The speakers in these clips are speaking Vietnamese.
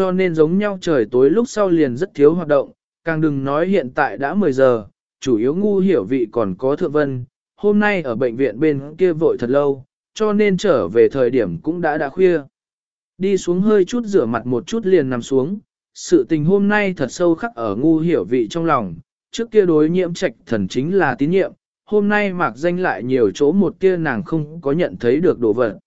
cho nên giống nhau trời tối lúc sau liền rất thiếu hoạt động, càng đừng nói hiện tại đã 10 giờ, chủ yếu ngu hiểu vị còn có thượng vân, hôm nay ở bệnh viện bên kia vội thật lâu, cho nên trở về thời điểm cũng đã đã khuya. Đi xuống hơi chút rửa mặt một chút liền nằm xuống, sự tình hôm nay thật sâu khắc ở ngu hiểu vị trong lòng, trước kia đối nhiễm trạch thần chính là tín nhiệm, hôm nay mạc danh lại nhiều chỗ một kia nàng không có nhận thấy được đồ vật.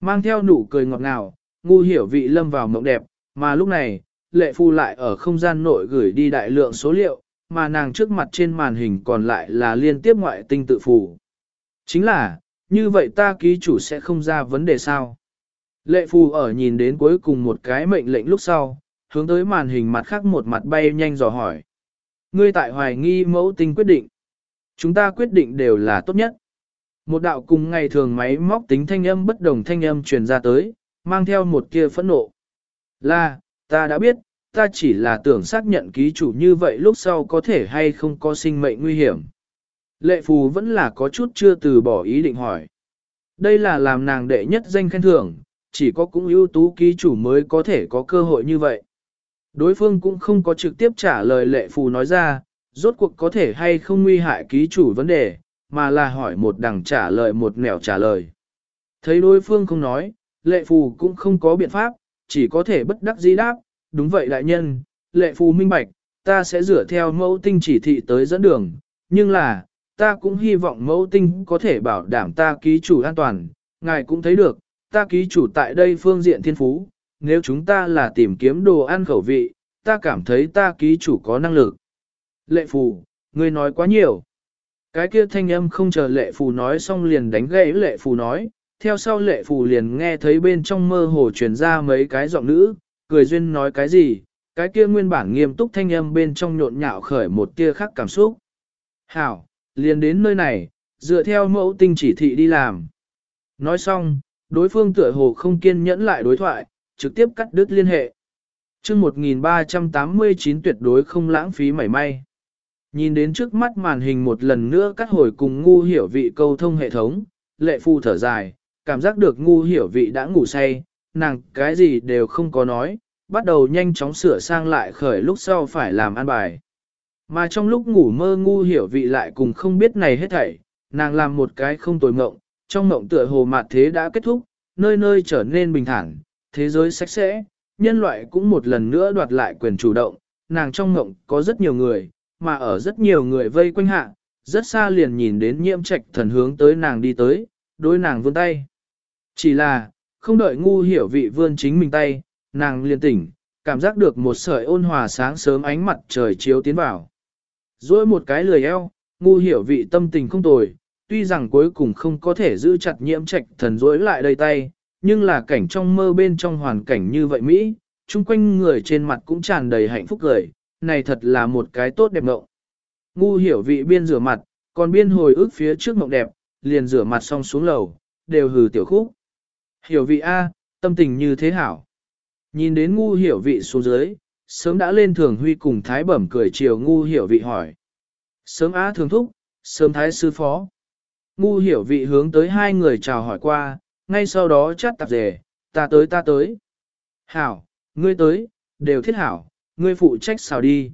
Mang theo nụ cười ngọt ngào, ngu hiểu vị lâm vào mộng đẹp, mà lúc này, lệ phu lại ở không gian nội gửi đi đại lượng số liệu, mà nàng trước mặt trên màn hình còn lại là liên tiếp ngoại tinh tự phủ. Chính là, như vậy ta ký chủ sẽ không ra vấn đề sao. Lệ phu ở nhìn đến cuối cùng một cái mệnh lệnh lúc sau, hướng tới màn hình mặt khác một mặt bay nhanh dò hỏi. Ngươi tại hoài nghi mẫu tinh quyết định. Chúng ta quyết định đều là tốt nhất. Một đạo cùng ngày thường máy móc tính thanh âm bất đồng thanh âm truyền ra tới, mang theo một kia phẫn nộ. Là, ta đã biết, ta chỉ là tưởng xác nhận ký chủ như vậy lúc sau có thể hay không có sinh mệnh nguy hiểm. Lệ phù vẫn là có chút chưa từ bỏ ý định hỏi. Đây là làm nàng đệ nhất danh khen thưởng, chỉ có cũng ưu tú ký chủ mới có thể có cơ hội như vậy. Đối phương cũng không có trực tiếp trả lời lệ phù nói ra, rốt cuộc có thể hay không nguy hại ký chủ vấn đề, mà là hỏi một đằng trả lời một nẻo trả lời. Thấy đối phương không nói, lệ phù cũng không có biện pháp, chỉ có thể bất đắc dĩ đáp, đúng vậy đại nhân, lệ phù minh bạch, ta sẽ rửa theo mẫu tinh chỉ thị tới dẫn đường, nhưng là, ta cũng hy vọng mẫu tinh có thể bảo đảm ta ký chủ an toàn, ngài cũng thấy được, ta ký chủ tại đây phương diện thiên phú, nếu chúng ta là tìm kiếm đồ ăn khẩu vị, ta cảm thấy ta ký chủ có năng lực. Lệ phù, ngươi nói quá nhiều. Cái kia thanh âm không chờ lệ phù nói xong liền đánh gãy lệ phù nói, theo sau lệ phù liền nghe thấy bên trong mơ hồ truyền ra mấy cái giọng nữ, cười duyên nói cái gì, cái kia nguyên bản nghiêm túc thanh âm bên trong nhộn nhạo khởi một tia khác cảm xúc. Hảo, liền đến nơi này, dựa theo mẫu tinh chỉ thị đi làm. Nói xong, đối phương tựa hồ không kiên nhẫn lại đối thoại, trực tiếp cắt đứt liên hệ. chương 1389 tuyệt đối không lãng phí mảy may. Nhìn đến trước mắt màn hình một lần nữa cắt hồi cùng ngu hiểu vị câu thông hệ thống, lệ phu thở dài, cảm giác được ngu hiểu vị đã ngủ say, nàng cái gì đều không có nói, bắt đầu nhanh chóng sửa sang lại khởi lúc sau phải làm ăn bài. Mà trong lúc ngủ mơ ngu hiểu vị lại cùng không biết này hết thảy, nàng làm một cái không tồi mộng, trong mộng tựa hồ mạt thế đã kết thúc, nơi nơi trở nên bình thản, thế giới sạch sẽ, nhân loại cũng một lần nữa đoạt lại quyền chủ động, nàng trong mộng có rất nhiều người, mà ở rất nhiều người vây quanh hạ, rất xa liền nhìn đến nhiễm trạch thần hướng tới nàng đi tới, đối nàng vươn tay. Chỉ là, không đợi ngu hiểu vị vươn chính mình tay, nàng liền tỉnh, cảm giác được một sợi ôn hòa sáng sớm ánh mặt trời chiếu tiến vào. Rồi một cái lười eo, ngu hiểu vị tâm tình không tồi, tuy rằng cuối cùng không có thể giữ chặt nhiễm trạch thần rối lại đầy tay, nhưng là cảnh trong mơ bên trong hoàn cảnh như vậy Mỹ, chung quanh người trên mặt cũng tràn đầy hạnh phúc cười, này thật là một cái tốt đẹp mộng. Ngu hiểu vị biên rửa mặt, còn biên hồi ức phía trước mộng đẹp, liền rửa mặt xong xuống lầu, đều hừ tiểu khúc. Hiểu vị A, tâm tình như thế hảo. Nhìn đến ngu hiểu vị xuống dưới, sớm đã lên thường huy cùng thái bẩm cười chiều ngu hiểu vị hỏi. Sớm á thường thúc, sớm thái sư phó. Ngu hiểu vị hướng tới hai người chào hỏi qua, ngay sau đó chát tạp rể, ta tới ta tới. Hảo, ngươi tới, đều thiết hảo, ngươi phụ trách xào đi.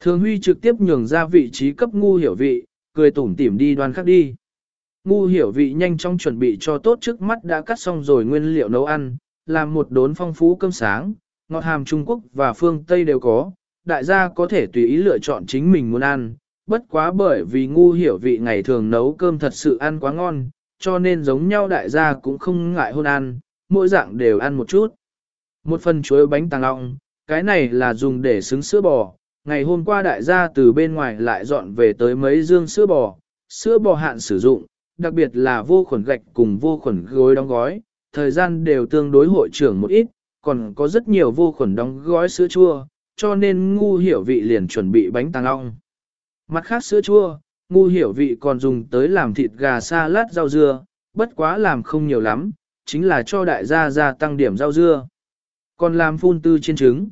Thường huy trực tiếp nhường ra vị trí cấp ngu hiểu vị, cười tủm tỉm đi đoan khác đi. Ngu hiểu vị nhanh chóng chuẩn bị cho tốt trước mắt đã cắt xong rồi nguyên liệu nấu ăn, làm một đốn phong phú cơm sáng, ngọt hàm Trung Quốc và phương Tây đều có, đại gia có thể tùy ý lựa chọn chính mình muốn ăn, bất quá bởi vì ngu hiểu vị ngày thường nấu cơm thật sự ăn quá ngon, cho nên giống nhau đại gia cũng không ngại hôn ăn, mỗi dạng đều ăn một chút. Một phần chuối bánh tàng lọng, cái này là dùng để xứng sữa bò, ngày hôm qua đại gia từ bên ngoài lại dọn về tới mấy dương sữa bò, sữa bò hạn sử dụng, đặc biệt là vô khuẩn gạch cùng vô khuẩn gối đóng gói, thời gian đều tương đối hội trưởng một ít, còn có rất nhiều vô khuẩn đóng gói sữa chua, cho nên ngu hiểu vị liền chuẩn bị bánh tàng ong. Mặt khác sữa chua, ngu hiểu vị còn dùng tới làm thịt gà sa lát rau dưa, bất quá làm không nhiều lắm, chính là cho đại gia gia tăng điểm rau dưa. Còn làm phun tư trên trứng.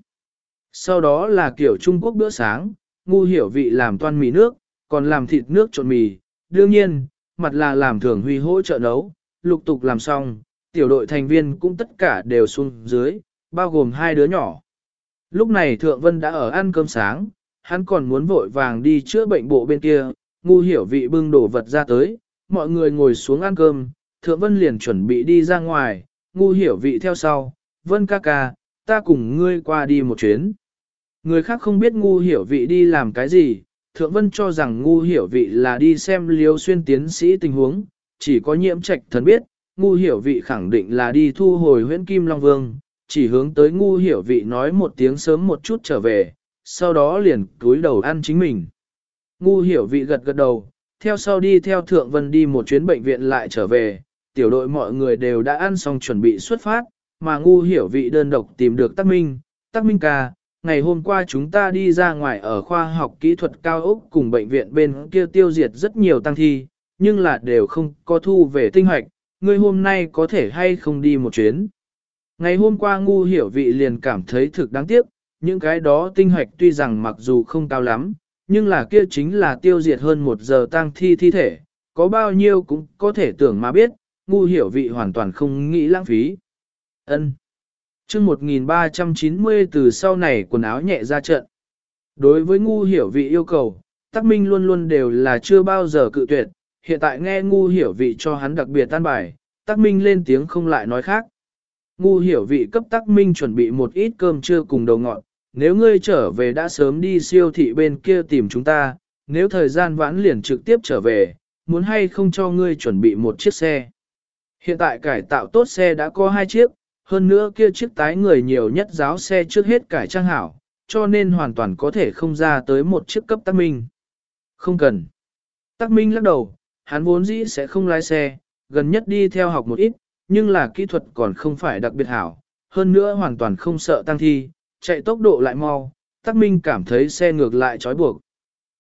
Sau đó là kiểu Trung Quốc bữa sáng, ngu hiểu vị làm toan mì nước, còn làm thịt nước trộn mì. Đương nhiên, mặt là làm thường huy hỗ trợ nấu, lục tục làm xong, tiểu đội thành viên cũng tất cả đều xuống dưới, bao gồm hai đứa nhỏ. Lúc này Thượng Vân đã ở ăn cơm sáng, hắn còn muốn vội vàng đi chữa bệnh bộ bên kia, ngu hiểu vị bưng đổ vật ra tới, mọi người ngồi xuống ăn cơm, Thượng Vân liền chuẩn bị đi ra ngoài, ngu hiểu vị theo sau, Vân ca ca, ta cùng ngươi qua đi một chuyến. Người khác không biết ngu hiểu vị đi làm cái gì, Thượng Vân cho rằng ngu hiểu vị là đi xem liêu xuyên tiến sĩ tình huống, chỉ có nhiễm trạch thần biết, ngu hiểu vị khẳng định là đi thu hồi huyễn kim long vương, chỉ hướng tới ngu hiểu vị nói một tiếng sớm một chút trở về, sau đó liền túi đầu ăn chính mình. Ngu hiểu vị gật gật đầu, theo sau đi theo Thượng Vân đi một chuyến bệnh viện lại trở về, tiểu đội mọi người đều đã ăn xong chuẩn bị xuất phát, mà ngu hiểu vị đơn độc tìm được Tắc Minh, Tắc Minh ca, ngày hôm qua chúng ta đi ra ngoài ở khoa học kỹ thuật cao ốc cùng bệnh viện bên kia tiêu diệt rất nhiều tăng thi, nhưng là đều không có thu về tinh hoạch, ngươi hôm nay có thể hay không đi một chuyến. Ngày hôm qua ngu hiểu vị liền cảm thấy thực đáng tiếc, những cái đó tinh hoạch tuy rằng mặc dù không cao lắm, nhưng là kia chính là tiêu diệt hơn một giờ tăng thi thi thể, có bao nhiêu cũng có thể tưởng mà biết, ngu hiểu vị hoàn toàn không nghĩ lãng phí. Ân. Chương 1390 từ sau này quần áo nhẹ ra trận. Đối với ngu hiểu vị yêu cầu, Tắc Minh luôn luôn đều là chưa bao giờ cự tuyệt, hiện tại nghe ngu hiểu vị cho hắn đặc biệt tan bài, Tắc Minh lên tiếng không lại nói khác. Ngu hiểu vị cấp Tắc Minh chuẩn bị một ít cơm trưa cùng đầu ngọn, nếu ngươi trở về đã sớm đi siêu thị bên kia tìm chúng ta, nếu thời gian vãn liền trực tiếp trở về, muốn hay không cho ngươi chuẩn bị một chiếc xe. Hiện tại cải tạo tốt xe đã có hai chiếc, hơn nữa kia chiếc tái người nhiều nhất giáo xe trước hết cải trang hảo, cho nên hoàn toàn có thể không ra tới một chiếc cấp tắc minh. Không cần. Tắc minh lắc đầu, hắn vốn dĩ sẽ không lái xe, gần nhất đi theo học một ít, nhưng là kỹ thuật còn không phải đặc biệt hảo, hơn nữa hoàn toàn không sợ tăng thi, chạy tốc độ lại mau, tắc minh cảm thấy xe ngược lại trói buộc.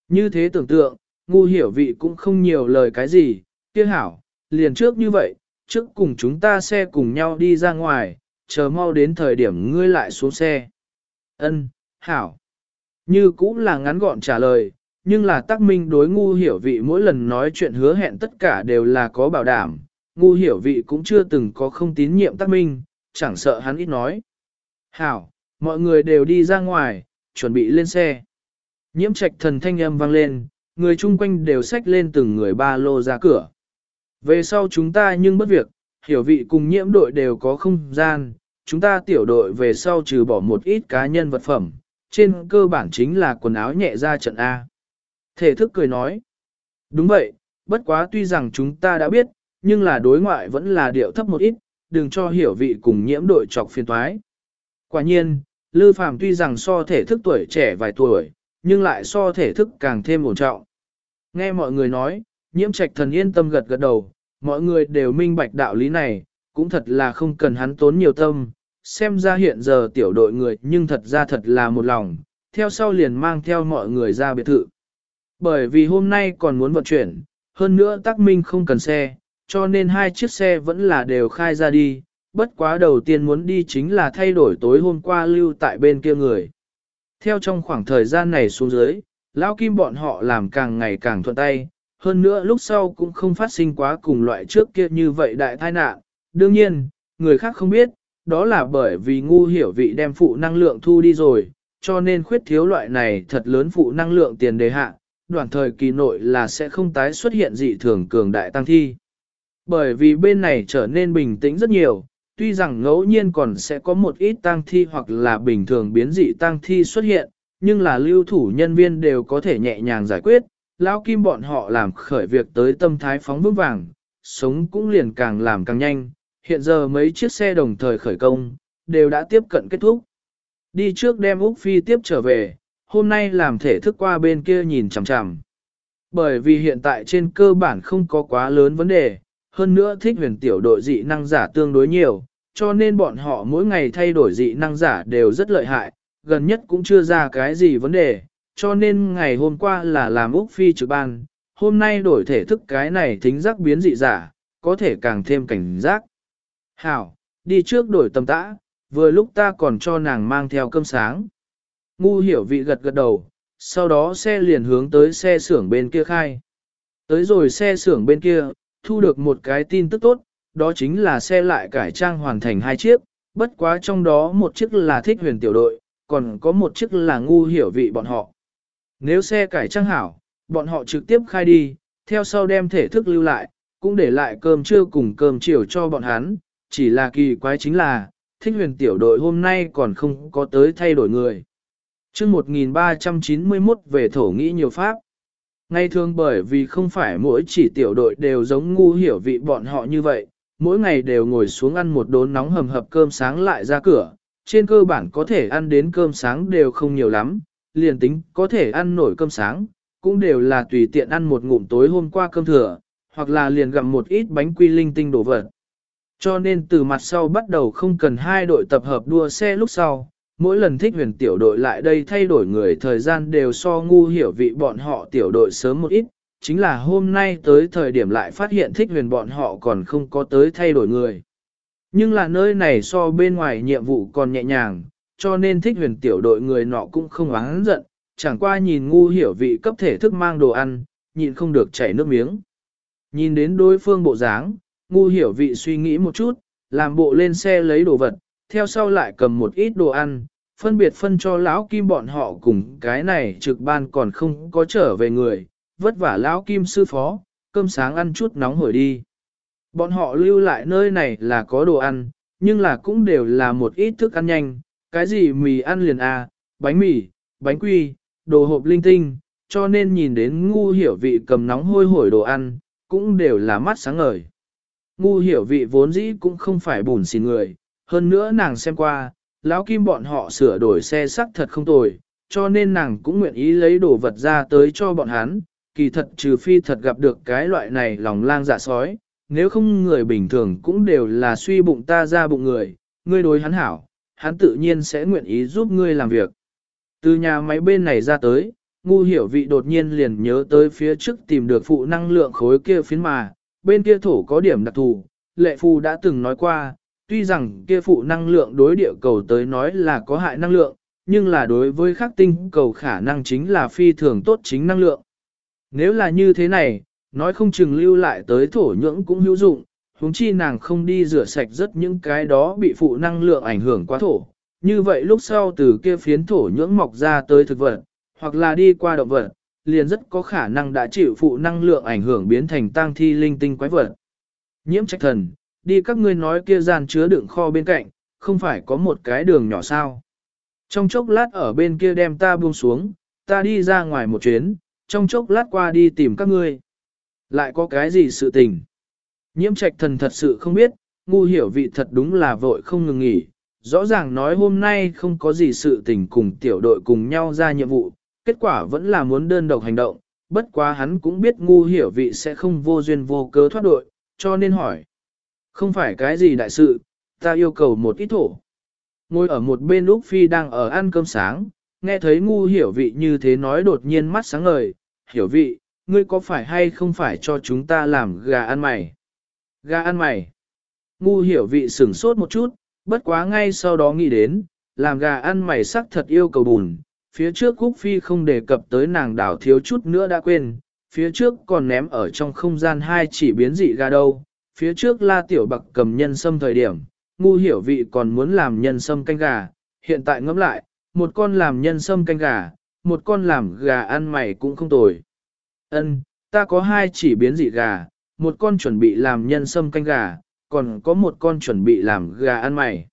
Như thế tưởng tượng, ngu hiểu vị cũng không nhiều lời cái gì, kia hảo, liền trước như vậy, trước cùng chúng ta xe cùng nhau đi ra ngoài, chờ mau đến thời điểm ngươi lại xuống xe. Ân, hảo. Như cũng là ngắn gọn trả lời, nhưng là tác minh đối ngu hiểu vị mỗi lần nói chuyện hứa hẹn tất cả đều là có bảo đảm, ngu hiểu vị cũng chưa từng có không tín nhiệm tác minh, chẳng sợ hắn ít nói. Hảo, mọi người đều đi ra ngoài, chuẩn bị lên xe. Nhiễm trạch thần thanh âm vang lên, người chung quanh đều xách lên từng người ba lô ra cửa. Về sau chúng ta nhưng bất việc, hiểu vị cùng nhiễm đội đều có không gian, chúng ta tiểu đội về sau trừ bỏ một ít cá nhân vật phẩm, trên cơ bản chính là quần áo nhẹ ra trận A. Thể thức cười nói, đúng vậy, bất quá tuy rằng chúng ta đã biết, nhưng là đối ngoại vẫn là điệu thấp một ít, đừng cho hiểu vị cùng nhiễm đội chọc phiền toái. Quả nhiên, Lư Phàm tuy rằng so thể thức tuổi trẻ vài tuổi, nhưng lại so thể thức càng thêm ổn trọng. Nghe mọi người nói, nhiễm trạch thần yên tâm gật gật đầu, mọi người đều minh bạch đạo lý này, cũng thật là không cần hắn tốn nhiều tâm, xem ra hiện giờ tiểu đội người nhưng thật ra thật là một lòng, theo sau liền mang theo mọi người ra biệt thự. Bởi vì hôm nay còn muốn vận chuyển, hơn nữa tắc minh không cần xe, cho nên hai chiếc xe vẫn là đều khai ra đi, bất quá đầu tiên muốn đi chính là thay đổi tối hôm qua lưu tại bên kia người. Theo trong khoảng thời gian này xuống dưới, Lão Kim bọn họ làm càng ngày càng thuận tay, hơn nữa lúc sau cũng không phát sinh quá cùng loại trước kia như vậy đại tai nạn. Đương nhiên, người khác không biết, đó là bởi vì ngu hiểu vị đem phụ năng lượng thu đi rồi, cho nên khuyết thiếu loại này thật lớn phụ năng lượng tiền đề hạ, đoạn thời kỳ nội là sẽ không tái xuất hiện dị thường cường đại tăng thi. Bởi vì bên này trở nên bình tĩnh rất nhiều, tuy rằng ngẫu nhiên còn sẽ có một ít tăng thi hoặc là bình thường biến dị tăng thi xuất hiện, nhưng là lưu thủ nhân viên đều có thể nhẹ nhàng giải quyết, lão kim bọn họ làm khởi việc tới tâm thái phóng vững vàng, sống cũng liền càng làm càng nhanh, hiện giờ mấy chiếc xe đồng thời khởi công, đều đã tiếp cận kết thúc. Đi trước đem Úc Phi tiếp trở về, hôm nay làm thể thức qua bên kia nhìn chằm chằm. Bởi vì hiện tại trên cơ bản không có quá lớn vấn đề, hơn nữa thích huyền tiểu đội dị năng giả tương đối nhiều, cho nên bọn họ mỗi ngày thay đổi dị năng giả đều rất lợi hại, gần nhất cũng chưa ra cái gì vấn đề, cho nên ngày hôm qua là làm Úc Phi trực ban, hôm nay đổi thể thức cái này thính giác biến dị giả, có thể càng thêm cảnh giác. Hảo, đi trước đổi tầm tã, vừa lúc ta còn cho nàng mang theo cơm sáng. Ngu hiểu vị gật gật đầu, sau đó xe liền hướng tới xe xưởng bên kia khai. Tới rồi xe xưởng bên kia, thu được một cái tin tức tốt, đó chính là xe lại cải trang hoàn thành hai chiếc, bất quá trong đó một chiếc là thích huyền tiểu đội, còn có một chiếc là ngu hiểu vị bọn họ. Nếu xe cải trang hảo, bọn họ trực tiếp khai đi, theo sau đem thể thức lưu lại, cũng để lại cơm trưa cùng cơm chiều cho bọn hắn, chỉ là kỳ quái chính là, thích huyền tiểu đội hôm nay còn không có tới thay đổi người. chương 1391 về thổ nghĩ nhiều pháp. Ngay thường bởi vì không phải mỗi chỉ tiểu đội đều giống ngu hiểu vị bọn họ như vậy, mỗi ngày đều ngồi xuống ăn một đốn nóng hầm hập cơm sáng lại ra cửa, trên cơ bản có thể ăn đến cơm sáng đều không nhiều lắm, liền tính có thể ăn nổi cơm sáng, cũng đều là tùy tiện ăn một ngụm tối hôm qua cơm thừa, hoặc là liền gặm một ít bánh quy linh tinh đổ vật. Cho nên từ mặt sau bắt đầu không cần hai đội tập hợp đua xe lúc sau, mỗi lần thích huyền tiểu đội lại đây thay đổi người thời gian đều so ngu hiểu vị bọn họ tiểu đội sớm một ít, chính là hôm nay tới thời điểm lại phát hiện thích huyền bọn họ còn không có tới thay đổi người. Nhưng là nơi này so bên ngoài nhiệm vụ còn nhẹ nhàng, cho nên thích huyền tiểu đội người nọ cũng không oán giận, chẳng qua nhìn ngu hiểu vị cấp thể thức mang đồ ăn, nhịn không được chảy nước miếng. Nhìn đến đối phương bộ dáng, ngu hiểu vị suy nghĩ một chút, làm bộ lên xe lấy đồ vật, theo sau lại cầm một ít đồ ăn, phân biệt phân cho lão kim bọn họ cùng cái này trực ban còn không có trở về người, vất vả lão kim sư phó, cơm sáng ăn chút nóng hổi đi. Bọn họ lưu lại nơi này là có đồ ăn, nhưng là cũng đều là một ít thức ăn nhanh, cái gì mì ăn liền à, bánh mì, bánh quy, đồ hộp linh tinh, cho nên nhìn đến ngu hiểu vị cầm nóng hôi hổi đồ ăn, cũng đều là mắt sáng ngời. Ngu hiểu vị vốn dĩ cũng không phải bùn xỉn người, hơn nữa nàng xem qua, lão kim bọn họ sửa đổi xe sắc thật không tồi, cho nên nàng cũng nguyện ý lấy đồ vật ra tới cho bọn hắn, kỳ thật trừ phi thật gặp được cái loại này lòng lang dạ sói, nếu không người bình thường cũng đều là suy bụng ta ra bụng người, ngươi đối hắn hảo, hắn tự nhiên sẽ nguyện ý giúp ngươi làm việc. Từ nhà máy bên này ra tới, ngu hiểu vị đột nhiên liền nhớ tới phía trước tìm được phụ năng lượng khối kia phiến mà, bên kia thổ có điểm đặc thù, lệ phu đã từng nói qua, tuy rằng kia phụ năng lượng đối địa cầu tới nói là có hại năng lượng, nhưng là đối với khắc tinh cầu khả năng chính là phi thường tốt chính năng lượng. Nếu là như thế này, nói không chừng lưu lại tới thổ nhưỡng cũng hữu dụng, huống chi nàng không đi rửa sạch rất những cái đó bị phụ năng lượng ảnh hưởng quá thổ. Như vậy lúc sau từ kia phiến thổ nhưỡng mọc ra tới thực vật, hoặc là đi qua động vật, liền rất có khả năng đã chịu phụ năng lượng ảnh hưởng biến thành tang thi linh tinh quái vật. Nhiễm trách thần, đi các ngươi nói kia gian chứa đựng kho bên cạnh, không phải có một cái đường nhỏ sao. Trong chốc lát ở bên kia đem ta buông xuống, ta đi ra ngoài một chuyến, trong chốc lát qua đi tìm các ngươi. Lại có cái gì sự tình? Nhiễm trạch thần thật sự không biết, ngu hiểu vị thật đúng là vội không ngừng nghỉ. Rõ ràng nói hôm nay không có gì sự tình cùng tiểu đội cùng nhau ra nhiệm vụ, kết quả vẫn là muốn đơn độc hành động, bất quá hắn cũng biết ngu hiểu vị sẽ không vô duyên vô cớ thoát đội, cho nên hỏi. Không phải cái gì đại sự, ta yêu cầu một ít thổ. Ngồi ở một bên Úc Phi đang ở ăn cơm sáng, nghe thấy ngu hiểu vị như thế nói đột nhiên mắt sáng ngời, hiểu vị, ngươi có phải hay không phải cho chúng ta làm gà ăn mày? Gà ăn mày. Ngu hiểu vị sửng sốt một chút, bất quá ngay sau đó nghĩ đến, làm gà ăn mày sắc thật yêu cầu bùn. Phía trước Cúc Phi không đề cập tới nàng đảo thiếu chút nữa đã quên, phía trước còn ném ở trong không gian hai chỉ biến dị gà đâu. Phía trước la tiểu bạc cầm nhân sâm thời điểm, ngu hiểu vị còn muốn làm nhân sâm canh gà, hiện tại ngẫm lại, một con làm nhân sâm canh gà, một con làm gà ăn mày cũng không tồi. Ân, ta có hai chỉ biến dị gà, một con chuẩn bị làm nhân sâm canh gà, còn có một con chuẩn bị làm gà ăn mày.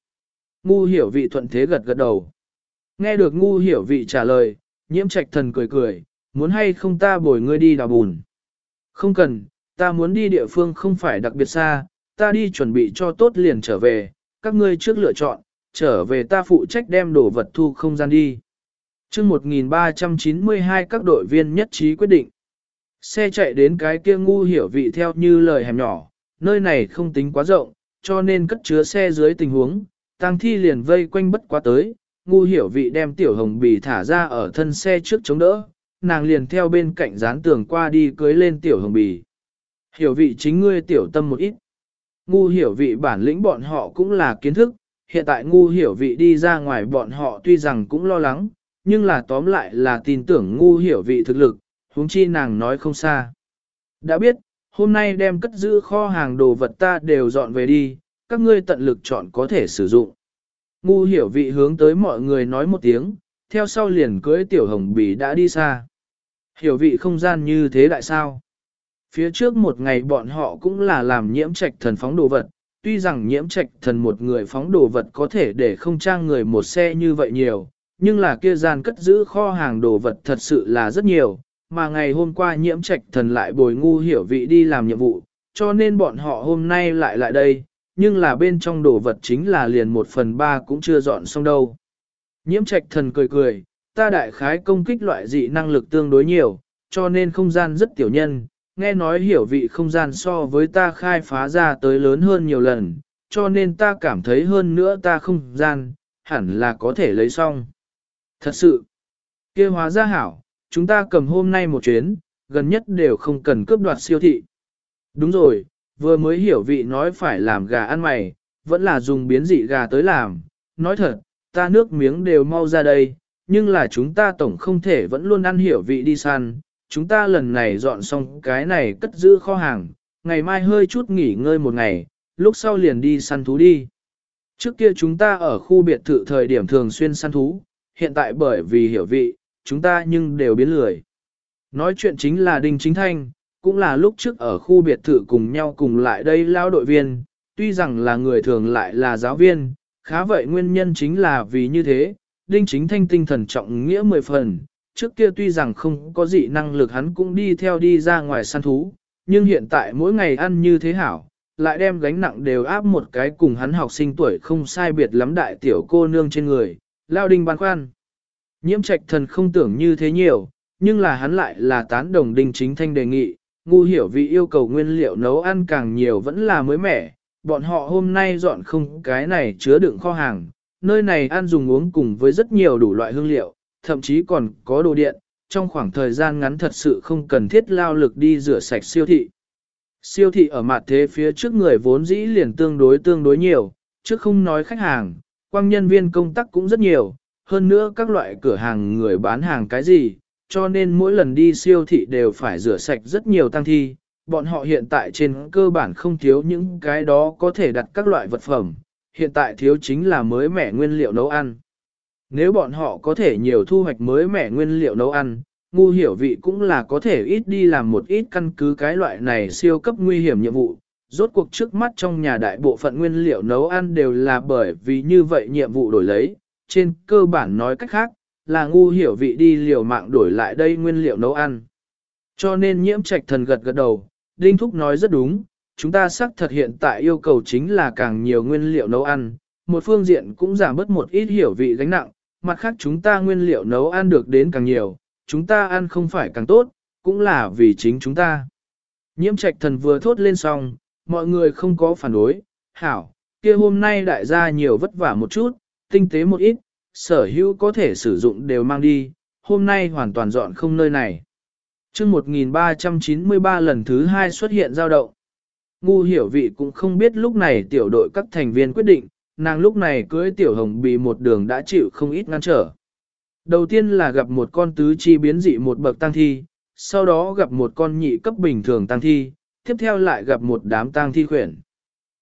Ngu hiểu vị thuận thế gật gật đầu. Nghe được ngu hiểu vị trả lời, nhiễm trạch thần cười cười, muốn hay không ta bồi ngươi đi đào bùn. Không cần, ta muốn đi địa phương không phải đặc biệt xa, ta đi chuẩn bị cho tốt liền trở về, các ngươi trước lựa chọn, trở về ta phụ trách đem đồ vật thu không gian đi. chương 1392 các đội viên nhất trí quyết định. Xe chạy đến cái kia ngu hiểu vị theo như lời hẻm nhỏ, nơi này không tính quá rộng, cho nên cất chứa xe dưới tình huống, tăng thi liền vây quanh bất quá tới, ngu hiểu vị đem tiểu hồng bì thả ra ở thân xe trước chống đỡ, nàng liền theo bên cạnh dán tường qua đi cưới lên tiểu hồng bì. Hiểu vị chính ngươi tiểu tâm một ít. Ngu hiểu vị bản lĩnh bọn họ cũng là kiến thức, hiện tại ngu hiểu vị đi ra ngoài bọn họ tuy rằng cũng lo lắng, nhưng là tóm lại là tin tưởng ngu hiểu vị thực lực, huống chi nàng nói không xa. Đã biết, hôm nay đem cất giữ kho hàng đồ vật ta đều dọn về đi, các ngươi tận lực chọn có thể sử dụng. Ngu hiểu vị hướng tới mọi người nói một tiếng, theo sau liền cưới tiểu hồng bì đã đi xa. Hiểu vị không gian như thế đại sao? Phía trước một ngày bọn họ cũng là làm nhiễm trạch thần phóng đồ vật, tuy rằng nhiễm trạch thần một người phóng đồ vật có thể để không trang người một xe như vậy nhiều, nhưng là kia gian cất giữ kho hàng đồ vật thật sự là rất nhiều, mà ngày hôm qua nhiễm trạch thần lại bồi ngu hiểu vị đi làm nhiệm vụ, cho nên bọn họ hôm nay lại lại đây, nhưng là bên trong đồ vật chính là liền một phần ba cũng chưa dọn xong đâu. Nhiễm trạch thần cười cười, ta đại khái công kích loại dị năng lực tương đối nhiều, cho nên không gian rất tiểu nhân, nghe nói hiểu vị không gian so với ta khai phá ra tới lớn hơn nhiều lần, cho nên ta cảm thấy hơn nữa ta không gian, hẳn là có thể lấy xong. Thật sự, kia hóa ra hảo, chúng ta cầm hôm nay một chuyến, gần nhất đều không cần cướp đoạt siêu thị. Đúng rồi, vừa mới hiểu vị nói phải làm gà ăn mày, vẫn là dùng biến dị gà tới làm. Nói thật, ta nước miếng đều mau ra đây, nhưng là chúng ta tổng không thể vẫn luôn ăn hiểu vị đi săn. Chúng ta lần này dọn xong cái này cất giữ kho hàng, ngày mai hơi chút nghỉ ngơi một ngày, lúc sau liền đi săn thú đi. Trước kia chúng ta ở khu biệt thự thời điểm thường xuyên săn thú, hiện tại bởi vì hiểu vị, chúng ta nhưng đều biến lười. Nói chuyện chính là Đinh Chính Thanh, cũng là lúc trước ở khu biệt thự cùng nhau cùng lại đây lao đội viên, tuy rằng là người thường lại là giáo viên, khá vậy nguyên nhân chính là vì như thế, Đinh Chính Thanh tinh thần trọng nghĩa mười phần, trước kia tuy rằng không có gì năng lực hắn cũng đi theo đi ra ngoài săn thú, nhưng hiện tại mỗi ngày ăn như thế hảo, lại đem gánh nặng đều áp một cái cùng hắn học sinh tuổi không sai biệt lắm đại tiểu cô nương trên người, lao đinh băn khoăn. Nhiễm trạch thần không tưởng như thế nhiều, nhưng là hắn lại là tán đồng đinh chính thanh đề nghị, ngu hiểu vì yêu cầu nguyên liệu nấu ăn càng nhiều vẫn là mới mẻ, bọn họ hôm nay dọn không cái này chứa đựng kho hàng, nơi này ăn dùng uống cùng với rất nhiều đủ loại hương liệu, thậm chí còn có đồ điện, trong khoảng thời gian ngắn thật sự không cần thiết lao lực đi rửa sạch siêu thị. Siêu thị ở mặt thế phía trước người vốn dĩ liền tương đối tương đối nhiều, trước không nói khách hàng, quang nhân viên công tác cũng rất nhiều, hơn nữa các loại cửa hàng người bán hàng cái gì, cho nên mỗi lần đi siêu thị đều phải rửa sạch rất nhiều tăng thi. Bọn họ hiện tại trên cơ bản không thiếu những cái đó có thể đặt các loại vật phẩm, hiện tại thiếu chính là mới mẻ nguyên liệu nấu ăn. Nếu bọn họ có thể nhiều thu hoạch mới mẻ nguyên liệu nấu ăn, ngu hiểu vị cũng là có thể ít đi làm một ít căn cứ cái loại này siêu cấp nguy hiểm nhiệm vụ. Rốt cuộc trước mắt trong nhà đại bộ phận nguyên liệu nấu ăn đều là bởi vì như vậy nhiệm vụ đổi lấy, trên cơ bản nói cách khác, là ngu hiểu vị đi liều mạng đổi lại đây nguyên liệu nấu ăn. Cho nên nhiễm trạch thần gật gật đầu, Đinh Thúc nói rất đúng, chúng ta xác thật hiện tại yêu cầu chính là càng nhiều nguyên liệu nấu ăn, một phương diện cũng giảm bớt một ít hiểu vị gánh nặng, mặt khác chúng ta nguyên liệu nấu ăn được đến càng nhiều, chúng ta ăn không phải càng tốt, cũng là vì chính chúng ta. Nhiễm trạch thần vừa thốt lên xong, mọi người không có phản đối, hảo, kia hôm nay đại gia nhiều vất vả một chút, tinh tế một ít, sở hữu có thể sử dụng đều mang đi, hôm nay hoàn toàn dọn không nơi này. chương 1393 lần thứ hai xuất hiện giao động. Ngu hiểu vị cũng không biết lúc này tiểu đội các thành viên quyết định, nàng lúc này cưới tiểu hồng bị một đường đã chịu không ít ngăn trở. Đầu tiên là gặp một con tứ chi biến dị một bậc tăng thi, sau đó gặp một con nhị cấp bình thường tăng thi, tiếp theo lại gặp một đám tăng thi khuyển.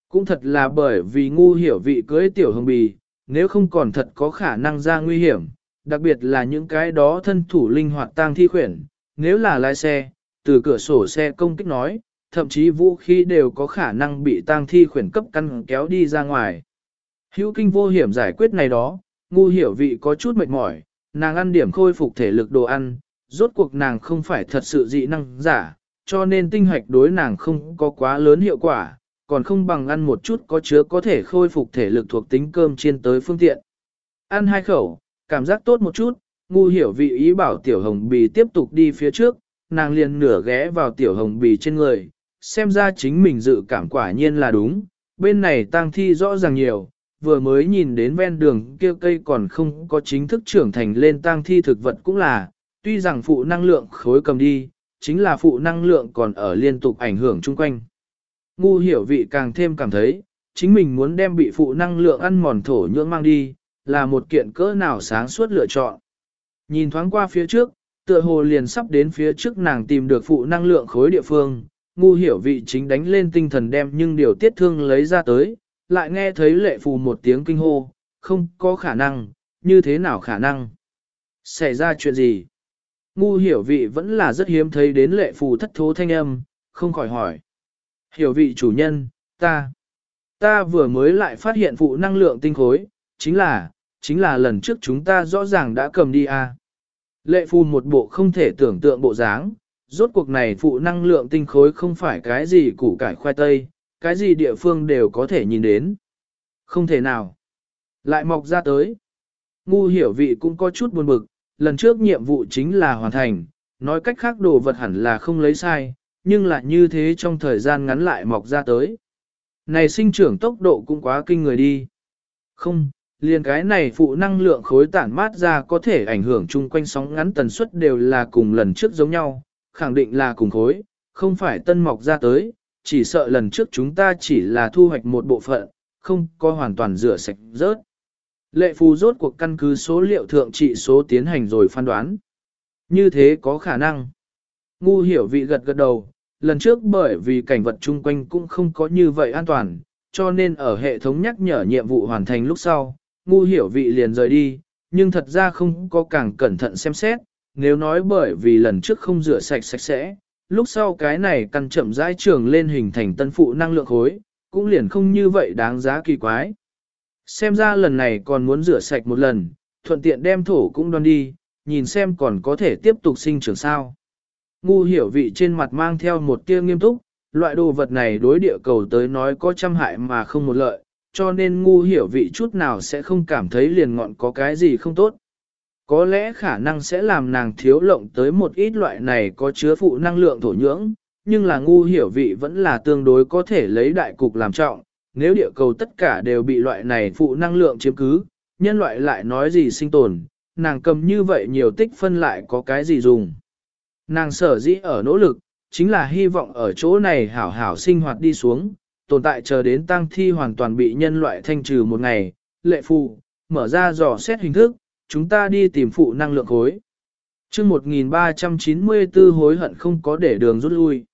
Cũng thật là bởi vì ngu hiểu vị cưới tiểu hồng bì, nếu không còn thật có khả năng ra nguy hiểm, đặc biệt là những cái đó thân thủ linh hoạt tang thi khuyển, nếu là lái xe, từ cửa sổ xe công kích nói, thậm chí vũ khí đều có khả năng bị tang thi khuyển cấp căn kéo đi ra ngoài. Hữu kinh vô hiểm giải quyết này đó, ngu hiểu vị có chút mệt mỏi, nàng ăn điểm khôi phục thể lực đồ ăn, rốt cuộc nàng không phải thật sự dị năng giả, cho nên tinh hoạch đối nàng không có quá lớn hiệu quả, còn không bằng ăn một chút có chứa có thể khôi phục thể lực thuộc tính cơm chiên tới phương tiện. Ăn hai khẩu, cảm giác tốt một chút, ngu hiểu vị ý bảo tiểu hồng bì tiếp tục đi phía trước, nàng liền nửa ghé vào tiểu hồng bì trên người, xem ra chính mình dự cảm quả nhiên là đúng, bên này tang thi rõ ràng nhiều, vừa mới nhìn đến ven đường kia cây còn không có chính thức trưởng thành lên tang thi thực vật cũng là, tuy rằng phụ năng lượng khối cầm đi, chính là phụ năng lượng còn ở liên tục ảnh hưởng chung quanh. Ngu hiểu vị càng thêm cảm thấy, chính mình muốn đem bị phụ năng lượng ăn mòn thổ nhưỡng mang đi, là một kiện cỡ nào sáng suốt lựa chọn. Nhìn thoáng qua phía trước, tựa hồ liền sắp đến phía trước nàng tìm được phụ năng lượng khối địa phương, ngu hiểu vị chính đánh lên tinh thần đem nhưng điều tiết thương lấy ra tới, lại nghe thấy lệ phù một tiếng kinh hô, không có khả năng, như thế nào khả năng? Xảy ra chuyện gì? Ngu hiểu vị vẫn là rất hiếm thấy đến lệ phù thất thố thanh âm, không khỏi hỏi. Hiểu vị chủ nhân, ta, ta vừa mới lại phát hiện phụ năng lượng tinh khối, chính là, chính là lần trước chúng ta rõ ràng đã cầm đi à. Lệ phù một bộ không thể tưởng tượng bộ dáng, rốt cuộc này phụ năng lượng tinh khối không phải cái gì củ cải khoai tây, cái gì địa phương đều có thể nhìn đến. Không thể nào. Lại mọc ra tới. Ngu hiểu vị cũng có chút buồn bực, lần trước nhiệm vụ chính là hoàn thành, nói cách khác đồ vật hẳn là không lấy sai, nhưng lại như thế trong thời gian ngắn lại mọc ra tới. Này sinh trưởng tốc độ cũng quá kinh người đi. Không, liền cái này phụ năng lượng khối tản mát ra có thể ảnh hưởng chung quanh sóng ngắn tần suất đều là cùng lần trước giống nhau, khẳng định là cùng khối, không phải tân mọc ra tới, chỉ sợ lần trước chúng ta chỉ là thu hoạch một bộ phận, không có hoàn toàn rửa sạch rớt. Lệ phù rốt cuộc căn cứ số liệu thượng trị số tiến hành rồi phán đoán. Như thế có khả năng. Ngu hiểu vị gật gật đầu, lần trước bởi vì cảnh vật chung quanh cũng không có như vậy an toàn, cho nên ở hệ thống nhắc nhở nhiệm vụ hoàn thành lúc sau, ngu hiểu vị liền rời đi, nhưng thật ra không có càng cẩn thận xem xét, nếu nói bởi vì lần trước không rửa sạch sạch sẽ, lúc sau cái này căn chậm rãi trường lên hình thành tân phụ năng lượng khối, cũng liền không như vậy đáng giá kỳ quái. Xem ra lần này còn muốn rửa sạch một lần, thuận tiện đem thổ cũng đoan đi, nhìn xem còn có thể tiếp tục sinh trưởng sao. Ngu hiểu vị trên mặt mang theo một tia nghiêm túc, loại đồ vật này đối địa cầu tới nói có trăm hại mà không một lợi, cho nên ngu hiểu vị chút nào sẽ không cảm thấy liền ngọn có cái gì không tốt. Có lẽ khả năng sẽ làm nàng thiếu lộng tới một ít loại này có chứa phụ năng lượng thổ nhưỡng, nhưng là ngu hiểu vị vẫn là tương đối có thể lấy đại cục làm trọng, nếu địa cầu tất cả đều bị loại này phụ năng lượng chiếm cứ, nhân loại lại nói gì sinh tồn, nàng cầm như vậy nhiều tích phân lại có cái gì dùng. Nàng sở dĩ ở nỗ lực, chính là hy vọng ở chỗ này hảo hảo sinh hoạt đi xuống, tồn tại chờ đến tăng thi hoàn toàn bị nhân loại thanh trừ một ngày, lệ phụ, mở ra dò xét hình thức, chúng ta đi tìm phụ năng lượng khối. chương 1394 hối hận không có để đường rút lui.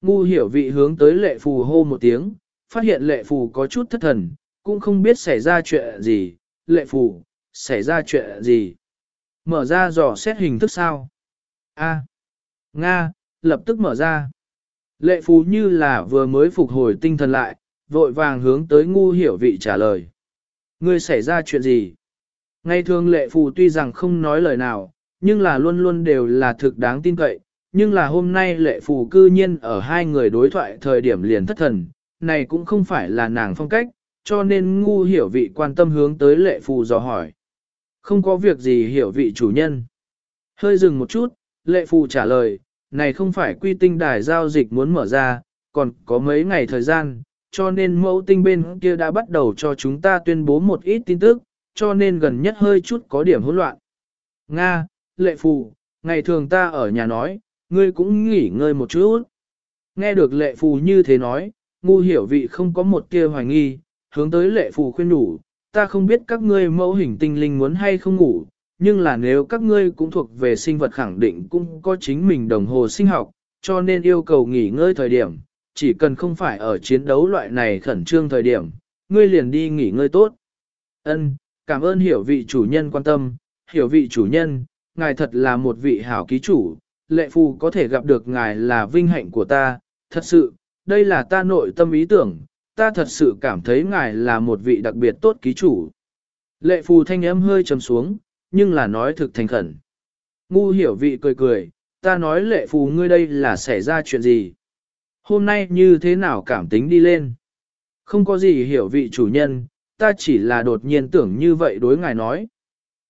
Ngu hiểu vị hướng tới lệ phù hô một tiếng, phát hiện lệ phù có chút thất thần, cũng không biết xảy ra chuyện gì, lệ phù, xảy ra chuyện gì. Mở ra dò xét hình thức sao? A. Nga, lập tức mở ra. Lệ phù như là vừa mới phục hồi tinh thần lại, vội vàng hướng tới ngu hiểu vị trả lời. Ngươi xảy ra chuyện gì? Ngày thường lệ phù tuy rằng không nói lời nào, nhưng là luôn luôn đều là thực đáng tin cậy, nhưng là hôm nay lệ phù cư nhiên ở hai người đối thoại thời điểm liền thất thần, này cũng không phải là nàng phong cách, cho nên ngu hiểu vị quan tâm hướng tới lệ phù dò hỏi. Không có việc gì hiểu vị chủ nhân. Hơi dừng một chút, lệ phù trả lời, này không phải quy tinh đài giao dịch muốn mở ra, còn có mấy ngày thời gian, cho nên mẫu tinh bên kia đã bắt đầu cho chúng ta tuyên bố một ít tin tức, cho nên gần nhất hơi chút có điểm hỗn loạn. Nga, lệ phù, ngày thường ta ở nhà nói, ngươi cũng nghỉ ngơi một chút. Nghe được lệ phù như thế nói, ngu hiểu vị không có một kia hoài nghi, hướng tới lệ phù khuyên đủ, ta không biết các ngươi mẫu hình tinh linh muốn hay không ngủ, nhưng là nếu các ngươi cũng thuộc về sinh vật khẳng định cũng có chính mình đồng hồ sinh học, cho nên yêu cầu nghỉ ngơi thời điểm, chỉ cần không phải ở chiến đấu loại này khẩn trương thời điểm, ngươi liền đi nghỉ ngơi tốt. Ân, cảm ơn hiểu vị chủ nhân quan tâm, hiểu vị chủ nhân, ngài thật là một vị hảo ký chủ, lệ phù có thể gặp được ngài là vinh hạnh của ta, thật sự, đây là ta nội tâm ý tưởng, ta thật sự cảm thấy ngài là một vị đặc biệt tốt ký chủ. Lệ phù thanh âm hơi trầm xuống, nhưng là nói thực thành khẩn. Ngu hiểu vị cười cười, ta nói lệ phù ngươi đây là xảy ra chuyện gì? Hôm nay như thế nào cảm tính đi lên? Không có gì hiểu vị chủ nhân, ta chỉ là đột nhiên tưởng như vậy đối ngài nói.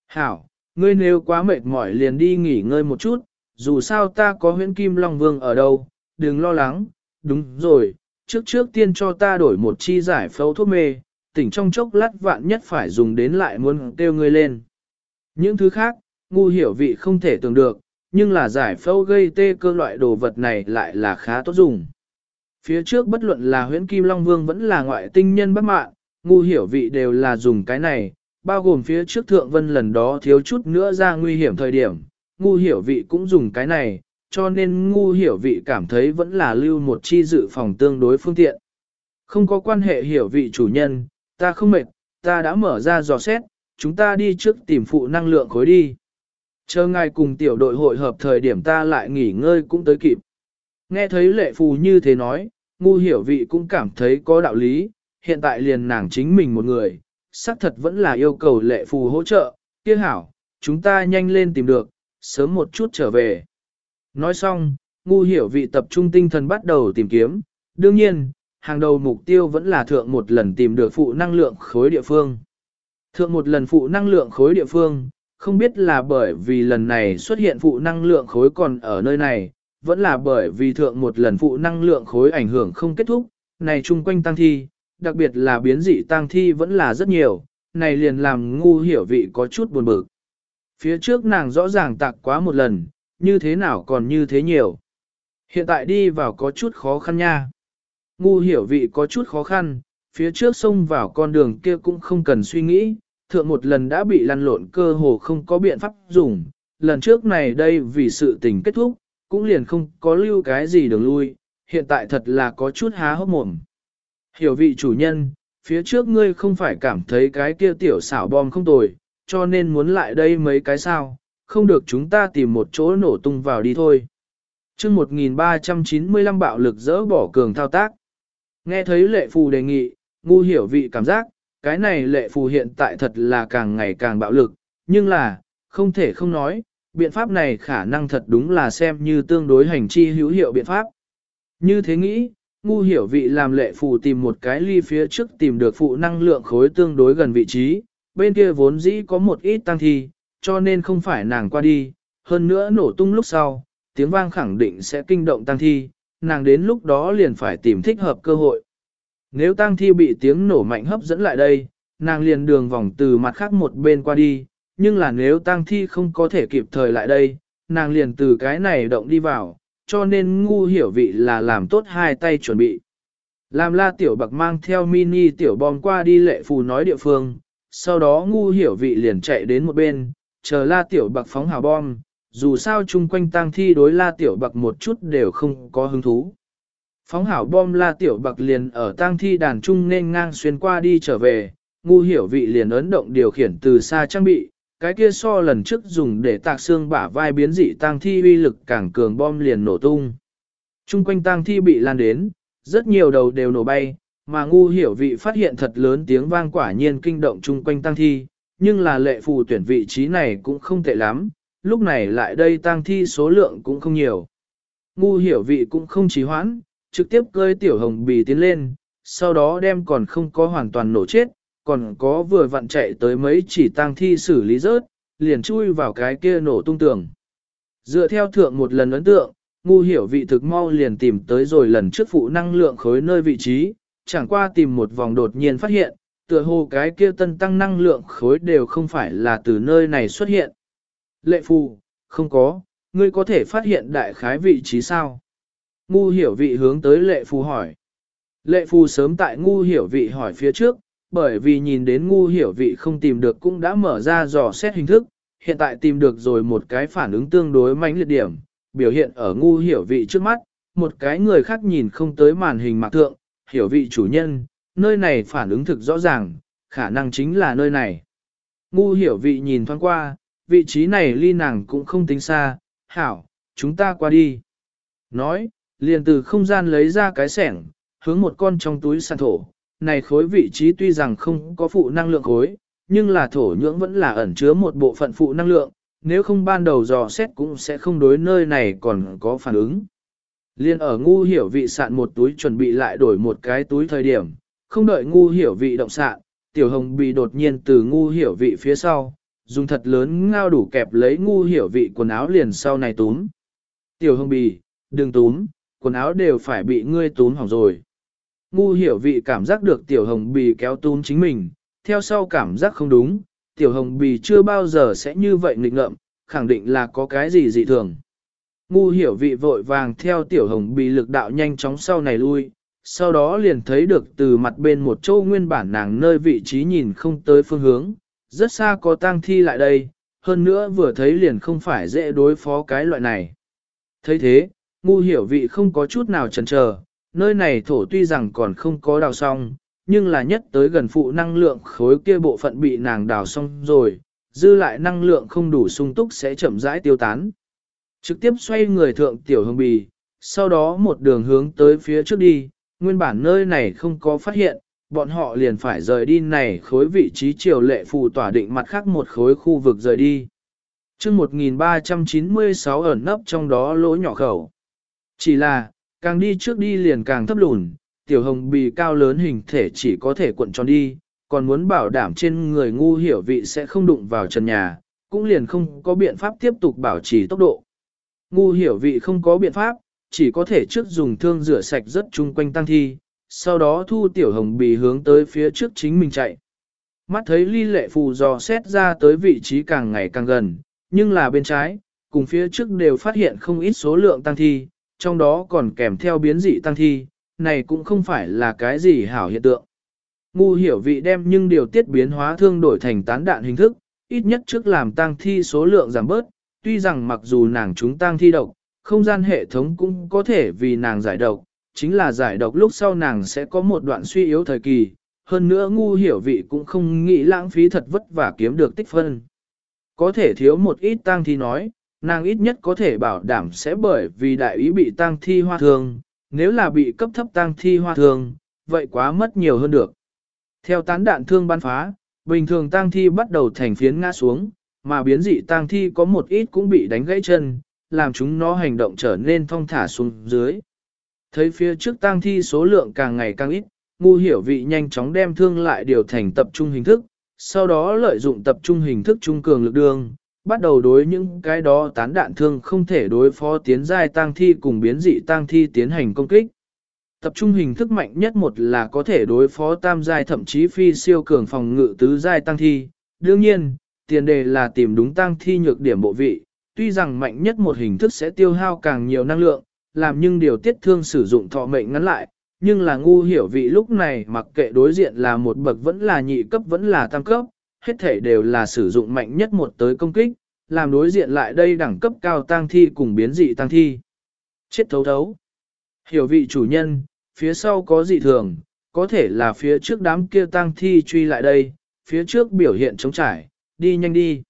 Hảo, ngươi nếu quá mệt mỏi liền đi nghỉ ngơi một chút, dù sao ta có huyễn kim long vương ở đâu, đừng lo lắng, đúng rồi, trước trước tiên cho ta đổi một chi giải phẫu thuốc mê, tỉnh trong chốc lát vạn nhất phải dùng đến lại muốn kêu ngươi lên. Những thứ khác, ngu hiểu vị không thể tưởng được, nhưng là giải phẫu gây tê cơ loại đồ vật này lại là khá tốt dùng. Phía trước bất luận là huyễn kim long vương vẫn là ngoại tinh nhân bất mạng, ngu hiểu vị đều là dùng cái này, bao gồm phía trước thượng vân lần đó thiếu chút nữa ra nguy hiểm thời điểm, ngu hiểu vị cũng dùng cái này, cho nên ngu hiểu vị cảm thấy vẫn là lưu một chi dự phòng tương đối phương tiện. Không có quan hệ hiểu vị chủ nhân, ta không mệt, ta đã mở ra dò xét, chúng ta đi trước tìm phụ năng lượng khối đi. Chờ ngài cùng tiểu đội hội hợp thời điểm ta lại nghỉ ngơi cũng tới kịp. Nghe thấy lệ phù như thế nói, ngu hiểu vị cũng cảm thấy có đạo lý, hiện tại liền nàng chính mình một người, xác thật vẫn là yêu cầu lệ phù hỗ trợ, kia hảo, chúng ta nhanh lên tìm được, sớm một chút trở về. Nói xong, ngu hiểu vị tập trung tinh thần bắt đầu tìm kiếm, đương nhiên, hàng đầu mục tiêu vẫn là thượng một lần tìm được phụ năng lượng khối địa phương. Thượng một lần phụ năng lượng khối địa phương, không biết là bởi vì lần này xuất hiện phụ năng lượng khối còn ở nơi này, vẫn là bởi vì thượng một lần phụ năng lượng khối ảnh hưởng không kết thúc, này chung quanh tăng thi, đặc biệt là biến dị tăng thi vẫn là rất nhiều, này liền làm ngu hiểu vị có chút buồn bực. Phía trước nàng rõ ràng tạc quá một lần, như thế nào còn như thế nhiều. Hiện tại đi vào có chút khó khăn nha. Ngu hiểu vị có chút khó khăn, phía trước xông vào con đường kia cũng không cần suy nghĩ, thượng một lần đã bị lăn lộn cơ hồ không có biện pháp dùng, lần trước này đây vì sự tình kết thúc, cũng liền không có lưu cái gì đường lui, hiện tại thật là có chút há hốc mồm. Hiểu vị chủ nhân, phía trước ngươi không phải cảm thấy cái kia tiểu xảo bom không tồi, cho nên muốn lại đây mấy cái sao, không được chúng ta tìm một chỗ nổ tung vào đi thôi. chương 1395 bạo lực dỡ bỏ cường thao tác. Nghe thấy lệ phù đề nghị, ngu hiểu vị cảm giác, cái này lệ phù hiện tại thật là càng ngày càng bạo lực, nhưng là, không thể không nói, biện pháp này khả năng thật đúng là xem như tương đối hành chi hữu hiệu biện pháp. Như thế nghĩ, ngu hiểu vị làm lệ phù tìm một cái ly phía trước tìm được phụ năng lượng khối tương đối gần vị trí, bên kia vốn dĩ có một ít tăng thi, cho nên không phải nàng qua đi, hơn nữa nổ tung lúc sau, tiếng vang khẳng định sẽ kinh động tăng thi, nàng đến lúc đó liền phải tìm thích hợp cơ hội. Nếu tang thi bị tiếng nổ mạnh hấp dẫn lại đây, nàng liền đường vòng từ mặt khác một bên qua đi, nhưng là nếu tang thi không có thể kịp thời lại đây, nàng liền từ cái này động đi vào, cho nên ngu hiểu vị là làm tốt hai tay chuẩn bị. Làm la tiểu bạc mang theo mini tiểu bom qua đi lệ phù nói địa phương, sau đó ngu hiểu vị liền chạy đến một bên, chờ la tiểu bạc phóng hào bom, dù sao chung quanh tang thi đối la tiểu bạc một chút đều không có hứng thú. Phóng hảo bom la tiểu bạc liền ở tang thi đàn trung nên ngang xuyên qua đi trở về, ngu hiểu vị liền ấn động điều khiển từ xa trang bị, cái kia so lần trước dùng để tạc xương bả vai biến dị tang thi uy lực càng cường bom liền nổ tung. Trung quanh tang thi bị lan đến, rất nhiều đầu đều nổ bay, mà ngu hiểu vị phát hiện thật lớn tiếng vang quả nhiên kinh động chung quanh tang thi, nhưng là lệ phù tuyển vị trí này cũng không tệ lắm, lúc này lại đây tang thi số lượng cũng không nhiều. Ngu hiểu vị cũng không trì hoãn, trực tiếp cơi tiểu hồng bì tiến lên, sau đó đem còn không có hoàn toàn nổ chết, còn có vừa vặn chạy tới mấy chỉ tang thi xử lý rớt, liền chui vào cái kia nổ tung tường. Dựa theo thượng một lần ấn tượng, ngu hiểu vị thực mau liền tìm tới rồi lần trước phụ năng lượng khối nơi vị trí, chẳng qua tìm một vòng đột nhiên phát hiện, tựa hồ cái kia tân tăng năng lượng khối đều không phải là từ nơi này xuất hiện. Lệ phù, không có, ngươi có thể phát hiện đại khái vị trí sao? Ngu hiểu vị hướng tới lệ phù hỏi. Lệ phù sớm tại ngu hiểu vị hỏi phía trước, bởi vì nhìn đến ngu hiểu vị không tìm được cũng đã mở ra dò xét hình thức, hiện tại tìm được rồi một cái phản ứng tương đối mãnh liệt điểm, biểu hiện ở ngu hiểu vị trước mắt, một cái người khác nhìn không tới màn hình mạc thượng, hiểu vị chủ nhân, nơi này phản ứng thực rõ ràng, khả năng chính là nơi này. Ngu hiểu vị nhìn thoáng qua, vị trí này ly nàng cũng không tính xa, hảo, chúng ta qua đi. Nói, liền từ không gian lấy ra cái sẻng, hướng một con trong túi sàn thổ, này khối vị trí tuy rằng không có phụ năng lượng khối, nhưng là thổ nhưỡng vẫn là ẩn chứa một bộ phận phụ năng lượng, nếu không ban đầu dò xét cũng sẽ không đối nơi này còn có phản ứng. Liên ở ngu hiểu vị sạn một túi chuẩn bị lại đổi một cái túi thời điểm, không đợi ngu hiểu vị động sạn, tiểu hồng bị đột nhiên từ ngu hiểu vị phía sau, dùng thật lớn ngao đủ kẹp lấy ngu hiểu vị quần áo liền sau này túm. Tiểu hồng bì, đừng túm, quần áo đều phải bị ngươi tún hỏng rồi. Ngu hiểu vị cảm giác được tiểu hồng bì kéo tún chính mình, theo sau cảm giác không đúng, tiểu hồng bì chưa bao giờ sẽ như vậy nghịch ngợm, khẳng định là có cái gì dị thường. Ngu hiểu vị vội vàng theo tiểu hồng bì lực đạo nhanh chóng sau này lui, sau đó liền thấy được từ mặt bên một chỗ nguyên bản nàng nơi vị trí nhìn không tới phương hướng, rất xa có tang thi lại đây, hơn nữa vừa thấy liền không phải dễ đối phó cái loại này. thấy thế, ngu hiểu vị không có chút nào chần chờ, nơi này thổ tuy rằng còn không có đào xong, nhưng là nhất tới gần phụ năng lượng khối kia bộ phận bị nàng đào xong rồi, dư lại năng lượng không đủ sung túc sẽ chậm rãi tiêu tán. Trực tiếp xoay người thượng tiểu hương bì, sau đó một đường hướng tới phía trước đi, nguyên bản nơi này không có phát hiện, bọn họ liền phải rời đi này khối vị trí triều lệ phù tỏa định mặt khác một khối khu vực rời đi. chương 1396 ẩn nấp trong đó lỗ nhỏ khẩu. Chỉ là, càng đi trước đi liền càng thấp lùn, tiểu hồng bì cao lớn hình thể chỉ có thể cuộn tròn đi, còn muốn bảo đảm trên người ngu hiểu vị sẽ không đụng vào trần nhà, cũng liền không có biện pháp tiếp tục bảo trì tốc độ. Ngu hiểu vị không có biện pháp, chỉ có thể trước dùng thương rửa sạch rất chung quanh tăng thi, sau đó thu tiểu hồng bì hướng tới phía trước chính mình chạy. Mắt thấy ly lệ phù dò xét ra tới vị trí càng ngày càng gần, nhưng là bên trái, cùng phía trước đều phát hiện không ít số lượng tăng thi, trong đó còn kèm theo biến dị tăng thi, này cũng không phải là cái gì hảo hiện tượng. Ngu hiểu vị đem nhưng điều tiết biến hóa thương đổi thành tán đạn hình thức, ít nhất trước làm tăng thi số lượng giảm bớt, tuy rằng mặc dù nàng chúng tăng thi độc, không gian hệ thống cũng có thể vì nàng giải độc, chính là giải độc lúc sau nàng sẽ có một đoạn suy yếu thời kỳ, hơn nữa ngu hiểu vị cũng không nghĩ lãng phí thật vất vả kiếm được tích phân. Có thể thiếu một ít tăng thi nói, nàng ít nhất có thể bảo đảm sẽ bởi vì đại ý bị tang thi hoa thương, nếu là bị cấp thấp tang thi hoa thương, vậy quá mất nhiều hơn được. Theo tán đạn thương ban phá, bình thường tang thi bắt đầu thành phiến ngã xuống, mà biến dị tang thi có một ít cũng bị đánh gãy chân, làm chúng nó hành động trở nên thong thả xuống dưới. Thấy phía trước tang thi số lượng càng ngày càng ít, ngu hiểu vị nhanh chóng đem thương lại điều thành tập trung hình thức, sau đó lợi dụng tập trung hình thức trung cường lực đường, bắt đầu đối những cái đó tán đạn thương không thể đối phó tiến giai tăng thi cùng biến dị tăng thi tiến hành công kích. Tập trung hình thức mạnh nhất một là có thể đối phó tam giai thậm chí phi siêu cường phòng ngự tứ giai tăng thi. Đương nhiên, tiền đề là tìm đúng tăng thi nhược điểm bộ vị, tuy rằng mạnh nhất một hình thức sẽ tiêu hao càng nhiều năng lượng, làm nhưng điều tiết thương sử dụng thọ mệnh ngắn lại, nhưng là ngu hiểu vị lúc này mặc kệ đối diện là một bậc vẫn là nhị cấp vẫn là tam cấp, hết thể đều là sử dụng mạnh nhất một tới công kích, làm đối diện lại đây đẳng cấp cao tăng thi cùng biến dị tăng thi. Chết thấu thấu. Hiểu vị chủ nhân, phía sau có dị thường, có thể là phía trước đám kia tăng thi truy lại đây, phía trước biểu hiện chống trải, đi nhanh đi.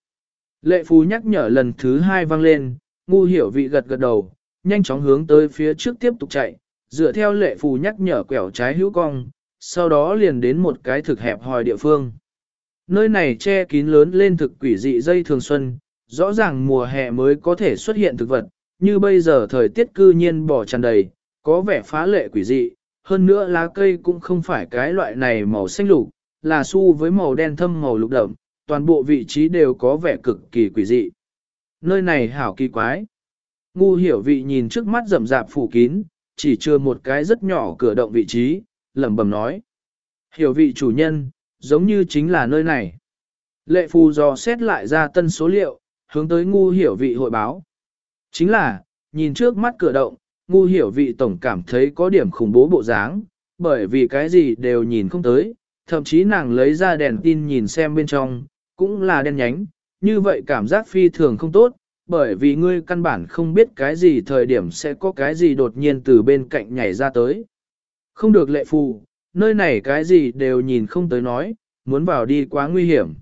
Lệ phú nhắc nhở lần thứ hai vang lên, ngu hiểu vị gật gật đầu, nhanh chóng hướng tới phía trước tiếp tục chạy, dựa theo lệ phù nhắc nhở quẹo trái hữu cong, sau đó liền đến một cái thực hẹp hòi địa phương. Nơi này che kín lớn lên thực quỷ dị dây thường xuân, rõ ràng mùa hè mới có thể xuất hiện thực vật, như bây giờ thời tiết cư nhiên bỏ tràn đầy, có vẻ phá lệ quỷ dị, hơn nữa lá cây cũng không phải cái loại này màu xanh lục, là su với màu đen thâm màu lục đậm, toàn bộ vị trí đều có vẻ cực kỳ quỷ dị. Nơi này hảo kỳ quái. Ngu hiểu vị nhìn trước mắt rậm rạp phủ kín, chỉ chưa một cái rất nhỏ cửa động vị trí, lẩm bẩm nói. Hiểu vị chủ nhân, giống như chính là nơi này. Lệ phù dò xét lại ra tân số liệu, hướng tới ngu hiểu vị hội báo. Chính là, nhìn trước mắt cửa động, ngu hiểu vị tổng cảm thấy có điểm khủng bố bộ dáng, bởi vì cái gì đều nhìn không tới, thậm chí nàng lấy ra đèn tin nhìn xem bên trong, cũng là đen nhánh, như vậy cảm giác phi thường không tốt, bởi vì ngươi căn bản không biết cái gì thời điểm sẽ có cái gì đột nhiên từ bên cạnh nhảy ra tới. Không được lệ phù, nơi này cái gì đều nhìn không tới nói, muốn vào đi quá nguy hiểm.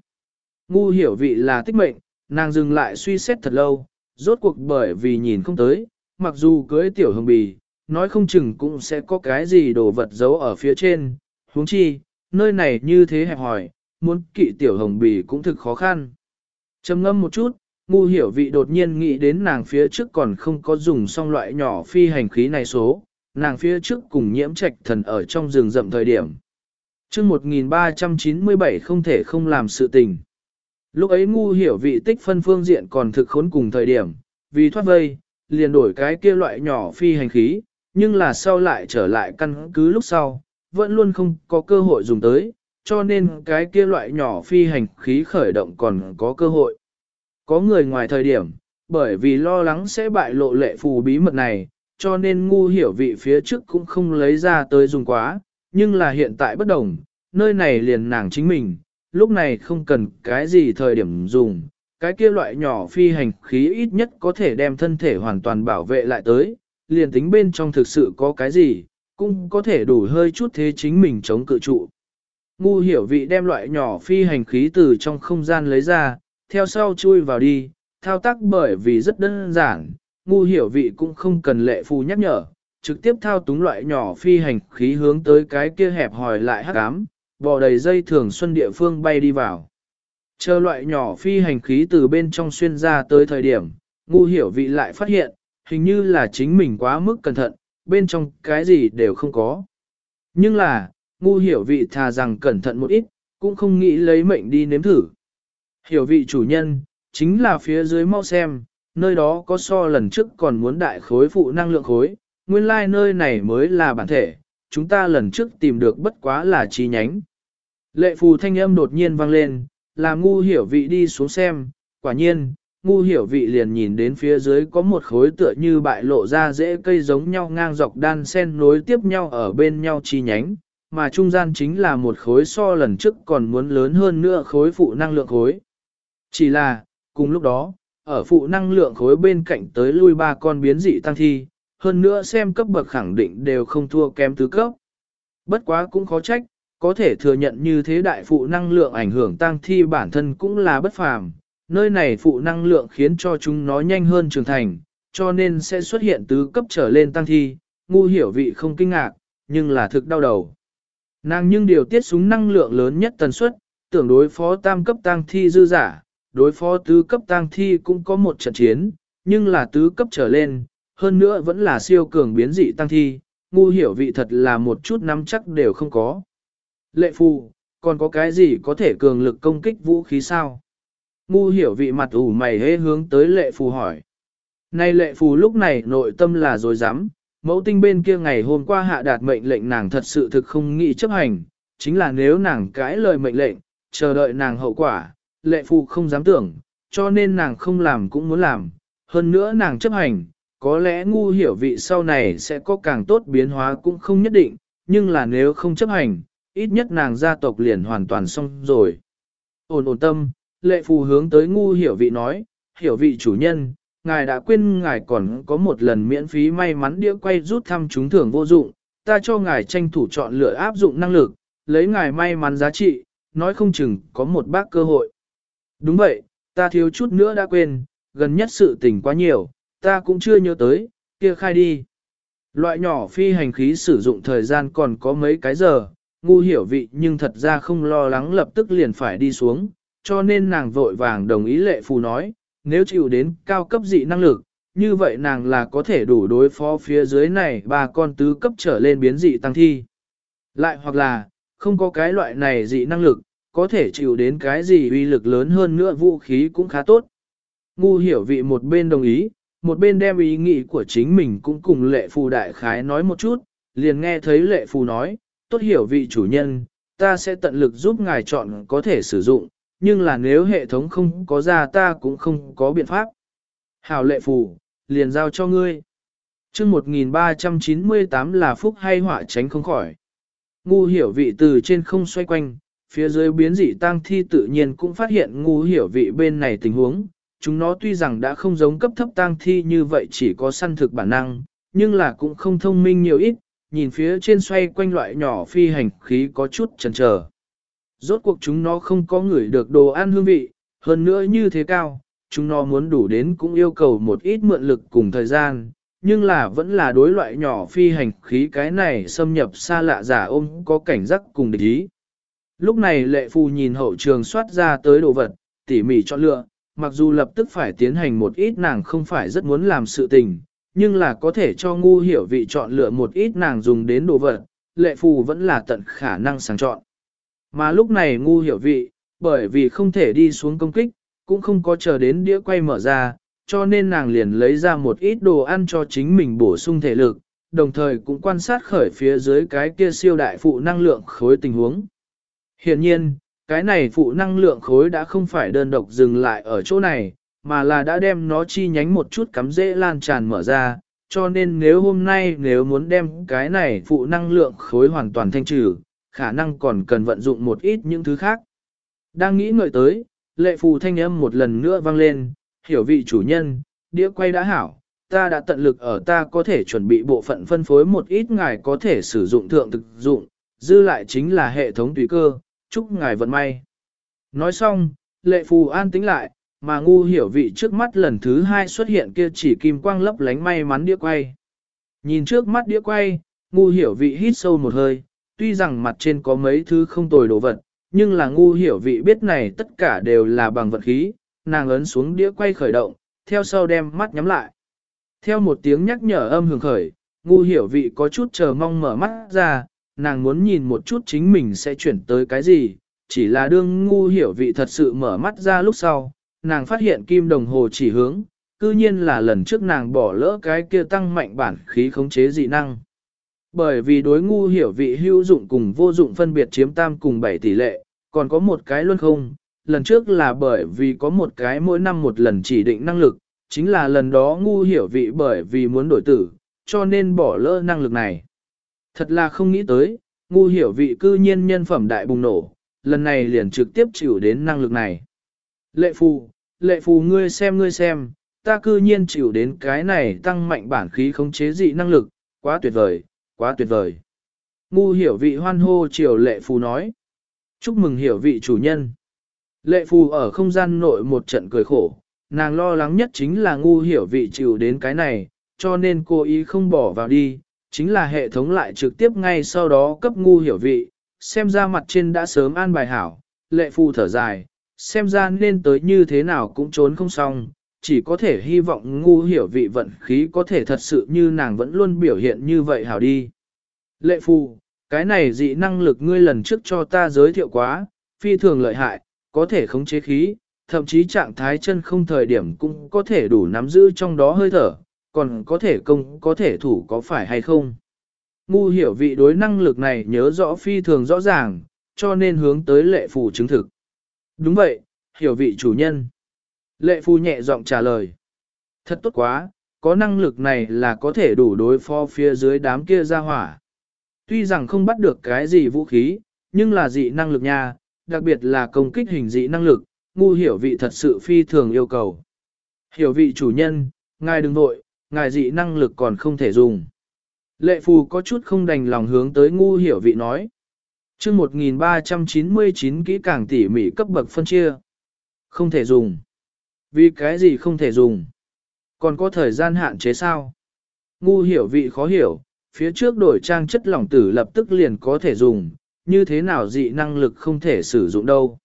Ngu hiểu vị là tích mệnh, nàng dừng lại suy xét thật lâu, rốt cuộc bởi vì nhìn không tới, mặc dù cưới tiểu hồng bì, nói không chừng cũng sẽ có cái gì đồ vật giấu ở phía trên, huống chi, nơi này như thế hẹp hỏi, muốn kỵ tiểu hồng bì cũng thực khó khăn. trầm ngâm một chút, ngu hiểu vị đột nhiên nghĩ đến nàng phía trước còn không có dùng xong loại nhỏ phi hành khí này số, nàng phía trước cùng nhiễm trạch thần ở trong rừng rậm thời điểm. chương 1397 không thể không làm sự tình. Lúc ấy ngu hiểu vị tích phân phương diện còn thực khốn cùng thời điểm, vì thoát vây, liền đổi cái kia loại nhỏ phi hành khí, nhưng là sau lại trở lại căn cứ lúc sau, vẫn luôn không có cơ hội dùng tới, cho nên cái kia loại nhỏ phi hành khí khởi động còn có cơ hội. Có người ngoài thời điểm, bởi vì lo lắng sẽ bại lộ lệ phù bí mật này, cho nên ngu hiểu vị phía trước cũng không lấy ra tới dùng quá, nhưng là hiện tại bất đồng, nơi này liền nàng chính mình, lúc này không cần cái gì thời điểm dùng, cái kia loại nhỏ phi hành khí ít nhất có thể đem thân thể hoàn toàn bảo vệ lại tới, liền tính bên trong thực sự có cái gì, cũng có thể đủ hơi chút thế chính mình chống cự trụ, Ngu hiểu vị đem loại nhỏ phi hành khí từ trong không gian lấy ra, theo sau chui vào đi, thao tác bởi vì rất đơn giản, ngu hiểu vị cũng không cần lệ phu nhắc nhở, trực tiếp thao túng loại nhỏ phi hành khí hướng tới cái kia hẹp hỏi lại hắc ám, bò đầy dây thường xuân địa phương bay đi vào. Chờ loại nhỏ phi hành khí từ bên trong xuyên ra tới thời điểm, ngu hiểu vị lại phát hiện, hình như là chính mình quá mức cẩn thận, bên trong cái gì đều không có. Nhưng là, ngu hiểu vị thà rằng cẩn thận một ít, cũng không nghĩ lấy mệnh đi nếm thử. Hiểu vị chủ nhân, chính là phía dưới mau xem, nơi đó có so lần trước còn muốn đại khối phụ năng lượng khối, nguyên lai like nơi này mới là bản thể, chúng ta lần trước tìm được bất quá là chi nhánh. Lệ phù thanh âm đột nhiên vang lên, làm ngu hiểu vị đi xuống xem, quả nhiên, ngu hiểu vị liền nhìn đến phía dưới có một khối tựa như bại lộ ra dễ cây giống nhau ngang dọc đan sen nối tiếp nhau ở bên nhau chi nhánh, mà trung gian chính là một khối so lần trước còn muốn lớn hơn nữa khối phụ năng lượng khối. Chỉ là, cùng lúc đó, ở phụ năng lượng khối bên cạnh tới lui ba con biến dị tăng thi, hơn nữa xem cấp bậc khẳng định đều không thua kém tứ cấp. Bất quá cũng khó trách, có thể thừa nhận như thế đại phụ năng lượng ảnh hưởng tăng thi bản thân cũng là bất phàm, nơi này phụ năng lượng khiến cho chúng nó nhanh hơn trưởng thành, cho nên sẽ xuất hiện tứ cấp trở lên tăng thi, ngu hiểu vị không kinh ngạc, nhưng là thực đau đầu. Nàng nhưng điều tiết súng năng lượng lớn nhất tần suất, tưởng đối phó tam cấp tăng thi dư giả, đối phó tứ cấp tăng thi cũng có một trận chiến, nhưng là tứ cấp trở lên, hơn nữa vẫn là siêu cường biến dị tăng thi, ngu hiểu vị thật là một chút nắm chắc đều không có. Lệ phù, còn có cái gì có thể cường lực công kích vũ khí sao? Ngu hiểu vị mặt ủ mày hế hướng tới lệ phù hỏi. Nay lệ phù lúc này nội tâm là dối rắm mẫu tinh bên kia ngày hôm qua hạ đạt mệnh lệnh nàng thật sự thực không nghĩ chấp hành, chính là nếu nàng cãi lời mệnh lệnh, chờ đợi nàng hậu quả, lệ phụ không dám tưởng, cho nên nàng không làm cũng muốn làm, hơn nữa nàng chấp hành, có lẽ ngu hiểu vị sau này sẽ có càng tốt biến hóa cũng không nhất định, nhưng là nếu không chấp hành, ít nhất nàng gia tộc liền hoàn toàn xong rồi. Ổn ổn tâm, lệ phù hướng tới ngu hiểu vị nói, hiểu vị chủ nhân, ngài đã quên ngài còn có một lần miễn phí may mắn đĩa quay rút thăm trúng thưởng vô dụng, ta cho ngài tranh thủ chọn lựa áp dụng năng lực, lấy ngài may mắn giá trị, nói không chừng có một bác cơ hội. Đúng vậy, ta thiếu chút nữa đã quên, gần nhất sự tình quá nhiều, ta cũng chưa nhớ tới, kia khai đi. Loại nhỏ phi hành khí sử dụng thời gian còn có mấy cái giờ, ngu hiểu vị nhưng thật ra không lo lắng lập tức liền phải đi xuống, cho nên nàng vội vàng đồng ý lệ phù nói, nếu chịu đến cao cấp dị năng lực, như vậy nàng là có thể đủ đối phó phía dưới này ba con tứ cấp trở lên biến dị tăng thi. Lại hoặc là, không có cái loại này dị năng lực, có thể chịu đến cái gì uy lực lớn hơn nữa vũ khí cũng khá tốt. Ngu hiểu vị một bên đồng ý, một bên đem ý nghĩ của chính mình cũng cùng lệ phù đại khái nói một chút, liền nghe thấy lệ phù nói, tốt hiểu vị chủ nhân, ta sẽ tận lực giúp ngài chọn có thể sử dụng, nhưng là nếu hệ thống không có ra ta cũng không có biện pháp. Hảo lệ phù, liền giao cho ngươi. chương 1398 là phúc hay họa tránh không khỏi. Ngu hiểu vị từ trên không xoay quanh, phía dưới biến dị tang thi tự nhiên cũng phát hiện ngu hiểu vị bên này tình huống. Chúng nó tuy rằng đã không giống cấp thấp tang thi như vậy chỉ có săn thực bản năng, nhưng là cũng không thông minh nhiều ít, nhìn phía trên xoay quanh loại nhỏ phi hành khí có chút chần chờ. Rốt cuộc chúng nó không có ngửi được đồ ăn hương vị, hơn nữa như thế cao, chúng nó muốn đủ đến cũng yêu cầu một ít mượn lực cùng thời gian, nhưng là vẫn là đối loại nhỏ phi hành khí cái này xâm nhập xa lạ giả ôm có cảnh giác cùng địch ý. Lúc này lệ phù nhìn hậu trường soát ra tới đồ vật, tỉ mỉ chọn lựa, mặc dù lập tức phải tiến hành một ít nàng không phải rất muốn làm sự tình, nhưng là có thể cho ngu hiểu vị chọn lựa một ít nàng dùng đến đồ vật, lệ phù vẫn là tận khả năng sáng chọn. Mà lúc này ngu hiểu vị, bởi vì không thể đi xuống công kích, cũng không có chờ đến đĩa quay mở ra, cho nên nàng liền lấy ra một ít đồ ăn cho chính mình bổ sung thể lực, đồng thời cũng quan sát khởi phía dưới cái kia siêu đại phụ năng lượng khối tình huống. Hiện nhiên, cái này phụ năng lượng khối đã không phải đơn độc dừng lại ở chỗ này, mà là đã đem nó chi nhánh một chút cắm dễ lan tràn mở ra, cho nên nếu hôm nay nếu muốn đem cái này phụ năng lượng khối hoàn toàn thanh trừ, khả năng còn cần vận dụng một ít những thứ khác. Đang nghĩ ngợi tới, lệ phù thanh âm một lần nữa vang lên, hiểu vị chủ nhân, đĩa quay đã hảo, ta đã tận lực ở ta có thể chuẩn bị bộ phận phân phối một ít ngài có thể sử dụng thượng thực dụng, dư lại chính là hệ thống tùy cơ, chúc ngài vận may. Nói xong, lệ phù an tính lại, mà ngu hiểu vị trước mắt lần thứ hai xuất hiện kia chỉ kim quang lấp lánh may mắn đĩa quay. Nhìn trước mắt đĩa quay, ngu hiểu vị hít sâu một hơi, tuy rằng mặt trên có mấy thứ không tồi đồ vật, nhưng là ngu hiểu vị biết này tất cả đều là bằng vật khí, nàng ấn xuống đĩa quay khởi động, theo sau đem mắt nhắm lại. Theo một tiếng nhắc nhở âm hưởng khởi, ngu hiểu vị có chút chờ mong mở mắt ra, nàng muốn nhìn một chút chính mình sẽ chuyển tới cái gì, chỉ là đương ngu hiểu vị thật sự mở mắt ra lúc sau, nàng phát hiện kim đồng hồ chỉ hướng, cư nhiên là lần trước nàng bỏ lỡ cái kia tăng mạnh bản khí khống chế dị năng. Bởi vì đối ngu hiểu vị hữu dụng cùng vô dụng phân biệt chiếm tam cùng 7 tỷ lệ, còn có một cái luôn không, lần trước là bởi vì có một cái mỗi năm một lần chỉ định năng lực, chính là lần đó ngu hiểu vị bởi vì muốn đổi tử, cho nên bỏ lỡ năng lực này. Thật là không nghĩ tới, ngu hiểu vị cư nhiên nhân phẩm đại bùng nổ, lần này liền trực tiếp chịu đến năng lực này. Lệ phù, lệ phù ngươi xem ngươi xem, ta cư nhiên chịu đến cái này tăng mạnh bản khí khống chế dị năng lực, quá tuyệt vời, quá tuyệt vời. Ngu hiểu vị hoan hô triều lệ phù nói. Chúc mừng hiểu vị chủ nhân. Lệ phù ở không gian nội một trận cười khổ, nàng lo lắng nhất chính là ngu hiểu vị chịu đến cái này, cho nên cô ý không bỏ vào đi, chính là hệ thống lại trực tiếp ngay sau đó cấp ngu hiểu vị, xem ra mặt trên đã sớm an bài hảo, lệ phù thở dài, xem ra nên tới như thế nào cũng trốn không xong, chỉ có thể hy vọng ngu hiểu vị vận khí có thể thật sự như nàng vẫn luôn biểu hiện như vậy hảo đi. Lệ phù, cái này dị năng lực ngươi lần trước cho ta giới thiệu quá, phi thường lợi hại, có thể khống chế khí, thậm chí trạng thái chân không thời điểm cũng có thể đủ nắm giữ trong đó hơi thở, còn có thể công có thể thủ có phải hay không. Ngu hiểu vị đối năng lực này nhớ rõ phi thường rõ ràng, cho nên hướng tới lệ phù chứng thực. Đúng vậy, hiểu vị chủ nhân. Lệ phù nhẹ giọng trả lời. Thật tốt quá, có năng lực này là có thể đủ đối phó phía dưới đám kia ra hỏa. Tuy rằng không bắt được cái gì vũ khí, nhưng là dị năng lực nha, đặc biệt là công kích hình dị năng lực, ngu hiểu vị thật sự phi thường yêu cầu. Hiểu vị chủ nhân, ngài đừng vội, ngài dị năng lực còn không thể dùng. Lệ phù có chút không đành lòng hướng tới ngu hiểu vị nói. chương 1399 kỹ càng tỉ mỉ cấp bậc phân chia. Không thể dùng. Vì cái gì không thể dùng? Còn có thời gian hạn chế sao? Ngu hiểu vị khó hiểu, phía trước đổi trang chất lỏng tử lập tức liền có thể dùng, như thế nào dị năng lực không thể sử dụng đâu.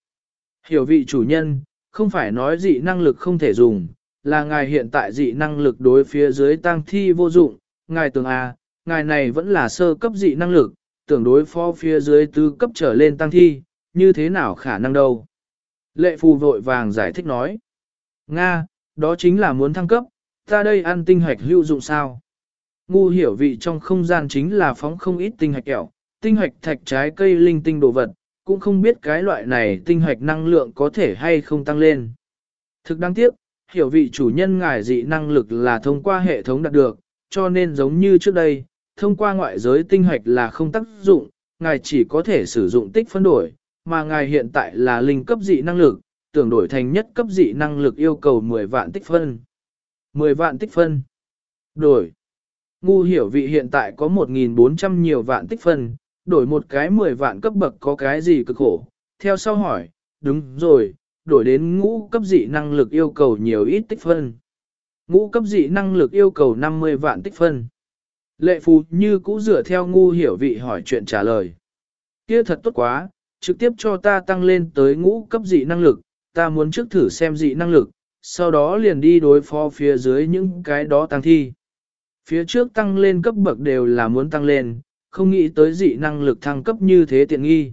Hiểu vị chủ nhân, không phải nói dị năng lực không thể dùng, là ngài hiện tại dị năng lực đối phía dưới tăng thi vô dụng, ngài tưởng à, ngài này vẫn là sơ cấp dị năng lực, tưởng đối phó phía dưới tứ cấp trở lên tăng thi, như thế nào khả năng đâu. Lệ phù vội vàng giải thích nói. Nga, đó chính là muốn thăng cấp, ta đây ăn tinh hoạch hữu dụng sao? Ngu hiểu vị trong không gian chính là phóng không ít tinh hạch kẹo, tinh hạch thạch trái cây linh tinh đồ vật, cũng không biết cái loại này tinh hạch năng lượng có thể hay không tăng lên. Thực đáng tiếc, hiểu vị chủ nhân ngài dị năng lực là thông qua hệ thống đạt được, cho nên giống như trước đây, thông qua ngoại giới tinh hạch là không tác dụng, ngài chỉ có thể sử dụng tích phân đổi, mà ngài hiện tại là linh cấp dị năng lực, tưởng đổi thành nhất cấp dị năng lực yêu cầu 10 vạn tích phân. 10 vạn tích phân. Đổi. Ngu hiểu vị hiện tại có 1.400 nhiều vạn tích phân, đổi một cái 10 vạn cấp bậc có cái gì cực khổ. Theo sau hỏi, đúng rồi, đổi đến ngũ cấp dị năng lực yêu cầu nhiều ít tích phân. Ngũ cấp dị năng lực yêu cầu 50 vạn tích phân. Lệ phù như cũ dựa theo ngu hiểu vị hỏi chuyện trả lời. Kia thật tốt quá, trực tiếp cho ta tăng lên tới ngũ cấp dị năng lực, ta muốn trước thử xem dị năng lực, sau đó liền đi đối phó phía dưới những cái đó tăng thi. Phía trước tăng lên cấp bậc đều là muốn tăng lên, không nghĩ tới dị năng lực thăng cấp như thế tiện nghi.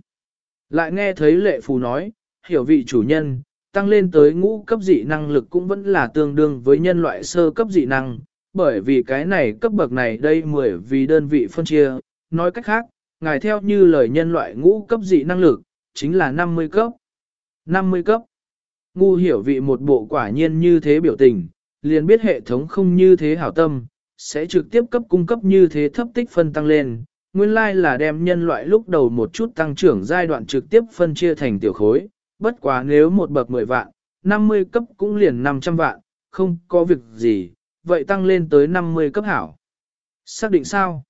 Lại nghe thấy lệ phù nói, hiểu vị chủ nhân, tăng lên tới ngũ cấp dị năng lực cũng vẫn là tương đương với nhân loại sơ cấp dị năng, bởi vì cái này cấp bậc này đây 10 vì đơn vị phân chia, nói cách khác, ngài theo như lời nhân loại ngũ cấp dị năng lực, chính là 50 cấp. 50 cấp. Ngu hiểu vị một bộ quả nhiên như thế biểu tình, liền biết hệ thống không như thế hảo tâm, sẽ trực tiếp cấp cung cấp như thế thấp tích phân tăng lên. Nguyên lai like là đem nhân loại lúc đầu một chút tăng trưởng giai đoạn trực tiếp phân chia thành tiểu khối, bất quá nếu một bậc 10 vạn, 50 cấp cũng liền 500 vạn, không có việc gì, vậy tăng lên tới 50 cấp hảo. Xác định sao?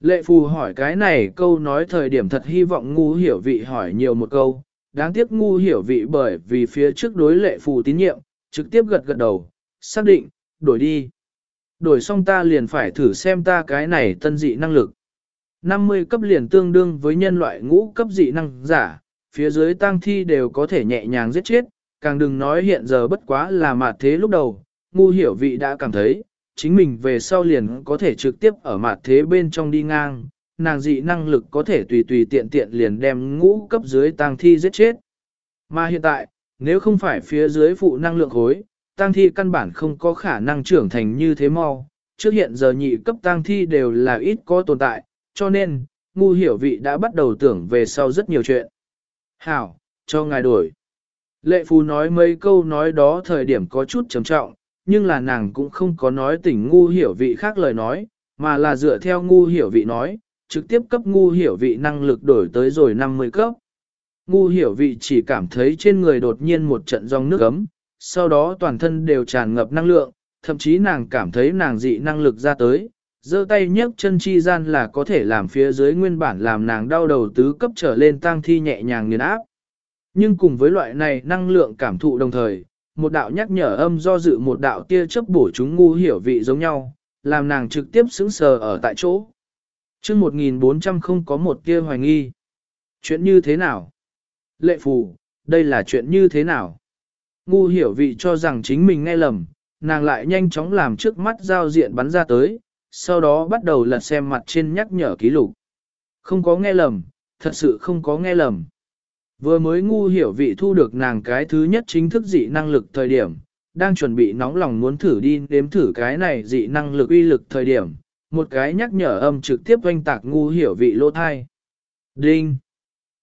Lệ phù hỏi cái này câu nói thời điểm thật hy vọng ngu hiểu vị hỏi nhiều một câu, đáng tiếc ngu hiểu vị bởi vì phía trước đối lệ phù tín nhiệm, trực tiếp gật gật đầu, xác định, đổi đi. Đổi xong ta liền phải thử xem ta cái này tân dị năng lực. 50 cấp liền tương đương với nhân loại ngũ cấp dị năng giả, phía dưới tang thi đều có thể nhẹ nhàng giết chết, càng đừng nói hiện giờ bất quá là mạt thế lúc đầu, ngu hiểu vị đã cảm thấy, chính mình về sau liền có thể trực tiếp ở mạt thế bên trong đi ngang, nàng dị năng lực có thể tùy tùy tiện tiện liền đem ngũ cấp dưới tang thi giết chết. Mà hiện tại, nếu không phải phía dưới phụ năng lượng khối, tang thi căn bản không có khả năng trưởng thành như thế mau, trước hiện giờ nhị cấp tang thi đều là ít có tồn tại, cho nên, ngu hiểu vị đã bắt đầu tưởng về sau rất nhiều chuyện. Hảo, cho ngài đổi. Lệ Phù nói mấy câu nói đó thời điểm có chút trầm trọng, nhưng là nàng cũng không có nói tỉnh ngu hiểu vị khác lời nói, mà là dựa theo ngu hiểu vị nói, trực tiếp cấp ngu hiểu vị năng lực đổi tới rồi 50 cấp. Ngu hiểu vị chỉ cảm thấy trên người đột nhiên một trận dòng nước ấm, sau đó toàn thân đều tràn ngập năng lượng, thậm chí nàng cảm thấy nàng dị năng lực ra tới, giơ tay nhấc chân chi gian là có thể làm phía dưới nguyên bản làm nàng đau đầu tứ cấp trở lên tăng thi nhẹ nhàng nghiền áp. Nhưng cùng với loại này năng lượng cảm thụ đồng thời, một đạo nhắc nhở âm do dự một đạo tia chớp bổ chúng ngu hiểu vị giống nhau, làm nàng trực tiếp xứng sờ ở tại chỗ. chương 1400 không có một tia hoài nghi. Chuyện như thế nào? Lệ phù, đây là chuyện như thế nào? Ngu hiểu vị cho rằng chính mình nghe lầm, nàng lại nhanh chóng làm trước mắt giao diện bắn ra tới, sau đó bắt đầu lật xem mặt trên nhắc nhở ký lục. Không có nghe lầm, thật sự không có nghe lầm. Vừa mới ngu hiểu vị thu được nàng cái thứ nhất chính thức dị năng lực thời điểm, đang chuẩn bị nóng lòng muốn thử đi đếm thử cái này dị năng lực uy lực thời điểm, một cái nhắc nhở âm trực tiếp oanh tạc ngu hiểu vị lô thai. Đinh!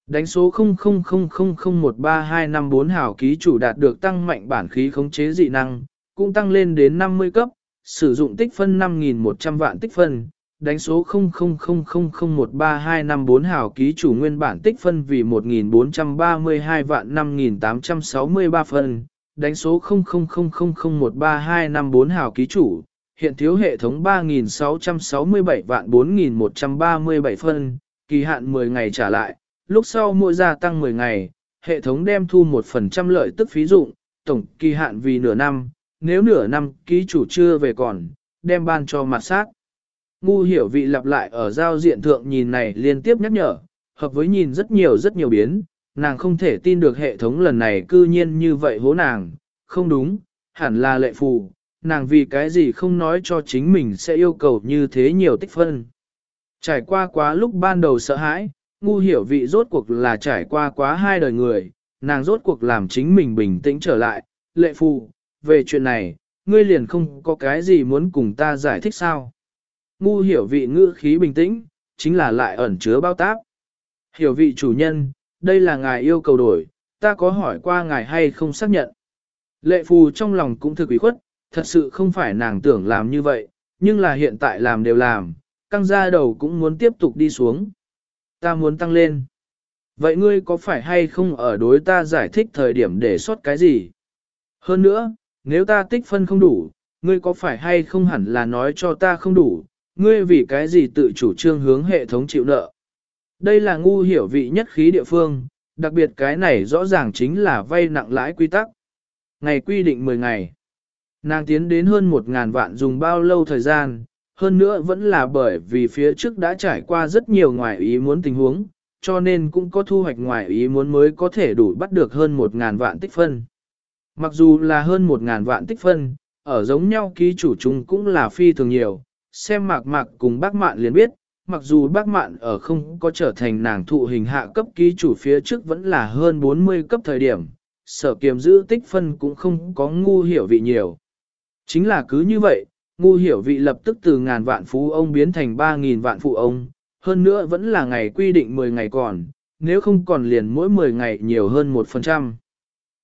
Đánh số 0000013254 hào ký chủ đạt được tăng mạnh bản khí khống chế dị năng, cũng tăng lên đến 50 cấp, sử dụng tích phân 5.100 vạn tích phân, đánh số 0000013254 hào ký chủ nguyên bản tích phân vì 1.432 vạn 5.863 phân, đánh số 0000013254 hào ký chủ, hiện thiếu hệ thống 3.667 vạn 4.137 phân, kỳ hạn 10 ngày trả lại, lúc sau mỗi gia tăng 10 ngày, hệ thống đem thu 1% lợi tức phí dụng, tổng kỳ hạn vì nửa năm, nếu nửa năm ký chủ chưa về còn, đem ban cho mặt sát. Ngu hiểu vị lặp lại ở giao diện thượng nhìn này liên tiếp nhắc nhở, hợp với nhìn rất nhiều rất nhiều biến, nàng không thể tin được hệ thống lần này cư nhiên như vậy hố nàng, không đúng, hẳn là lệ phù, nàng vì cái gì không nói cho chính mình sẽ yêu cầu như thế nhiều tích phân. Trải qua quá lúc ban đầu sợ hãi, ngu hiểu vị rốt cuộc là trải qua quá hai đời người, nàng rốt cuộc làm chính mình bình tĩnh trở lại, lệ phù, về chuyện này, ngươi liền không có cái gì muốn cùng ta giải thích sao. Ngu hiểu vị ngữ khí bình tĩnh, chính là lại ẩn chứa bao táp. Hiểu vị chủ nhân, đây là ngài yêu cầu đổi, ta có hỏi qua ngài hay không xác nhận. Lệ phù trong lòng cũng thực ý khuất, thật sự không phải nàng tưởng làm như vậy, nhưng là hiện tại làm đều làm, căng ra đầu cũng muốn tiếp tục đi xuống. Ta muốn tăng lên. Vậy ngươi có phải hay không ở đối ta giải thích thời điểm để sót cái gì? Hơn nữa, nếu ta tích phân không đủ, ngươi có phải hay không hẳn là nói cho ta không đủ, ngươi vì cái gì tự chủ trương hướng hệ thống chịu nợ. Đây là ngu hiểu vị nhất khí địa phương, đặc biệt cái này rõ ràng chính là vay nặng lãi quy tắc. Ngày quy định 10 ngày. Nàng tiến đến hơn 1.000 vạn dùng bao lâu thời gian, hơn nữa vẫn là bởi vì phía trước đã trải qua rất nhiều ngoài ý muốn tình huống, cho nên cũng có thu hoạch ngoài ý muốn mới có thể đủ bắt được hơn 1.000 vạn tích phân. Mặc dù là hơn 1.000 vạn tích phân, ở giống nhau ký chủ chung cũng là phi thường nhiều, xem mạc mạc cùng bác mạn liền biết, mặc dù bác mạn ở không có trở thành nàng thụ hình hạ cấp ký chủ phía trước vẫn là hơn 40 cấp thời điểm, sở kiềm giữ tích phân cũng không có ngu hiểu vị nhiều. Chính là cứ như vậy, ngu hiểu vị lập tức từ ngàn vạn phú ông biến thành 3.000 vạn phụ ông, hơn nữa vẫn là ngày quy định 10 ngày còn, nếu không còn liền mỗi 10 ngày nhiều hơn 1%.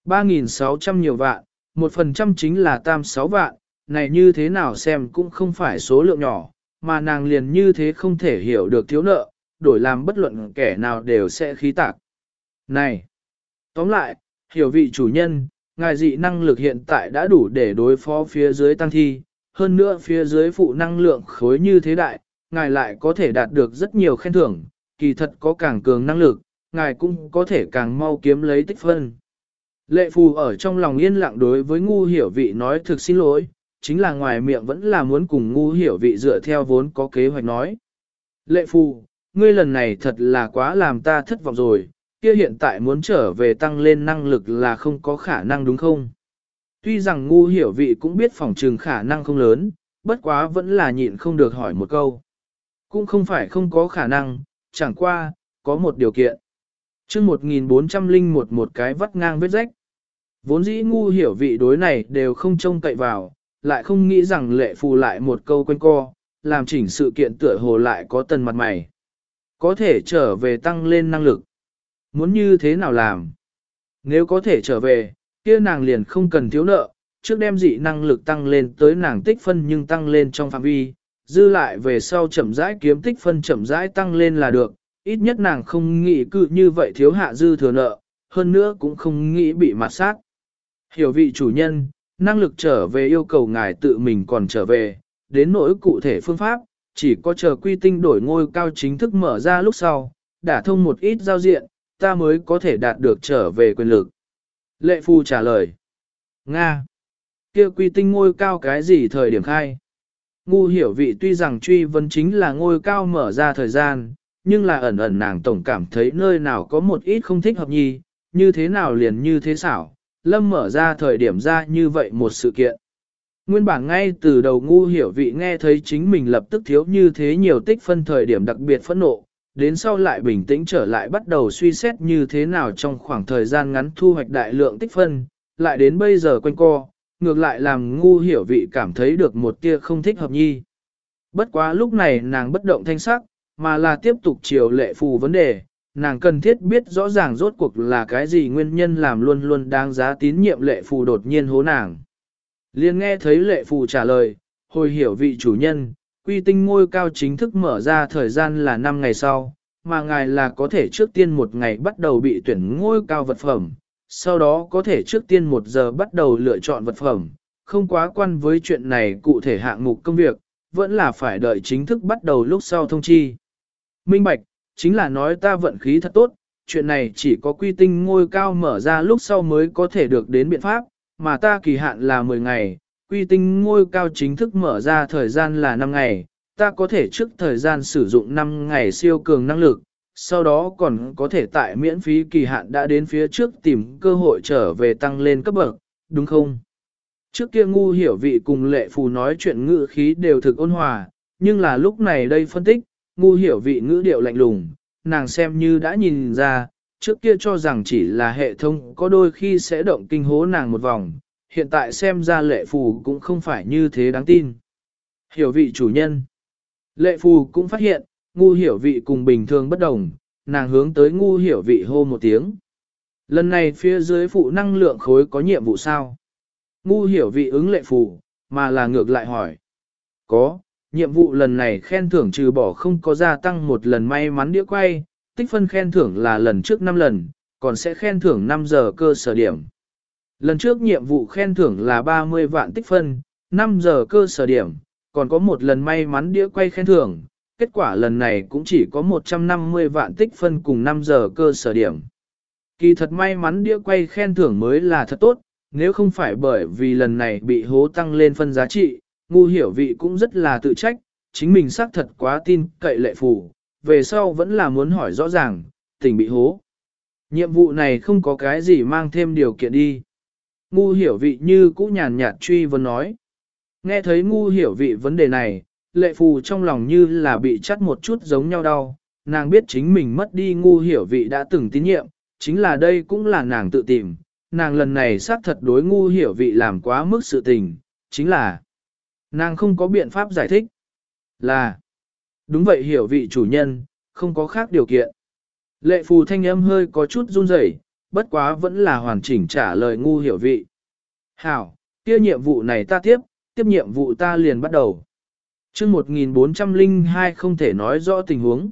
3.600 nhiều vạn, 1% chính là tam 6 vạn, này như thế nào xem cũng không phải số lượng nhỏ, mà nàng liền như thế không thể hiểu được thiếu nợ, đổi làm bất luận kẻ nào đều sẽ khí tạc. Này! Tóm lại, hiểu vị chủ nhân, ngài dị năng lực hiện tại đã đủ để đối phó phía dưới tăng thi, hơn nữa phía dưới phụ năng lượng khối như thế đại, ngài lại có thể đạt được rất nhiều khen thưởng, kỳ thật có càng cường năng lực, ngài cũng có thể càng mau kiếm lấy tích phân. Lệ phù ở trong lòng yên lặng đối với ngu hiểu vị nói thực xin lỗi, chính là ngoài miệng vẫn là muốn cùng ngu hiểu vị dựa theo vốn có kế hoạch nói. Lệ phù, ngươi lần này thật là quá làm ta thất vọng rồi, kia hiện tại muốn trở về tăng lên năng lực là không có khả năng đúng không? Tuy rằng ngu hiểu vị cũng biết phòng trừng khả năng không lớn, bất quá vẫn là nhịn không được hỏi một câu. Cũng không phải không có khả năng, chẳng qua, có một điều kiện chương 1401 một cái vắt ngang vết rách. Vốn dĩ ngu hiểu vị đối này đều không trông cậy vào, lại không nghĩ rằng lệ phù lại một câu quanh co, làm chỉnh sự kiện tựa hồ lại có tần mặt mày. Có thể trở về tăng lên năng lực. Muốn như thế nào làm? Nếu có thể trở về, kia nàng liền không cần thiếu nợ, trước đem dị năng lực tăng lên tới nàng tích phân nhưng tăng lên trong phạm vi, dư lại về sau chậm rãi kiếm tích phân chậm rãi tăng lên là được, ít nhất nàng không nghĩ cự như vậy thiếu hạ dư thừa nợ, hơn nữa cũng không nghĩ bị mặt sát. Hiểu vị chủ nhân, năng lực trở về yêu cầu ngài tự mình còn trở về, đến nỗi cụ thể phương pháp, chỉ có chờ quy tinh đổi ngôi cao chính thức mở ra lúc sau, đã thông một ít giao diện, ta mới có thể đạt được trở về quyền lực. Lệ Phu trả lời. Nga. kia quy tinh ngôi cao cái gì thời điểm khai? Ngu hiểu vị tuy rằng truy vấn chính là ngôi cao mở ra thời gian, nhưng là ẩn ẩn nàng tổng cảm thấy nơi nào có một ít không thích hợp nhi, như thế nào liền như thế xảo, lâm mở ra thời điểm ra như vậy một sự kiện. Nguyên bản ngay từ đầu ngu hiểu vị nghe thấy chính mình lập tức thiếu như thế nhiều tích phân thời điểm đặc biệt phẫn nộ, đến sau lại bình tĩnh trở lại bắt đầu suy xét như thế nào trong khoảng thời gian ngắn thu hoạch đại lượng tích phân, lại đến bây giờ quanh co, ngược lại làm ngu hiểu vị cảm thấy được một tia không thích hợp nhi. Bất quá lúc này nàng bất động thanh sắc, mà là tiếp tục chiều lệ phù vấn đề, nàng cần thiết biết rõ ràng rốt cuộc là cái gì nguyên nhân làm luôn luôn đáng giá tín nhiệm lệ phù đột nhiên hố nàng. Liên nghe thấy lệ phù trả lời, hồi hiểu vị chủ nhân, quy tinh ngôi cao chính thức mở ra thời gian là 5 ngày sau, mà ngài là có thể trước tiên một ngày bắt đầu bị tuyển ngôi cao vật phẩm, sau đó có thể trước tiên một giờ bắt đầu lựa chọn vật phẩm, không quá quan với chuyện này cụ thể hạng mục công việc, vẫn là phải đợi chính thức bắt đầu lúc sau thông chi. Minh Bạch, chính là nói ta vận khí thật tốt, chuyện này chỉ có quy tinh ngôi cao mở ra lúc sau mới có thể được đến biện pháp, mà ta kỳ hạn là 10 ngày, quy tinh ngôi cao chính thức mở ra thời gian là 5 ngày, ta có thể trước thời gian sử dụng 5 ngày siêu cường năng lực, sau đó còn có thể tại miễn phí kỳ hạn đã đến phía trước tìm cơ hội trở về tăng lên cấp bậc, đúng không? Trước kia ngu hiểu vị cùng lệ phù nói chuyện ngữ khí đều thực ôn hòa, nhưng là lúc này đây phân tích, ngu hiểu vị ngữ điệu lạnh lùng, nàng xem như đã nhìn ra, trước kia cho rằng chỉ là hệ thống có đôi khi sẽ động kinh hố nàng một vòng, hiện tại xem ra lệ phù cũng không phải như thế đáng tin. Hiểu vị chủ nhân. Lệ phù cũng phát hiện, ngu hiểu vị cùng bình thường bất đồng, nàng hướng tới ngu hiểu vị hô một tiếng. Lần này phía dưới phụ năng lượng khối có nhiệm vụ sao? Ngu hiểu vị ứng lệ phù, mà là ngược lại hỏi. Có, nhiệm vụ lần này khen thưởng trừ bỏ không có gia tăng một lần may mắn đĩa quay, tích phân khen thưởng là lần trước 5 lần, còn sẽ khen thưởng 5 giờ cơ sở điểm. Lần trước nhiệm vụ khen thưởng là 30 vạn tích phân, 5 giờ cơ sở điểm, còn có một lần may mắn đĩa quay khen thưởng, kết quả lần này cũng chỉ có 150 vạn tích phân cùng 5 giờ cơ sở điểm. Kỳ thật may mắn đĩa quay khen thưởng mới là thật tốt, nếu không phải bởi vì lần này bị hố tăng lên phân giá trị, ngu hiểu vị cũng rất là tự trách, chính mình xác thật quá tin cậy lệ phủ, về sau vẫn là muốn hỏi rõ ràng, tình bị hố. Nhiệm vụ này không có cái gì mang thêm điều kiện đi. Ngu hiểu vị như cũ nhàn nhạt truy vấn nói. Nghe thấy ngu hiểu vị vấn đề này, lệ phù trong lòng như là bị chắt một chút giống nhau đau, nàng biết chính mình mất đi ngu hiểu vị đã từng tín nhiệm, chính là đây cũng là nàng tự tìm, nàng lần này xác thật đối ngu hiểu vị làm quá mức sự tình, chính là nàng không có biện pháp giải thích, là đúng vậy hiểu vị chủ nhân, không có khác điều kiện. Lệ phù thanh âm hơi có chút run rẩy, bất quá vẫn là hoàn chỉnh trả lời ngu hiểu vị. Hảo, kia nhiệm vụ này ta tiếp, tiếp nhiệm vụ ta liền bắt đầu. chương 1402 không thể nói rõ tình huống.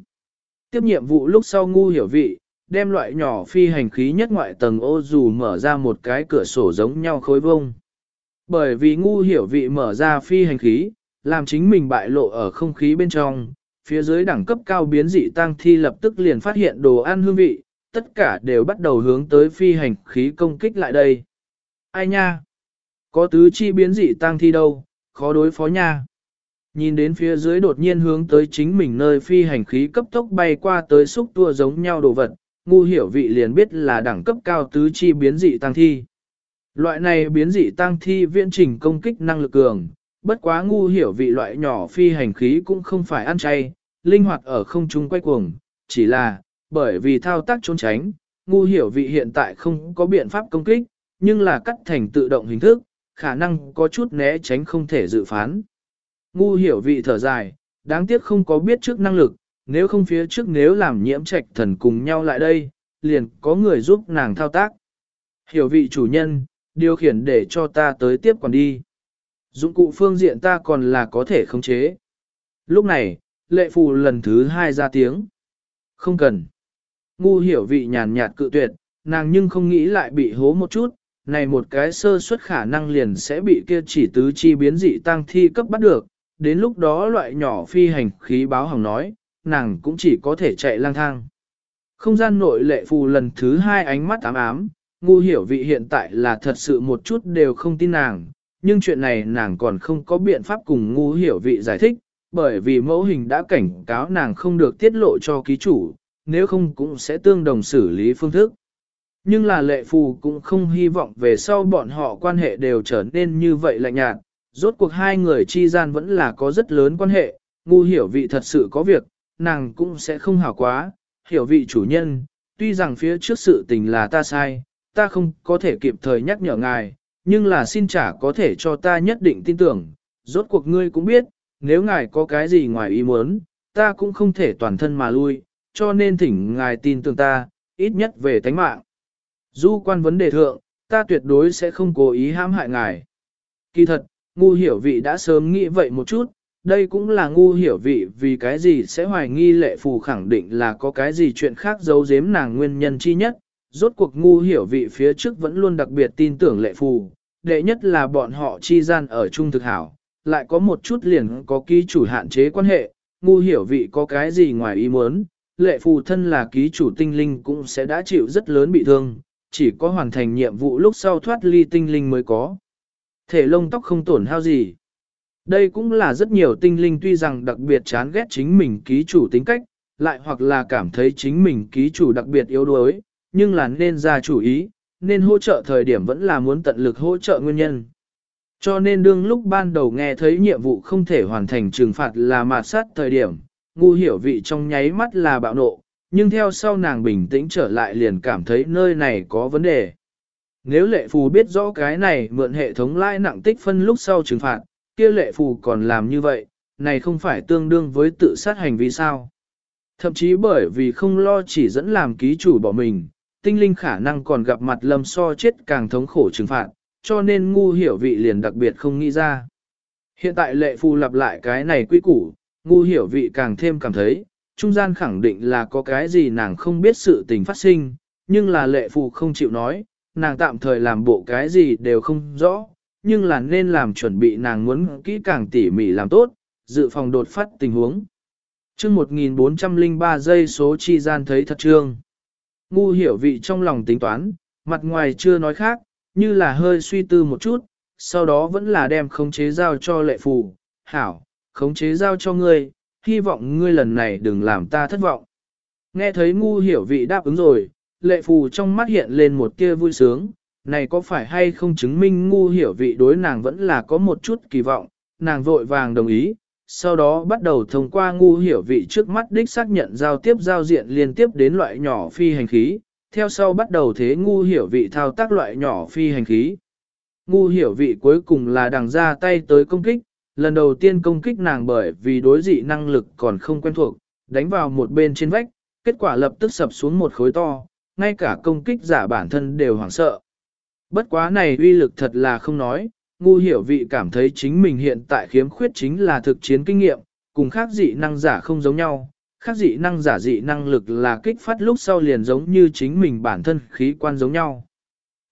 Tiếp nhiệm vụ lúc sau ngu hiểu vị, đem loại nhỏ phi hành khí nhất ngoại tầng ô dù mở ra một cái cửa sổ giống nhau khối vông. Bởi vì ngu hiểu vị mở ra phi hành khí, làm chính mình bại lộ ở không khí bên trong, phía dưới đẳng cấp cao biến dị tăng thi lập tức liền phát hiện đồ ăn hương vị, tất cả đều bắt đầu hướng tới phi hành khí công kích lại đây. Ai nha? Có tứ chi biến dị tăng thi đâu, khó đối phó nha. Nhìn đến phía dưới đột nhiên hướng tới chính mình nơi phi hành khí cấp tốc bay qua tới xúc tua giống nhau đồ vật, ngu hiểu vị liền biết là đẳng cấp cao tứ chi biến dị tăng thi. Loại này biến dị tăng thi viễn trình công kích năng lực cường, bất quá ngu hiểu vị loại nhỏ phi hành khí cũng không phải ăn chay, linh hoạt ở không trung quay cuồng, chỉ là, bởi vì thao tác trốn tránh, ngu hiểu vị hiện tại không có biện pháp công kích, nhưng là cắt thành tự động hình thức, khả năng có chút né tránh không thể dự phán. Ngu hiểu vị thở dài, đáng tiếc không có biết trước năng lực, nếu không phía trước nếu làm nhiễm trạch thần cùng nhau lại đây, liền có người giúp nàng thao tác. Hiểu vị chủ nhân, điều khiển để cho ta tới tiếp còn đi. Dụng cụ phương diện ta còn là có thể khống chế. Lúc này, lệ phù lần thứ hai ra tiếng. Không cần. Ngu hiểu vị nhàn nhạt cự tuyệt, nàng nhưng không nghĩ lại bị hố một chút, này một cái sơ suất khả năng liền sẽ bị kia chỉ tứ chi biến dị tăng thi cấp bắt được, đến lúc đó loại nhỏ phi hành khí báo hỏng nói, nàng cũng chỉ có thể chạy lang thang. Không gian nội lệ phù lần thứ hai ánh mắt ám ám, ngu hiểu vị hiện tại là thật sự một chút đều không tin nàng, nhưng chuyện này nàng còn không có biện pháp cùng ngu hiểu vị giải thích, bởi vì mẫu hình đã cảnh cáo nàng không được tiết lộ cho ký chủ, nếu không cũng sẽ tương đồng xử lý phương thức. Nhưng là lệ phù cũng không hy vọng về sau bọn họ quan hệ đều trở nên như vậy lạnh nhạt, rốt cuộc hai người chi gian vẫn là có rất lớn quan hệ, ngu hiểu vị thật sự có việc, nàng cũng sẽ không hảo quá, hiểu vị chủ nhân, tuy rằng phía trước sự tình là ta sai, ta không có thể kịp thời nhắc nhở ngài, nhưng là xin trả có thể cho ta nhất định tin tưởng, rốt cuộc ngươi cũng biết, nếu ngài có cái gì ngoài ý muốn, ta cũng không thể toàn thân mà lui, cho nên thỉnh ngài tin tưởng ta, ít nhất về tánh mạng. Du quan vấn đề thượng, ta tuyệt đối sẽ không cố ý hãm hại ngài. Kỳ thật, ngu hiểu vị đã sớm nghĩ vậy một chút, đây cũng là ngu hiểu vị vì cái gì sẽ hoài nghi lệ phù khẳng định là có cái gì chuyện khác giấu giếm nàng nguyên nhân chi nhất. Rốt cuộc ngu hiểu vị phía trước vẫn luôn đặc biệt tin tưởng lệ phù, đệ nhất là bọn họ chi gian ở chung thực hảo, lại có một chút liền có ký chủ hạn chế quan hệ, ngu hiểu vị có cái gì ngoài ý muốn, lệ phù thân là ký chủ tinh linh cũng sẽ đã chịu rất lớn bị thương, chỉ có hoàn thành nhiệm vụ lúc sau thoát ly tinh linh mới có. Thể lông tóc không tổn hao gì. Đây cũng là rất nhiều tinh linh tuy rằng đặc biệt chán ghét chính mình ký chủ tính cách, lại hoặc là cảm thấy chính mình ký chủ đặc biệt yếu đuối, nhưng là nên ra chủ ý, nên hỗ trợ thời điểm vẫn là muốn tận lực hỗ trợ nguyên nhân. Cho nên đương lúc ban đầu nghe thấy nhiệm vụ không thể hoàn thành trừng phạt là mạt sát thời điểm, ngu hiểu vị trong nháy mắt là bạo nộ, nhưng theo sau nàng bình tĩnh trở lại liền cảm thấy nơi này có vấn đề. Nếu lệ phù biết rõ cái này mượn hệ thống lãi nặng tích phân lúc sau trừng phạt, kia lệ phù còn làm như vậy, này không phải tương đương với tự sát hành vi sao. Thậm chí bởi vì không lo chỉ dẫn làm ký chủ bỏ mình, tinh linh khả năng còn gặp mặt lâm so chết càng thống khổ trừng phạt, cho nên ngu hiểu vị liền đặc biệt không nghĩ ra. Hiện tại lệ phù lặp lại cái này quy củ, ngu hiểu vị càng thêm cảm thấy, trung gian khẳng định là có cái gì nàng không biết sự tình phát sinh, nhưng là lệ phù không chịu nói, nàng tạm thời làm bộ cái gì đều không rõ, nhưng là nên làm chuẩn bị nàng muốn kỹ càng tỉ mỉ làm tốt, dự phòng đột phát tình huống. chương 1403 giây số chi gian thấy thật trương. Ngu hiểu vị trong lòng tính toán, mặt ngoài chưa nói khác, như là hơi suy tư một chút, sau đó vẫn là đem khống chế giao cho lệ phù. Hảo, khống chế giao cho ngươi, hy vọng ngươi lần này đừng làm ta thất vọng. Nghe thấy ngu hiểu vị đáp ứng rồi, lệ phù trong mắt hiện lên một tia vui sướng, này có phải hay không chứng minh ngu hiểu vị đối nàng vẫn là có một chút kỳ vọng, nàng vội vàng đồng ý, sau đó bắt đầu thông qua ngu hiểu vị trước mắt đích xác nhận giao tiếp giao diện liên tiếp đến loại nhỏ phi hành khí, theo sau bắt đầu thế ngu hiểu vị thao tác loại nhỏ phi hành khí. Ngu hiểu vị cuối cùng là đằng ra tay tới công kích, lần đầu tiên công kích nàng bởi vì đối dị năng lực còn không quen thuộc, đánh vào một bên trên vách, kết quả lập tức sập xuống một khối to, ngay cả công kích giả bản thân đều hoảng sợ. Bất quá này uy lực thật là không nói, ngu hiểu vị cảm thấy chính mình hiện tại khiếm khuyết chính là thực chiến kinh nghiệm, cùng khác dị năng giả không giống nhau. Khác dị năng giả dị năng lực là kích phát lúc sau liền giống như chính mình bản thân khí quan giống nhau.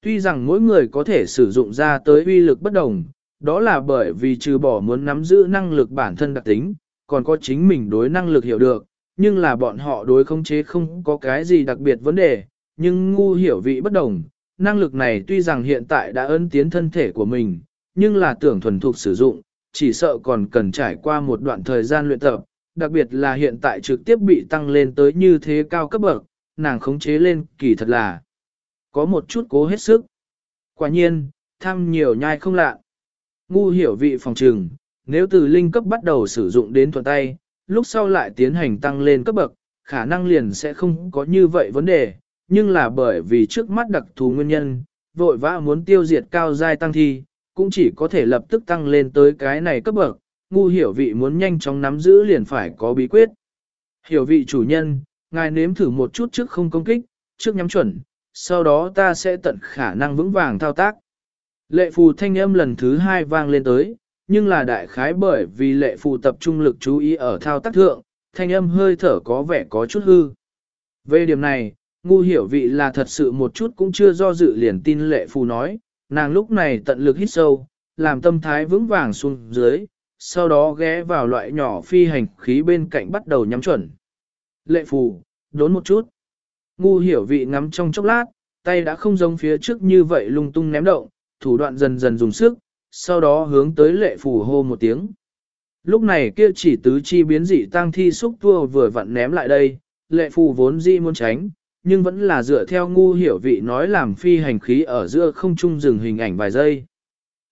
Tuy rằng mỗi người có thể sử dụng ra tới uy lực bất đồng, đó là bởi vì trừ bỏ muốn nắm giữ năng lực bản thân đặc tính, còn có chính mình đối năng lực hiểu được, nhưng là bọn họ đối khống chế không có cái gì đặc biệt vấn đề, nhưng ngu hiểu vị bất đồng, năng lực này tuy rằng hiện tại đã ấn tiến thân thể của mình, nhưng là tưởng thuần thục sử dụng, chỉ sợ còn cần trải qua một đoạn thời gian luyện tập, đặc biệt là hiện tại trực tiếp bị tăng lên tới như thế cao cấp bậc, nàng khống chế lên kỳ thật là có một chút cố hết sức. Quả nhiên, tham nhiều nhai không lạ. Ngu hiểu vị phòng trừng, nếu từ linh cấp bắt đầu sử dụng đến thuận tay, lúc sau lại tiến hành tăng lên cấp bậc, khả năng liền sẽ không có như vậy vấn đề, nhưng là bởi vì trước mắt đặc thù nguyên nhân, vội vã muốn tiêu diệt cao giai tăng thi, cũng chỉ có thể lập tức tăng lên tới cái này cấp bậc, ngu hiểu vị muốn nhanh chóng nắm giữ liền phải có bí quyết. Hiểu vị chủ nhân, ngài nếm thử một chút trước không công kích, trước nhắm chuẩn, sau đó ta sẽ tận khả năng vững vàng thao tác. Lệ phù thanh âm lần thứ hai vang lên tới, nhưng là đại khái bởi vì lệ phù tập trung lực chú ý ở thao tác thượng, thanh âm hơi thở có vẻ có chút hư. Về điểm này, ngu hiểu vị là thật sự một chút cũng chưa do dự liền tin lệ phù nói, nàng lúc này tận lực hít sâu, làm tâm thái vững vàng xuống dưới, sau đó ghé vào loại nhỏ phi hành khí bên cạnh bắt đầu nhắm chuẩn. Lệ phù, đốn một chút. Ngu hiểu vị ngắm trong chốc lát, tay đã không giống phía trước như vậy lung tung ném động, thủ đoạn dần dần dùng sức, sau đó hướng tới lệ phù hô một tiếng. Lúc này kia chỉ tứ chi biến dị tăng thi xúc tua vừa vặn ném lại đây, lệ phù vốn di muốn tránh, nhưng vẫn là dựa theo ngu hiểu vị nói làm phi hành khí ở giữa không trung dừng hình ảnh vài giây.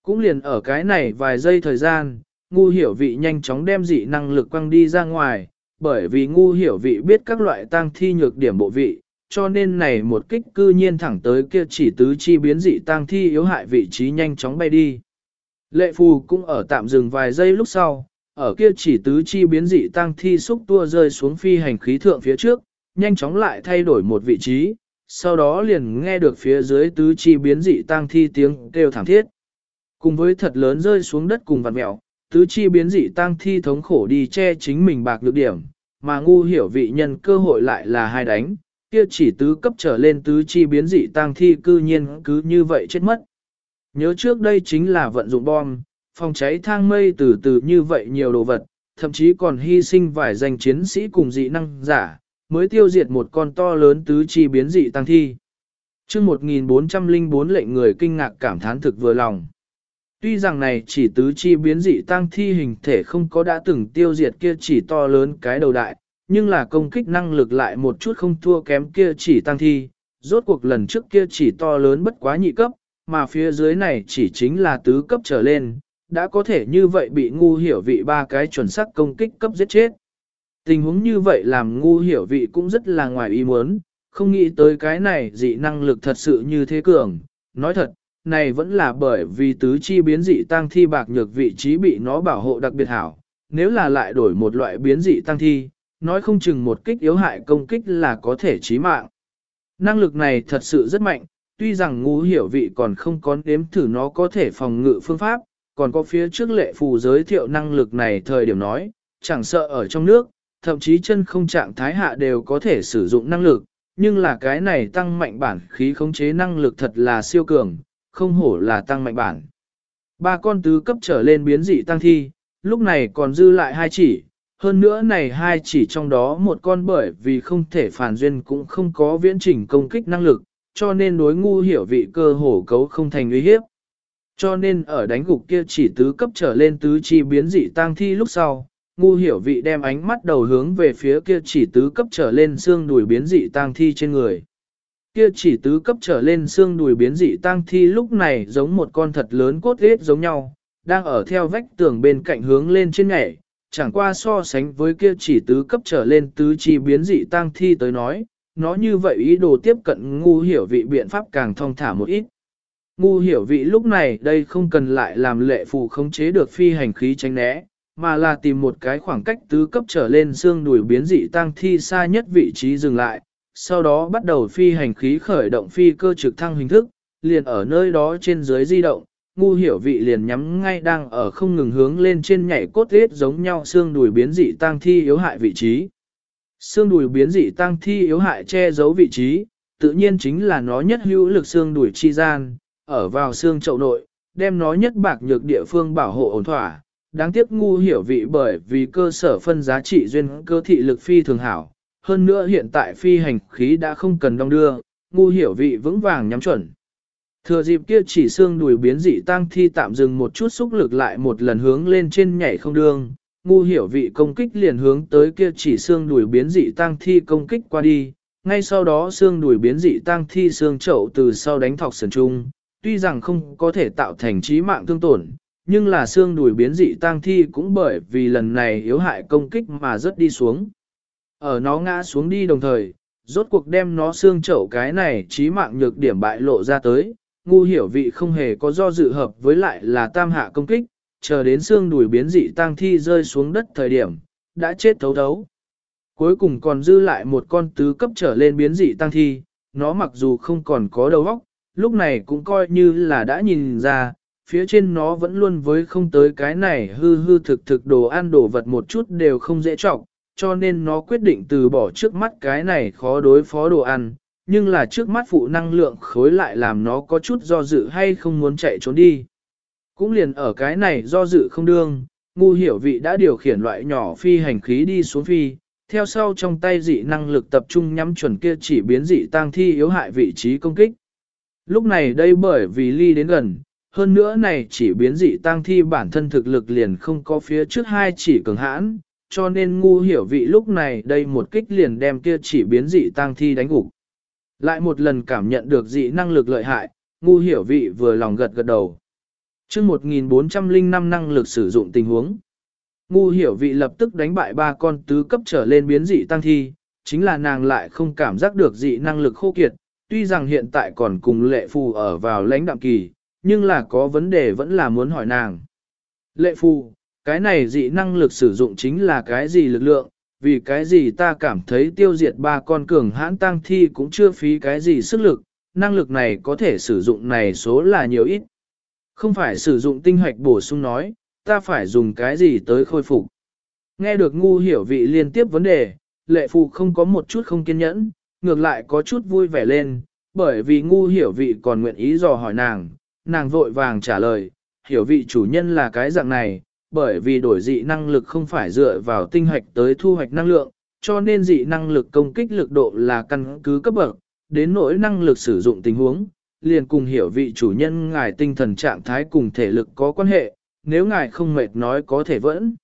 Cũng liền ở cái này vài giây thời gian, ngu hiểu vị nhanh chóng đem dị năng lực quăng đi ra ngoài, bởi vì ngu hiểu vị biết các loại tăng thi nhược điểm bộ vị, cho nên này một kích cư nhiên thẳng tới kia chỉ tứ chi biến dị tăng thi yếu hại vị trí nhanh chóng bay đi. Lệ phù cũng ở tạm dừng vài giây lúc sau, ở kia chỉ tứ chi biến dị tăng thi xúc tua rơi xuống phi hành khí thượng phía trước, nhanh chóng lại thay đổi một vị trí, sau đó liền nghe được phía dưới tứ chi biến dị tăng thi tiếng kêu thảm thiết. Cùng với thật lớn rơi xuống đất cùng vặt mẹo, tứ chi biến dị tăng thi thống khổ đi che chính mình bạc được điểm, mà ngu hiểu vị nhân cơ hội lại là hai đánh, kia chỉ tứ cấp trở lên tứ chi biến dị tăng thi cư nhiên cứ như vậy chết mất. Nhớ trước đây chính là vận dụng bom, phòng cháy thang mây từ từ như vậy nhiều đồ vật, thậm chí còn hy sinh vài danh chiến sĩ cùng dị năng giả, mới tiêu diệt một con to lớn tứ chi biến dị tăng thi. chương 1404 lệnh người kinh ngạc cảm thán thực vừa lòng. Tuy rằng này chỉ tứ chi biến dị tăng thi hình thể không có đã từng tiêu diệt kia chỉ to lớn cái đầu đại, nhưng là công kích năng lực lại một chút không thua kém kia chỉ tăng thi, rốt cuộc lần trước kia chỉ to lớn bất quá nhị cấp, mà phía dưới này chỉ chính là tứ cấp trở lên, đã có thể như vậy bị ngu hiểu vị ba cái chuẩn xác công kích cấp giết chết. Tình huống như vậy làm ngu hiểu vị cũng rất là ngoài ý muốn, không nghĩ tới cái này dị năng lực thật sự như thế cường. Nói thật, này vẫn là bởi vì tứ chi biến dị tăng thi bạc nhược vị trí bị nó bảo hộ đặc biệt hảo. Nếu là lại đổi một loại biến dị tăng thi, nói không chừng một kích yếu hại công kích là có thể chí mạng. Năng lực này thật sự rất mạnh, tuy rằng ngu hiểu vị còn không có nếm thử nó có thể phòng ngự phương pháp, còn có phía trước lệ phù giới thiệu năng lực này thời điểm nói, chẳng sợ ở trong nước, thậm chí chân không trạng thái hạ đều có thể sử dụng năng lực, nhưng là cái này tăng mạnh bản khí khống chế năng lực thật là siêu cường, không hổ là tăng mạnh bản. Ba con tứ cấp trở lên biến dị tăng thi, lúc này còn dư lại hai chỉ, hơn nữa này hai chỉ trong đó một con bởi vì không thể phản duyên cũng không có viễn trình công kích năng lực, cho nên đối ngu hiểu vị cơ hổ cấu không thành uy hiếp. Cho nên ở đánh gục kia chỉ tứ cấp trở lên tứ chi biến dị tăng thi lúc sau, ngu hiểu vị đem ánh mắt đầu hướng về phía kia chỉ tứ cấp trở lên xương đùi biến dị tang thi trên người. Kia chỉ tứ cấp trở lên xương đùi biến dị tang thi lúc này giống một con thật lớn cốt ghét giống nhau, đang ở theo vách tường bên cạnh hướng lên trên nhảy, chẳng qua so sánh với kia chỉ tứ cấp trở lên tứ chi biến dị tang thi tới nói, nó như vậy ý đồ tiếp cận ngu hiểu vị biện pháp càng thông thả một ít. Ngu hiểu vị lúc này đây không cần lại làm lệ phù khống chế được phi hành khí tránh né, mà là tìm một cái khoảng cách tứ cấp trở lên xương đùi biến dị tăng thi xa nhất vị trí dừng lại, sau đó bắt đầu phi hành khí khởi động phi cơ trực thăng hình thức, liền ở nơi đó trên dưới di động, ngu hiểu vị liền nhắm ngay đang ở không ngừng hướng lên trên nhảy cốt riết giống nhau xương đùi biến dị tăng thi yếu hại vị trí. Xương đùi biến dị tăng thi yếu hại che giấu vị trí, tự nhiên chính là nó nhất hữu lực xương đùi chi gian, ở vào xương chậu nội, đem nó nhất bạc nhược địa phương bảo hộ ổn thỏa, Đáng tiếc ngu hiểu vị bởi vì cơ sở phân giá trị duyên cơ thị lực phi thường hảo. Hơn nữa hiện tại phi hành khí đã không cần đong đưa, ngu hiểu vị vững vàng nhắm chuẩn. Thừa dịp kia chỉ xương đùi biến dị tăng thi tạm dừng một chút xúc lực lại một lần hướng lên trên nhảy không đương, ngu hiểu vị công kích liền hướng tới kia chỉ xương đùi biến dị tăng thi công kích qua đi, ngay sau đó xương đùi biến dị tăng thi xương chậu từ sau đánh thọc sườn trung, tuy rằng không có thể tạo thành trí mạng thương tổn, nhưng là xương đùi biến dị tang thi cũng bởi vì lần này yếu hại công kích mà rớt đi xuống. Ở nó ngã xuống đi đồng thời, rốt cuộc đem nó xương chậu cái này trí mạng nhược điểm bại lộ ra tới, ngu hiểu vị không hề có do dự hợp với lại là tam hạ công kích, chờ đến xương đùi biến dị tang thi rơi xuống đất thời điểm, đã chết thấu thấu. Cuối cùng còn dư lại một con tứ cấp trở lên biến dị tăng thi, nó mặc dù không còn có đầu óc, lúc này cũng coi như là đã nhìn ra, phía trên nó vẫn luôn với không tới cái này hư hư thực thực đồ ăn đồ vật một chút đều không dễ trọng, cho nên nó quyết định từ bỏ trước mắt cái này khó đối phó đồ ăn, nhưng là trước mắt phụ năng lượng khối lại làm nó có chút do dự hay không muốn chạy trốn đi. Cũng liền ở cái này do dự không đương, ngu hiểu vị đã điều khiển loại nhỏ phi hành khí đi xuống phi, theo sau trong tay dị năng lực tập trung nhắm chuẩn kia chỉ biến dị tăng thi yếu hại vị trí công kích. Lúc này đây bởi vì ly đến gần, hơn nữa này chỉ biến dị tăng thi bản thân thực lực liền không có phía trước hai chỉ cường hãn, cho nên ngu hiểu vị lúc này đây một kích liền đem kia chỉ biến dị tăng thi đánh gục. Lại một lần cảm nhận được dị năng lực lợi hại, ngu hiểu vị vừa lòng gật gật đầu. chương 1405 năng lực sử dụng tình huống. Ngu hiểu vị lập tức đánh bại ba con tứ cấp trở lên biến dị tăng thi, chính là nàng lại không cảm giác được dị năng lực khô kiệt, tuy rằng hiện tại còn cùng lệ phù ở vào lãnh đạm kỳ, nhưng là có vấn đề vẫn là muốn hỏi nàng. Lệ phù, cái này dị năng lực sử dụng chính là cái gì lực lượng, vì cái gì ta cảm thấy tiêu diệt ba con cường hãn tăng thi cũng chưa phí cái gì sức lực, năng lực này có thể sử dụng này số là nhiều ít. Không phải sử dụng tinh hoạch bổ sung nói, ta phải dùng cái gì tới khôi phục. Nghe được ngu hiểu vị liên tiếp vấn đề, lệ phụ không có một chút không kiên nhẫn, ngược lại có chút vui vẻ lên, bởi vì ngu hiểu vị còn nguyện ý dò hỏi nàng, nàng vội vàng trả lời, hiểu vị chủ nhân là cái dạng này, bởi vì đổi dị năng lực không phải dựa vào tinh hoạch tới thu hoạch năng lượng, cho nên dị năng lực công kích lực độ là căn cứ cấp bậc, đến nỗi năng lực sử dụng tình huống, liền cùng hiểu vị chủ nhân ngài tinh thần trạng thái cùng thể lực có quan hệ, nếu ngài không mệt nói có thể vẫn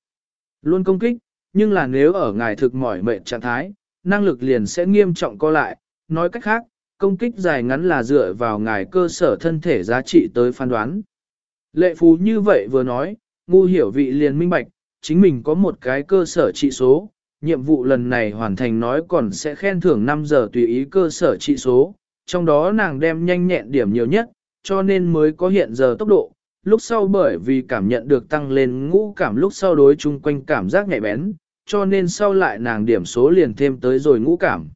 luôn công kích, nhưng là nếu ở ngài thực mỏi mệt trạng thái, năng lực liền sẽ nghiêm trọng co lại, nói cách khác, công kích dài ngắn là dựa vào ngài cơ sở thân thể giá trị tới phán đoán. Lệ phú như vậy vừa nói, ngu hiểu vị liền minh bạch, chính mình có một cái cơ sở trị số, nhiệm vụ lần này hoàn thành nói còn sẽ khen thưởng 5 giờ tùy ý cơ sở trị số, trong đó nàng đem nhanh nhẹn điểm nhiều nhất, cho nên mới có hiện giờ tốc độ, lúc sau bởi vì cảm nhận được tăng lên ngũ cảm lúc sau đối chung quanh cảm giác nhạy bén, cho nên sau lại nàng điểm số liền thêm tới rồi ngũ cảm.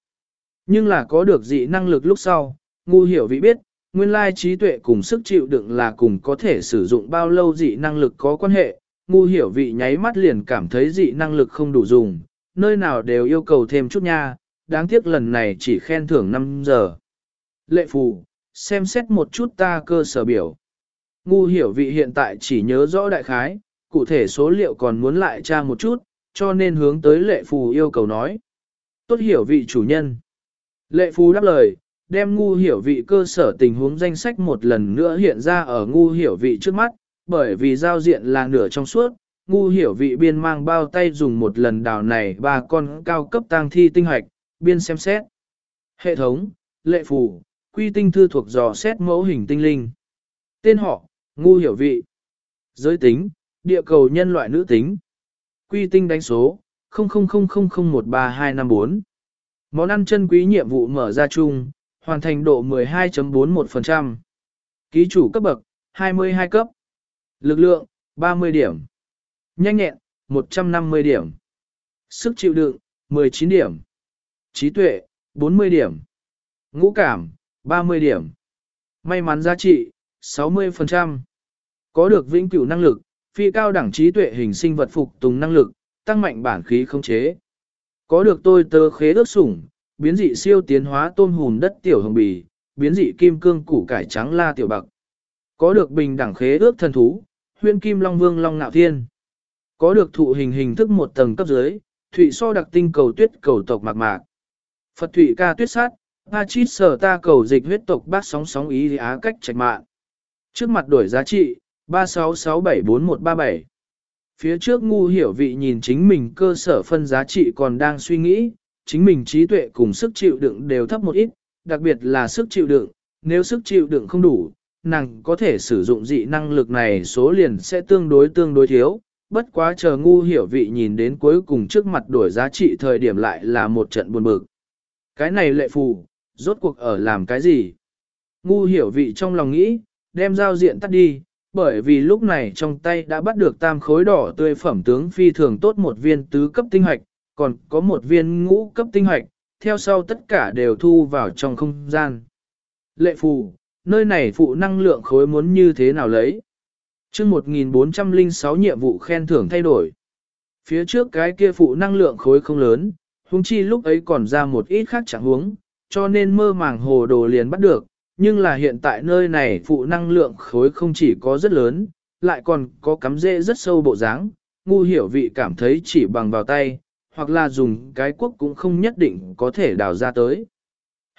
Nhưng là có được dị năng lực lúc sau, ngu hiểu vị biết, nguyên lai trí tuệ cùng sức chịu đựng là cùng có thể sử dụng bao lâu dị năng lực có quan hệ, ngu hiểu vị nháy mắt liền cảm thấy dị năng lực không đủ dùng, nơi nào đều yêu cầu thêm chút nha, đáng tiếc lần này chỉ khen thưởng 5 giờ. Lệ phù, xem xét một chút ta cơ sở biểu. Ngu hiểu vị hiện tại chỉ nhớ rõ đại khái, cụ thể số liệu còn muốn lại tra một chút, cho nên hướng tới lệ phù yêu cầu nói. Tốt hiểu vị chủ nhân. Lệ phù đáp lời, đem ngu hiểu vị cơ sở tình huống danh sách một lần nữa hiện ra ở ngu hiểu vị trước mắt, bởi vì giao diện là nửa trong suốt, ngu hiểu vị biên mang bao tay dùng một lần đào này ba con cao cấp tăng thi tinh hoạch, biên xem xét. Hệ thống, lệ phù, quy tinh thư thuộc dò xét mẫu hình tinh linh. Tên họ, ngu hiểu vị. Giới tính, địa cầu nhân loại nữ tính. Quy tinh đánh số, 0000013254. Món ăn chân quý nhiệm vụ mở ra chung, hoàn thành độ 12.41%. Ký chủ cấp bậc, 22 cấp. Lực lượng, 30 điểm. Nhanh nhẹn, 150 điểm. Sức chịu đựng, 19 điểm. Trí tuệ, 40 điểm. Ngũ cảm, 30 điểm. May mắn giá trị, 60%. Có được vĩnh cửu năng lực, phi cao đẳng trí tuệ hình sinh vật phục tùng năng lực, tăng mạnh bản khí không chế. Có được tôi tơ khế ước sủng, biến dị siêu tiến hóa tôm hùn đất tiểu hồng bì, biến dị kim cương củ cải trắng la tiểu bạc. Có được bình đẳng khế ước thần thú, huyên kim long vương long nạo thiên. Có được thụ hình hình thức một tầng cấp dưới, thụy so đặc tinh cầu tuyết cầu tộc mạc mạc. Phật thụy ca tuyết sát, A chít sở ta cầu dịch huyết tộc bác sóng sóng ý á cách trạch mạng. Trước mặt đổi giá trị, 36674137. Phía trước ngu hiểu vị nhìn chính mình cơ sở phân giá trị còn đang suy nghĩ, chính mình trí tuệ cùng sức chịu đựng đều thấp một ít, đặc biệt là sức chịu đựng, nếu sức chịu đựng không đủ, nàng có thể sử dụng dị năng lực này số liền sẽ tương đối tương đối thiếu, bất quá chờ ngu hiểu vị nhìn đến cuối cùng trước mặt đổi giá trị thời điểm lại là một trận buồn bực. Cái này lệ phù, rốt cuộc ở làm cái gì? Ngu hiểu vị trong lòng nghĩ, đem giao diện tắt đi, bởi vì lúc này trong tay đã bắt được tam khối đỏ tươi phẩm tướng phi thường tốt một viên tứ cấp tinh hoạch, còn có một viên ngũ cấp tinh hoạch, theo sau tất cả đều thu vào trong không gian. Lệ phù, nơi này phụ năng lượng khối muốn như thế nào lấy? chương 1406 nhiệm vụ khen thưởng thay đổi. Phía trước cái kia phụ năng lượng khối không lớn, huống chi lúc ấy còn ra một ít khác chẳng huống, cho nên mơ màng hồ đồ liền bắt được, nhưng là hiện tại nơi này phụ năng lượng khối không chỉ có rất lớn, lại còn có cắm rễ rất sâu bộ dáng, ngu hiểu vị cảm thấy chỉ bằng vào tay, hoặc là dùng cái quốc cũng không nhất định có thể đào ra tới.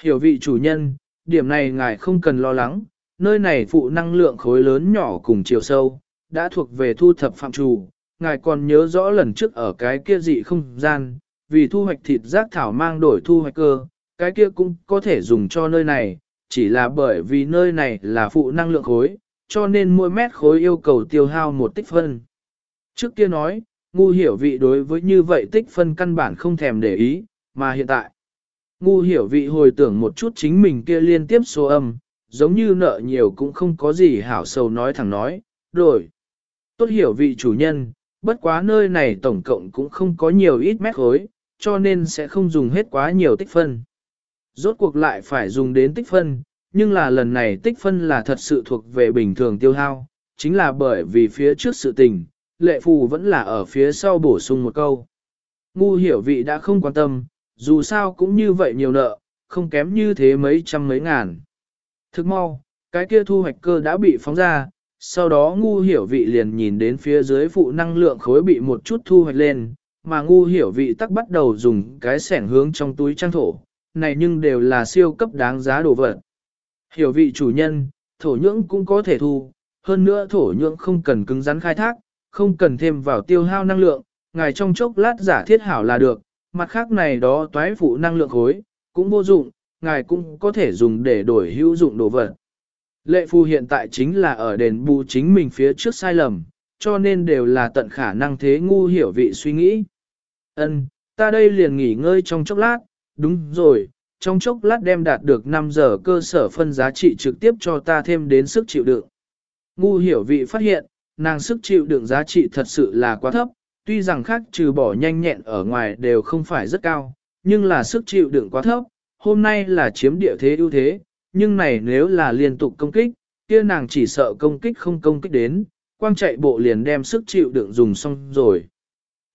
Hiểu vị chủ nhân, điểm này ngài không cần lo lắng, nơi này phụ năng lượng khối lớn nhỏ cùng chiều sâu, đã thuộc về thu thập phạm trù, ngài còn nhớ rõ lần trước ở cái kia dị không gian, vì thu hoạch thịt rác thảo mang đổi thu hoạch cơ, cái kia cũng có thể dùng cho nơi này, chỉ là bởi vì nơi này là phụ năng lượng khối, cho nên mỗi mét khối yêu cầu tiêu hao một tích phân. Trước kia nói, ngu hiểu vị đối với như vậy tích phân căn bản không thèm để ý, mà hiện tại, ngu hiểu vị hồi tưởng một chút chính mình kia liên tiếp số âm, giống như nợ nhiều cũng không có gì hảo sầu nói thẳng nói, rồi. Tốt hiểu vị chủ nhân, bất quá nơi này tổng cộng cũng không có nhiều ít mét khối, cho nên sẽ không dùng hết quá nhiều tích phân. Rốt cuộc lại phải dùng đến tích phân, nhưng là lần này tích phân là thật sự thuộc về bình thường tiêu hao, chính là bởi vì phía trước sự tình, lệ phù vẫn là ở phía sau bổ sung một câu. Ngu hiểu vị đã không quan tâm, dù sao cũng như vậy nhiều nợ, không kém như thế mấy trăm mấy ngàn. Thức mau, cái kia thu hoạch cơ đã bị phóng ra, sau đó ngu hiểu vị liền nhìn đến phía dưới phụ năng lượng khối bị một chút thu hoạch lên, mà ngu hiểu vị tắc bắt đầu dùng cái sẻng hướng trong túi trang thổ, này nhưng đều là siêu cấp đáng giá đồ vật. Hiểu vị chủ nhân, thổ nhưỡng cũng có thể thu, hơn nữa thổ nhưỡng không cần cứng rắn khai thác, không cần thêm vào tiêu hao năng lượng, ngài trong chốc lát giả thiết hảo là được, mặt khác này đó toái phụ năng lượng khối, cũng vô dụng, ngài cũng có thể dùng để đổi hữu dụng đồ vật. Lệ phu hiện tại chính là ở đền bù chính mình phía trước sai lầm, cho nên đều là tận khả năng thế ngu hiểu vị suy nghĩ. Ân, ta đây liền nghỉ ngơi trong chốc lát, đúng rồi, trong chốc lát đem đạt được 5 giờ cơ sở phân giá trị trực tiếp cho ta thêm đến sức chịu đựng. Ngu hiểu vị phát hiện, nàng sức chịu đựng giá trị thật sự là quá thấp, tuy rằng khác trừ bỏ nhanh nhẹn ở ngoài đều không phải rất cao, nhưng là sức chịu đựng quá thấp, hôm nay là chiếm địa thế ưu thế, nhưng này nếu là liên tục công kích, kia nàng chỉ sợ công kích không công kích đến, quang chạy bộ liền đem sức chịu đựng dùng xong rồi.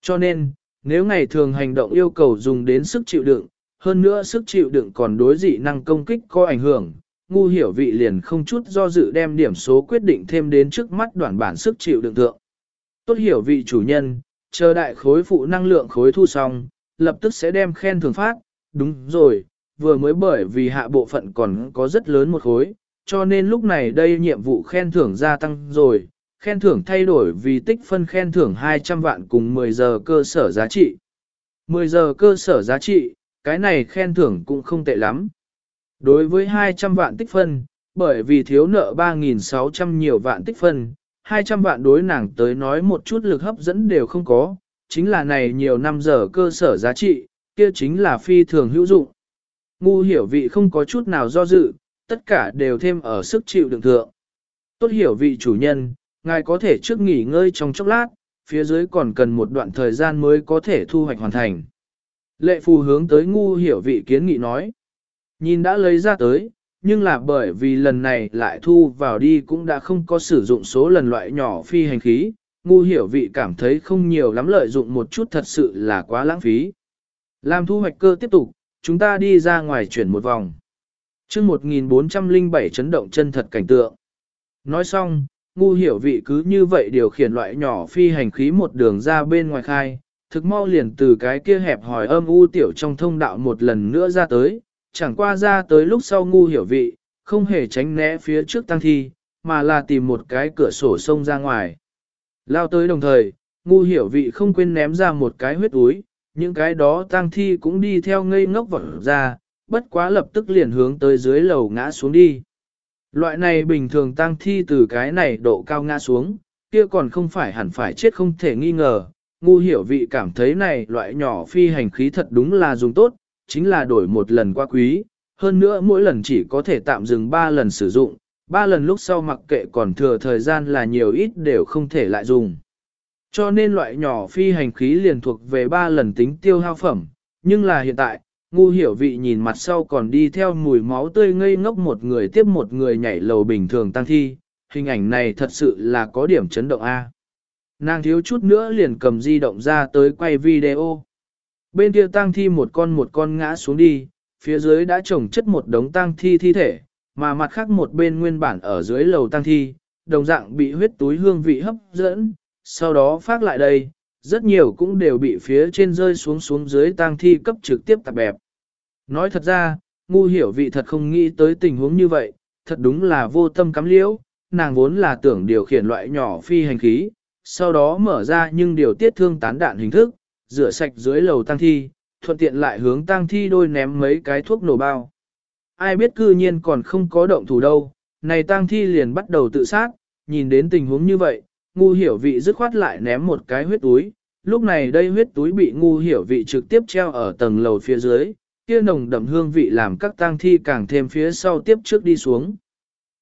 Cho nên, nếu ngày thường hành động yêu cầu dùng đến sức chịu đựng, hơn nữa sức chịu đựng còn đối dị năng công kích có ảnh hưởng, ngu hiểu vị liền không chút do dự đem điểm số quyết định thêm đến trước mắt đoạn bản sức chịu đựng thượng. Tốt hiểu vị chủ nhân, chờ đại khối phụ năng lượng khối thu xong, lập tức sẽ đem khen thưởng phát, đúng rồi, vừa mới bởi vì hạ bộ phận còn có rất lớn một khối, cho nên lúc này đây nhiệm vụ khen thưởng gia tăng rồi, khen thưởng thay đổi vì tích phân khen thưởng 200 vạn cùng 10 giờ cơ sở giá trị. 10 giờ cơ sở giá trị, cái này khen thưởng cũng không tệ lắm. Đối với 200 vạn tích phân, bởi vì thiếu nợ 3.600 nhiều vạn tích phân, 200 vạn đối nàng tới nói một chút lực hấp dẫn đều không có, chính là này nhiều năm giờ cơ sở giá trị, kia chính là phi thường hữu dụng. Ngu hiểu vị không có chút nào do dự, tất cả đều thêm ở sức chịu đựng thượng. Tốt hiểu vị chủ nhân, ngài có thể trước nghỉ ngơi trong chốc lát, phía dưới còn cần một đoạn thời gian mới có thể thu hoạch hoàn thành. Lệ phù hướng tới ngu hiểu vị kiến nghị nói. Nhìn đã lấy ra tới, nhưng là bởi vì lần này lại thu vào đi cũng đã không có sử dụng số lần loại nhỏ phi hành khí, ngu hiểu vị cảm thấy không nhiều lắm lợi dụng một chút thật sự là quá lãng phí. Làm thu hoạch cơ tiếp tục, chúng ta đi ra ngoài chuyển một vòng. chương 1407 chấn động chân thật cảnh tượng. Nói xong, ngu hiểu vị cứ như vậy điều khiển loại nhỏ phi hành khí một đường ra bên ngoài khai, thực mau liền từ cái kia hẹp hỏi âm u tiểu trong thông đạo một lần nữa ra tới, chẳng qua ra tới lúc sau ngu hiểu vị, không hề tránh né phía trước tăng thi, mà là tìm một cái cửa sổ sông ra ngoài. Lao tới đồng thời, ngu hiểu vị không quên ném ra một cái huyết túi, những cái đó tăng thi cũng đi theo ngây ngốc vỏ ra, bất quá lập tức liền hướng tới dưới lầu ngã xuống đi. Loại này bình thường tăng thi từ cái này độ cao ngã xuống, kia còn không phải hẳn phải chết không thể nghi ngờ. Ngu hiểu vị cảm thấy này loại nhỏ phi hành khí thật đúng là dùng tốt, chính là đổi một lần qua quý, hơn nữa mỗi lần chỉ có thể tạm dừng 3 lần sử dụng, 3 lần lúc sau mặc kệ còn thừa thời gian là nhiều ít đều không thể lại dùng. Cho nên loại nhỏ phi hành khí liền thuộc về 3 lần tính tiêu hao phẩm, nhưng là hiện tại, ngu hiểu vị nhìn mặt sau còn đi theo mùi máu tươi ngây ngốc một người tiếp một người nhảy lầu bình thường tăng thi, hình ảnh này thật sự là có điểm chấn động A. Nàng thiếu chút nữa liền cầm di động ra tới quay video. Bên kia tang thi một con một con ngã xuống đi, phía dưới đã trồng chất một đống tang thi thi thể, mà mặt khác một bên nguyên bản ở dưới lầu tang thi, đồng dạng bị huyết túi hương vị hấp dẫn, sau đó phát lại đây, rất nhiều cũng đều bị phía trên rơi xuống xuống dưới tang thi cấp trực tiếp tạp bẹp. Nói thật ra, ngu hiểu vị thật không nghĩ tới tình huống như vậy, thật đúng là vô tâm cắm liễu, nàng vốn là tưởng điều khiển loại nhỏ phi hành khí, sau đó mở ra nhưng điều tiết thương tán đạn hình thức, rửa sạch dưới lầu tăng thi, thuận tiện lại hướng tăng thi đôi ném mấy cái thuốc nổ bao. Ai biết cư nhiên còn không có động thủ đâu, này tăng thi liền bắt đầu tự sát, nhìn đến tình huống như vậy, ngu hiểu vị dứt khoát lại ném một cái huyết túi, lúc này đây huyết túi bị ngu hiểu vị trực tiếp treo ở tầng lầu phía dưới, kia nồng đậm hương vị làm các tang thi càng thêm phía sau tiếp trước đi xuống.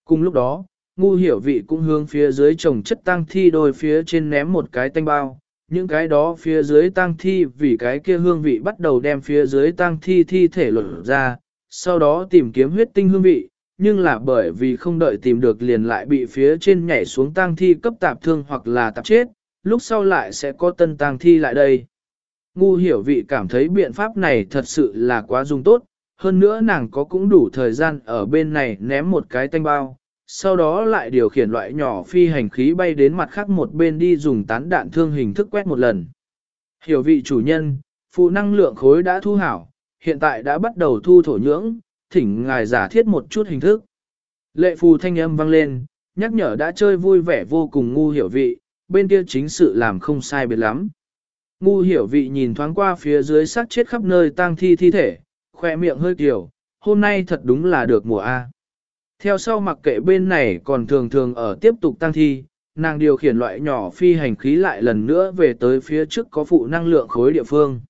Cùng lúc đó, ngu hiểu vị cũng hướng phía dưới trồng chất tang thi đôi phía trên ném một cái tanh bao, những cái đó phía dưới tang thi vì cái kia hương vị bắt đầu đem phía dưới tang thi thi thể lột ra, sau đó tìm kiếm huyết tinh hương vị, nhưng là bởi vì không đợi tìm được liền lại bị phía trên nhảy xuống tang thi cấp tạp thương hoặc là tạp chết, lúc sau lại sẽ có tân tang thi lại đây. Ngu hiểu vị cảm thấy biện pháp này thật sự là quá dùng tốt, hơn nữa nàng có cũng đủ thời gian ở bên này ném một cái tanh bao, sau đó lại điều khiển loại nhỏ phi hành khí bay đến mặt khác một bên đi dùng tán đạn thương hình thức quét một lần. Hiểu vị chủ nhân, phụ năng lượng khối đã thu hảo, hiện tại đã bắt đầu thu thổ nhưỡng, thỉnh ngài giả thiết một chút hình thức. Lệ phù thanh âm vang lên, nhắc nhở đã chơi vui vẻ vô cùng ngu hiểu vị, bên kia chính sự làm không sai biệt lắm. Ngu hiểu vị nhìn thoáng qua phía dưới xác chết khắp nơi tang thi thi thể, khoe miệng hơi kiểu, hôm nay thật đúng là được mùa A. Theo sau mặc kệ bên này còn thường thường ở tiếp tục tăng thi, nàng điều khiển loại nhỏ phi hành khí lại lần nữa về tới phía trước có phụ năng lượng khối địa phương.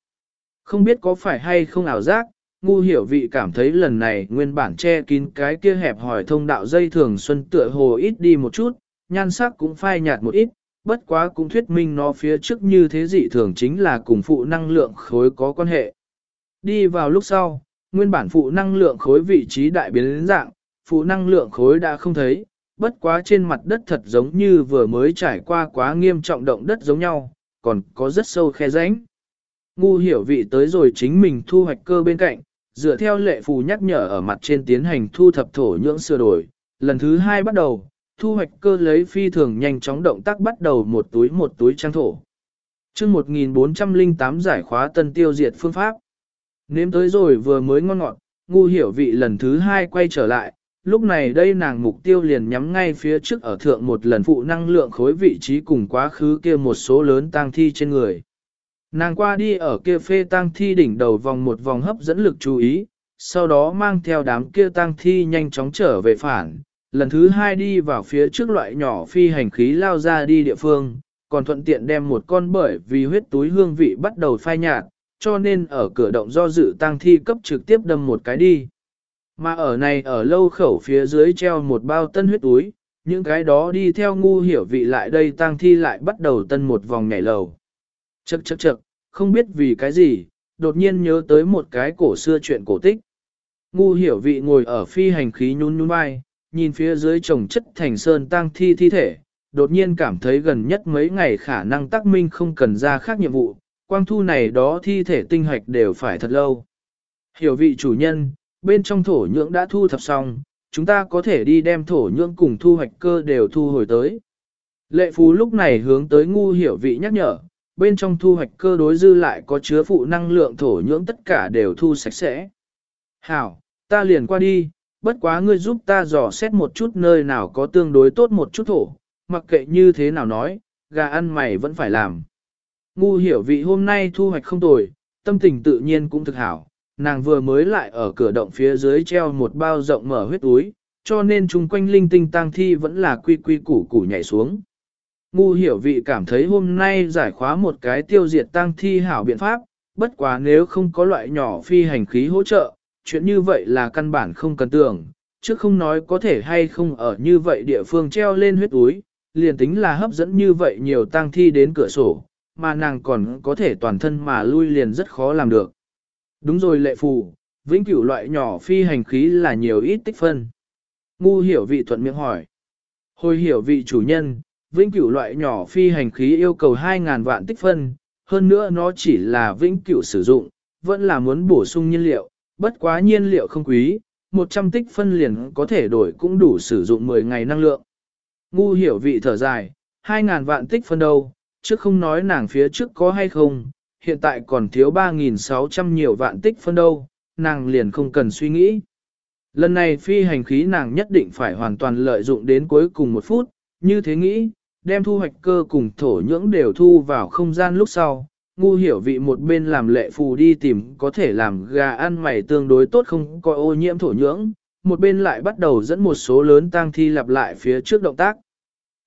Không biết có phải hay không ảo giác, ngu hiểu vị cảm thấy lần này nguyên bản che kín cái kia hẹp hỏi thông đạo dây thường xuân tựa hồ ít đi một chút, nhan sắc cũng phai nhạt một ít, bất quá cũng thuyết minh nó phía trước như thế dị thường chính là cùng phụ năng lượng khối có quan hệ. Đi vào lúc sau, nguyên bản phụ năng lượng khối vị trí đại biến dạng, phụ năng lượng khối đã không thấy, bất quá trên mặt đất thật giống như vừa mới trải qua quá nghiêm trọng động đất giống nhau, còn có rất sâu khe rãnh. Ngu hiểu vị tới rồi chính mình thu hoạch cơ bên cạnh, dựa theo lệ phù nhắc nhở ở mặt trên tiến hành thu thập thổ nhưỡng sửa đổi, lần thứ hai bắt đầu, thu hoạch cơ lấy phi thường nhanh chóng động tác bắt đầu một túi một túi trang thổ. chương 1408 giải khóa tân tiêu diệt phương pháp. Nếm tới rồi vừa mới ngon ngọt, ngu hiểu vị lần thứ hai quay trở lại, lúc này đây nàng mục tiêu liền nhắm ngay phía trước ở thượng một lần phụ năng lượng khối vị trí cùng quá khứ kia một số lớn tang thi trên người. Nàng qua đi ở kia phê tang thi đỉnh đầu vòng một vòng hấp dẫn lực chú ý, sau đó mang theo đám kia tang thi nhanh chóng trở về phản, lần thứ hai đi vào phía trước loại nhỏ phi hành khí lao ra đi địa phương, còn thuận tiện đem một con bởi vì huyết túi hương vị bắt đầu phai nhạt, cho nên ở cửa động do dự tang thi cấp trực tiếp đâm một cái đi. Mà ở này ở lâu khẩu phía dưới treo một bao tân huyết túi, những cái đó đi theo ngu hiểu vị lại đây tang thi lại bắt đầu tân một vòng nhảy lầu. Chậc chậc chậc, không biết vì cái gì, đột nhiên nhớ tới một cái cổ xưa chuyện cổ tích. Ngu hiểu vị ngồi ở phi hành khí nhún nhún vai, nhìn phía dưới trồng chất thành sơn tang thi thi thể, đột nhiên cảm thấy gần nhất mấy ngày khả năng tác minh không cần ra khác nhiệm vụ, quang thu này đó thi thể tinh hoạch đều phải thật lâu. Hiểu vị chủ nhân, bên trong thổ nhưỡng đã thu thập xong, chúng ta có thể đi đem thổ nhưỡng cùng thu hoạch cơ đều thu hồi tới. Lệ phú lúc này hướng tới ngu hiểu vị nhắc nhở, bên trong thu hoạch cơ đối dư lại có chứa phụ năng lượng thổ nhưỡng tất cả đều thu sạch sẽ. Hảo, ta liền qua đi, bất quá ngươi giúp ta dò xét một chút nơi nào có tương đối tốt một chút thổ, mặc kệ như thế nào nói, gà ăn mày vẫn phải làm. Ngu hiểu vị hôm nay thu hoạch không tồi, tâm tình tự nhiên cũng thực hảo, nàng vừa mới lại ở cửa động phía dưới treo một bao rộng mở huyết túi, cho nên chung quanh linh tinh tang thi vẫn là quy quy củ củ nhảy xuống. Ngu hiểu vị cảm thấy hôm nay giải khóa một cái tiêu diệt tang thi hảo biện pháp, bất quá nếu không có loại nhỏ phi hành khí hỗ trợ, chuyện như vậy là căn bản không cần tưởng, chứ không nói có thể hay không ở như vậy địa phương treo lên huyết túi, liền tính là hấp dẫn như vậy nhiều tang thi đến cửa sổ, mà nàng còn có thể toàn thân mà lui liền rất khó làm được. Đúng rồi lệ phù, vĩnh cửu loại nhỏ phi hành khí là nhiều ít tích phân. Ngu hiểu vị thuận miệng hỏi. Hồi hiểu vị chủ nhân, vĩnh cửu loại nhỏ phi hành khí yêu cầu 2.000 vạn tích phân, hơn nữa nó chỉ là vĩnh cửu sử dụng, vẫn là muốn bổ sung nhiên liệu, bất quá nhiên liệu không quý, 100 tích phân liền có thể đổi cũng đủ sử dụng 10 ngày năng lượng. Ngu hiểu vị thở dài, 2.000 vạn tích phân đâu, chứ không nói nàng phía trước có hay không, hiện tại còn thiếu 3.600 nhiều vạn tích phân đâu, nàng liền không cần suy nghĩ. Lần này phi hành khí nàng nhất định phải hoàn toàn lợi dụng đến cuối cùng một phút, như thế nghĩ, đem thu hoạch cơ cùng thổ nhưỡng đều thu vào không gian lúc sau. Ngu hiểu vị một bên làm lệ phù đi tìm có thể làm gà ăn mày tương đối tốt không có ô nhiễm thổ nhưỡng, một bên lại bắt đầu dẫn một số lớn tang thi lặp lại phía trước động tác.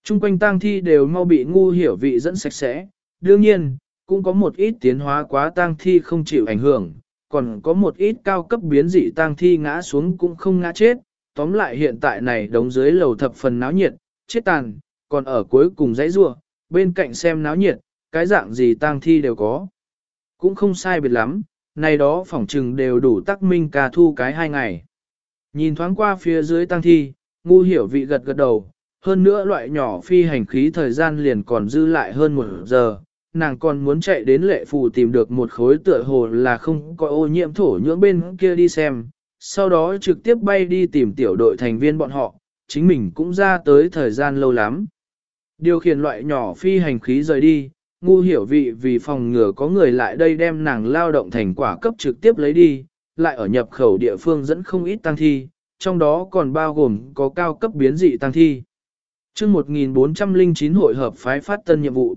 Trung quanh tang thi đều mau bị ngu hiểu vị dẫn sạch sẽ, đương nhiên, cũng có một ít tiến hóa quá tang thi không chịu ảnh hưởng, còn có một ít cao cấp biến dị tang thi ngã xuống cũng không ngã chết, tóm lại hiện tại này đống dưới lầu thập phần náo nhiệt, chết tàn, còn ở cuối cùng dãy rua, bên cạnh xem náo nhiệt, cái dạng gì tang thi đều có. Cũng không sai biệt lắm, này đó phỏng trừng đều đủ tắc minh ca thu cái hai ngày. Nhìn thoáng qua phía dưới tang thi, ngu hiểu vị gật gật đầu, hơn nữa loại nhỏ phi hành khí thời gian liền còn dư lại hơn một giờ, nàng còn muốn chạy đến lệ phù tìm được một khối tựa hồ là không có ô nhiễm thổ nhưỡng bên kia đi xem, sau đó trực tiếp bay đi tìm tiểu đội thành viên bọn họ, chính mình cũng ra tới thời gian lâu lắm. Điều khiển loại nhỏ phi hành khí rời đi, ngu hiểu vị vì phòng ngừa có người lại đây đem nàng lao động thành quả cấp trực tiếp lấy đi, lại ở nhập khẩu địa phương dẫn không ít tăng thi, trong đó còn bao gồm có cao cấp biến dị tăng thi. chương 1409 hội hợp phái phát tân nhiệm vụ.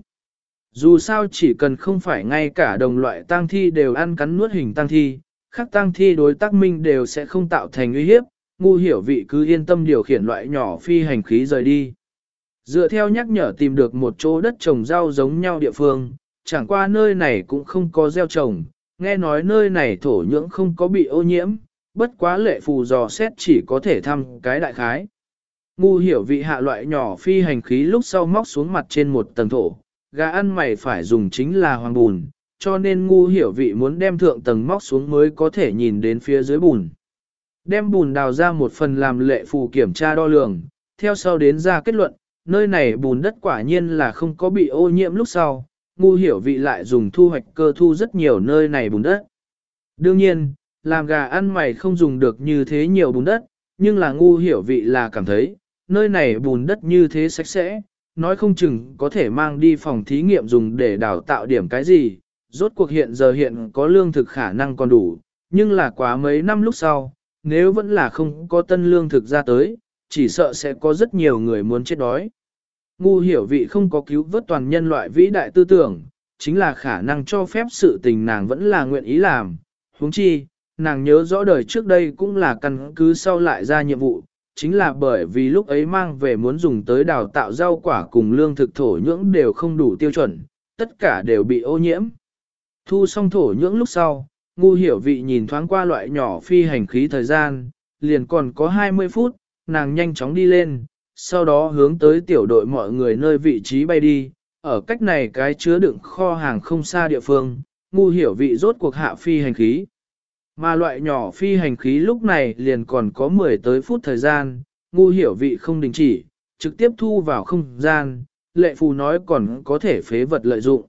Dù sao chỉ cần không phải ngay cả đồng loại tang thi đều ăn cắn nuốt hình tang thi, khác tang thi đối tác minh đều sẽ không tạo thành uy hiếp, ngu hiểu vị cứ yên tâm điều khiển loại nhỏ phi hành khí rời đi. Dựa theo nhắc nhở tìm được một chỗ đất trồng rau giống nhau địa phương, chẳng qua nơi này cũng không có gieo trồng, nghe nói nơi này thổ nhưỡng không có bị ô nhiễm, bất quá lệ phù dò xét chỉ có thể thăm cái đại khái. Ngu hiểu vị hạ loại nhỏ phi hành khí lúc sau móc xuống mặt trên một tầng thổ, gà ăn mày phải dùng chính là hoàng bùn, cho nên ngu hiểu vị muốn đem thượng tầng móc xuống mới có thể nhìn đến phía dưới bùn. Đem bùn đào ra một phần làm lệ phù kiểm tra đo lường, theo sau đến ra kết luận, nơi này bùn đất quả nhiên là không có bị ô nhiễm lúc sau, ngu hiểu vị lại dùng thu hoạch cơ thu rất nhiều nơi này bùn đất. Đương nhiên, làm gà ăn mày không dùng được như thế nhiều bùn đất, nhưng là ngu hiểu vị là cảm thấy, nơi này bùn đất như thế sạch sẽ, nói không chừng có thể mang đi phòng thí nghiệm dùng để đào tạo điểm cái gì, rốt cuộc hiện giờ hiện có lương thực khả năng còn đủ, nhưng là quá mấy năm lúc sau, nếu vẫn là không có tân lương thực ra tới, chỉ sợ sẽ có rất nhiều người muốn chết đói. Ngu hiểu vị không có cứu vớt toàn nhân loại vĩ đại tư tưởng, chính là khả năng cho phép sự tình nàng vẫn là nguyện ý làm. huống chi, nàng nhớ rõ đời trước đây cũng là căn cứ sau lại ra nhiệm vụ, chính là bởi vì lúc ấy mang về muốn dùng tới đào tạo rau quả cùng lương thực thổ nhưỡng đều không đủ tiêu chuẩn, tất cả đều bị ô nhiễm. Thu xong thổ nhưỡng lúc sau, ngu hiểu vị nhìn thoáng qua loại nhỏ phi hành khí thời gian, liền còn có 20 phút, nàng nhanh chóng đi lên, sau đó hướng tới tiểu đội mọi người nơi vị trí bay đi, ở cách này cái chứa đựng kho hàng không xa địa phương, ngu hiểu vị rốt cuộc hạ phi hành khí. Mà loại nhỏ phi hành khí lúc này liền còn có 10 tới phút thời gian, ngu hiểu vị không đình chỉ, trực tiếp thu vào không gian, lệ phù nói còn có thể phế vật lợi dụng.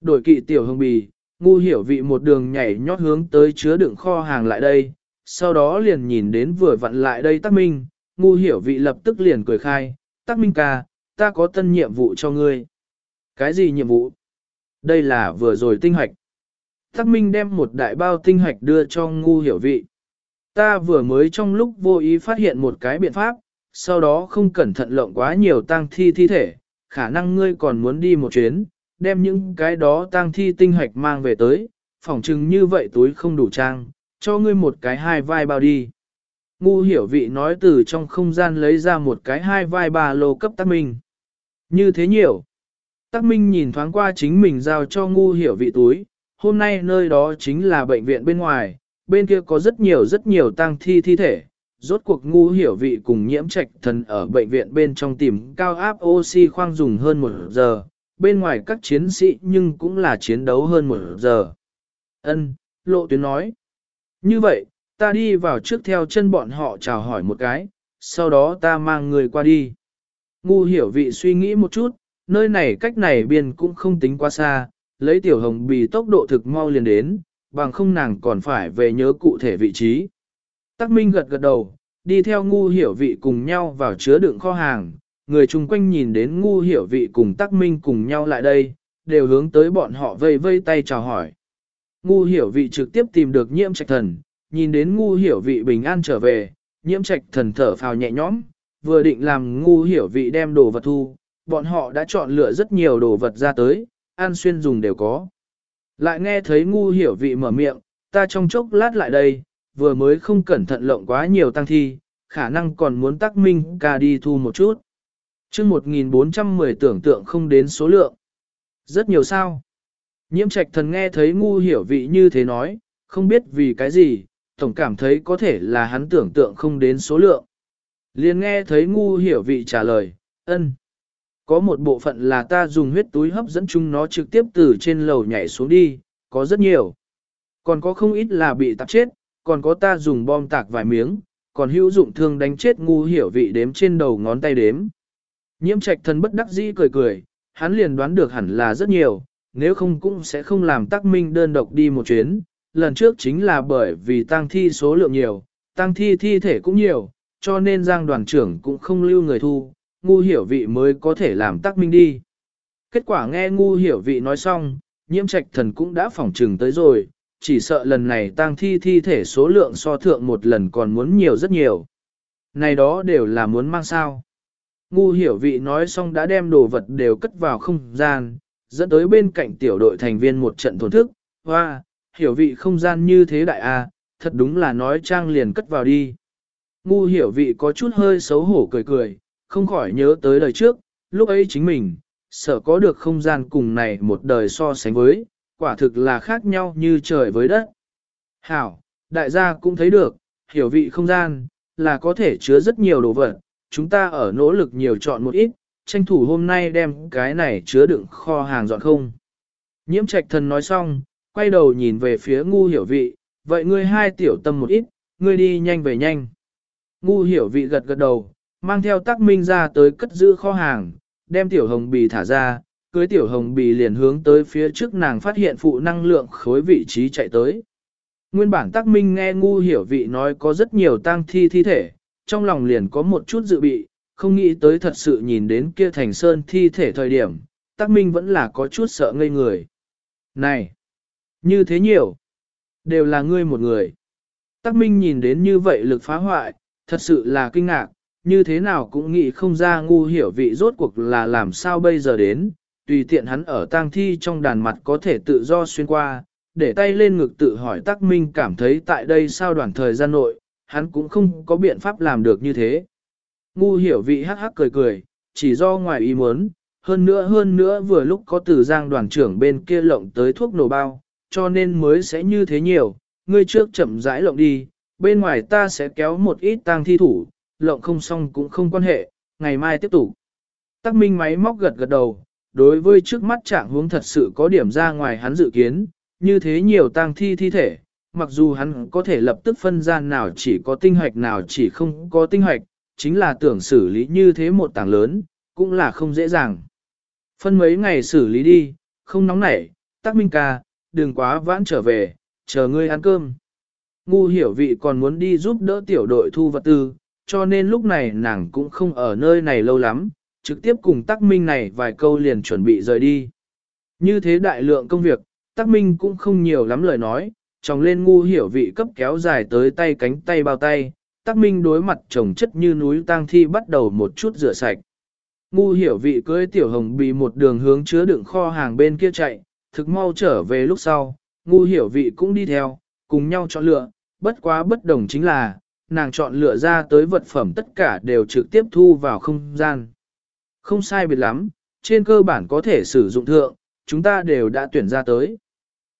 Đổi kỵ tiểu hương bì, ngu hiểu vị một đường nhảy nhót hướng tới chứa đựng kho hàng lại đây, sau đó liền nhìn đến vừa vặn lại đây tắc minh, ngu hiểu vị lập tức liền cười khai, tắc minh ca, ta có tân nhiệm vụ cho ngươi. Cái gì nhiệm vụ? Đây là vừa rồi tinh hoạch. Tắc Minh đem một đại bao tinh hạch đưa cho ngu hiểu vị. Ta vừa mới trong lúc vô ý phát hiện một cái biện pháp, sau đó không cẩn thận lộng quá nhiều tang thi thi thể, khả năng ngươi còn muốn đi một chuyến, đem những cái đó tang thi tinh hạch mang về tới, phỏng chừng như vậy túi không đủ trang, cho ngươi một cái hai vai bao đi. Ngu hiểu vị nói từ trong không gian lấy ra một cái hai vai ba lô cấp tắc minh. Như thế nhiều. Tắc minh nhìn thoáng qua chính mình giao cho ngu hiểu vị túi, hôm nay nơi đó chính là bệnh viện bên ngoài, bên kia có rất nhiều rất nhiều tang thi thi thể. Rốt cuộc ngu hiểu vị cùng nhiễm trạch thần ở bệnh viện bên trong tìm cao áp oxy khoang dùng hơn một giờ, bên ngoài các chiến sĩ nhưng cũng là chiến đấu hơn một giờ. Ân, lộ tuyến nói. Như vậy, ta đi vào trước theo chân bọn họ chào hỏi một cái, sau đó ta mang người qua đi. Ngu hiểu vị suy nghĩ một chút, nơi này cách này biên cũng không tính quá xa, lấy tiểu hồng bì tốc độ thực mau liền đến, bằng không nàng còn phải về nhớ cụ thể vị trí. Tắc Minh gật gật đầu, đi theo ngu hiểu vị cùng nhau vào chứa đựng kho hàng, người chung quanh nhìn đến ngu hiểu vị cùng Tắc Minh cùng nhau lại đây, đều hướng tới bọn họ vây vây tay chào hỏi. Ngu hiểu vị trực tiếp tìm được nhiễm trạch thần, nhìn đến ngu hiểu vị bình an trở về, nhiễm trạch thần thở phào nhẹ nhõm, vừa định làm ngu hiểu vị đem đồ vật thu, bọn họ đã chọn lựa rất nhiều đồ vật ra tới, ăn xuyên dùng đều có. Lại nghe thấy ngu hiểu vị mở miệng, ta trong chốc lát lại đây, vừa mới không cẩn thận lộng quá nhiều tăng thi, khả năng còn muốn tắc minh ca đi thu một chút. chương 1410 tưởng tượng không đến số lượng. Rất nhiều sao. Nhiễm trạch thần nghe thấy ngu hiểu vị như thế nói, không biết vì cái gì, tổng cảm thấy có thể là hắn tưởng tượng không đến số lượng. Liền nghe thấy ngu hiểu vị trả lời, ân. Có một bộ phận là ta dùng huyết túi hấp dẫn chúng nó trực tiếp từ trên lầu nhảy xuống đi, có rất nhiều. Còn có không ít là bị tạp chết, còn có ta dùng bom tạc vài miếng, còn hữu dụng thương đánh chết ngu hiểu vị đếm trên đầu ngón tay đếm. Nhiễm trạch thần bất đắc dĩ cười cười, hắn liền đoán được hẳn là rất nhiều, nếu không cũng sẽ không làm tác minh đơn độc đi một chuyến. Lần trước chính là bởi vì tăng thi số lượng nhiều, tăng thi thi thể cũng nhiều, cho nên giang đoàn trưởng cũng không lưu người thu, ngu hiểu vị mới có thể làm tác minh đi. Kết quả nghe ngu hiểu vị nói xong, nhiễm trạch thần cũng đã phỏng trừng tới rồi, chỉ sợ lần này tang thi thi thể số lượng so thượng một lần còn muốn nhiều rất nhiều. Này đó đều là muốn mang sao. Ngu hiểu vị nói xong đã đem đồ vật đều cất vào không gian, dẫn tới bên cạnh tiểu đội thành viên một trận thổn thức, hoa, hiểu vị không gian như thế đại a, thật đúng là nói trang liền cất vào đi. Ngu hiểu vị có chút hơi xấu hổ cười cười, không khỏi nhớ tới đời trước, lúc ấy chính mình, sợ có được không gian cùng này một đời so sánh với, quả thực là khác nhau như trời với đất. Hảo, đại gia cũng thấy được, hiểu vị không gian, là có thể chứa rất nhiều đồ vật, chúng ta ở nỗ lực nhiều chọn một ít, tranh thủ hôm nay đem cái này chứa đựng kho hàng dọn không. Nhiễm trạch thần nói xong, quay đầu nhìn về phía ngu hiểu vị, vậy ngươi hai tiểu tâm một ít, ngươi đi nhanh về nhanh. Ngu hiểu vị gật gật đầu, mang theo tác minh ra tới cất giữ kho hàng, đem tiểu hồng bì thả ra, cưới tiểu hồng bì liền hướng tới phía trước nàng phát hiện phụ năng lượng khối vị trí chạy tới. Nguyên bản tác minh nghe ngu hiểu vị nói có rất nhiều tang thi thi thể, trong lòng liền có một chút dự bị, không nghĩ tới thật sự nhìn đến kia thành sơn thi thể thời điểm, tác minh vẫn là có chút sợ ngây người. Này! Như thế nhiều! Đều là ngươi một người. Tác minh nhìn đến như vậy lực phá hoại, thật sự là kinh ngạc, như thế nào cũng nghĩ không ra ngu hiểu vị rốt cuộc là làm sao bây giờ đến, tùy tiện hắn ở tang thi trong đàn mặt có thể tự do xuyên qua, để tay lên ngực tự hỏi tác minh cảm thấy tại đây sao đoạn thời gian nội, hắn cũng không có biện pháp làm được như thế. Ngu hiểu vị hắc hắc cười cười, chỉ do ngoài ý muốn, hơn nữa hơn nữa vừa lúc có từ giang đoàn trưởng bên kia lộng tới thuốc nổ bao, cho nên mới sẽ như thế nhiều, ngươi trước chậm rãi lộng đi, bên ngoài ta sẽ kéo một ít tang thi thủ, lộng không xong cũng không quan hệ, ngày mai tiếp tục. Tắc minh máy móc gật gật đầu, đối với trước mắt trạng huống thật sự có điểm ra ngoài hắn dự kiến, như thế nhiều tang thi thi thể, mặc dù hắn có thể lập tức phân ra nào chỉ có tinh hoạch nào chỉ không có tinh hoạch, chính là tưởng xử lý như thế một tảng lớn, cũng là không dễ dàng. Phân mấy ngày xử lý đi, không nóng nảy, tắc minh ca, đừng quá vãn trở về, chờ ngươi ăn cơm. Ngu hiểu vị còn muốn đi giúp đỡ tiểu đội thu vật tư, cho nên lúc này nàng cũng không ở nơi này lâu lắm, trực tiếp cùng Tắc Minh này vài câu liền chuẩn bị rời đi. Như thế đại lượng công việc, Tắc Minh cũng không nhiều lắm lời nói, tròng lên ngu hiểu vị cấp kéo dài tới tay cánh tay bao tay, Tắc Minh đối mặt chồng chất như núi tang thi bắt đầu một chút rửa sạch. Ngu hiểu vị cưới tiểu hồng bị một đường hướng chứa đựng kho hàng bên kia chạy, thực mau trở về lúc sau, ngu hiểu vị cũng đi theo, cùng nhau chọn lựa, bất quá bất đồng chính là, nàng chọn lựa ra tới vật phẩm tất cả đều trực tiếp thu vào không gian. Không sai biệt lắm, trên cơ bản có thể sử dụng thượng, chúng ta đều đã tuyển ra tới.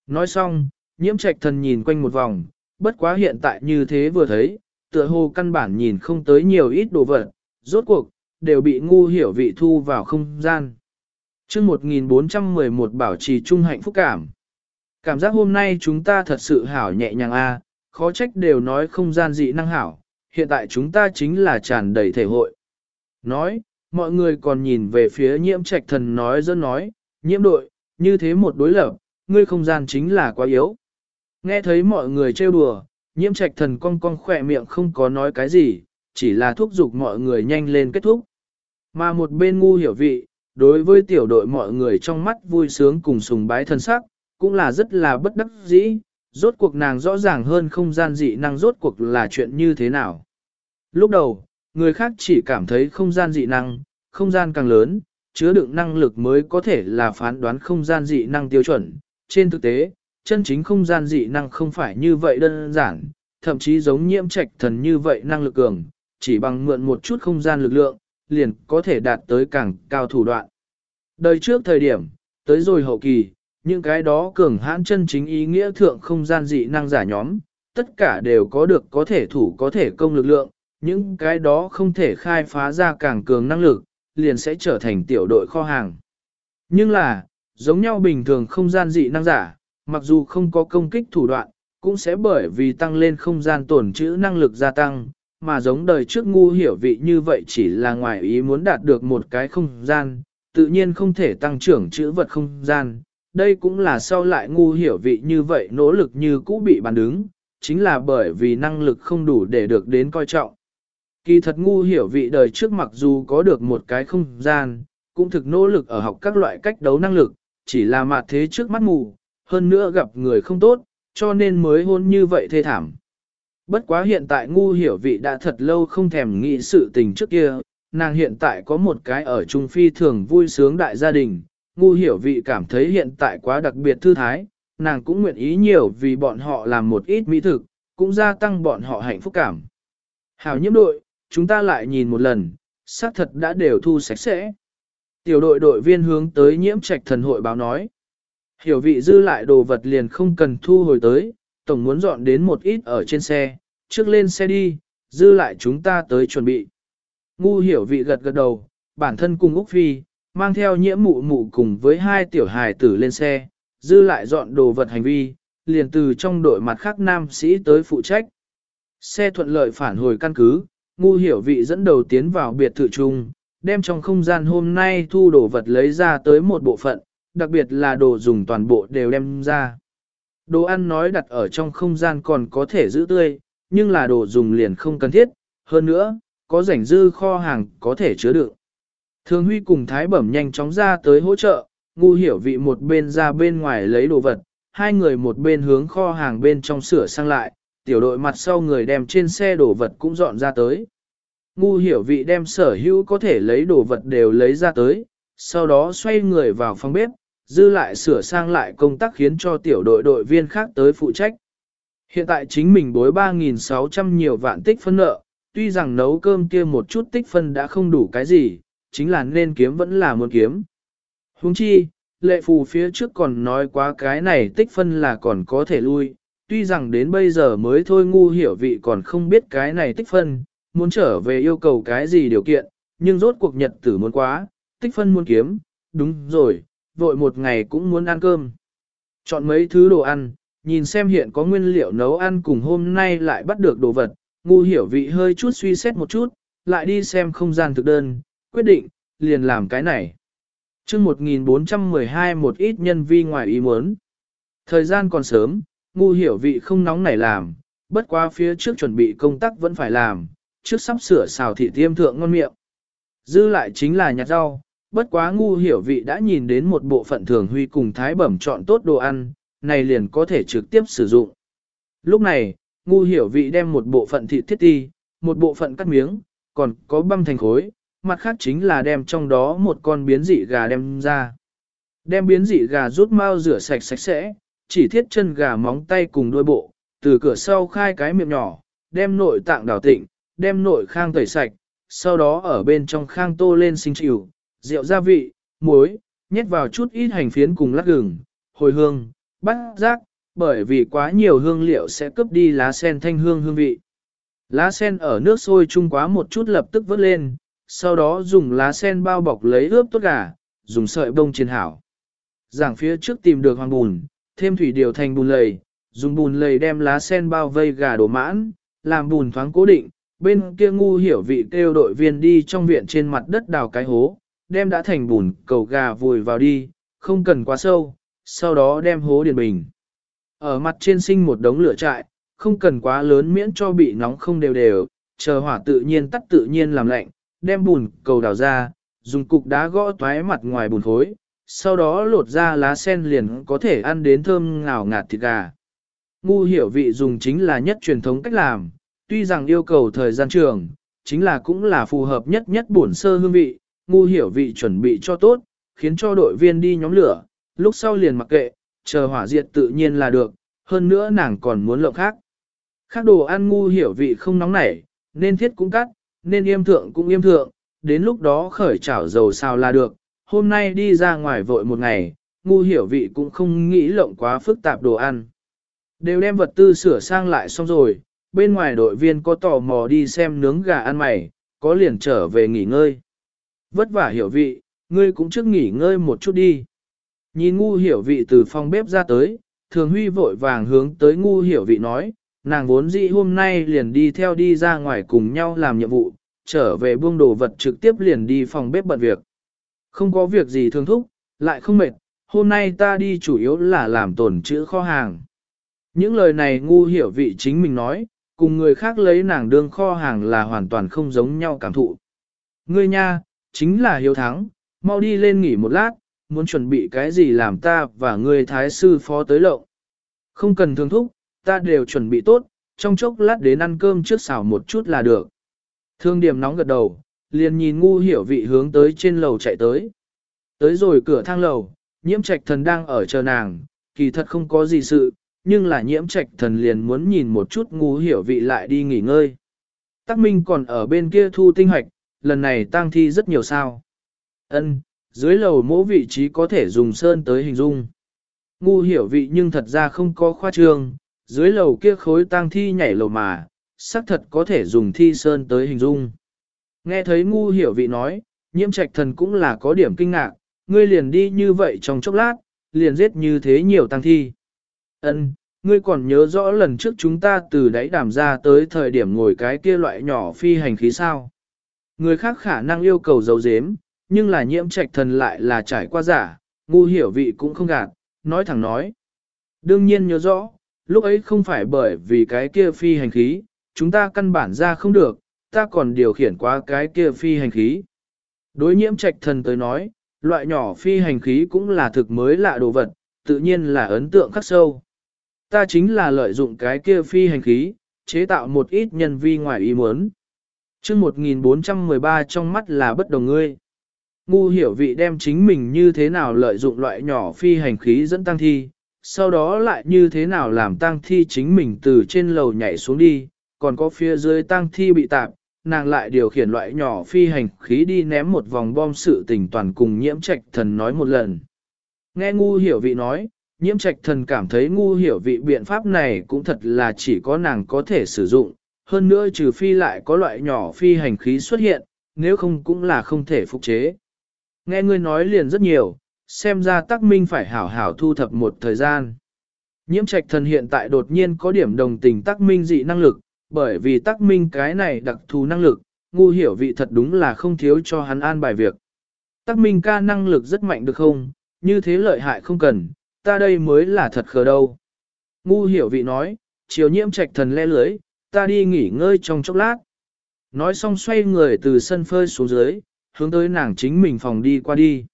Nói xong, nhiễm trạch thần nhìn quanh một vòng, bất quá hiện tại như thế vừa thấy, tựa hồ căn bản nhìn không tới nhiều ít đồ vật, rốt cuộc, đều bị ngu hiểu vị thu vào không gian. chương 1411 bảo trì trung hạnh phúc cảm. Cảm giác hôm nay chúng ta thật sự hảo nhẹ nhàng a, khó trách đều nói không gian dị năng hảo, hiện tại chúng ta chính là tràn đầy thể hội. Nói, mọi người còn nhìn về phía nhiễm trạch thần nói dân nói, nhiễm đội, như thế một đối lập, ngươi không gian chính là quá yếu. Nghe thấy mọi người trêu đùa, nhiễm trạch thần cong cong khỏe miệng không có nói cái gì, chỉ là thúc giục mọi người nhanh lên kết thúc. Mà một bên ngu hiểu vị, đối với tiểu đội mọi người trong mắt vui sướng cùng sùng bái thân sắc, cũng là rất là bất đắc dĩ, rốt cuộc nàng rõ ràng hơn không gian dị năng rốt cuộc là chuyện như thế nào. Lúc đầu, người khác chỉ cảm thấy không gian dị năng, không gian càng lớn, chứa đựng năng lực mới có thể là phán đoán không gian dị năng tiêu chuẩn. Trên thực tế, chân chính không gian dị năng không phải như vậy đơn giản, thậm chí giống nhiễm trạch thần như vậy năng lực cường, chỉ bằng mượn một chút không gian lực lượng, liền có thể đạt tới càng cao thủ đoạn. Đời trước thời điểm, tới rồi hậu kỳ, những cái đó cường hãn chân chính ý nghĩa thượng không gian dị năng giả nhóm, tất cả đều có được có thể thủ có thể công lực lượng, những cái đó không thể khai phá ra càng cường năng lực, liền sẽ trở thành tiểu đội kho hàng. Nhưng là, giống nhau bình thường không gian dị năng giả, mặc dù không có công kích thủ đoạn, cũng sẽ bởi vì tăng lên không gian tổn trữ năng lực gia tăng, mà giống đời trước ngu hiểu vị như vậy chỉ là ngoài ý muốn đạt được một cái không gian, tự nhiên không thể tăng trưởng chữ vật không gian. Đây cũng là sau lại ngu hiểu vị như vậy nỗ lực như cũ bị bàn đứng, chính là bởi vì năng lực không đủ để được đến coi trọng. Kỳ thật ngu hiểu vị đời trước mặc dù có được một cái không gian, cũng thực nỗ lực ở học các loại cách đấu năng lực, chỉ là mặt thế trước mắt mù, hơn nữa gặp người không tốt, cho nên mới hôn như vậy thê thảm. Bất quá hiện tại ngu hiểu vị đã thật lâu không thèm nghĩ sự tình trước kia, nàng hiện tại có một cái ở Trung Phi thường vui sướng đại gia đình, ngu hiểu vị cảm thấy hiện tại quá đặc biệt thư thái, nàng cũng nguyện ý nhiều vì bọn họ làm một ít mỹ thực, cũng gia tăng bọn họ hạnh phúc cảm. Hảo nhiễm đội, chúng ta lại nhìn một lần, xác thật đã đều thu sạch sẽ. Tiểu đội đội viên hướng tới nhiễm trạch thần hội báo nói. Hiểu vị dư lại đồ vật liền không cần thu hồi tới, tổng muốn dọn đến một ít ở trên xe, trước lên xe đi, dư lại chúng ta tới chuẩn bị. Ngu hiểu vị gật gật đầu, bản thân cùng Úc Phi, mang theo nhiễm mụ mụ cùng với hai tiểu hài tử lên xe, dư lại dọn đồ vật hành vi, liền từ trong đội mặt khác nam sĩ tới phụ trách. Xe thuận lợi phản hồi căn cứ, ngu hiểu vị dẫn đầu tiến vào biệt thự chung, đem trong không gian hôm nay thu đồ vật lấy ra tới một bộ phận, đặc biệt là đồ dùng toàn bộ đều đem ra. Đồ ăn nói đặt ở trong không gian còn có thể giữ tươi, nhưng là đồ dùng liền không cần thiết, hơn nữa, có rảnh dư kho hàng có thể chứa đựng. Thường Huy cùng Thái Bẩm nhanh chóng ra tới hỗ trợ, ngu hiểu vị một bên ra bên ngoài lấy đồ vật, hai người một bên hướng kho hàng bên trong sửa sang lại, tiểu đội mặt sau người đem trên xe đồ vật cũng dọn ra tới. Ngu hiểu vị đem sở hữu có thể lấy đồ vật đều lấy ra tới, sau đó xoay người vào phòng bếp, dư lại sửa sang lại công tác khiến cho tiểu đội đội viên khác tới phụ trách. Hiện tại chính mình bối 3.600 nhiều vạn tích phân nợ, tuy rằng nấu cơm kia một chút tích phân đã không đủ cái gì, chính là nên kiếm vẫn là muốn kiếm. Huống chi, lệ phù phía trước còn nói quá cái này tích phân là còn có thể lui, tuy rằng đến bây giờ mới thôi ngu hiểu vị còn không biết cái này tích phân, muốn trở về yêu cầu cái gì điều kiện, nhưng rốt cuộc nhật tử muốn quá, tích phân muốn kiếm, đúng rồi, vội một ngày cũng muốn ăn cơm. Chọn mấy thứ đồ ăn, nhìn xem hiện có nguyên liệu nấu ăn cùng hôm nay lại bắt được đồ vật, ngu hiểu vị hơi chút suy xét một chút, lại đi xem không gian thực đơn, quyết định, liền làm cái này. chương 1412 một ít nhân vi ngoài ý muốn. Thời gian còn sớm, ngu hiểu vị không nóng nảy làm, bất qua phía trước chuẩn bị công tác vẫn phải làm, trước sắp sửa xào thị tiêm thượng ngon miệng. Dư lại chính là nhặt rau, bất quá ngu hiểu vị đã nhìn đến một bộ phận thường huy cùng thái bẩm chọn tốt đồ ăn, này liền có thể trực tiếp sử dụng. Lúc này, ngu hiểu vị đem một bộ phận thịt thiết ti, một bộ phận cắt miếng, còn có băm thành khối, mặt khác chính là đem trong đó một con biến dị gà đem ra. Đem biến dị gà rút mau rửa sạch sạch sẽ, chỉ thiết chân gà móng tay cùng đuôi bộ, từ cửa sau khai cái miệng nhỏ, đem nội tạng đào tịnh, đem nội khang tẩy sạch, sau đó ở bên trong khang tô lên sinh chịu, rượu gia vị, muối, nhét vào chút ít hành phiến cùng lát gừng, hồi hương, bắt rác, bởi vì quá nhiều hương liệu sẽ cướp đi lá sen thanh hương hương vị. Lá sen ở nước sôi chung quá một chút lập tức vớt lên, sau đó dùng lá sen bao bọc lấy ướp tốt gà, dùng sợi bông chiên hảo. Giảng phía trước tìm được hoàng bùn, thêm thủy điều thành bùn lầy, dùng bùn lầy đem lá sen bao vây gà đổ mãn, làm bùn thoáng cố định, bên kia ngu hiểu vị kêu đội viên đi trong viện trên mặt đất đào cái hố, đem đã thành bùn cầu gà vùi vào đi, không cần quá sâu, sau đó đem hố điền bình. Ở mặt trên sinh một đống lửa trại, không cần quá lớn miễn cho bị nóng không đều đều, chờ hỏa tự nhiên tắt tự nhiên làm lạnh, đem bùn cầu đào ra, dùng cục đá gõ toái mặt ngoài bùn khối, sau đó lột ra lá sen liền có thể ăn đến thơm ngào ngạt thịt gà. Ngu hiểu vị dùng chính là nhất truyền thống cách làm, tuy rằng yêu cầu thời gian trường, chính là cũng là phù hợp nhất nhất bổn sơ hương vị, ngu hiểu vị chuẩn bị cho tốt, khiến cho đội viên đi nhóm lửa, lúc sau liền mặc kệ, chờ hỏa diệt tự nhiên là được, hơn nữa nàng còn muốn lộng khác. Khác đồ ăn ngu hiểu vị không nóng nảy, nên thiết cũng cắt, nên yêm thượng cũng yêm thượng, đến lúc đó khởi chảo dầu sao là được, hôm nay đi ra ngoài vội một ngày, ngu hiểu vị cũng không nghĩ lộng quá phức tạp đồ ăn. Đều đem vật tư sửa sang lại xong rồi, bên ngoài đội viên có tò mò đi xem nướng gà ăn mày, có liền trở về nghỉ ngơi. Vất vả hiểu vị, ngươi cũng trước nghỉ ngơi một chút đi. Nhìn ngu hiểu vị từ phòng bếp ra tới, thường huy vội vàng hướng tới ngu hiểu vị nói, nàng vốn dĩ hôm nay liền đi theo đi ra ngoài cùng nhau làm nhiệm vụ, trở về buông đồ vật trực tiếp liền đi phòng bếp bận việc. Không có việc gì thương thúc, lại không mệt, hôm nay ta đi chủ yếu là làm tổn chữ kho hàng. Những lời này ngu hiểu vị chính mình nói, cùng người khác lấy nàng đương kho hàng là hoàn toàn không giống nhau cảm thụ. Ngươi nha, chính là hiếu thắng, mau đi lên nghỉ một lát, muốn chuẩn bị cái gì làm ta và ngươi thái sư phó tới lộng. Không cần thương thúc, ta đều chuẩn bị tốt, trong chốc lát đến ăn cơm trước xào một chút là được. Thương điểm nóng gật đầu, liền nhìn ngu hiểu vị hướng tới trên lầu chạy tới. Tới rồi cửa thang lầu, nhiễm trạch thần đang ở chờ nàng, kỳ thật không có gì sự, nhưng là nhiễm trạch thần liền muốn nhìn một chút ngu hiểu vị lại đi nghỉ ngơi. Tắc Minh còn ở bên kia thu tinh hoạch, lần này tang thi rất nhiều sao. Ân, dưới lầu mỗi vị trí có thể dùng sơn tới hình dung. Ngu hiểu vị nhưng thật ra không có khoa trương, dưới lầu kia khối tang thi nhảy lầu mà, xác thật có thể dùng thi sơn tới hình dung. Nghe thấy ngu hiểu vị nói, nhiễm trạch thần cũng là có điểm kinh ngạc, ngươi liền đi như vậy trong chốc lát, liền giết như thế nhiều tăng thi. Ân, ngươi còn nhớ rõ lần trước chúng ta từ đáy đàm ra tới thời điểm ngồi cái kia loại nhỏ phi hành khí sao. Người khác khả năng yêu cầu giấu giếm, nhưng là nhiễm trạch thần lại là trải qua giả, ngu hiểu vị cũng không gạt, nói thẳng nói. Đương nhiên nhớ rõ, lúc ấy không phải bởi vì cái kia phi hành khí, chúng ta căn bản ra không được, ta còn điều khiển qua cái kia phi hành khí. Đối nhiễm trạch thần tới nói, loại nhỏ phi hành khí cũng là thực mới lạ đồ vật, tự nhiên là ấn tượng khắc sâu. Ta chính là lợi dụng cái kia phi hành khí, chế tạo một ít nhân vi ngoài ý muốn. chương 1413 trong mắt là bất đồng ngươi. Ngu hiểu vị đem chính mình như thế nào lợi dụng loại nhỏ phi hành khí dẫn tăng thi, sau đó lại như thế nào làm tang thi chính mình từ trên lầu nhảy xuống đi, còn có phía dưới tang thi bị tạp, nàng lại điều khiển loại nhỏ phi hành khí đi ném một vòng bom sự tình toàn cùng nhiễm trạch thần nói một lần. Nghe ngu hiểu vị nói, nhiễm trạch thần cảm thấy ngu hiểu vị biện pháp này cũng thật là chỉ có nàng có thể sử dụng, hơn nữa trừ phi lại có loại nhỏ phi hành khí xuất hiện, nếu không cũng là không thể phục chế. Nghe ngươi nói liền rất nhiều, xem ra tắc minh phải hảo hảo thu thập một thời gian. Nhiễm trạch thần hiện tại đột nhiên có điểm đồng tình tắc minh dị năng lực, bởi vì tắc minh cái này đặc thù năng lực, ngu hiểu vị thật đúng là không thiếu cho hắn an bài việc. Tắc minh ca năng lực rất mạnh được không, như thế lợi hại không cần, ta đây mới là thật khờ đâu. Ngu hiểu vị nói, chiều nhiễm trạch thần le lưới, ta đi nghỉ ngơi trong chốc lát. Nói xong xoay người từ sân phơi xuống dưới, hướng tới nàng chính mình phòng đi qua đi.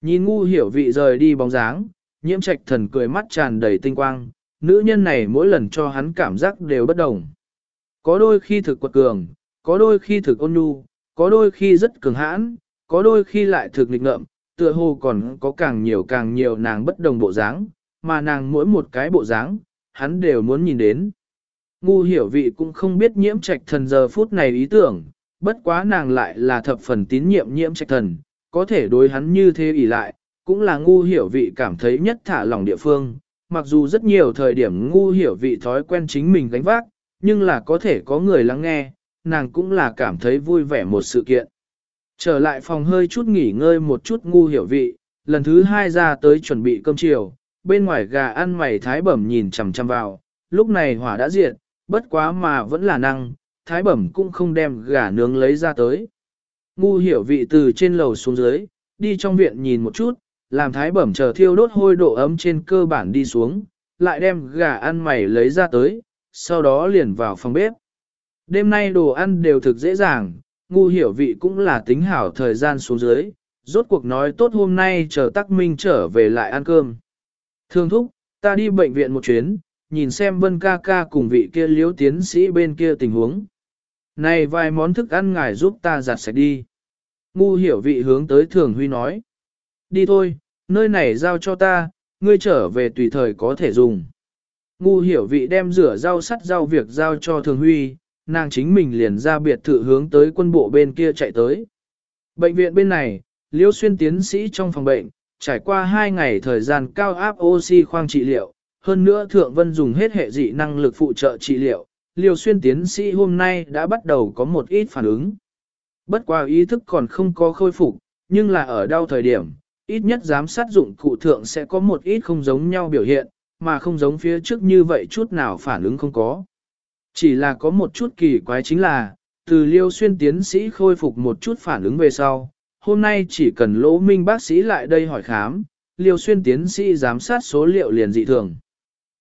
Nhìn ngu hiểu vị rời đi bóng dáng, nhiễm trạch thần cười mắt tràn đầy tinh quang, nữ nhân này mỗi lần cho hắn cảm giác đều bất đồng. Có đôi khi thực quật cường, có đôi khi thực ôn nhu, có đôi khi rất cường hãn, có đôi khi lại thực nghịch ngợm, tựa hồ còn có càng nhiều càng nhiều nàng bất đồng bộ dáng, mà nàng mỗi một cái bộ dáng, hắn đều muốn nhìn đến. Ngu hiểu vị cũng không biết nhiễm trạch thần giờ phút này ý tưởng, bất quá nàng lại là thập phần tín nhiệm nhiễm trạch thần, có thể đối hắn như thế ỷ lại, cũng là ngu hiểu vị cảm thấy nhất thả lòng địa phương. Mặc dù rất nhiều thời điểm ngu hiểu vị thói quen chính mình gánh vác, nhưng là có thể có người lắng nghe, nàng cũng là cảm thấy vui vẻ một sự kiện. Trở lại phòng hơi chút nghỉ ngơi một chút ngu hiểu vị, lần thứ hai ra tới chuẩn bị cơm chiều, bên ngoài gà ăn mày thái bẩm nhìn chằm chằm vào, lúc này hỏa đã diệt, bất quá mà vẫn là năng, thái bẩm cũng không đem gà nướng lấy ra tới. Ngu hiểu vị từ trên lầu xuống dưới, đi trong viện nhìn một chút, làm thái bẩm chờ thiêu đốt hôi độ ấm trên cơ bản đi xuống, lại đem gà ăn mày lấy ra tới, sau đó liền vào phòng bếp. Đêm nay đồ ăn đều thực dễ dàng, ngu hiểu vị cũng là tính hảo thời gian xuống dưới, rốt cuộc nói tốt hôm nay chờ tắc minh trở về lại ăn cơm. Thương thúc, ta đi bệnh viện một chuyến, nhìn xem vân ca ca cùng vị kia liếu tiến sĩ bên kia tình huống. Này vài món thức ăn ngài giúp ta giặt sạch đi. Ngu hiểu vị hướng tới thường huy nói. Đi thôi, nơi này giao cho ta, ngươi trở về tùy thời có thể dùng. Ngu hiểu vị đem rửa rau sắt rau việc giao cho thường huy, nàng chính mình liền ra biệt thự hướng tới quân bộ bên kia chạy tới. Bệnh viện bên này, Liêu Xuyên tiến sĩ trong phòng bệnh, trải qua 2 ngày thời gian cao áp oxy khoang trị liệu, hơn nữa Thượng Vân dùng hết hệ dị năng lực phụ trợ trị liệu, Liêu Xuyên tiến sĩ hôm nay đã bắt đầu có một ít phản ứng. Bất qua ý thức còn không có khôi phục, nhưng là ở đau thời điểm, ít nhất giám sát dụng cụ thượng sẽ có một ít không giống nhau biểu hiện, mà không giống phía trước như vậy chút nào phản ứng không có. Chỉ là có một chút kỳ quái chính là, từ liêu xuyên tiến sĩ khôi phục một chút phản ứng về sau, hôm nay chỉ cần lỗ minh bác sĩ lại đây hỏi khám, liêu xuyên tiến sĩ giám sát số liệu liền dị thường.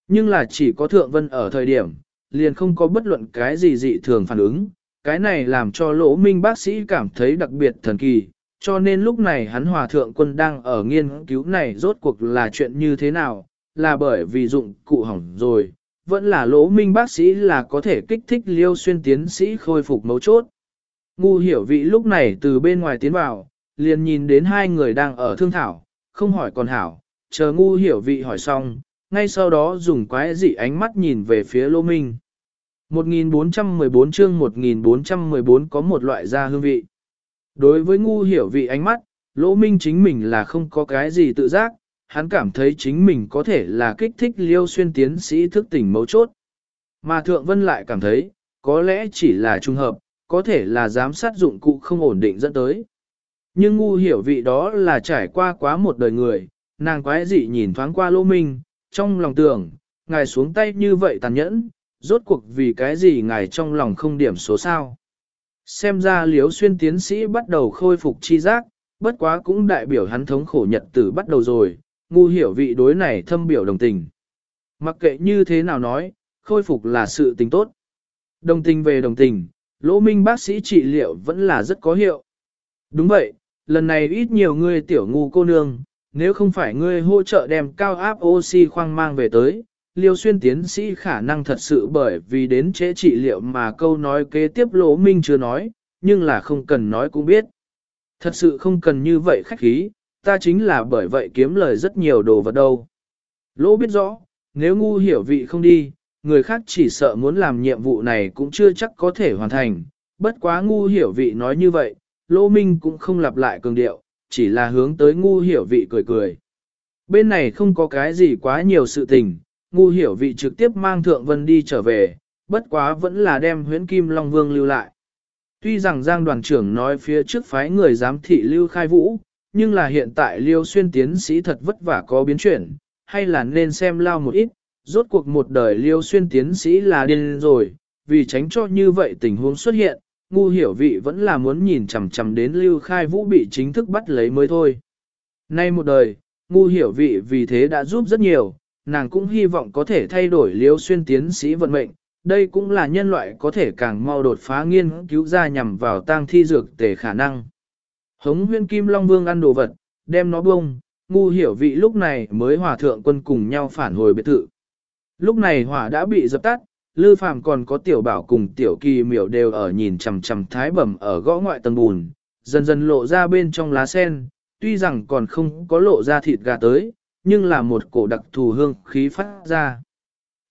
Nhưng là chỉ có thượng vân ở thời điểm, liền không có bất luận cái gì dị thường phản ứng, cái này làm cho lỗ minh bác sĩ cảm thấy đặc biệt thần kỳ, cho nên lúc này hắn hòa thượng quân đang ở nghiên cứu này rốt cuộc là chuyện như thế nào, là bởi vì dụng cụ hỏng rồi, vẫn là lỗ minh bác sĩ là có thể kích thích liêu xuyên tiến sĩ khôi phục mấu chốt. Ngu hiểu vị lúc này từ bên ngoài tiến vào, liền nhìn đến hai người đang ở thương thảo, không hỏi còn hảo, chờ ngu hiểu vị hỏi xong, ngay sau đó dùng quái dị ánh mắt nhìn về phía lỗ minh. 1414 chương 1414 có một loại da hương vị. Đối với ngu hiểu vị ánh mắt, lỗ minh chính mình là không có cái gì tự giác, hắn cảm thấy chính mình có thể là kích thích liêu xuyên tiến sĩ thức tỉnh mấu chốt. Mà Thượng Vân lại cảm thấy, có lẽ chỉ là trung hợp, có thể là giám sát dụng cụ không ổn định dẫn tới. Nhưng ngu hiểu vị đó là trải qua quá một đời người, nàng quái dị nhìn thoáng qua lỗ minh, trong lòng tưởng, ngài xuống tay như vậy tàn nhẫn, rốt cuộc vì cái gì ngài trong lòng không điểm số sao. Xem ra liếu xuyên tiến sĩ bắt đầu khôi phục chi giác, bất quá cũng đại biểu hắn thống khổ nhật tử bắt đầu rồi, ngu hiểu vị đối này thâm biểu đồng tình. Mặc kệ như thế nào nói, khôi phục là sự tình tốt. Đồng tình về đồng tình, lỗ minh bác sĩ trị liệu vẫn là rất có hiệu. Đúng vậy, lần này ít nhiều người tiểu ngu cô nương, nếu không phải ngươi hỗ trợ đem cao áp oxy khoang mang về tới, liêu xuyên tiến sĩ khả năng thật sự bởi vì đến chế trị liệu mà câu nói kế tiếp lỗ minh chưa nói, nhưng là không cần nói cũng biết. Thật sự không cần như vậy khách khí, ta chính là bởi vậy kiếm lời rất nhiều đồ vật đâu. Lỗ biết rõ, nếu ngu hiểu vị không đi, người khác chỉ sợ muốn làm nhiệm vụ này cũng chưa chắc có thể hoàn thành. Bất quá ngu hiểu vị nói như vậy, lỗ minh cũng không lặp lại cường điệu, chỉ là hướng tới ngu hiểu vị cười cười. Bên này không có cái gì quá nhiều sự tình, ngu hiểu vị trực tiếp mang thượng vân đi trở về, bất quá vẫn là đem huyễn kim Long Vương lưu lại. Tuy rằng Giang đoàn trưởng nói phía trước phái người giám thị lưu khai vũ, nhưng là hiện tại liêu xuyên tiến sĩ thật vất vả có biến chuyển, hay là nên xem lao một ít, rốt cuộc một đời liêu xuyên tiến sĩ là điên rồi, vì tránh cho như vậy tình huống xuất hiện, ngu hiểu vị vẫn là muốn nhìn chằm chằm đến lưu khai vũ bị chính thức bắt lấy mới thôi. Nay một đời, ngu hiểu vị vì thế đã giúp rất nhiều, nàng cũng hy vọng có thể thay đổi liêu xuyên tiến sĩ vận mệnh, đây cũng là nhân loại có thể càng mau đột phá nghiên cứu ra nhằm vào tang thi dược tề khả năng. Hống huyên kim long vương ăn đồ vật, đem nó bông, ngu hiểu vị lúc này mới hòa thượng quân cùng nhau phản hồi biệt thự. Lúc này hỏa đã bị dập tắt, Lư Phàm còn có tiểu bảo cùng tiểu kỳ miểu đều ở nhìn chằm chằm thái bẩm ở gõ ngoại tầng bùn, dần dần lộ ra bên trong lá sen, tuy rằng còn không có lộ ra thịt gà tới, nhưng là một cổ đặc thù hương khí phát ra.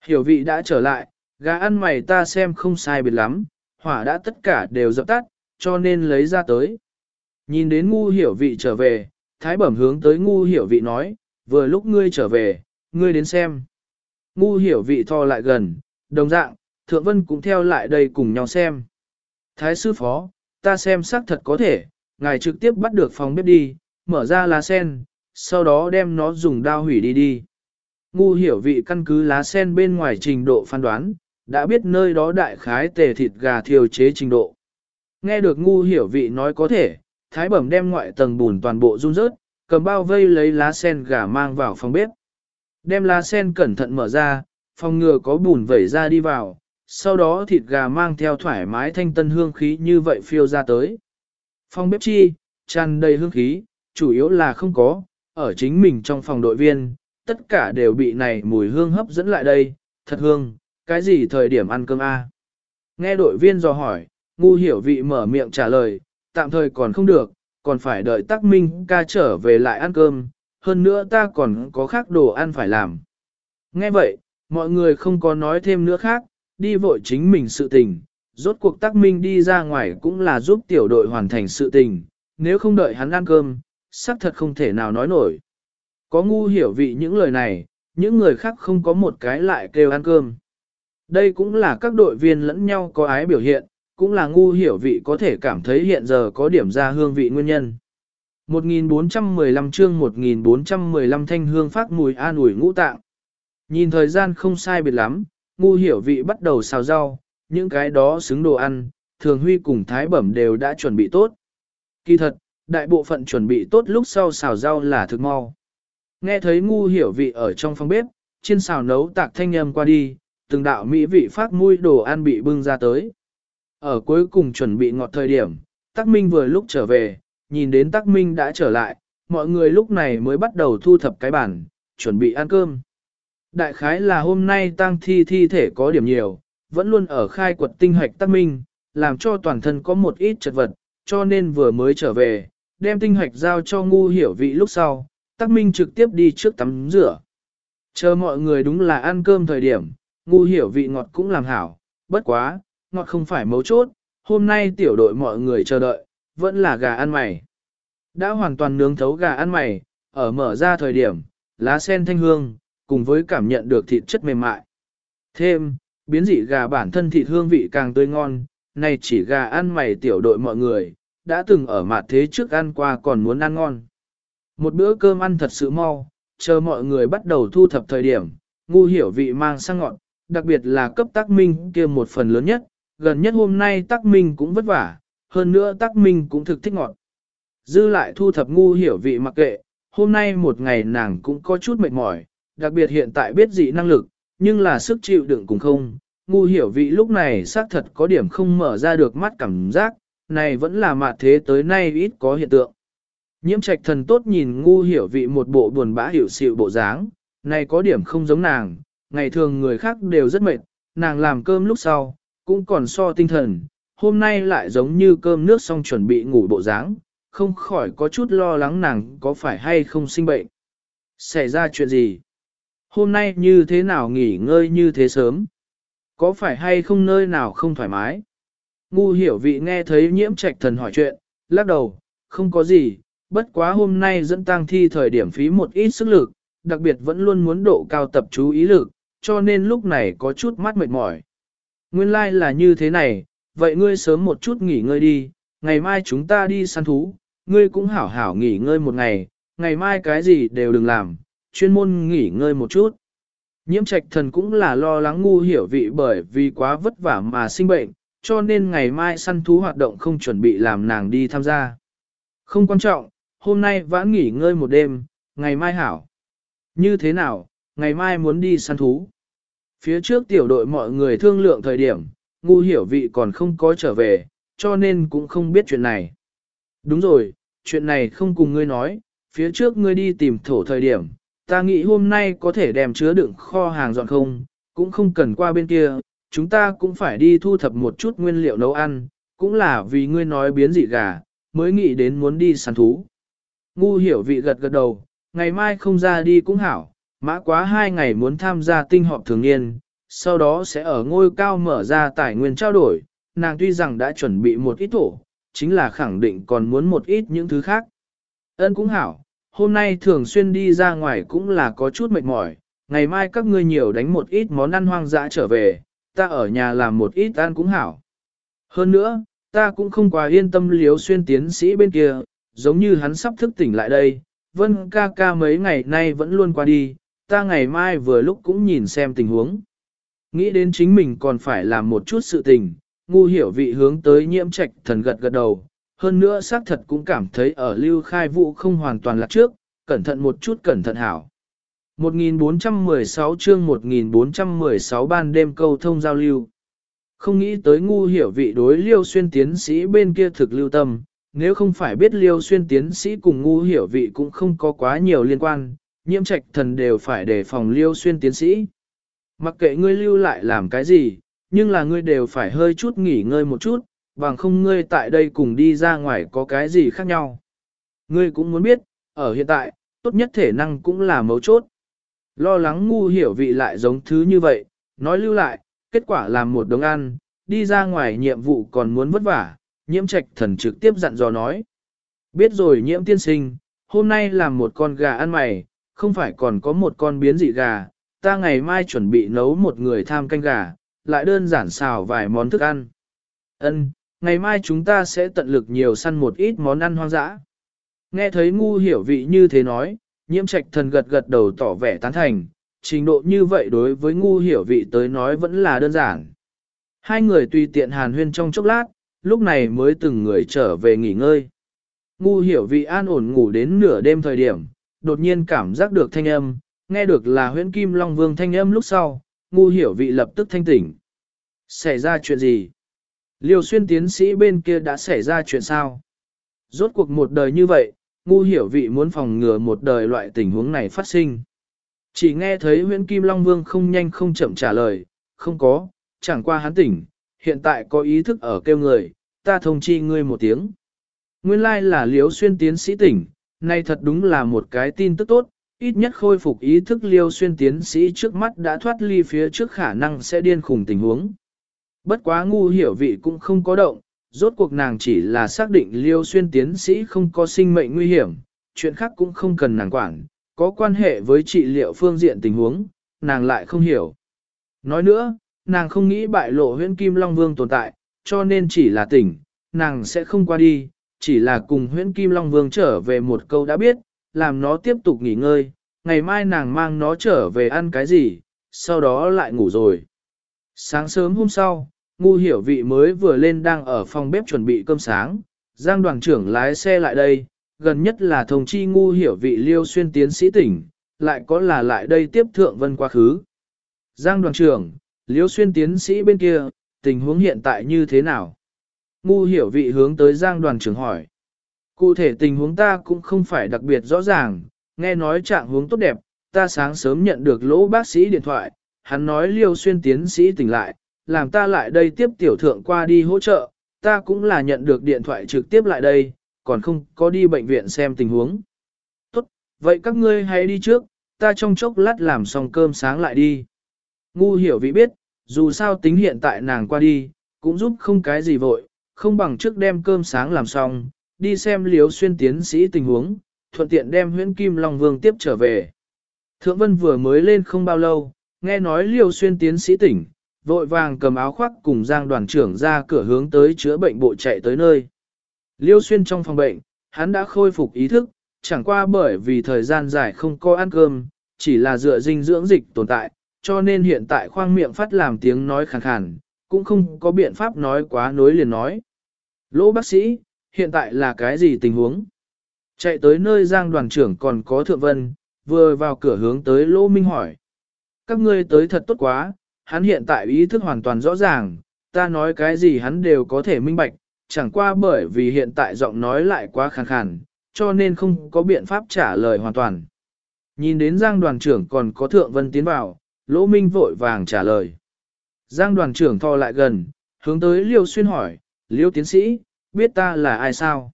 Hiểu vị đã trở lại, gà ăn mày ta xem không sai biệt lắm, hỏa đã tất cả đều dập tắt, cho nên lấy ra tới. Nhìn đến ngu hiểu vị trở về, thái bẩm hướng tới ngu hiểu vị nói, vừa lúc ngươi trở về, ngươi đến xem. Ngu hiểu vị thò lại gần, đồng dạng, thượng vân cũng theo lại đây cùng nhau xem. Thái sư phó, ta xem xác thật có thể, ngài trực tiếp bắt được phòng bếp đi, mở ra lá sen, sau đó đem nó dùng đao hủy đi đi. Ngu hiểu vị căn cứ lá sen bên ngoài trình độ phán đoán, đã biết nơi đó đại khái tề thịt gà thiêu chế trình độ. Nghe được ngu hiểu vị nói có thể, thái bẩm đem ngoại tầng bùn toàn bộ run rớt, cầm bao vây lấy lá sen gà mang vào phòng bếp. Đem lá sen cẩn thận mở ra, phòng ngừa có bùn vẩy ra đi vào, sau đó thịt gà mang theo thoải mái thanh tân hương khí như vậy phiêu ra tới. Phòng bếp chi, tràn đầy hương khí, chủ yếu là không có, ở chính mình trong phòng đội viên, tất cả đều bị này mùi hương hấp dẫn lại đây, thật hương, cái gì thời điểm ăn cơm a? Nghe đội viên dò hỏi, ngu hiểu vị mở miệng trả lời, tạm thời còn không được, còn phải đợi Tắc minh ca trở về lại ăn cơm, hơn nữa ta còn có khác đồ ăn phải làm. Nghe vậy, mọi người không có nói thêm nữa khác, đi vội chính mình sự tình, rốt cuộc tác minh đi ra ngoài cũng là giúp tiểu đội hoàn thành sự tình, nếu không đợi hắn ăn cơm, xác thật không thể nào nói nổi. Có ngu hiểu vị những lời này, những người khác không có một cái lại kêu ăn cơm. Đây cũng là các đội viên lẫn nhau có ái biểu hiện, cũng là ngu hiểu vị có thể cảm thấy hiện giờ có điểm ra hương vị nguyên nhân. 1415 chương 1415 thanh hương phát mùi an ủi ngũ tạng. Nhìn thời gian không sai biệt lắm, ngu hiểu vị bắt đầu xào rau, những cái đó xứng đồ ăn, thường huy cùng thái bẩm đều đã chuẩn bị tốt. Kỳ thật, đại bộ phận chuẩn bị tốt lúc sau xào rau là thực mau. Nghe thấy ngu hiểu vị ở trong phòng bếp, trên xào nấu tạc thanh âm qua đi, từng đạo mỹ vị phát mùi đồ ăn bị bưng ra tới. Ở cuối cùng chuẩn bị ngọt thời điểm, Tắc Minh vừa lúc trở về, nhìn đến Tắc Minh đã trở lại, mọi người lúc này mới bắt đầu thu thập cái bản, chuẩn bị ăn cơm. Đại khái là hôm nay tang thi thi thể có điểm nhiều, vẫn luôn ở khai quật tinh hoạch Tắc Minh, làm cho toàn thân có một ít chật vật, cho nên vừa mới trở về, đem tinh hoạch giao cho ngu hiểu vị lúc sau, Tắc Minh trực tiếp đi trước tắm rửa. Chờ mọi người đúng là ăn cơm thời điểm, ngu hiểu vị ngọt cũng làm hảo, bất quá, ngọt không phải mấu chốt, hôm nay tiểu đội mọi người chờ đợi, vẫn là gà ăn mày. Đã hoàn toàn nướng thấu gà ăn mày, ở mở ra thời điểm, lá sen thanh hương, cùng với cảm nhận được thịt chất mềm mại. Thêm, biến dị gà bản thân thịt hương vị càng tươi ngon, này chỉ gà ăn mày tiểu đội mọi người, đã từng ở mặt thế trước ăn qua còn muốn ăn ngon. Một bữa cơm ăn thật sự mau, chờ mọi người bắt đầu thu thập thời điểm, ngu hiểu vị mang sang ngọn, đặc biệt là cấp tác minh kia một phần lớn nhất, gần nhất hôm nay tác minh cũng vất vả, hơn nữa tác minh cũng thực thích ngọn. Dư lại thu thập ngu hiểu vị mặc kệ, hôm nay một ngày nàng cũng có chút mệt mỏi, đặc biệt hiện tại biết dị năng lực, nhưng là sức chịu đựng cũng không. Ngu hiểu vị lúc này xác thật có điểm không mở ra được mắt cảm giác, này vẫn là mạt thế tới nay ít có hiện tượng. Nhiễm trạch thần tốt nhìn ngu hiểu vị một bộ buồn bã hiểu xịu bộ dáng, này có điểm không giống nàng, ngày thường người khác đều rất mệt, nàng làm cơm lúc sau, cũng còn so tinh thần, hôm nay lại giống như cơm nước xong chuẩn bị ngủ bộ dáng, không khỏi có chút lo lắng nàng có phải hay không sinh bệnh. Xảy ra chuyện gì? Hôm nay như thế nào nghỉ ngơi như thế sớm? Có phải hay không nơi nào không thoải mái? Ngu hiểu vị nghe thấy nhiễm trạch thần hỏi chuyện, lắc đầu, không có gì, bất quá hôm nay dẫn tang thi thời điểm phí một ít sức lực, đặc biệt vẫn luôn muốn độ cao tập chú ý lực, cho nên lúc này có chút mắt mệt mỏi. Nguyên lai like là như thế này, vậy ngươi sớm một chút nghỉ ngơi đi, ngày mai chúng ta đi săn thú, ngươi cũng hảo hảo nghỉ ngơi một ngày, ngày mai cái gì đều đừng làm, chuyên môn nghỉ ngơi một chút. Nhiễm trạch thần cũng là lo lắng ngu hiểu vị bởi vì quá vất vả mà sinh bệnh, cho nên ngày mai săn thú hoạt động không chuẩn bị làm nàng đi tham gia. Không quan trọng, hôm nay vãn nghỉ ngơi một đêm, ngày mai hảo. Như thế nào, ngày mai muốn đi săn thú. Phía trước tiểu đội mọi người thương lượng thời điểm, ngu hiểu vị còn không có trở về, cho nên cũng không biết chuyện này. Đúng rồi, chuyện này không cùng ngươi nói, phía trước ngươi đi tìm thổ thời điểm, ta nghĩ hôm nay có thể đem chứa đựng kho hàng dọn không, cũng không cần qua bên kia, chúng ta cũng phải đi thu thập một chút nguyên liệu nấu ăn, cũng là vì ngươi nói biến dị gà, mới nghĩ đến muốn đi săn thú. Ngu hiểu vị gật gật đầu, ngày mai không ra đi cũng hảo, mã quá hai ngày muốn tham gia tinh họp thường niên, sau đó sẽ ở ngôi cao mở ra tài nguyên trao đổi, nàng tuy rằng đã chuẩn bị một ít thổ, chính là khẳng định còn muốn một ít những thứ khác. Ân cũng hảo, hôm nay thường xuyên đi ra ngoài cũng là có chút mệt mỏi, ngày mai các ngươi nhiều đánh một ít món ăn hoang dã trở về, ta ở nhà làm một ít ăn cũng hảo. Hơn nữa, ta cũng không quá yên tâm liếu xuyên tiến sĩ bên kia, giống như hắn sắp thức tỉnh lại đây, vân ca ca mấy ngày nay vẫn luôn qua đi, ta ngày mai vừa lúc cũng nhìn xem tình huống. Nghĩ đến chính mình còn phải làm một chút sự tình, ngu hiểu vị hướng tới nhiễm trạch thần gật gật đầu, hơn nữa xác thật cũng cảm thấy ở lưu khai vụ không hoàn toàn là trước, cẩn thận một chút cẩn thận hảo. 1416 chương 1416 ban đêm câu thông giao lưu. Không nghĩ tới ngu hiểu vị đối liêu xuyên tiến sĩ bên kia thực lưu tâm, nếu không phải biết liêu xuyên tiến sĩ cùng ngu hiểu vị cũng không có quá nhiều liên quan, nhiễm trạch thần đều phải đề phòng liêu xuyên tiến sĩ. Mặc kệ ngươi lưu lại làm cái gì, nhưng là ngươi đều phải hơi chút nghỉ ngơi một chút, bằng không ngươi tại đây cùng đi ra ngoài có cái gì khác nhau. Ngươi cũng muốn biết, ở hiện tại, tốt nhất thể năng cũng là mấu chốt. Lo lắng ngu hiểu vị lại giống thứ như vậy, nói lưu lại, kết quả làm một đống ăn, đi ra ngoài nhiệm vụ còn muốn vất vả, nhiễm trạch thần trực tiếp dặn dò nói. Biết rồi nhiễm tiên sinh, hôm nay làm một con gà ăn mày, không phải còn có một con biến dị gà, ta ngày mai chuẩn bị nấu một người tham canh gà, lại đơn giản xào vài món thức ăn. Ân, ngày mai chúng ta sẽ tận lực nhiều săn một ít món ăn hoang dã. Nghe thấy ngu hiểu vị như thế nói, nhiễm trạch thần gật gật đầu tỏ vẻ tán thành, trình độ như vậy đối với ngu hiểu vị tới nói vẫn là đơn giản. Hai người tùy tiện hàn huyên trong chốc lát, lúc này mới từng người trở về nghỉ ngơi. Ngu hiểu vị an ổn ngủ đến nửa đêm thời điểm, đột nhiên cảm giác được thanh âm, nghe được là huyễn kim long vương thanh âm lúc sau, ngu hiểu vị lập tức thanh tỉnh. Xảy ra chuyện gì? Liêu xuyên tiến sĩ bên kia đã xảy ra chuyện sao? Rốt cuộc một đời như vậy, ngu hiểu vị muốn phòng ngừa một đời loại tình huống này phát sinh. Chỉ nghe thấy huyễn kim long vương không nhanh không chậm trả lời, không có, chẳng qua hắn tỉnh, hiện tại có ý thức ở kêu người, ta thông chi ngươi một tiếng. Nguyên lai là Liêu xuyên tiến sĩ tỉnh, nay thật đúng là một cái tin tức tốt, ít nhất khôi phục ý thức liêu xuyên tiến sĩ trước mắt đã thoát ly phía trước khả năng sẽ điên khùng tình huống. Bất quá ngu hiểu vị cũng không có động, rốt cuộc nàng chỉ là xác định liêu xuyên tiến sĩ không có sinh mệnh nguy hiểm, chuyện khác cũng không cần nàng quản, có quan hệ với trị liệu phương diện tình huống, nàng lại không hiểu. Nói nữa, nàng không nghĩ bại lộ huyễn kim long vương tồn tại, cho nên chỉ là tỉnh, nàng sẽ không qua đi, chỉ là cùng huyễn kim long vương trở về một câu đã biết, làm nó tiếp tục nghỉ ngơi, ngày mai nàng mang nó trở về ăn cái gì, sau đó lại ngủ rồi. Sáng sớm hôm sau, ngu hiểu vị mới vừa lên đang ở phòng bếp chuẩn bị cơm sáng, Giang đoàn trưởng lái xe lại đây, gần nhất là thông chi ngu hiểu vị liêu xuyên tiến sĩ tỉnh, lại có là lại đây tiếp thượng vân quá khứ. Giang đoàn trưởng, liêu xuyên tiến sĩ bên kia, tình huống hiện tại như thế nào? Ngu hiểu vị hướng tới Giang đoàn trưởng hỏi. Cụ thể tình huống ta cũng không phải đặc biệt rõ ràng, nghe nói trạng huống tốt đẹp, ta sáng sớm nhận được lỗ bác sĩ điện thoại, hắn nói liêu xuyên tiến sĩ tỉnh lại, làm ta lại đây tiếp tiểu thượng qua đi hỗ trợ, ta cũng là nhận được điện thoại trực tiếp lại đây, còn không có đi bệnh viện xem tình huống. Tốt, vậy các ngươi hãy đi trước, ta trong chốc lát làm xong cơm sáng lại đi. Ngu hiểu vị biết, dù sao tính hiện tại nàng qua đi, cũng giúp không cái gì vội, không bằng trước đem cơm sáng làm xong, đi xem liếu xuyên tiến sĩ tình huống, thuận tiện đem huyễn kim long vương tiếp trở về. Thượng vân vừa mới lên không bao lâu, nghe nói liều xuyên tiến sĩ tỉnh, vội vàng cầm áo khoác cùng giang đoàn trưởng ra cửa hướng tới chữa bệnh bộ chạy tới nơi. Liêu xuyên trong phòng bệnh, hắn đã khôi phục ý thức, chẳng qua bởi vì thời gian dài không có ăn cơm, chỉ là dựa dinh dưỡng dịch tồn tại, cho nên hiện tại khoang miệng phát làm tiếng nói khàn khàn, cũng không có biện pháp nói quá nối liền nói. Lỗ bác sĩ, hiện tại là cái gì tình huống? Chạy tới nơi giang đoàn trưởng còn có thượng vân, vừa vào cửa hướng tới lỗ minh hỏi. Các ngươi tới thật tốt quá, hắn hiện tại ý thức hoàn toàn rõ ràng, ta nói cái gì hắn đều có thể minh bạch, chẳng qua bởi vì hiện tại giọng nói lại quá khàn khàn, cho nên không có biện pháp trả lời hoàn toàn. Nhìn đến Giang đoàn trưởng còn có Thượng Vân tiến vào, Lỗ Minh vội vàng trả lời. Giang đoàn trưởng thò lại gần, hướng tới Liêu Xuyên hỏi, Liêu tiến sĩ, biết ta là ai sao?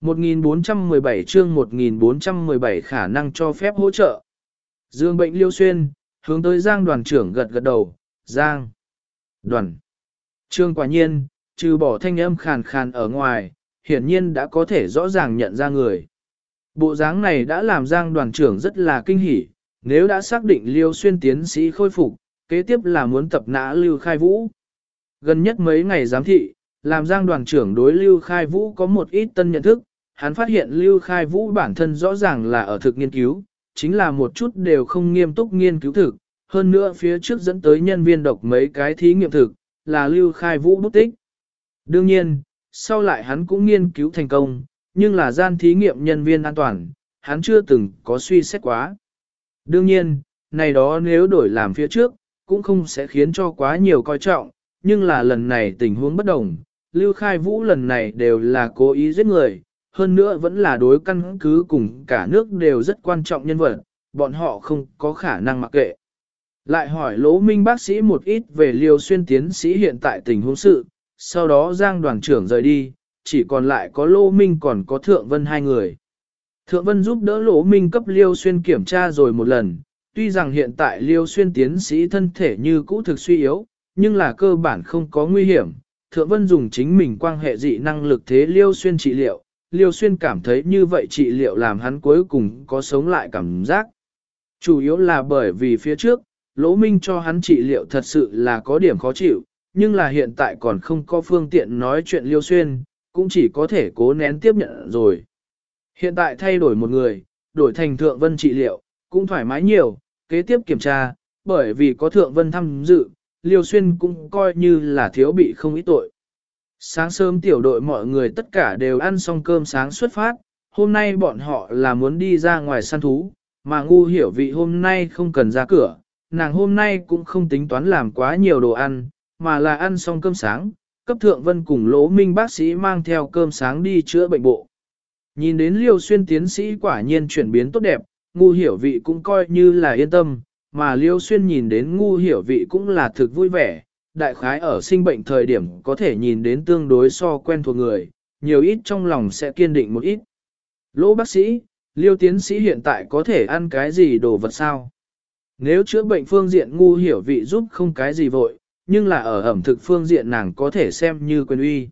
1417 chương 1417 khả năng cho phép hỗ trợ. Dương bệnh Liêu Xuyên, hướng tới Giang đoàn trưởng gật gật đầu, Giang. Đoàn. Trương quả nhiên, trừ bỏ thanh âm khàn khàn ở ngoài, hiển nhiên đã có thể rõ ràng nhận ra người. Bộ dáng này đã làm Giang đoàn trưởng rất là kinh hỉ, nếu đã xác định Liêu Xuyên tiến sĩ khôi phục, kế tiếp là muốn tập nã Lưu Khai Vũ. Gần nhất mấy ngày giám thị, làm Giang đoàn trưởng đối Lưu Khai Vũ có một ít tân nhận thức, hắn phát hiện Lưu Khai Vũ bản thân rõ ràng là ở thực nghiên cứu, chính là một chút đều không nghiêm túc nghiên cứu thực, hơn nữa phía trước dẫn tới nhân viên độc mấy cái thí nghiệm thực, là Lưu Khai Vũ bút tích. Đương nhiên, sau lại hắn cũng nghiên cứu thành công, nhưng là gian thí nghiệm nhân viên an toàn, hắn chưa từng có suy xét quá. Đương nhiên, này đó nếu đổi làm phía trước, cũng không sẽ khiến cho quá nhiều coi trọng, nhưng là lần này tình huống bất đồng, Lưu Khai Vũ lần này đều là cố ý giết người, hơn nữa vẫn là đối căn cứ cùng cả nước đều rất quan trọng nhân vật, bọn họ không có khả năng mặc kệ. Lại hỏi Lỗ Minh bác sĩ một ít về Liêu Xuyên tiến sĩ hiện tại tình huống sự, sau đó Giang đoàn trưởng rời đi, chỉ còn lại có Lỗ Minh còn có Thượng Vân hai người. Thượng Vân giúp đỡ Lỗ Minh cấp Liêu Xuyên kiểm tra rồi một lần, tuy rằng hiện tại Liêu Xuyên tiến sĩ thân thể như cũ thực suy yếu, nhưng là cơ bản không có nguy hiểm. Thượng Vân dùng chính mình quan hệ dị năng lực thế Liêu Xuyên trị liệu, Liêu Xuyên cảm thấy như vậy trị liệu làm hắn cuối cùng có sống lại cảm giác. Chủ yếu là bởi vì phía trước, Lỗ Minh cho hắn trị liệu thật sự là có điểm khó chịu, nhưng là hiện tại còn không có phương tiện nói chuyện Liêu Xuyên, cũng chỉ có thể cố nén tiếp nhận rồi. Hiện tại thay đổi một người, đổi thành Thượng Vân trị liệu, cũng thoải mái nhiều, kế tiếp kiểm tra, bởi vì có Thượng Vân tham dự, Liêu Xuyên cũng coi như là thiếu bị không ít tội. Sáng sớm tiểu đội mọi người tất cả đều ăn xong cơm sáng xuất phát, hôm nay bọn họ là muốn đi ra ngoài săn thú, mà ngu hiểu vị hôm nay không cần ra cửa, nàng hôm nay cũng không tính toán làm quá nhiều đồ ăn, mà là ăn xong cơm sáng, cấp thượng vân cùng lỗ minh bác sĩ mang theo cơm sáng đi chữa bệnh bộ. Nhìn đến liêu xuyên tiến sĩ quả nhiên chuyển biến tốt đẹp, ngu hiểu vị cũng coi như là yên tâm, mà liêu xuyên nhìn đến ngu hiểu vị cũng là thực vui vẻ, đại khái ở sinh bệnh thời điểm có thể nhìn đến tương đối so quen thuộc người, nhiều ít trong lòng sẽ kiên định một ít. Lỗ bác sĩ, liêu tiến sĩ hiện tại có thể ăn cái gì đồ vật sao? Nếu chữa bệnh phương diện ngu hiểu vị giúp không cái gì vội, nhưng là ở ẩm thực phương diện nàng có thể xem như quyền uy.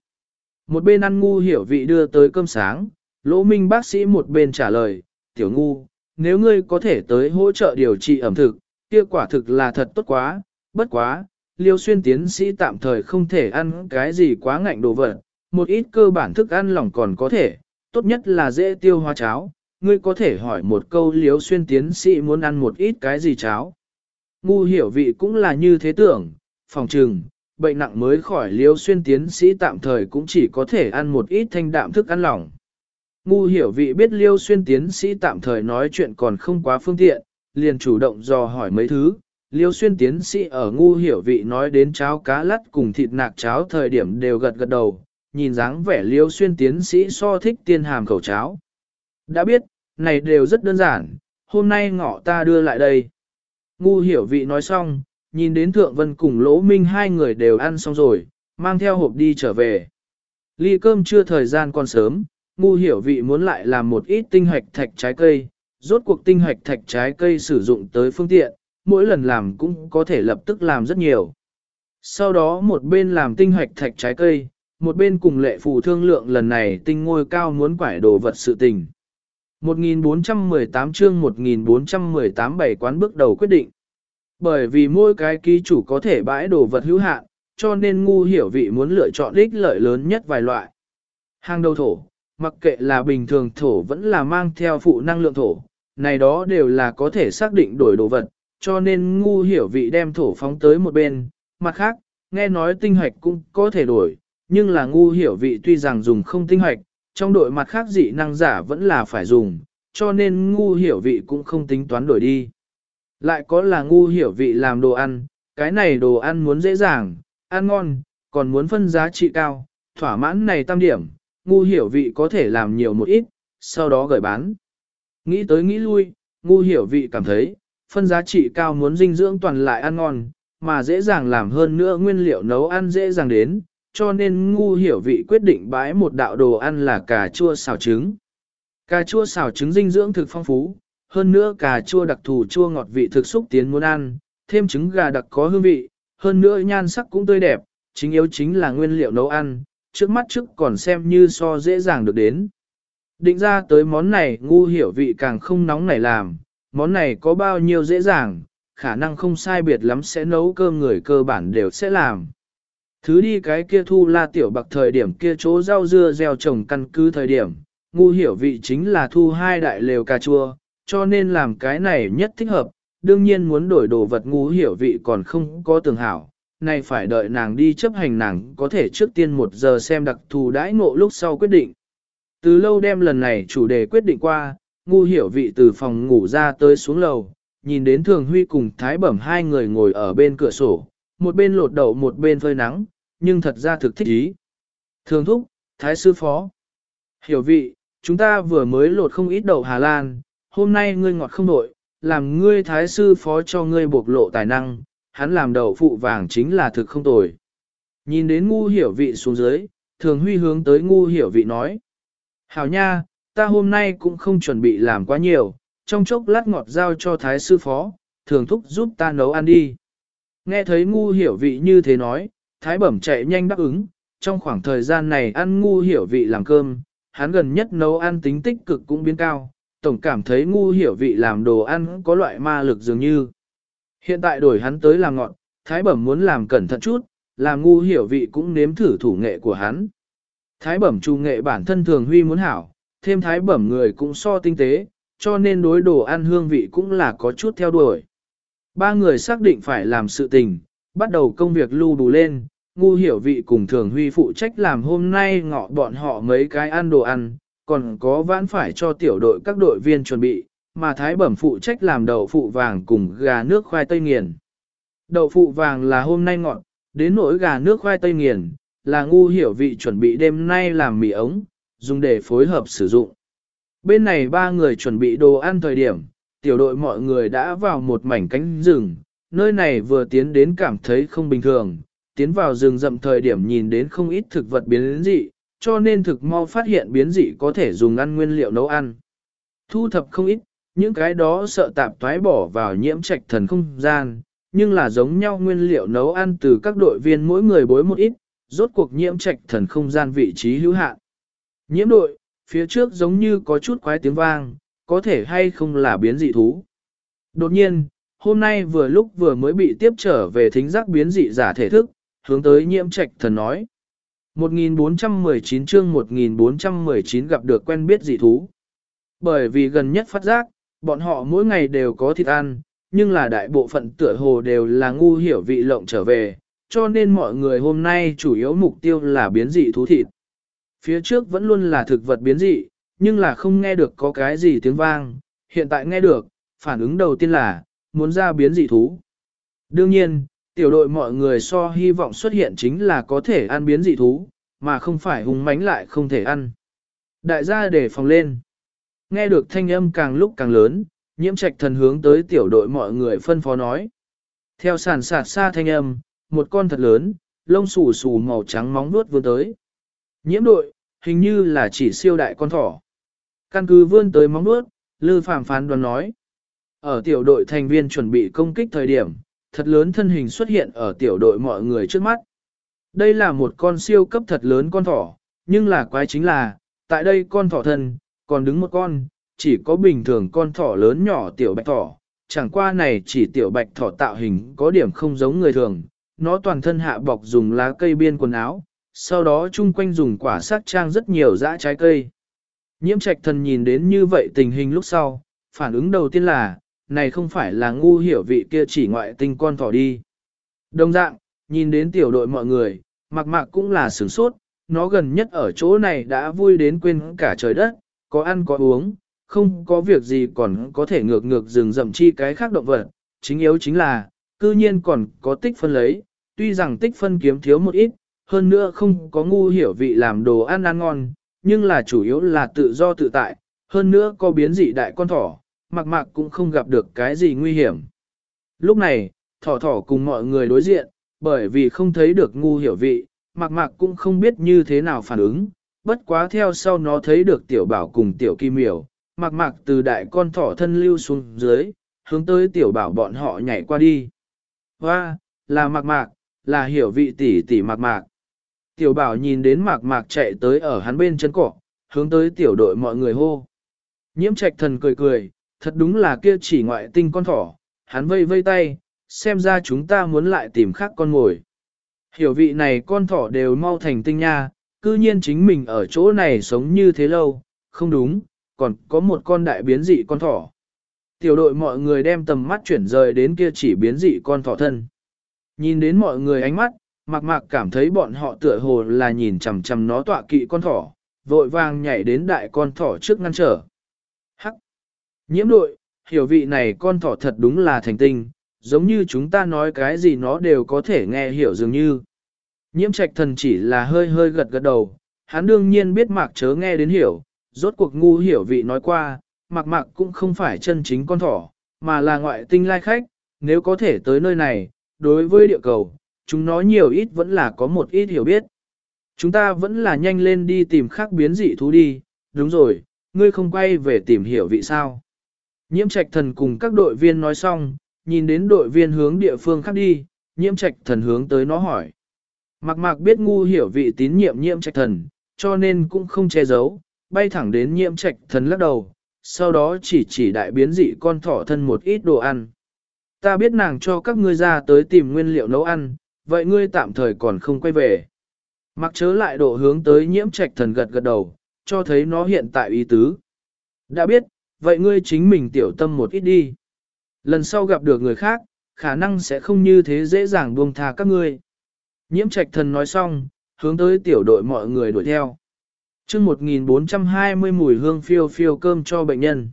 Một bên ăn ngu hiểu vị đưa tới cơm sáng, lỗ minh bác sĩ một bên trả lời, tiểu ngu, nếu ngươi có thể tới hỗ trợ điều trị ẩm thực, kia quả thực là thật tốt quá, bất quá, liêu xuyên tiến sĩ tạm thời không thể ăn cái gì quá ngạnh đồ vật, một ít cơ bản thức ăn lỏng còn có thể, tốt nhất là dễ tiêu hóa cháo, ngươi có thể hỏi một câu liêu xuyên tiến sĩ muốn ăn một ít cái gì cháo. Ngu hiểu vị cũng là như thế tưởng, phòng trừng, bệnh nặng mới khỏi liêu xuyên tiến sĩ tạm thời cũng chỉ có thể ăn một ít thanh đạm thức ăn lỏng. Ngu hiểu vị biết liêu xuyên tiến sĩ tạm thời nói chuyện còn không quá phương tiện, liền chủ động dò hỏi mấy thứ. Liêu xuyên tiến sĩ ở ngu hiểu vị nói đến cháo cá lắt cùng thịt nạc cháo thời điểm đều gật gật đầu, nhìn dáng vẻ liêu xuyên tiến sĩ so thích tiên hàm khẩu cháo. Đã biết, này đều rất đơn giản, hôm nay ngọ ta đưa lại đây. Ngu hiểu vị nói xong, nhìn đến Thượng Vân cùng Lỗ Minh hai người đều ăn xong rồi, mang theo hộp đi trở về. Ly cơm chưa thời gian còn sớm, ngu hiểu vị muốn lại làm một ít tinh hoạch thạch trái cây, rốt cuộc tinh hoạch thạch trái cây sử dụng tới phương tiện, mỗi lần làm cũng có thể lập tức làm rất nhiều. Sau đó một bên làm tinh hoạch thạch trái cây, một bên cùng lệ phù thương lượng lần này tinh ngôi cao muốn quải đồ vật sự tình. 1418 chương 1418 bảy quán bước đầu quyết định. Bởi vì mỗi cái ký chủ có thể bãi đồ vật hữu hạn, cho nên ngu hiểu vị muốn lựa chọn ích lợi lớn nhất vài loại. Hàng đầu thổ, mặc kệ là bình thường thổ vẫn là mang theo phụ năng lượng thổ, này đó đều là có thể xác định đổi đồ vật, cho nên ngu hiểu vị đem thổ phóng tới một bên. Mặt khác, nghe nói tinh hoạch cũng có thể đổi, nhưng là ngu hiểu vị tuy rằng dùng không tinh hoạch, trong đội mặt khác dị năng giả vẫn là phải dùng, cho nên ngu hiểu vị cũng không tính toán đổi đi. Lại có là ngu hiểu vị làm đồ ăn, cái này đồ ăn muốn dễ dàng, ăn ngon, còn muốn phân giá trị cao, thỏa mãn này tam điểm, ngu hiểu vị có thể làm nhiều một ít, sau đó gửi bán. Nghĩ tới nghĩ lui, ngu hiểu vị cảm thấy, phân giá trị cao muốn dinh dưỡng toàn lại ăn ngon, mà dễ dàng làm hơn nữa nguyên liệu nấu ăn dễ dàng đến, cho nên ngu hiểu vị quyết định bãi một đạo đồ ăn là cà chua xào trứng. Cà chua xào trứng dinh dưỡng thực phong phú, hơn nữa cà chua đặc thù chua ngọt vị thực xúc tiến muốn ăn, thêm trứng gà đặc có hương vị, hơn nữa nhan sắc cũng tươi đẹp, chính yếu chính là nguyên liệu nấu ăn, trước mắt trước còn xem như so dễ dàng được đến. Định ra tới món này ngu hiểu vị càng không nóng nảy làm, món này có bao nhiêu dễ dàng, khả năng không sai biệt lắm sẽ nấu cơm người cơ bản đều sẽ làm. Thứ đi cái kia thu la tiểu bạc thời điểm kia chỗ rau dưa gieo trồng căn cứ thời điểm, ngu hiểu vị chính là thu hai đại lều cà chua, cho nên làm cái này nhất thích hợp, đương nhiên muốn đổi đồ vật ngu hiểu vị còn không có tường hảo, này phải đợi nàng đi chấp hành nàng có thể trước tiên một giờ xem đặc thù đãi ngộ lúc sau quyết định. Từ lâu đem lần này chủ đề quyết định qua, ngu hiểu vị từ phòng ngủ ra tới xuống lầu, nhìn đến thường huy cùng thái bẩm hai người ngồi ở bên cửa sổ, một bên lột đậu một bên phơi nắng, nhưng thật ra thực thích ý. Thường thúc, thái sư phó. Hiểu vị, chúng ta vừa mới lột không ít đậu Hà Lan, hôm nay ngươi ngọt không nổi, làm ngươi thái sư phó cho ngươi bộc lộ tài năng, hắn làm đậu phụ vàng chính là thực không tồi. Nhìn đến ngu hiểu vị xuống dưới, thường huy hướng tới ngu hiểu vị nói. Hảo nha, ta hôm nay cũng không chuẩn bị làm quá nhiều, trong chốc lát ngọt giao cho thái sư phó, thường thúc giúp ta nấu ăn đi. Nghe thấy ngu hiểu vị như thế nói, thái bẩm chạy nhanh đáp ứng, trong khoảng thời gian này ăn ngu hiểu vị làm cơm, hắn gần nhất nấu ăn tính tích cực cũng biến cao, tổng cảm thấy ngu hiểu vị làm đồ ăn có loại ma lực dường như. Hiện tại đổi hắn tới làm ngọn, thái bẩm muốn làm cẩn thận chút, làm ngu hiểu vị cũng nếm thử thủ nghệ của hắn. Thái bẩm trù nghệ bản thân thường huy muốn hảo, thêm thái bẩm người cũng so tinh tế, cho nên đối đồ ăn hương vị cũng là có chút theo đuổi. Ba người xác định phải làm sự tình, bắt đầu công việc lưu đủ lên, ngu hiểu vị cùng thường huy phụ trách làm hôm nay ngọ bọn họ mấy cái ăn đồ ăn, còn có vãn phải cho tiểu đội các đội viên chuẩn bị, mà thái bẩm phụ trách làm đậu phụ vàng cùng gà nước khoai tây nghiền. Đậu phụ vàng là hôm nay ngọn, đến nỗi gà nước khoai tây nghiền, là ngu hiểu vị chuẩn bị đêm nay làm mì ống, dùng để phối hợp sử dụng. Bên này ba người chuẩn bị đồ ăn thời điểm, tiểu đội mọi người đã vào một mảnh cánh rừng, nơi này vừa tiến đến cảm thấy không bình thường, tiến vào rừng rậm thời điểm nhìn đến không ít thực vật biến dị, cho nên thực mau phát hiện biến dị có thể dùng ăn nguyên liệu nấu ăn. Thu thập không ít, những cái đó sợ tạp thoái bỏ vào nhiễm trạch thần không gian, nhưng là giống nhau nguyên liệu nấu ăn từ các đội viên mỗi người bối một ít, rốt cuộc nhiễm trạch thần không gian vị trí hữu hạn. Nhiễm đội, phía trước giống như có chút quái tiếng vang, có thể hay không là biến dị thú. Đột nhiên, hôm nay vừa lúc vừa mới bị tiếp trở về thính giác biến dị giả thể thức, hướng tới nhiễm trạch thần nói. 1419 chương 1419 gặp được quen biết dị thú. Bởi vì gần nhất phát giác, bọn họ mỗi ngày đều có thịt ăn, nhưng là đại bộ phận tựa hồ đều là ngu hiểu vị lộng trở về, cho nên mọi người hôm nay chủ yếu mục tiêu là biến dị thú thịt. Phía trước vẫn luôn là thực vật biến dị, nhưng là không nghe được có cái gì tiếng vang, hiện tại nghe được, phản ứng đầu tiên là, muốn ra biến dị thú. Đương nhiên, tiểu đội mọi người so hy vọng xuất hiện chính là có thể ăn biến dị thú, mà không phải hùng mánh lại không thể ăn. Đại gia để phòng lên. Nghe được thanh âm càng lúc càng lớn, nhiễm trạch thần hướng tới tiểu đội mọi người phân phó nói. Theo sàn sạt xa thanh âm, một con thật lớn, lông xù xù màu trắng móng vuốt vươn tới. Nhiễm đội, hình như là chỉ siêu đại con thỏ. Căn cứ vươn tới móng vuốt, Lư Phạm phán đoán nói. Ở tiểu đội thành viên chuẩn bị công kích thời điểm, thật lớn thân hình xuất hiện ở tiểu đội mọi người trước mắt. Đây là một con siêu cấp thật lớn con thỏ, nhưng là quái chính là, tại đây con thỏ thân, còn đứng một con, chỉ có bình thường con thỏ lớn nhỏ tiểu bạch thỏ, chẳng qua này chỉ tiểu bạch thỏ tạo hình có điểm không giống người thường, nó toàn thân hạ bọc dùng lá cây biên quần áo, sau đó chung quanh dùng quả sát trang rất nhiều dã trái cây. Nhiễm trạch thần nhìn đến như vậy tình hình lúc sau, phản ứng đầu tiên là, này không phải là ngu hiểu vị kia chỉ ngoại tinh con thỏ đi. Đồng dạng, nhìn đến tiểu đội mọi người, mặc mạc cũng là sửng sốt, nó gần nhất ở chỗ này đã vui đến quên cả trời đất, có ăn có uống, không có việc gì còn có thể ngược ngược rừng rậm chi cái khác động vật, chính yếu chính là, cư nhiên còn có tích phân lấy, tuy rằng tích phân kiếm thiếu một ít, hơn nữa không có ngu hiểu vị làm đồ ăn ăn ngon, nhưng là chủ yếu là tự do tự tại, Hơn nữa có biến dị đại con thỏ, mạc mạc cũng không gặp được cái gì nguy hiểm. Lúc này, thỏ thỏ cùng mọi người đối diện, bởi vì không thấy được ngu hiểu vị, mạc mạc cũng không biết như thế nào phản ứng, bất quá theo sau nó thấy được tiểu bảo cùng tiểu kim miểu, mạc mạc từ đại con thỏ thân lưu xuống dưới, hướng tới tiểu bảo bọn họ nhảy qua đi. Hoa, là mạc mạc, là hiểu vị tỷ tỷ mạc mạc. Tiểu bảo nhìn đến mạc mạc chạy tới ở hắn bên chân cỏ, hướng tới tiểu đội mọi người hô. Nhiễm trạch thần cười cười, thật đúng là kia chỉ ngoại tinh con thỏ, hắn vây vây tay, xem ra chúng ta muốn lại tìm khác con ngồi. Hiểu vị này con thỏ đều mau thành tinh nha, cư nhiên chính mình ở chỗ này sống như thế lâu, không đúng, còn có một con đại biến dị con thỏ. Tiểu đội mọi người đem tầm mắt chuyển rời đến kia chỉ biến dị con thỏ thân. Nhìn đến mọi người ánh mắt, mạc mạc cảm thấy bọn họ tựa hồ là nhìn chằm chằm nó tọa kỵ con thỏ, vội vàng nhảy đến đại con thỏ trước ngăn trở. Nhiễm đội, hiểu vị này con thỏ thật đúng là thành tinh, giống như chúng ta nói cái gì nó đều có thể nghe hiểu dường như. Nhiễm trạch thần chỉ là hơi hơi gật gật đầu, hắn đương nhiên biết mạc chớ nghe đến hiểu, rốt cuộc ngu hiểu vị nói qua, mạc mạc cũng không phải chân chính con thỏ, mà là ngoại tinh lai khách, nếu có thể tới nơi này, đối với địa cầu, chúng nó nhiều ít vẫn là có một ít hiểu biết. Chúng ta vẫn là nhanh lên đi tìm khác biến dị thú đi, đúng rồi, ngươi không quay về tìm hiểu vị sao. Nhiễm trạch thần cùng các đội viên nói xong, nhìn đến đội viên hướng địa phương khác đi, nhiễm trạch thần hướng tới nó hỏi. Mạc mạc biết ngu hiểu vị tín nhiệm nhiễm trạch thần, cho nên cũng không che giấu, bay thẳng đến nhiễm trạch thần lắc đầu, sau đó chỉ chỉ đại biến dị con thỏ thân một ít đồ ăn. Ta biết nàng cho các ngươi ra tới tìm nguyên liệu nấu ăn, vậy ngươi tạm thời còn không quay về. Mặc chớ lại độ hướng tới nhiễm trạch thần gật gật đầu, cho thấy nó hiện tại ý tứ. Đã biết, vậy ngươi chính mình tiểu tâm một ít đi. Lần sau gặp được người khác, khả năng sẽ không như thế dễ dàng buông tha các ngươi. Nhiễm trạch thần nói xong, hướng tới tiểu đội mọi người đuổi theo. chương 1420 mùi hương phiêu phiêu cơm cho bệnh nhân.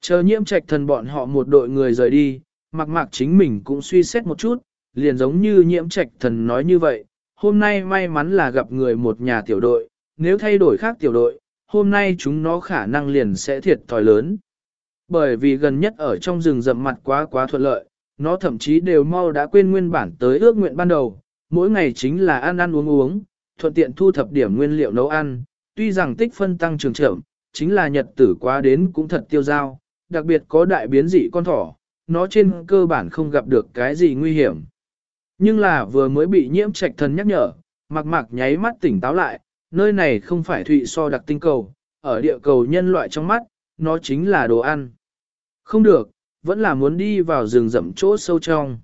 Chờ nhiễm trạch thần bọn họ một đội người rời đi, mặc mặc chính mình cũng suy xét một chút, liền giống như nhiễm trạch thần nói như vậy, hôm nay may mắn là gặp người một nhà tiểu đội, nếu thay đổi khác tiểu đội, hôm nay chúng nó khả năng liền sẽ thiệt thòi lớn. Bởi vì gần nhất ở trong rừng rậm mặt quá quá thuận lợi, nó thậm chí đều mau đã quên nguyên bản tới ước nguyện ban đầu, mỗi ngày chính là ăn ăn uống uống, thuận tiện thu thập điểm nguyên liệu nấu ăn, tuy rằng tích phân tăng trưởng chậm, chính là nhật tử quá đến cũng thật tiêu dao, đặc biệt có đại biến dị con thỏ, nó trên cơ bản không gặp được cái gì nguy hiểm. Nhưng là vừa mới bị nhiễm trạch thần nhắc nhở, mặc mặc nháy mắt tỉnh táo lại, nơi này không phải thụy so đặc tinh cầu, ở địa cầu nhân loại trong mắt, nó chính là đồ ăn. Không được, vẫn là muốn đi vào rừng rậm chỗ sâu trong.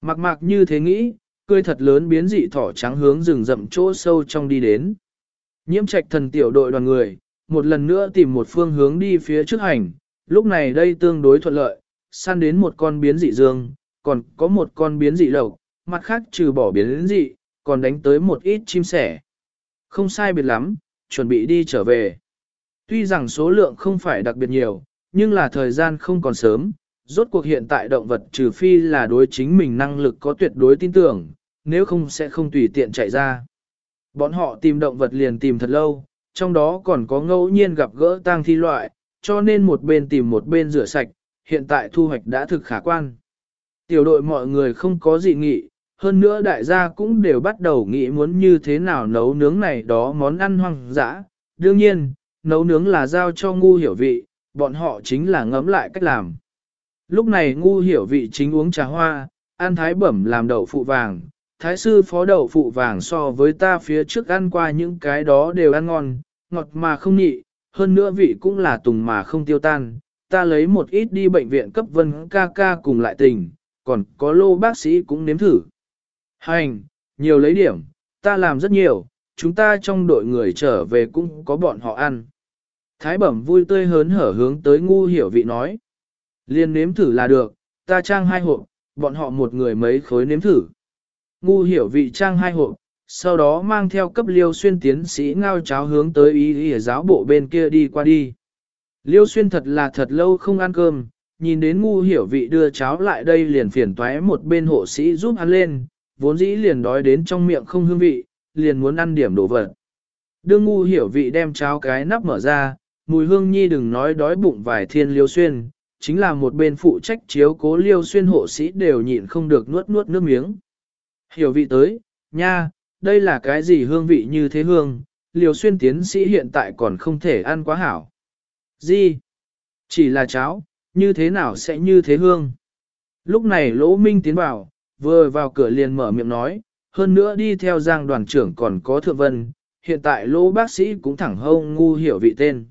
Mặc mặc như thế nghĩ, cười thật lớn biến dị thỏ trắng hướng rừng rậm chỗ sâu trong đi đến. Nhiễm trạch thần tiểu đội đoàn người, một lần nữa tìm một phương hướng đi phía trước hành, lúc này đây tương đối thuận lợi, săn đến một con biến dị dương, còn có một con biến dị lộc, mặt khác trừ bỏ biến dị, còn đánh tới một ít chim sẻ. Không sai biệt lắm, chuẩn bị đi trở về. Tuy rằng số lượng không phải đặc biệt nhiều, nhưng là thời gian không còn sớm, rốt cuộc hiện tại động vật trừ phi là đối chính mình năng lực có tuyệt đối tin tưởng, nếu không sẽ không tùy tiện chạy ra. Bọn họ tìm động vật liền tìm thật lâu, trong đó còn có ngẫu nhiên gặp gỡ tang thi loại, cho nên một bên tìm một bên rửa sạch, hiện tại thu hoạch đã thực khả quan. Tiểu đội mọi người không có dị nghị, hơn nữa đại gia cũng đều bắt đầu nghĩ muốn như thế nào nấu nướng này đó món ăn hoang dã. Đương nhiên, nấu nướng là giao cho ngu hiểu vị, bọn họ chính là ngấm lại cách làm. Lúc này ngu hiểu vị chính uống trà hoa, ăn thái bẩm làm đậu phụ vàng. Thái sư phó đậu phụ vàng so với ta phía trước ăn qua những cái đó đều ăn ngon, ngọt mà không nhị, hơn nữa vị cũng là tùng mà không tiêu tan. Ta lấy một ít đi bệnh viện cấp vân ca ca cùng lại tình, còn có lô bác sĩ cũng nếm thử. Hành, nhiều lấy điểm, ta làm rất nhiều, chúng ta trong đội người trở về cũng có bọn họ ăn. Thái bẩm vui tươi hớn hở hướng tới ngu hiểu vị nói. Liên nếm thử là được, ta trang hai hộp, bọn họ một người mấy khối nếm thử. Ngu hiểu vị trang hai hộp, sau đó mang theo cấp liêu xuyên tiến sĩ ngao cháo hướng tới ý ý giáo bộ bên kia đi qua đi. Liêu xuyên thật là thật lâu không ăn cơm, nhìn đến ngu hiểu vị đưa cháo lại đây liền phiền toái một bên hộ sĩ giúp ăn lên, vốn dĩ liền đói đến trong miệng không hương vị, liền muốn ăn điểm đồ vật. Đương ngu hiểu vị đem cháo cái nắp mở ra, mùi hương nhi đừng nói đói bụng vài thiên liêu xuyên, chính là một bên phụ trách chiếu cố liêu xuyên hộ sĩ đều nhịn không được nuốt nuốt nước miếng. Hiểu vị tới, nha, đây là cái gì hương vị như thế hương, liều xuyên tiến sĩ hiện tại còn không thể ăn quá hảo. Gì? Chỉ là cháo, như thế nào sẽ như thế hương? Lúc này lỗ minh tiến vào, vừa vào cửa liền mở miệng nói, hơn nữa đi theo giang đoàn trưởng còn có thượng vân, hiện tại lỗ bác sĩ cũng thẳng hông ngu hiểu vị tên.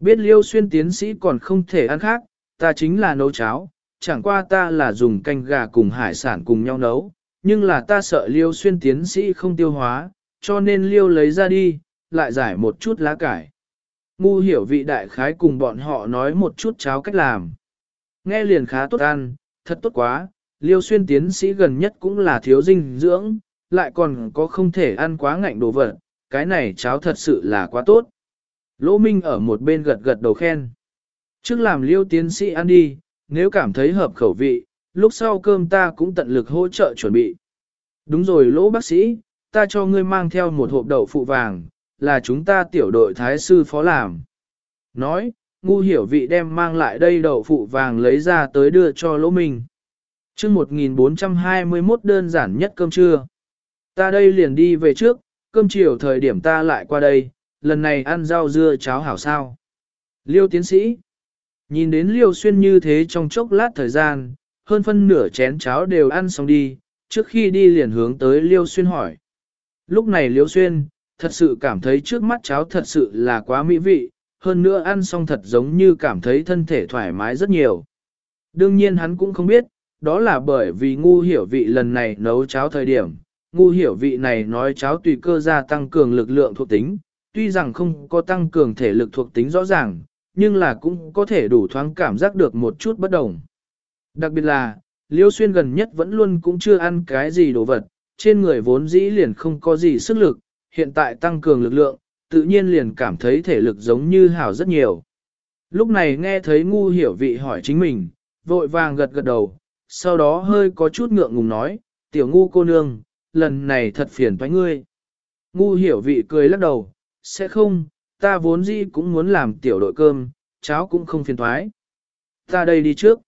Biết liêu xuyên tiến sĩ còn không thể ăn khác, ta chính là nấu cháo, chẳng qua ta là dùng canh gà cùng hải sản cùng nhau nấu, nhưng là ta sợ liêu xuyên tiến sĩ không tiêu hóa, cho nên liêu lấy ra đi, lại giải một chút lá cải. Ngu hiểu vị đại khái cùng bọn họ nói một chút cháo cách làm. Nghe liền khá tốt ăn, thật tốt quá, liêu xuyên tiến sĩ gần nhất cũng là thiếu dinh dưỡng, lại còn có không thể ăn quá ngạnh đồ vật, cái này cháo thật sự là quá tốt. Lỗ Minh ở một bên gật gật đầu khen. Trước làm liêu tiến sĩ ăn đi, nếu cảm thấy hợp khẩu vị, lúc sau cơm ta cũng tận lực hỗ trợ chuẩn bị. Đúng rồi lỗ bác sĩ, ta cho ngươi mang theo một hộp đậu phụ vàng, là chúng ta tiểu đội thái sư phó làm. Nói, ngu hiểu vị đem mang lại đây đậu phụ vàng lấy ra tới đưa cho lỗ minh chương 1421 đơn giản nhất cơm trưa. Ta đây liền đi về trước, cơm chiều thời điểm ta lại qua đây, lần này ăn rau dưa cháo hảo sao. Liêu tiến sĩ. Nhìn đến liêu xuyên như thế trong chốc lát thời gian, hơn phân nửa chén cháo đều ăn xong đi, trước khi đi liền hướng tới liêu xuyên hỏi. Lúc này liêu xuyên, thật sự cảm thấy trước mắt cháo thật sự là quá mỹ vị, hơn nữa ăn xong thật giống như cảm thấy thân thể thoải mái rất nhiều. Đương nhiên hắn cũng không biết, đó là bởi vì ngu hiểu vị lần này nấu cháo thời điểm, ngu hiểu vị này nói cháo tùy cơ gia tăng cường lực lượng thuộc tính, tuy rằng không có tăng cường thể lực thuộc tính rõ ràng, nhưng là cũng có thể đủ thoáng cảm giác được một chút bất đồng. Đặc biệt là, Liêu Xuyên gần nhất vẫn luôn cũng chưa ăn cái gì đồ vật, trên người vốn dĩ liền không có gì sức lực, hiện tại tăng cường lực lượng, tự nhiên liền cảm thấy thể lực giống như hảo rất nhiều. Lúc này nghe thấy ngu hiểu vị hỏi chính mình, vội vàng gật gật đầu, sau đó hơi có chút ngượng ngùng nói, tiểu ngu cô nương, lần này thật phiền toái ngươi. Ngu hiểu vị cười lắc đầu, sẽ không, ta vốn dĩ cũng muốn làm tiểu đội cơm, cháo cũng không phiền toái. Ta đây đi trước.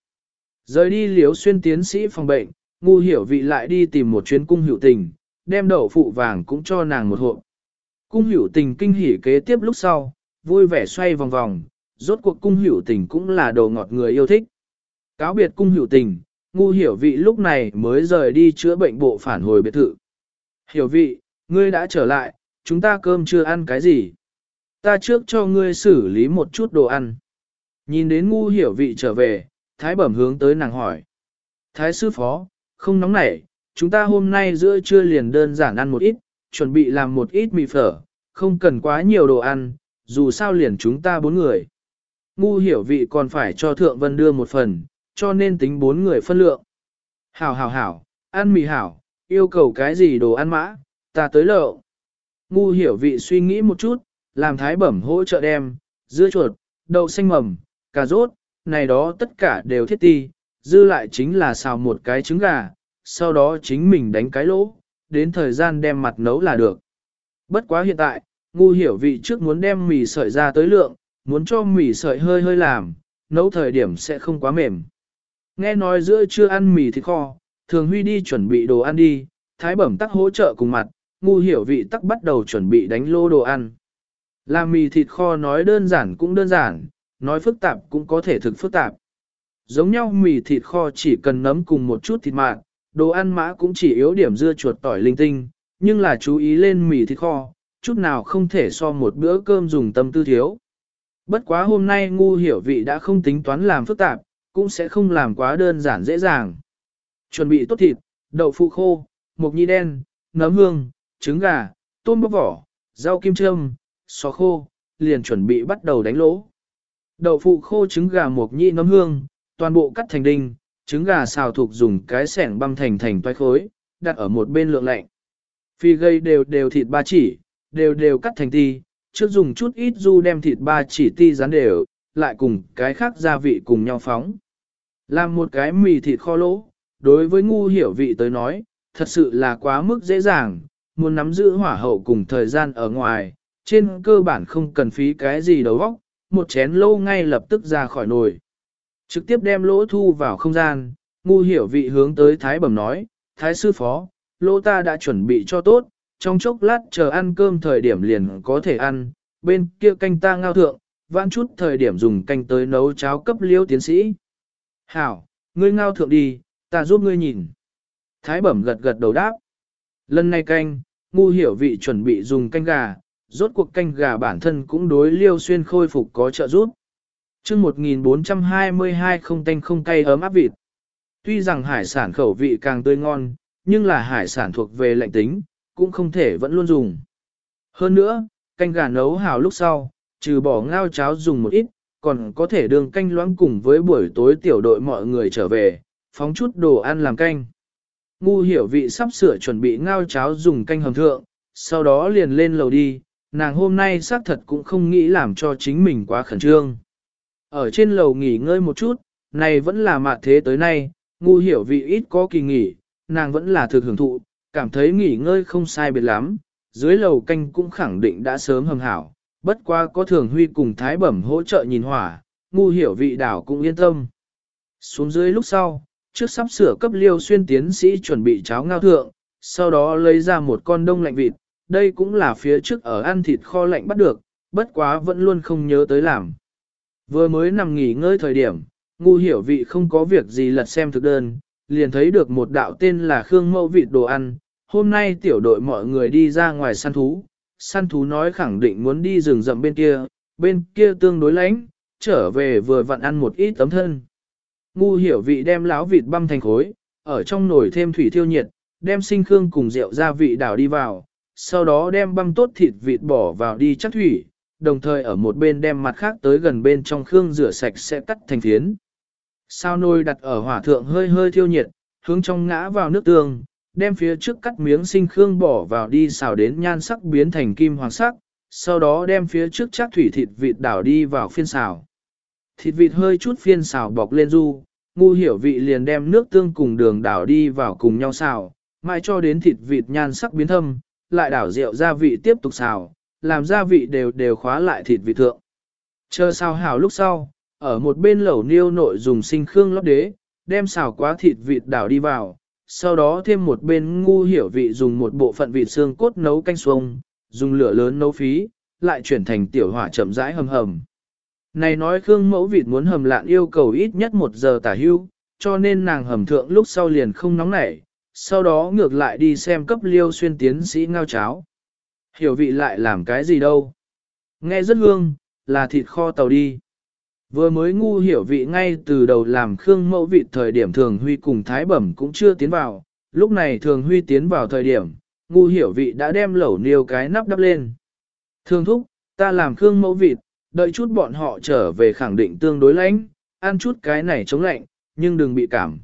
Rời đi liếu xuyên tiến sĩ phòng bệnh, ngu hiểu vị lại đi tìm một chuyến cung hữu tình, đem đậu phụ vàng cũng cho nàng một hộp. Cung hữu tình kinh hỉ kế tiếp lúc sau, vui vẻ xoay vòng vòng, rốt cuộc cung hữu tình cũng là đồ ngọt người yêu thích. Cáo biệt cung hữu tình, ngu hiểu vị lúc này mới rời đi chữa bệnh bộ phản hồi biệt thự. Hiểu vị, ngươi đã trở lại, chúng ta cơm chưa ăn cái gì? Ta trước cho ngươi xử lý một chút đồ ăn. Nhìn đến ngu hiểu vị trở về, thái bẩm hướng tới nàng hỏi. Thái sư phó, không nóng nảy, chúng ta hôm nay giữa trưa liền đơn giản ăn một ít, chuẩn bị làm một ít mì phở, không cần quá nhiều đồ ăn, dù sao liền chúng ta bốn người. Ngu hiểu vị còn phải cho thượng vân đưa một phần, cho nên tính bốn người phân lượng. Hảo hảo hảo, ăn mì hảo, yêu cầu cái gì đồ ăn mã, ta tới lộ. Ngu hiểu vị suy nghĩ một chút, làm thái bẩm hỗ trợ đem, dưa chuột, đậu xanh mầm, cà rốt, này đó tất cả đều thiết ti, dư lại chính là xào một cái trứng gà, sau đó chính mình đánh cái lỗ, đến thời gian đem mặt nấu là được. Bất quá hiện tại, ngu hiểu vị trước muốn đem mì sợi ra tới lượng, muốn cho mì sợi hơi hơi làm, nấu thời điểm sẽ không quá mềm. Nghe nói giữa chưa ăn mì thịt kho, thường huy đi chuẩn bị đồ ăn đi, thái bẩm tắc hỗ trợ cùng mặt, ngu hiểu vị tắc bắt đầu chuẩn bị đánh lô đồ ăn. Làm mì thịt kho nói đơn giản cũng đơn giản, nói phức tạp cũng có thể thực phức tạp. Giống nhau mì thịt kho chỉ cần nấm cùng một chút thịt mặn, đồ ăn mã cũng chỉ yếu điểm dưa chuột tỏi linh tinh, nhưng là chú ý lên mì thịt kho, chút nào không thể so một bữa cơm dùng tâm tư thiếu. Bất quá hôm nay ngu hiểu vị đã không tính toán làm phức tạp, cũng sẽ không làm quá đơn giản dễ dàng. Chuẩn bị tốt thịt, đậu phụ khô, mộc nhi đen, nấm hương, trứng gà, tôm bóc vỏ, rau kim châm, xó khô, liền chuẩn bị bắt đầu đánh lỗ. Đậu phụ khô trứng gà mộc nhi nấm hương, toàn bộ cắt thành đinh, trứng gà xào thuộc dùng cái sẻng băm thành thành toái khối, đặt ở một bên lượng lạnh. Phi gây đều đều thịt ba chỉ, đều đều cắt thành ti, trước dùng chút ít du đem thịt ba chỉ ti rán đều, lại cùng cái khác gia vị cùng nhau phóng. Làm một cái mì thịt kho lỗ, đối với ngu hiểu vị tới nói, thật sự là quá mức dễ dàng, muốn nắm giữ hỏa hậu cùng thời gian ở ngoài, trên cơ bản không cần phí cái gì đầu óc, một chén lô ngay lập tức ra khỏi nồi. Trực tiếp đem lỗ thu vào không gian, ngu hiểu vị hướng tới Thái Bẩm nói, Thái sư phó, lỗ ta đã chuẩn bị cho tốt, trong chốc lát chờ ăn cơm thời điểm liền có thể ăn, bên kia canh ta ngao thượng, vãn chút thời điểm dùng canh tới nấu cháo cấp liêu tiến sĩ. Hảo, ngươi ngao thượng đi, ta giúp ngươi nhìn. Thái bẩm gật gật đầu đáp. Lần này canh, ngu hiểu vị chuẩn bị dùng canh gà, rốt cuộc canh gà bản thân cũng đối liêu xuyên khôi phục có trợ giúp. chương 1422 không tanh không cay ấm áp vịt. Tuy rằng hải sản khẩu vị càng tươi ngon, nhưng là hải sản thuộc về lạnh tính, cũng không thể vẫn luôn dùng. Hơn nữa, canh gà nấu hào lúc sau, trừ bỏ ngao cháo dùng một ít, còn có thể đường canh loãng cùng với buổi tối tiểu đội mọi người trở về, phóng chút đồ ăn làm canh. Ngu hiểu vị sắp sửa chuẩn bị ngao cháo dùng canh hầm thượng, sau đó liền lên lầu đi, nàng hôm nay xác thật cũng không nghĩ làm cho chính mình quá khẩn trương. Ở trên lầu nghỉ ngơi một chút, này vẫn là mạt thế tới nay, ngu hiểu vị ít có kỳ nghỉ, nàng vẫn là thực hưởng thụ, cảm thấy nghỉ ngơi không sai biệt lắm, dưới lầu canh cũng khẳng định đã sớm hầm hảo, bất qua có thường huy cùng thái bẩm hỗ trợ nhìn hỏa, ngu hiểu vị đảo cũng yên tâm. Xuống dưới lúc sau, trước sắp sửa cấp liêu xuyên tiến sĩ chuẩn bị cháo ngao thượng, sau đó lấy ra một con đông lạnh vịt, đây cũng là phía trước ở ăn thịt kho lạnh bắt được, bất quá vẫn luôn không nhớ tới làm. Vừa mới nằm nghỉ ngơi thời điểm, ngu hiểu vị không có việc gì lật xem thực đơn, liền thấy được một đạo tên là Khương Mẫu vịt đồ ăn, hôm nay tiểu đội mọi người đi ra ngoài săn thú, săn thú nói khẳng định muốn đi rừng rậm bên kia, bên kia tương đối lánh, trở về vừa vặn ăn một ít tấm thân. Ngu hiểu vị đem láo vịt băm thành khối, ở trong nồi thêm thủy thiêu nhiệt, đem sinh khương cùng rượu gia vị đảo đi vào, sau đó đem băm tốt thịt vịt bỏ vào đi chắc thủy, đồng thời ở một bên đem mặt khác tới gần bên trong khương rửa sạch sẽ cắt thành phiến. Sao nồi đặt ở hỏa thượng hơi hơi thiêu nhiệt, hướng trong ngã vào nước tương, đem phía trước cắt miếng sinh khương bỏ vào đi xào đến nhan sắc biến thành kim hoàng sắc, sau đó đem phía trước chắc thủy thịt vịt đảo đi vào phiên xào. Thịt vịt hơi chút phiên xào bọc lên du, ngu hiểu vị liền đem nước tương cùng đường đảo đi vào cùng nhau xào, mãi cho đến thịt vịt nhan sắc biến thâm, lại đảo rượu gia vị tiếp tục xào, làm gia vị đều đều khóa lại thịt vịt thượng. Chờ xào hảo lúc sau, ở một bên lẩu niêu nội dùng sinh khương lót đế, đem xào quá thịt vịt đảo đi vào, sau đó thêm một bên ngu hiểu vị dùng một bộ phận vịt xương cốt nấu canh xuông, dùng lửa lớn nấu phí, lại chuyển thành tiểu hỏa chậm rãi hầm hầm. Này nói Khương mẫu vịt muốn hầm lạn yêu cầu ít nhất một giờ tả hưu, cho nên nàng hầm thượng lúc sau liền không nóng nảy, sau đó ngược lại đi xem cấp liêu xuyên tiến sĩ ngao cháo. Hiểu vị lại làm cái gì đâu. Nghe rất hương, là thịt kho tàu đi. Vừa mới ngu hiểu vị ngay từ đầu làm Khương mẫu vị thời điểm Thường Huy cùng Thái Bẩm cũng chưa tiến vào, lúc này Thường Huy tiến vào thời điểm, ngu hiểu vị đã đem lẩu niêu cái nắp đắp lên. Thường thúc, ta làm Khương mẫu vịt, đợi chút bọn họ trở về khẳng định tương đối lãnh, ăn chút cái này chống lạnh, nhưng đừng bị cảm.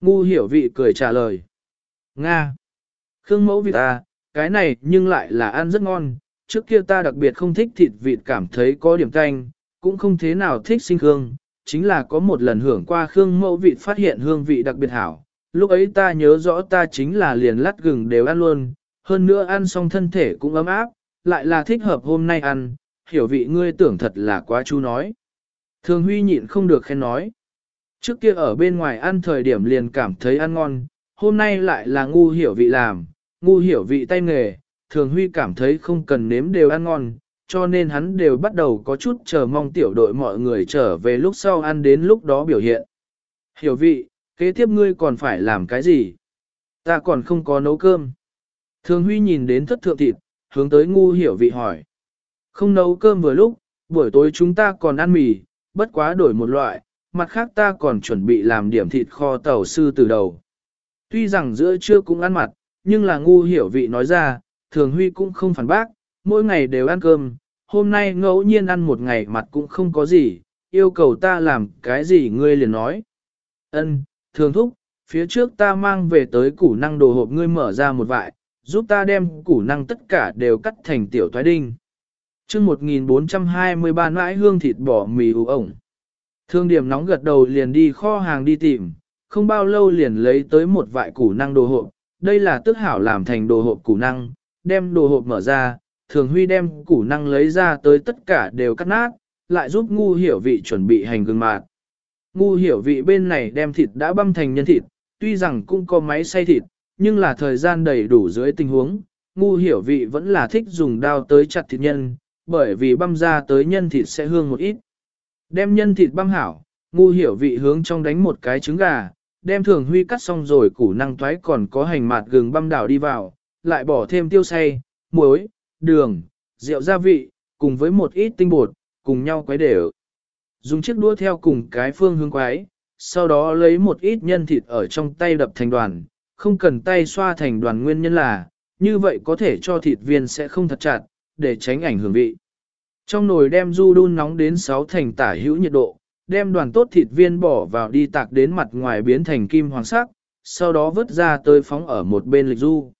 Ngu hiểu vị cười trả lời. Nga. Khương mẫu vịt ta, cái này nhưng lại là ăn rất ngon, trước kia ta đặc biệt không thích thịt vịt cảm thấy có điểm canh, cũng không thế nào thích sinh hương, chính là có một lần hưởng qua khương mẫu vị phát hiện hương vị đặc biệt hảo. Lúc ấy ta nhớ rõ ta chính là liền lát gừng đều ăn luôn, hơn nữa ăn xong thân thể cũng ấm áp, lại là thích hợp hôm nay ăn, hiểu vị ngươi tưởng thật là quá chú nói. Thường huy nhịn không được khen nói. Trước kia ở bên ngoài ăn thời điểm liền cảm thấy ăn ngon, hôm nay lại là ngu hiểu vị làm, ngu hiểu vị tay nghề, thường huy cảm thấy không cần nếm đều ăn ngon, cho nên hắn đều bắt đầu có chút chờ mong tiểu đội mọi người trở về lúc sau ăn đến lúc đó biểu hiện. Hiểu vị, kế tiếp ngươi còn phải làm cái gì? Ta còn không có nấu cơm. Thường Huy nhìn đến thất thượng thịt, hướng tới ngu hiểu vị hỏi. Không nấu cơm vừa lúc, buổi tối chúng ta còn ăn mì, bất quá đổi một loại, mặt khác ta còn chuẩn bị làm điểm thịt kho tàu sư từ đầu. Tuy rằng giữa trưa cũng ăn mặt, nhưng là ngu hiểu vị nói ra, thường Huy cũng không phản bác, mỗi ngày đều ăn cơm, hôm nay ngẫu nhiên ăn một ngày mặt cũng không có gì, yêu cầu ta làm cái gì ngươi liền nói. Ân, thường thúc, phía trước ta mang về tới củ năng đồ hộp ngươi mở ra một vại, giúp ta đem củ năng tất cả đều cắt thành tiểu thoái đinh. chương 1423 nãi hương thịt bò mì ủ ổng. Thương điểm nóng gật đầu liền đi kho hàng đi tìm, không bao lâu liền lấy tới một vại củ năng đồ hộp. Đây là tức hảo làm thành đồ hộp củ năng, đem đồ hộp mở ra, thường huy đem củ năng lấy ra tới tất cả đều cắt nát, lại giúp ngu hiểu vị chuẩn bị hành gừng mạt. Ngu hiểu vị bên này đem thịt đã băm thành nhân thịt, tuy rằng cũng có máy xay thịt, nhưng là thời gian đầy đủ dưới tình huống, ngu hiểu vị vẫn là thích dùng đao tới chặt thịt nhân, bởi vì băm ra tới nhân thịt sẽ hương một ít. Đem nhân thịt băm hảo, ngu hiểu vị hướng trong đánh một cái trứng gà, đem thường huy cắt xong rồi củ năng toái còn có hành mạt gừng băm đảo đi vào, lại bỏ thêm tiêu xay, muối, đường, rượu gia vị, cùng với một ít tinh bột, cùng nhau quấy đều. Dùng chiếc đũa theo cùng cái phương hướng quái, sau đó lấy một ít nhân thịt ở trong tay đập thành đoàn, không cần tay xoa thành đoàn nguyên nhân là, như vậy có thể cho thịt viên sẽ không thật chặt, để tránh ảnh hưởng vị. Trong nồi đem du đun nóng đến 6 thành tả hữu nhiệt độ, đem đoàn tốt thịt viên bỏ vào đi tạc đến mặt ngoài biến thành kim hoàng sắc, sau đó vớt ra tới phóng ở một bên lịch du.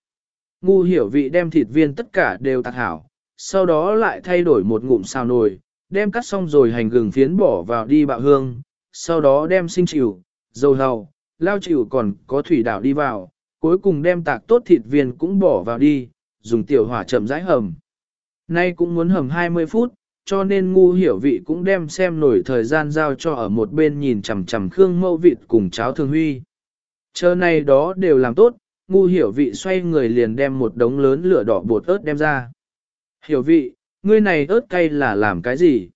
Ngu hiểu vị đem thịt viên tất cả đều tạc hảo, sau đó lại thay đổi một ngụm xào nồi, đem cắt xong rồi hành gừng phiến bỏ vào đi bạo hương, sau đó đem sinh chịu, dầu hầu, lao chịu còn có thủy đảo đi vào, cuối cùng đem tạc tốt thịt viên cũng bỏ vào đi, dùng tiểu hỏa chậm rãi hầm. Nay cũng muốn hầm 20 phút, cho nên ngu hiểu vị cũng đem xem nổi thời gian giao cho ở một bên nhìn chằm chằm khương mâu vịt cùng cháo thường huy. Chờ này đó đều làm tốt, ngu hiểu vị xoay người liền đem một đống lớn lửa đỏ bột ớt đem ra. Hiểu vị, ngươi này ớt cay là làm cái gì?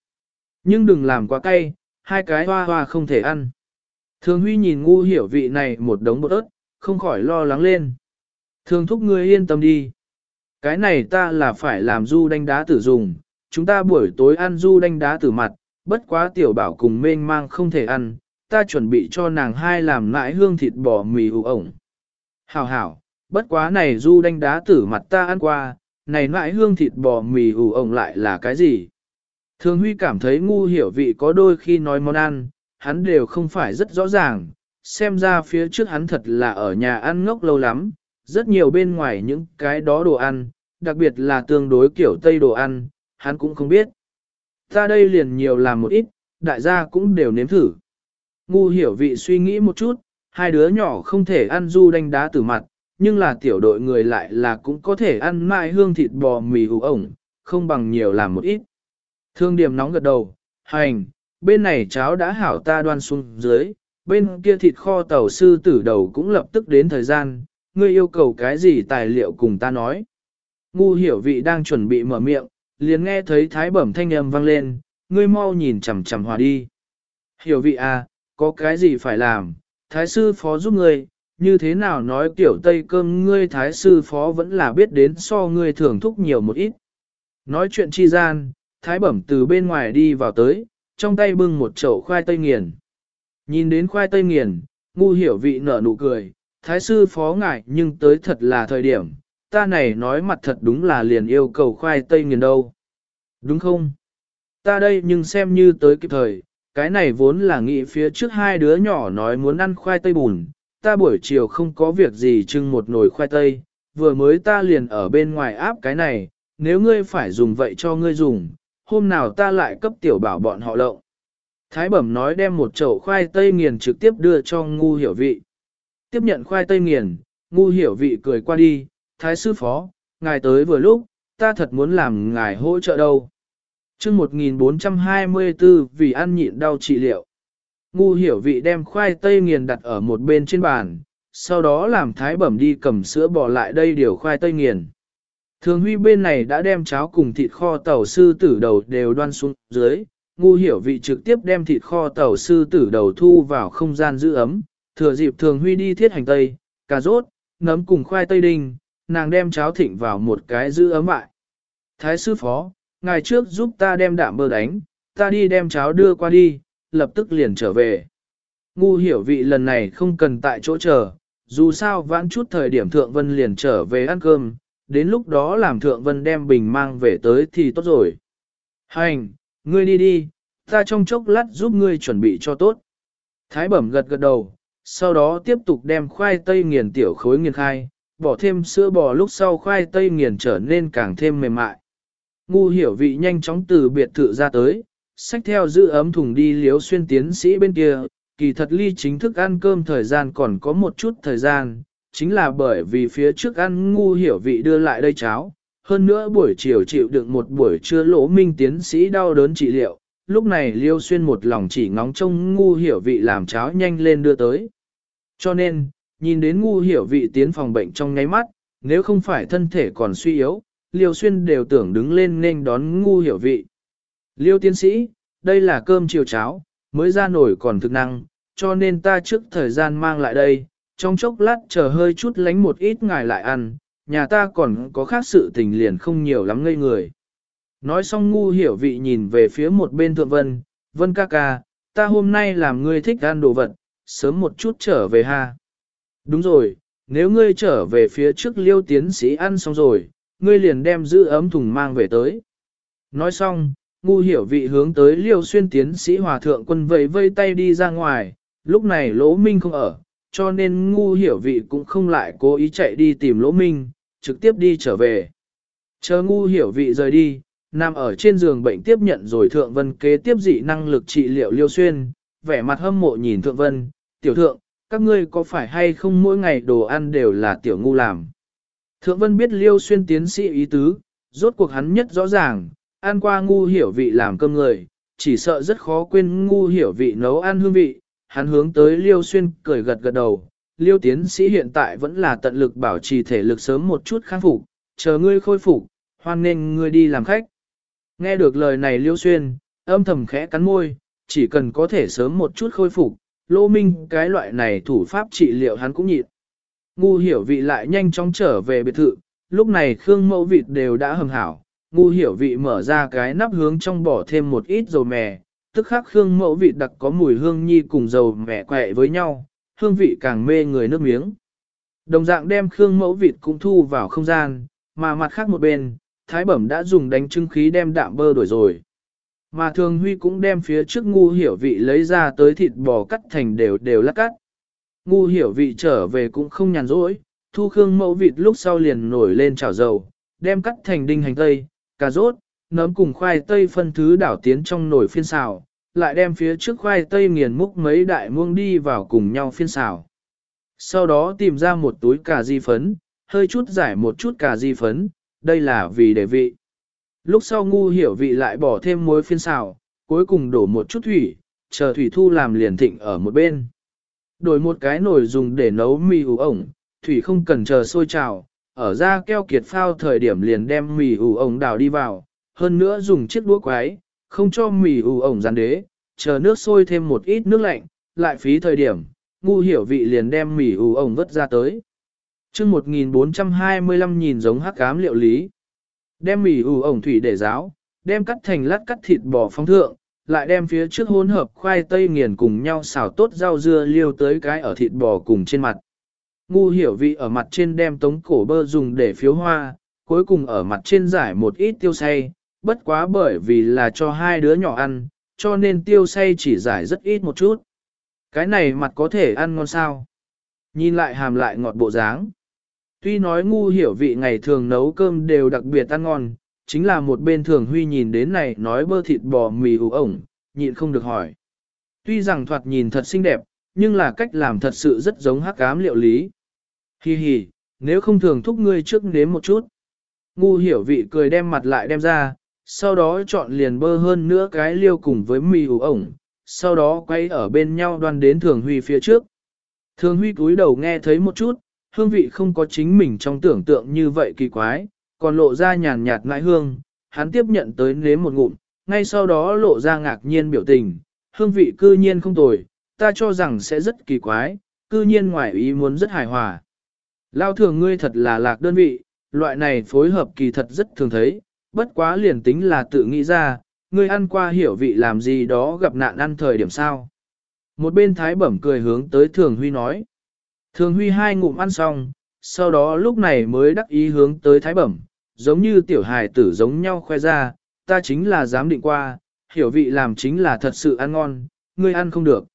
Nhưng đừng làm quá cay, hai cái hoa hoa không thể ăn. Thường huy nhìn ngu hiểu vị này một đống bột ớt, không khỏi lo lắng lên. Thường thúc ngươi yên tâm đi. Cái này ta là phải làm du đanh đá tử dùng, chúng ta buổi tối ăn du đanh đá tử mặt, bất quá tiểu bảo cùng mênh mang không thể ăn, ta chuẩn bị cho nàng hai làm nãi hương thịt bò mì ủ ổng. Hảo hảo, bất quá này du đanh đá tử mặt ta ăn qua, này nãi hương thịt bò mì ủ ổng lại là cái gì? Thường Huy cảm thấy ngu hiểu vị có đôi khi nói món ăn, hắn đều không phải rất rõ ràng, xem ra phía trước hắn thật là ở nhà ăn ngốc lâu lắm, rất nhiều bên ngoài những cái đó đồ ăn, đặc biệt là tương đối kiểu Tây đồ ăn, hắn cũng không biết. Ta đây liền nhiều làm một ít, đại gia cũng đều nếm thử. Ngu hiểu vị suy nghĩ một chút, hai đứa nhỏ không thể ăn du đanh đá từ mặt, nhưng là tiểu đội người lại là cũng có thể ăn mai hương thịt bò mì hủ ổng, không bằng nhiều làm một ít. Thương điểm nóng gật đầu, hành, bên này cháo đã hảo ta đoan xuống dưới, bên kia thịt kho tàu sư tử đầu cũng lập tức đến thời gian, ngươi yêu cầu cái gì tài liệu cùng ta nói. Ngu hiểu vị đang chuẩn bị mở miệng, liền nghe thấy thái bẩm thanh âm vang lên, ngươi mau nhìn chằm chằm hòa đi. Hiểu vị à, có cái gì phải làm, thái sư phó giúp ngươi, như thế nào nói kiểu tây cơm ngươi thái sư phó vẫn là biết đến so ngươi thưởng thúc nhiều một ít. Nói chuyện chi gian, thái bẩm từ bên ngoài đi vào tới, trong tay bưng một chậu khoai tây nghiền. Nhìn đến khoai tây nghiền, ngu hiểu vị nở nụ cười, thái sư phó ngại nhưng tới thật là thời điểm, ta này nói mặt thật đúng là liền yêu cầu khoai tây nghiền đâu. Đúng không? Ta đây nhưng xem như tới kịp thời, cái này vốn là nghĩ phía trước hai đứa nhỏ nói muốn ăn khoai tây bùn, ta buổi chiều không có việc gì trưng một nồi khoai tây, vừa mới ta liền ở bên ngoài áp cái này, nếu ngươi phải dùng vậy cho ngươi dùng, hôm nào ta lại cấp tiểu bảo bọn họ lộng. Thái bẩm nói đem một chậu khoai tây nghiền trực tiếp đưa cho ngu hiểu vị. Tiếp nhận khoai tây nghiền, ngu hiểu vị cười qua đi, thái sư phó, ngài tới vừa lúc, ta thật muốn làm ngài hỗ trợ đâu chương 1424 vì ăn nhịn đau trị liệu. Ngu hiểu vị đem khoai tây nghiền đặt ở một bên trên bàn, sau đó làm thái bẩm đi cầm sữa bỏ lại đây điều khoai tây nghiền. Thường huy bên này đã đem cháo cùng thịt kho tàu sư tử đầu đều đoan xuống dưới, ngu hiểu vị trực tiếp đem thịt kho tàu sư tử đầu thu vào không gian giữ ấm, thừa dịp thường huy đi thiết hành tây, cà rốt, nấm cùng khoai tây đinh, nàng đem cháo thịnh vào một cái giữ ấm lại. Thái sư phó, ngày trước giúp ta đem đạm bơ đánh, ta đi đem cháo đưa qua đi, lập tức liền trở về. Ngu hiểu vị lần này không cần tại chỗ chờ, dù sao vãn chút thời điểm thượng vân liền trở về ăn cơm, đến lúc đó làm thượng vân đem bình mang về tới thì tốt rồi. Hành, ngươi đi đi, ta trong chốc lát giúp ngươi chuẩn bị cho tốt. Thái bẩm gật gật đầu, sau đó tiếp tục đem khoai tây nghiền tiểu khối nghiền khai, bỏ thêm sữa bò lúc sau khoai tây nghiền trở nên càng thêm mềm mại. Ngu hiểu vị nhanh chóng từ biệt thự ra tới, xách theo giữ ấm thùng đi liếu xuyên tiến sĩ bên kia, kỳ thật ly chính thức ăn cơm thời gian còn có một chút thời gian, chính là bởi vì phía trước ăn ngu hiểu vị đưa lại đây cháo, hơn nữa buổi chiều chịu đựng một buổi trưa lỗ minh tiến sĩ đau đớn trị liệu, lúc này liêu xuyên một lòng chỉ ngóng trông ngu hiểu vị làm cháo nhanh lên đưa tới. Cho nên, nhìn đến ngu hiểu vị tiến phòng bệnh trong ngáy mắt, nếu không phải thân thể còn suy yếu, liêu xuyên đều tưởng đứng lên nên đón ngu hiểu vị. Liêu tiến sĩ, đây là cơm chiều cháo, mới ra nổi còn thực năng, cho nên ta trước thời gian mang lại đây, trong chốc lát chờ hơi chút lánh một ít ngài lại ăn, nhà ta còn có khác sự tình liền không nhiều lắm ngây người. Nói xong ngu hiểu vị nhìn về phía một bên thượng vân, vân ca ca, ta hôm nay làm ngươi thích ăn đồ vật, sớm một chút trở về ha. Đúng rồi, nếu ngươi trở về phía trước liêu tiến sĩ ăn xong rồi, ngươi liền đem giữ ấm thùng mang về tới. Nói xong, ngu hiểu vị hướng tới liêu xuyên tiến sĩ hòa thượng quân vẫy vây tay đi ra ngoài, lúc này lỗ minh không ở, cho nên ngu hiểu vị cũng không lại cố ý chạy đi tìm lỗ minh, trực tiếp đi trở về. Chờ ngu hiểu vị rời đi, nằm ở trên giường bệnh tiếp nhận rồi thượng vân kế tiếp dị năng lực trị liệu liêu xuyên, vẻ mặt hâm mộ nhìn thượng vân, tiểu thượng, các ngươi có phải hay không mỗi ngày đồ ăn đều là tiểu ngu làm. Thượng vân biết liêu xuyên tiến sĩ ý tứ, rốt cuộc hắn nhất rõ ràng, ăn qua ngu hiểu vị làm cơm người, chỉ sợ rất khó quên ngu hiểu vị nấu ăn hương vị, hắn hướng tới liêu xuyên cười gật gật đầu. Liêu tiến sĩ hiện tại vẫn là tận lực bảo trì thể lực sớm một chút khang phục, chờ ngươi khôi phục, hoan nên ngươi đi làm khách. Nghe được lời này liêu xuyên, âm thầm khẽ cắn môi, chỉ cần có thể sớm một chút khôi phục, lô minh cái loại này thủ pháp trị liệu hắn cũng nhịn. Ngu hiểu vị lại nhanh chóng trở về biệt thự, lúc này khương mẫu vịt đều đã hầm hảo, ngu hiểu vị mở ra cái nắp hướng trong bỏ thêm một ít dầu mè, tức khắc khương mẫu vịt đặc có mùi hương nhi cùng dầu mè quẹ với nhau, hương vị càng mê người nước miếng. Đồng dạng đem khương mẫu vịt cũng thu vào không gian, mà mặt khác một bên, thái bẩm đã dùng đánh trưng khí đem đạm bơ đổi rồi. Mà thường huy cũng đem phía trước ngu hiểu vị lấy ra tới thịt bò cắt thành đều đều lát cắt. Ngu hiểu vị trở về cũng không nhàn rỗi, thu khương mẫu vịt lúc sau liền nổi lên chảo dầu, đem cắt thành đinh hành tây, cà rốt, nấm cùng khoai tây phân thứ đảo tiến trong nồi phiên xào, lại đem phía trước khoai tây nghiền múc mấy đại muông đi vào cùng nhau phiên xào. Sau đó tìm ra một túi cà di phấn, hơi chút giải một chút cà di phấn, đây là vì để vị. Lúc sau ngu hiểu vị lại bỏ thêm muối phiên xào, cuối cùng đổ một chút thủy, chờ thủy thu làm liền thịnh ở một bên. Đổi một cái nồi dùng để nấu mì ủ ổng, thủy không cần chờ sôi trào, ở ra keo kiệt phao thời điểm liền đem mì ủ ổng đào đi vào, hơn nữa dùng chiếc đũa quái, không cho mì ủ ổng rán đế, chờ nước sôi thêm một ít nước lạnh, lại phí thời điểm, ngu hiểu vị liền đem mì ủ ổng vớt ra tới. chương 1425 nhìn giống hắc cám liệu lý. Đem mì ủ ổng thủy để ráo, đem cắt thành lát cắt thịt bò phong thượng, lại đem phía trước hỗn hợp khoai tây nghiền cùng nhau xào tốt rau dưa liêu tới cái ở thịt bò cùng trên mặt. Ngu hiểu vị ở mặt trên đem tống cổ bơ dùng để phiếu hoa, cuối cùng ở mặt trên giải một ít tiêu say, bất quá bởi vì là cho hai đứa nhỏ ăn, cho nên tiêu say chỉ giải rất ít một chút. Cái này mặt có thể ăn ngon sao? Nhìn lại hàm lại ngọt bộ dáng. Tuy nói ngu hiểu vị ngày thường nấu cơm đều đặc biệt ăn ngon, chính là một bên thường huy nhìn đến này nói bơ thịt bò mì ủ ổng, nhịn không được hỏi. Tuy rằng thoạt nhìn thật xinh đẹp, nhưng là cách làm thật sự rất giống hắc ám liệu lý. Hi hi, nếu không thường thúc ngươi trước nếm một chút. Ngu hiểu vị cười đem mặt lại đem ra, sau đó chọn liền bơ hơn nữa cái liêu cùng với mì ủ ổng, sau đó quay ở bên nhau đoan đến thường huy phía trước. Thường huy cúi đầu nghe thấy một chút, hương vị không có chính mình trong tưởng tượng như vậy kỳ quái, còn lộ ra nhàn nhạt ngãi hương, hắn tiếp nhận tới nếm một ngụm, ngay sau đó lộ ra ngạc nhiên biểu tình, hương vị cư nhiên không tồi, ta cho rằng sẽ rất kỳ quái, cư nhiên ngoài ý muốn rất hài hòa. Lao thường ngươi thật là lạc đơn vị, loại này phối hợp kỳ thật rất thường thấy, bất quá liền tính là tự nghĩ ra, ngươi ăn qua hiểu vị làm gì đó gặp nạn ăn thời điểm sao. Một bên thái bẩm cười hướng tới thường huy nói. Thường huy hai ngụm ăn xong, sau đó lúc này mới đắc ý hướng tới thái bẩm, giống như tiểu hài tử giống nhau khoe ra, ta chính là dám định qua, hiểu vị làm chính là thật sự ăn ngon, ngươi ăn không được.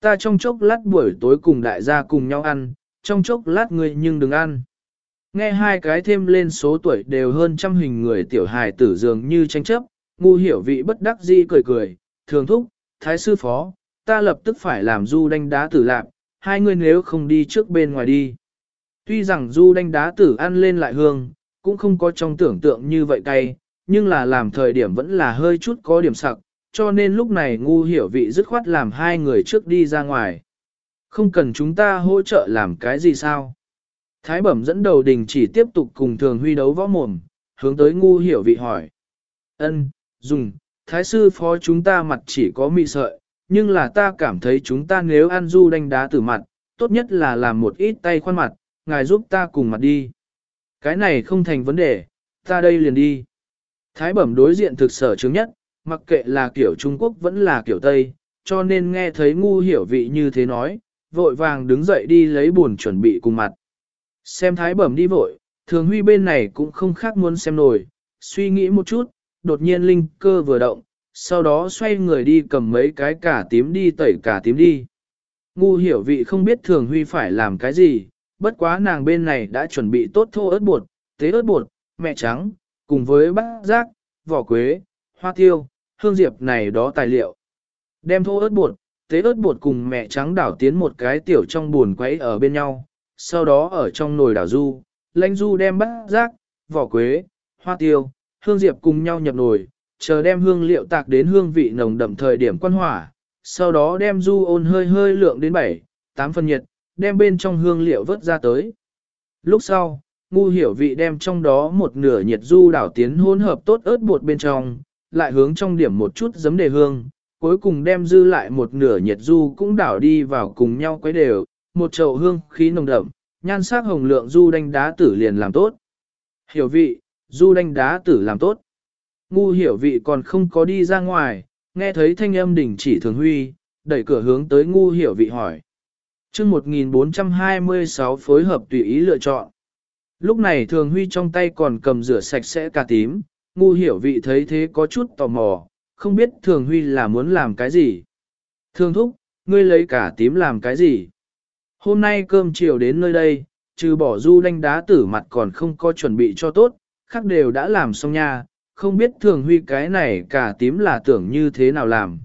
Ta trong chốc lát buổi tối cùng đại gia cùng nhau ăn, trong chốc lát ngươi nhưng đừng ăn. Nghe hai cái thêm lên số tuổi đều hơn trăm hình người tiểu hài tử dường như tranh chấp, ngu hiểu vị bất đắc di cười cười, thường thúc, thái sư phó, ta lập tức phải làm du đánh đá tử lạc, hai người nếu không đi trước bên ngoài đi. Tuy rằng du đánh đá tử ăn lên lại hương, cũng không có trong tưởng tượng như vậy cay, nhưng là làm thời điểm vẫn là hơi chút có điểm sặc, cho nên lúc này ngu hiểu vị dứt khoát làm hai người trước đi ra ngoài. Không cần chúng ta hỗ trợ làm cái gì sao? Thái bẩm dẫn đầu đình chỉ tiếp tục cùng thường huy đấu võ mồm, hướng tới ngu hiểu vị hỏi. ân dùng, thái sư phó chúng ta mặt chỉ có mị sợi, nhưng là ta cảm thấy chúng ta nếu ăn du đánh đá từ mặt, tốt nhất là làm một ít tay khoan mặt, ngài giúp ta cùng mặt đi. Cái này không thành vấn đề, ta đây liền đi. Thái bẩm đối diện thực sở chứng nhất, mặc kệ là kiểu Trung Quốc vẫn là kiểu Tây, cho nên nghe thấy ngu hiểu vị như thế nói, vội vàng đứng dậy đi lấy buồn chuẩn bị cùng mặt. Xem thái bẩm đi vội, thường huy bên này cũng không khác muốn xem nổi, suy nghĩ một chút, đột nhiên linh cơ vừa động, sau đó xoay người đi cầm mấy cái cả tím đi tẩy cả tím đi. Ngu hiểu vị không biết thường huy phải làm cái gì, bất quá nàng bên này đã chuẩn bị tốt thô ớt bột, tế ớt bột, mẹ trắng, cùng với bát giác, vỏ quế, hoa tiêu, hương diệp này đó tài liệu. Đem thô ớt bột, tế ớt bột cùng mẹ trắng đảo tiến một cái tiểu trong buồn quấy ở bên nhau, sau đó ở trong nồi đảo du, lãnh du đem bát giác, vỏ quế, hoa tiêu, hương diệp cùng nhau nhập nồi, chờ đem hương liệu tạc đến hương vị nồng đậm thời điểm quan hỏa, sau đó đem du ôn hơi hơi lượng đến 7, 8 phần nhiệt, đem bên trong hương liệu vớt ra tới. Lúc sau, ngu hiểu vị đem trong đó một nửa nhiệt du đảo tiến hỗn hợp tốt ớt bột bên trong, lại hướng trong điểm một chút giấm đề hương, cuối cùng đem dư lại một nửa nhiệt du cũng đảo đi vào cùng nhau quấy đều, một chậu hương khí nồng đậm, nhan sắc hồng lượng du đanh đá tử liền làm tốt. Hiểu vị, du đanh đá tử làm tốt. Ngu hiểu vị còn không có đi ra ngoài, nghe thấy thanh âm đỉnh chỉ thường huy, đẩy cửa hướng tới ngu hiểu vị hỏi chương 1426 phối hợp tùy ý lựa chọn. Lúc này thường huy trong tay còn cầm rửa sạch sẽ cà tím, ngu hiểu vị thấy thế có chút tò mò, không biết thường huy là muốn làm cái gì. Thường thúc, ngươi lấy cả tím làm cái gì? Hôm nay cơm chiều đến nơi đây, trừ bỏ du đánh đá tử mặt còn không có chuẩn bị cho tốt, khác đều đã làm xong nha, không biết thường huy cái này cả tím là tưởng như thế nào làm.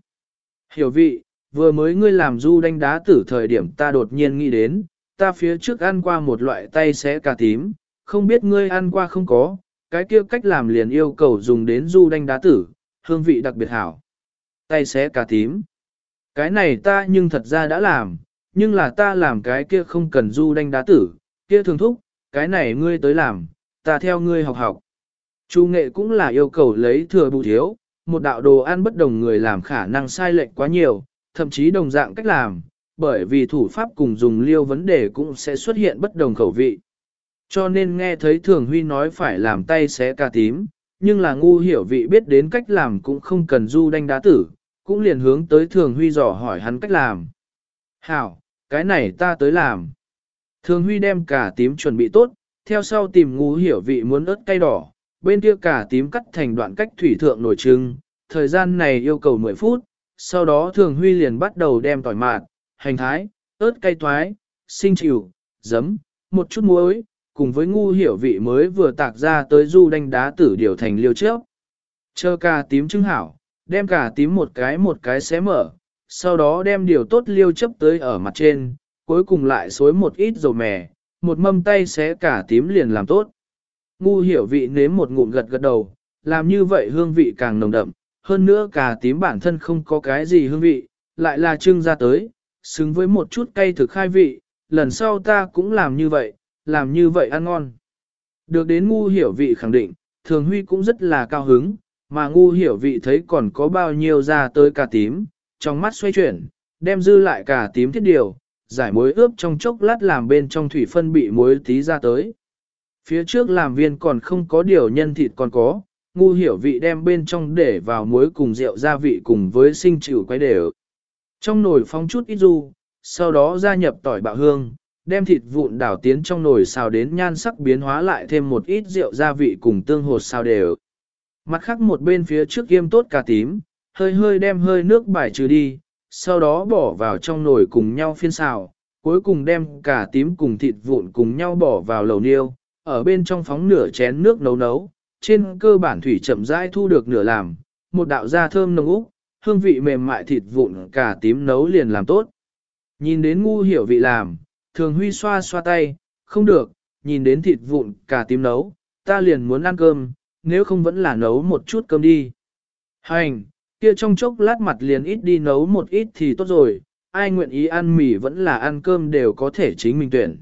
Hiểu vị, vừa mới ngươi làm du đanh đá tử thời điểm ta đột nhiên nghĩ đến, ta phía trước ăn qua một loại tay xé cà tím, không biết ngươi ăn qua không có, cái kia cách làm liền yêu cầu dùng đến du đanh đá tử, hương vị đặc biệt hảo. Tay xé cà tím. Cái này ta nhưng thật ra đã làm, nhưng là ta làm cái kia không cần du đanh đá tử, kia thường thúc, cái này ngươi tới làm, ta theo ngươi học học. Chu nghệ cũng là yêu cầu lấy thừa bù thiếu, một đạo đồ ăn bất đồng người làm khả năng sai lệch quá nhiều, thậm chí đồng dạng cách làm, bởi vì thủ pháp cùng dùng liêu vấn đề cũng sẽ xuất hiện bất đồng khẩu vị. Cho nên nghe thấy Thường Huy nói phải làm tay xé cà tím, nhưng là ngu hiểu vị biết đến cách làm cũng không cần du đanh đá tử, cũng liền hướng tới Thường Huy dò hỏi hắn cách làm. Hảo, cái này ta tới làm. Thường Huy đem cà tím chuẩn bị tốt, theo sau tìm ngu hiểu vị muốn ớt cay đỏ, bên kia cà tím cắt thành đoạn cách thủy thượng nổi trưng, thời gian này yêu cầu 10 phút, sau đó Thường Huy liền bắt đầu đem tỏi mạt, hành thái, ớt cay toái, sinh chịu, giấm, một chút muối, cùng với ngu hiểu vị mới vừa tạc ra tới du đanh đá tử điều thành liêu trước. Chờ cà tím trưng hảo, đem cà tím một cái một cái xé mở, sau đó đem điều tốt liêu chấp tới ở mặt trên, cuối cùng lại xối một ít dầu mè, một mâm tay xé cà tím liền làm tốt. Ngu hiểu vị nếm một ngụm gật gật đầu, làm như vậy hương vị càng nồng đậm, hơn nữa cà tím bản thân không có cái gì hương vị, lại là trưng ra tới, xứng với một chút cay thực khai vị, lần sau ta cũng làm như vậy, làm như vậy ăn ngon. Được đến ngu hiểu vị khẳng định, thường huy cũng rất là cao hứng, mà ngu hiểu vị thấy còn có bao nhiêu ra tới cà tím, trong mắt xoay chuyển, đem dư lại cà tím thiết điều, giải muối ướp trong chốc lát làm bên trong thủy phân bị muối tí ra tới. Phía trước làm viên còn không có điều nhân thịt còn có, ngu hiểu vị đem bên trong để vào muối cùng rượu gia vị cùng với sinh chịu quay đều. Trong nồi phong chút ít du, sau đó gia nhập tỏi bạo hương, đem thịt vụn đảo tiến trong nồi xào đến nhan sắc biến hóa lại thêm một ít rượu gia vị cùng tương hột xào đều. Mặt khác một bên phía trước kiêm tốt cà tím, hơi hơi đem hơi nước bài trừ đi, sau đó bỏ vào trong nồi cùng nhau phiên xào, cuối cùng đem cà tím cùng thịt vụn cùng nhau bỏ vào lầu niêu, ở bên trong phóng nửa chén nước nấu nấu, trên cơ bản thủy chậm rãi thu được nửa làm, một đạo da thơm nồng úc, hương vị mềm mại thịt vụn cà tím nấu liền làm tốt. Nhìn đến ngu hiểu vị làm, thường huy xoa xoa tay, không được, nhìn đến thịt vụn cà tím nấu, ta liền muốn ăn cơm, nếu không vẫn là nấu một chút cơm đi. Hành, kia trong chốc lát mặt liền ít đi nấu một ít thì tốt rồi, ai nguyện ý ăn mì vẫn là ăn cơm đều có thể chính mình tuyển.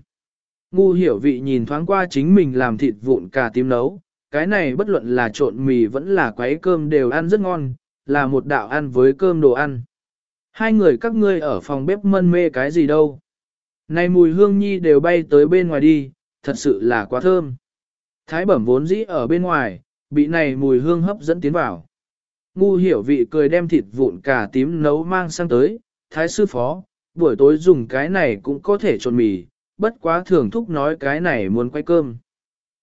Ngu hiểu vị nhìn thoáng qua chính mình làm thịt vụn cà tím nấu, cái này bất luận là trộn mì vẫn là quấy cơm đều ăn rất ngon, là một đạo ăn với cơm đồ ăn. Hai người các ngươi ở phòng bếp mân mê cái gì đâu. Này mùi hương nhi đều bay tới bên ngoài đi, thật sự là quá thơm. Thái bẩm vốn dĩ ở bên ngoài, bị này mùi hương hấp dẫn tiến vào. Ngu hiểu vị cười đem thịt vụn cà tím nấu mang sang tới, thái sư phó, buổi tối dùng cái này cũng có thể trộn mì, bất quá thường thúc nói cái này muốn quay cơm.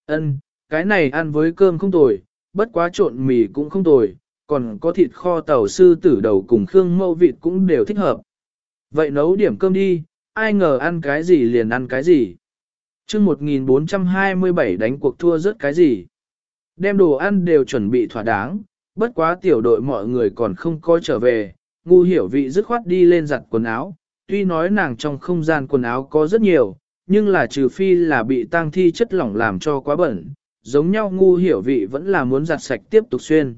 Ân, cái này ăn với cơm không tồi, bất quá trộn mì cũng không tồi, còn có thịt kho tàu sư tử đầu cùng khương mâu vịt cũng đều thích hợp. Vậy nấu điểm cơm đi, ai ngờ ăn cái gì liền ăn cái gì. chương 1427 đánh cuộc thua rớt cái gì. Đem đồ ăn đều chuẩn bị thỏa đáng, bất quá tiểu đội mọi người còn không coi trở về, ngu hiểu vị dứt khoát đi lên giặt quần áo, tuy nói nàng trong không gian quần áo có rất nhiều, nhưng là trừ phi là bị tang thi chất lỏng làm cho quá bẩn, giống nhau ngu hiểu vị vẫn là muốn giặt sạch tiếp tục xuyên.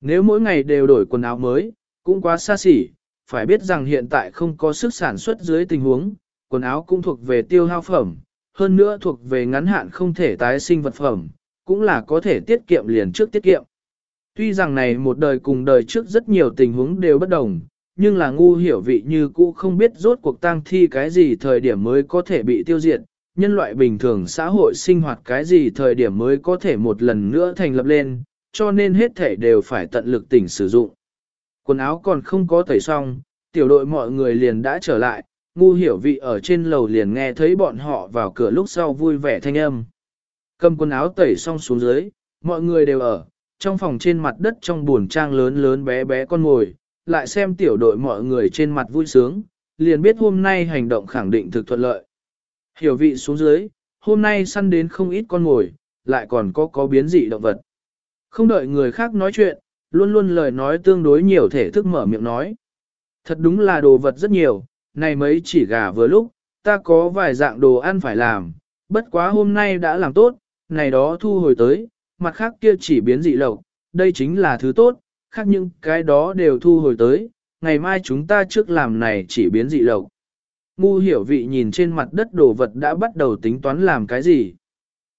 Nếu mỗi ngày đều đổi quần áo mới, cũng quá xa xỉ, phải biết rằng hiện tại không có sức sản xuất dưới tình huống, quần áo cũng thuộc về tiêu hao phẩm, hơn nữa thuộc về ngắn hạn không thể tái sinh vật phẩm, cũng là có thể tiết kiệm liền trước tiết kiệm. Tuy rằng này một đời cùng đời trước rất nhiều tình huống đều bất đồng, nhưng là ngu hiểu vị như cũ không biết rốt cuộc tang thi cái gì thời điểm mới có thể bị tiêu diệt, nhân loại bình thường xã hội sinh hoạt cái gì thời điểm mới có thể một lần nữa thành lập lên, cho nên hết thể đều phải tận lực tỉnh sử dụng. Quần áo còn không có tẩy xong, tiểu đội mọi người liền đã trở lại, ngu hiểu vị ở trên lầu liền nghe thấy bọn họ vào cửa lúc sau vui vẻ thanh âm. Cầm quần áo tẩy xong xuống dưới, mọi người đều ở, trong phòng trên mặt đất trong buồn trang lớn lớn bé bé con ngồi, lại xem tiểu đội mọi người trên mặt vui sướng, liền biết hôm nay hành động khẳng định thực thuận lợi. Hiểu vị xuống dưới, hôm nay săn đến không ít con ngồi, lại còn có có biến dị động vật. Không đợi người khác nói chuyện, luôn luôn lời nói tương đối nhiều thể thức mở miệng nói. Thật đúng là đồ vật rất nhiều, này mấy chỉ gà vừa lúc, ta có vài dạng đồ ăn phải làm, bất quá hôm nay đã làm tốt, này đó thu hồi tới, mặt khác kia chỉ biến dị lộc, đây chính là thứ tốt, khác những cái đó đều thu hồi tới, ngày mai chúng ta trước làm này chỉ biến dị lộc. Ngu hiểu vị nhìn trên mặt đất đồ vật đã bắt đầu tính toán làm cái gì.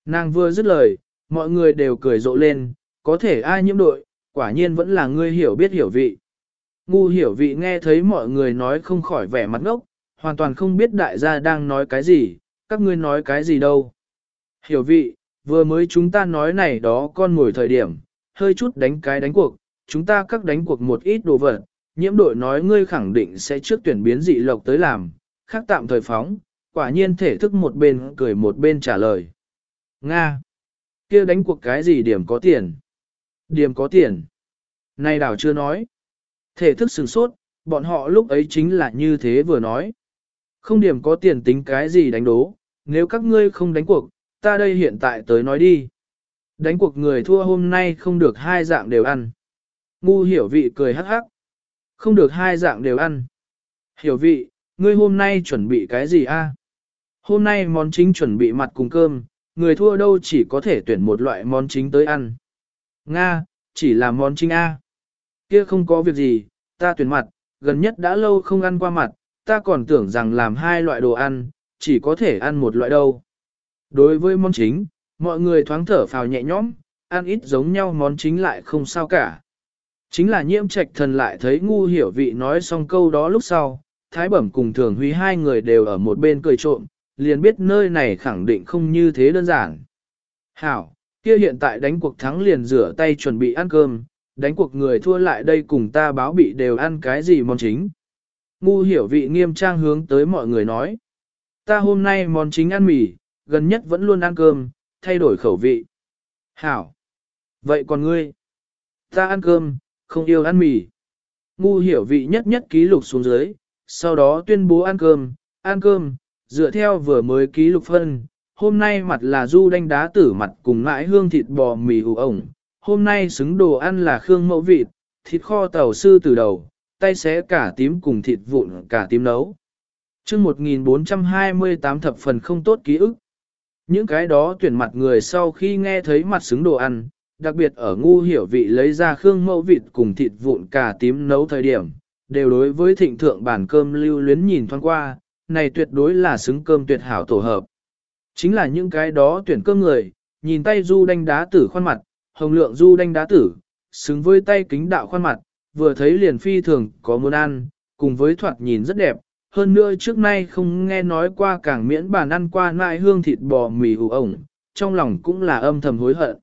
Nàng vừa dứt lời, mọi người đều cười rộ lên, có thể ai nhiễm đội, quả nhiên vẫn là ngươi hiểu biết hiểu vị. Ngu hiểu vị nghe thấy mọi người nói không khỏi vẻ mặt ngốc, hoàn toàn không biết đại gia đang nói cái gì, các ngươi nói cái gì đâu. Hiểu vị, vừa mới chúng ta nói này đó con ngồi thời điểm, hơi chút đánh cái đánh cuộc, chúng ta các đánh cuộc một ít đồ vật, nhiễm đội nói ngươi khẳng định sẽ trước tuyển biến dị lộc tới làm, khác tạm thời phóng, quả nhiên thể thức một bên cười một bên trả lời. Nga! kia đánh cuộc cái gì điểm có tiền? Điểm có tiền. Này đảo chưa nói. Thể thức sừng sốt, bọn họ lúc ấy chính là như thế vừa nói. Không điểm có tiền tính cái gì đánh đố, nếu các ngươi không đánh cuộc, ta đây hiện tại tới nói đi. Đánh cuộc người thua hôm nay không được hai dạng đều ăn. Ngu hiểu vị cười hắc hắc. Không được hai dạng đều ăn. Hiểu vị, ngươi hôm nay chuẩn bị cái gì a? Hôm nay món chính chuẩn bị mặt cùng cơm, người thua đâu chỉ có thể tuyển một loại món chính tới ăn. Nga, chỉ là món chính A. Kia không có việc gì, ta tuyển mặt, gần nhất đã lâu không ăn qua mặt, ta còn tưởng rằng làm hai loại đồ ăn, chỉ có thể ăn một loại đâu. Đối với món chính, mọi người thoáng thở phào nhẹ nhõm, ăn ít giống nhau món chính lại không sao cả. Chính là nhiễm trạch thần lại thấy ngu hiểu vị nói xong câu đó lúc sau, thái bẩm cùng thường huy hai người đều ở một bên cười trộm, liền biết nơi này khẳng định không như thế đơn giản. Hảo, kia hiện tại đánh cuộc thắng liền rửa tay chuẩn bị ăn cơm, đánh cuộc người thua lại đây cùng ta báo bị đều ăn cái gì món chính. Ngu hiểu vị nghiêm trang hướng tới mọi người nói. Ta hôm nay món chính ăn mì, gần nhất vẫn luôn ăn cơm, thay đổi khẩu vị. Hảo. Vậy còn ngươi? Ta ăn cơm, không yêu ăn mì. Ngu hiểu vị nhất nhất ký lục xuống dưới, sau đó tuyên bố ăn cơm, ăn cơm, dựa theo vừa mới ký lục phân, hôm nay mặt là du đanh đá tử mặt cùng ngãi hương thịt bò mì ủ ổng, hôm nay xứng đồ ăn là khương mẫu vịt, thịt kho tàu sư từ đầu, tay xé cả tím cùng thịt vụn cả tím nấu. chương 1428 thập phần không tốt ký ức. Những cái đó tuyển mặt người sau khi nghe thấy mặt xứng đồ ăn, đặc biệt ở ngu hiểu vị lấy ra khương mẫu vịt cùng thịt vụn cả tím nấu thời điểm, đều đối với thịnh thượng bản cơm lưu luyến nhìn thoáng qua, này tuyệt đối là xứng cơm tuyệt hảo tổ hợp. Chính là những cái đó tuyển cơm người, nhìn tay du đanh đá tử khoan mặt, hồng lượng du đanh đá tử, xứng với tay kính đạo khoan mặt, vừa thấy liền phi thường có muốn ăn, cùng với thoạt nhìn rất đẹp, hơn nữa trước nay không nghe nói qua càng miễn bàn ăn qua nại hương thịt bò mì hủ ổng, trong lòng cũng là âm thầm hối hận.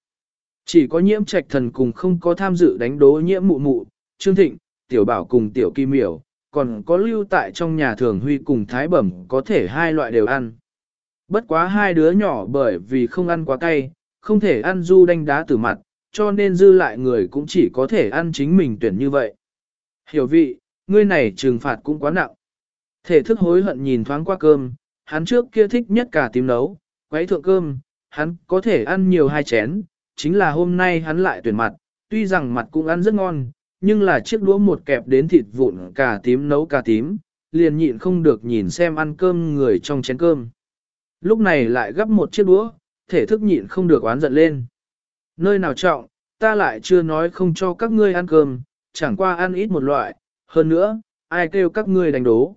Chỉ có nhiễm trạch thần cùng không có tham dự đánh đố nhiễm mụ mụ, Trương Thịnh, Tiểu Bảo cùng Tiểu Kim Miểu, còn có lưu tại trong nhà thường huy cùng Thái Bẩm có thể hai loại đều ăn. Bất quá hai đứa nhỏ bởi vì không ăn quá cay, không thể ăn du đanh đá từ mặt, cho nên dư lại người cũng chỉ có thể ăn chính mình tuyển như vậy. Hiểu vị, ngươi này trừng phạt cũng quá nặng. Thể thức hối hận nhìn thoáng qua cơm, hắn trước kia thích nhất cả tím nấu, quấy thượng cơm, hắn có thể ăn nhiều hai chén, chính là hôm nay hắn lại tuyển mặt, tuy rằng mặt cũng ăn rất ngon, nhưng là chiếc đũa một kẹp đến thịt vụn cà tím nấu cà tím, liền nhịn không được nhìn xem ăn cơm người trong chén cơm. Lúc này lại gấp một chiếc đũa, thể thức nhịn không được oán giận lên. Nơi nào trọng, ta lại chưa nói không cho các ngươi ăn cơm, chẳng qua ăn ít một loại, hơn nữa, ai kêu các ngươi đánh đố.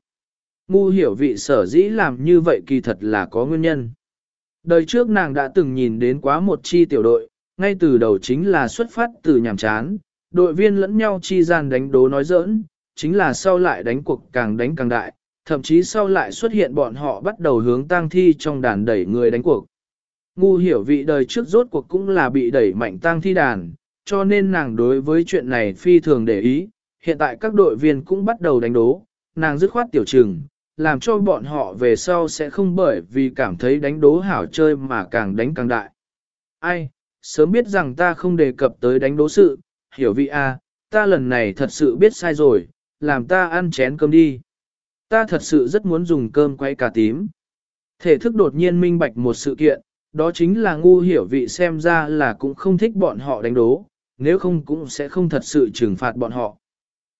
Ngu hiểu vị sở dĩ làm như vậy kỳ thật là có nguyên nhân. Đời trước nàng đã từng nhìn đến quá một chi tiểu đội, ngay từ đầu chính là xuất phát từ nhàm chán, đội viên lẫn nhau chi gian đánh đố nói giỡn, chính là sau lại đánh cuộc càng đánh càng đại, thậm chí sau lại xuất hiện bọn họ bắt đầu hướng tang thi trong đàn đẩy người đánh cuộc. Ngu hiểu vị đời trước rốt cuộc cũng là bị đẩy mạnh tang thi đàn, cho nên nàng đối với chuyện này phi thường để ý, hiện tại các đội viên cũng bắt đầu đánh đố, nàng dứt khoát tiểu trừng, làm cho bọn họ về sau sẽ không bởi vì cảm thấy đánh đố hảo chơi mà càng đánh càng đại. Ai, sớm biết rằng ta không đề cập tới đánh đố sự, hiểu vị a, ta lần này thật sự biết sai rồi, làm ta ăn chén cơm đi. Ta thật sự rất muốn dùng cơm quay cà tím. Thể thức đột nhiên minh bạch một sự kiện, đó chính là ngu hiểu vị xem ra là cũng không thích bọn họ đánh đố, nếu không cũng sẽ không thật sự trừng phạt bọn họ.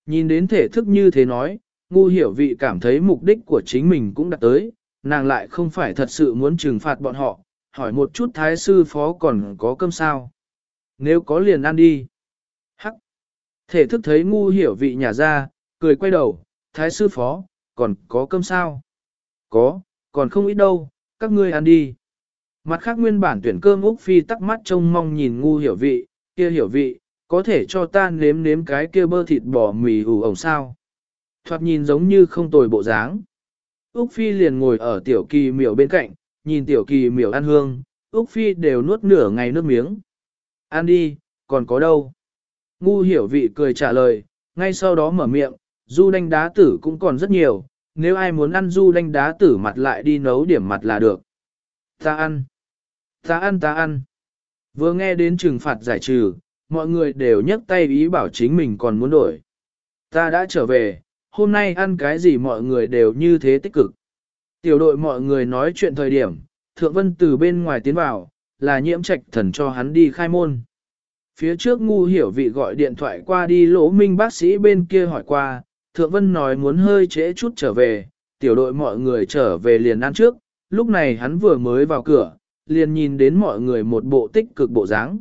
Nhìn đến thể thức như thế nói, ngu hiểu vị cảm thấy mục đích của chính mình cũng đạt tới, nàng lại không phải thật sự muốn trừng phạt bọn họ, hỏi một chút thái sư phó còn có cơm sao. Nếu có liền ăn đi. Thể thức thấy ngu hiểu vị nhà ra, cười quay đầu, thái sư phó, còn có cơm sao? Có, còn không ít đâu, các ngươi ăn đi. Mặt khác nguyên bản tuyển cơm Úc Phi tắc mắt trông mong nhìn ngu hiểu vị, kia hiểu vị, có thể cho ta nếm nếm cái kia bơ thịt bò mì ủ ổng sao. Thoạt nhìn giống như không tồi bộ dáng. Úc Phi liền ngồi ở tiểu kỳ miểu bên cạnh, nhìn tiểu kỳ miểu ăn hương, Úc Phi đều nuốt nửa ngày nước miếng. Ăn đi, còn có đâu? Ngu hiểu vị cười trả lời, ngay sau đó mở miệng, du đanh đá tử cũng còn rất nhiều, nếu ai muốn ăn du đanh đá tử mặt lại đi nấu điểm mặt là được. Ta ăn. Ta ăn ta ăn. Vừa nghe đến trừng phạt giải trừ, mọi người đều nhấc tay ý bảo chính mình còn muốn đổi. Ta đã trở về, hôm nay ăn cái gì mọi người đều như thế tích cực. Tiểu đội mọi người nói chuyện thời điểm, Thượng Vân từ bên ngoài tiến vào, là nhiễm trạch thần cho hắn đi khai môn. Phía trước ngu hiểu vị gọi điện thoại qua đi lỗ minh bác sĩ bên kia hỏi qua, Thượng Vân nói muốn hơi trễ chút trở về, tiểu đội mọi người trở về liền ăn trước, lúc này hắn vừa mới vào cửa, liền nhìn đến mọi người một bộ tích cực bộ dáng.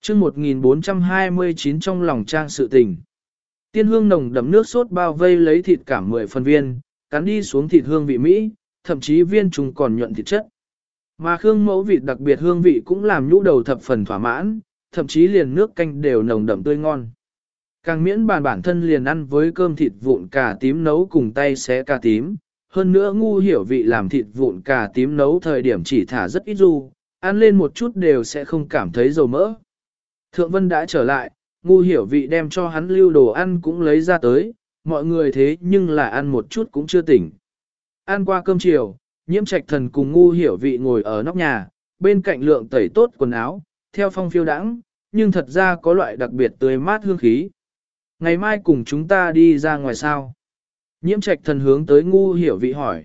chương 1429 trong lòng trang sự tình. Tiên hương nồng đậm nước sốt bao vây lấy thịt cả 10 phần viên, cắn đi xuống thịt hương vị Mỹ, thậm chí viên trùng còn nhuận thịt chất. Mà khương mẫu vị đặc biệt hương vị cũng làm nhũ đầu thập phần thỏa mãn, thậm chí liền nước canh đều nồng đậm tươi ngon. Càng miễn bàn bản thân liền ăn với cơm thịt vụn cà tím nấu cùng tay xé cà tím, hơn nữa ngu hiểu vị làm thịt vụn cà tím nấu thời điểm chỉ thả rất ít du, ăn lên một chút đều sẽ không cảm thấy dầu mỡ. Thượng Vân đã trở lại, ngu hiểu vị đem cho hắn lưu đồ ăn cũng lấy ra tới, mọi người thế nhưng là ăn một chút cũng chưa tỉnh. Ăn qua cơm chiều, nhiễm trạch thần cùng ngu hiểu vị ngồi ở nóc nhà, bên cạnh lượng tẩy tốt quần áo, theo phong phiêu đãng, nhưng thật ra có loại đặc biệt tươi mát hương khí. Ngày mai cùng chúng ta đi ra ngoài sao? Nhiễm trạch thần hướng tới ngu hiểu vị hỏi.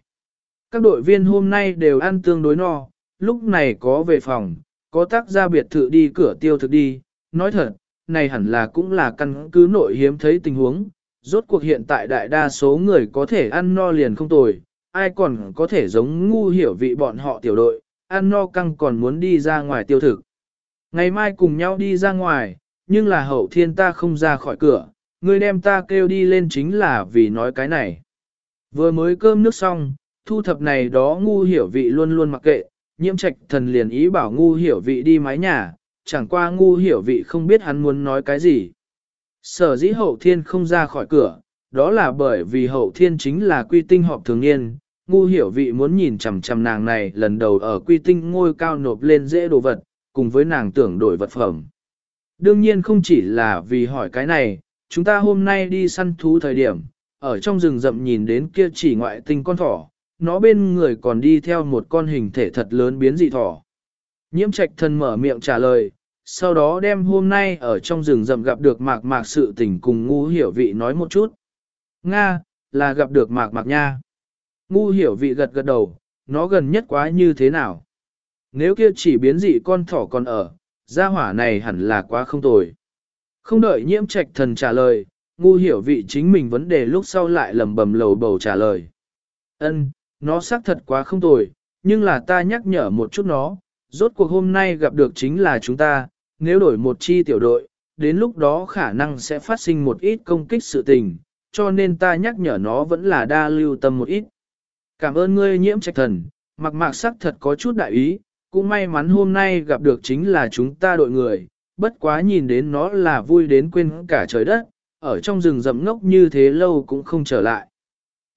Các đội viên hôm nay đều ăn tương đối no, lúc này có về phòng, có tác gia biệt thự đi cửa tiêu thực đi. Nói thật, này hẳn là cũng là căn cứ nội hiếm thấy tình huống. Rốt cuộc hiện tại đại đa số người có thể ăn no liền không tồi, ai còn có thể giống ngu hiểu vị bọn họ tiểu đội, ăn no căng còn muốn đi ra ngoài tiêu thực. Ngày mai cùng nhau đi ra ngoài, nhưng là hậu thiên ta không ra khỏi cửa, ngươi đem ta kêu đi lên chính là vì nói cái này. Vừa mới cơm nước xong, thu thập này đó ngu hiểu vị luôn luôn mặc kệ, nhiễm trạch thần liền ý bảo ngu hiểu vị đi mái nhà, chẳng qua ngu hiểu vị không biết hắn muốn nói cái gì. Sở dĩ hậu thiên không ra khỏi cửa, đó là bởi vì hậu thiên chính là quy tinh họp thường niên, ngu hiểu vị muốn nhìn chằm chằm nàng này lần đầu ở quy tinh ngôi cao nộp lên dễ đồ vật, cùng với nàng tưởng đổi vật phẩm. Đương nhiên không chỉ là vì hỏi cái này, chúng ta hôm nay đi săn thú thời điểm, ở trong rừng rậm nhìn đến kia chỉ ngoại tinh con thỏ, nó bên người còn đi theo một con hình thể thật lớn biến dị thỏ. Nhiễm trạch thân mở miệng trả lời, sau đó đem hôm nay ở trong rừng rậm gặp được mạc mạc sự tình cùng ngu hiểu vị nói một chút. Nga, là gặp được mạc mạc nha. Ngu hiểu vị gật gật đầu, nó gần nhất quá như thế nào? Nếu kia chỉ biến dị con thỏ còn ở, gia hỏa này hẳn là quá không tồi. Không đợi nhiễm trạch thần trả lời, ngu hiểu vị chính mình vấn đề lúc sau lại lầm bầm lầu bầu trả lời. Ân, nó xác thật quá không tồi, nhưng là ta nhắc nhở một chút nó, rốt cuộc hôm nay gặp được chính là chúng ta, nếu đổi một chi tiểu đội, đến lúc đó khả năng sẽ phát sinh một ít công kích sự tình, cho nên ta nhắc nhở nó vẫn là đa lưu tâm một ít. Cảm ơn ngươi nhiễm trạch thần, mặc mạc sắc thật có chút đại ý, cũng may mắn hôm nay gặp được chính là chúng ta đội người, bất quá nhìn đến nó là vui đến quên cả trời đất, ở trong rừng rậm ngốc như thế lâu cũng không trở lại.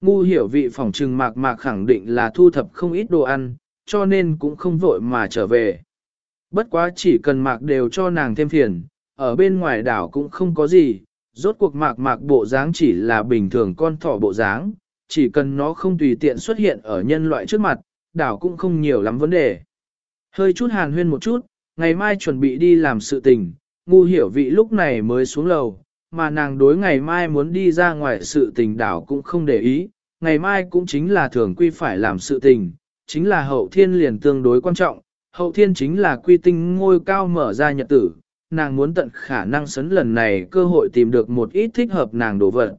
Ngu hiểu vị phòng trừng mạc mạc khẳng định là thu thập không ít đồ ăn, cho nên cũng không vội mà trở về. Bất quá chỉ cần mạc đều cho nàng thêm phiền, ở bên ngoài đảo cũng không có gì, rốt cuộc mạc mạc bộ dáng chỉ là bình thường con thỏ bộ dáng, chỉ cần nó không tùy tiện xuất hiện ở nhân loại trước mặt, đảo cũng không nhiều lắm vấn đề. Hơi chút hàn huyên một chút, ngày mai chuẩn bị đi làm sự tình, ngu hiểu vị lúc này mới xuống lầu, mà nàng đối ngày mai muốn đi ra ngoài sự tình đảo cũng không để ý, ngày mai cũng chính là thường quy phải làm sự tình, chính là hậu thiên liền tương đối quan trọng, hậu thiên chính là quy tinh ngôi cao mở ra nhật tử, nàng muốn tận khả năng sấn lần này cơ hội tìm được một ít thích hợp nàng đổ vật.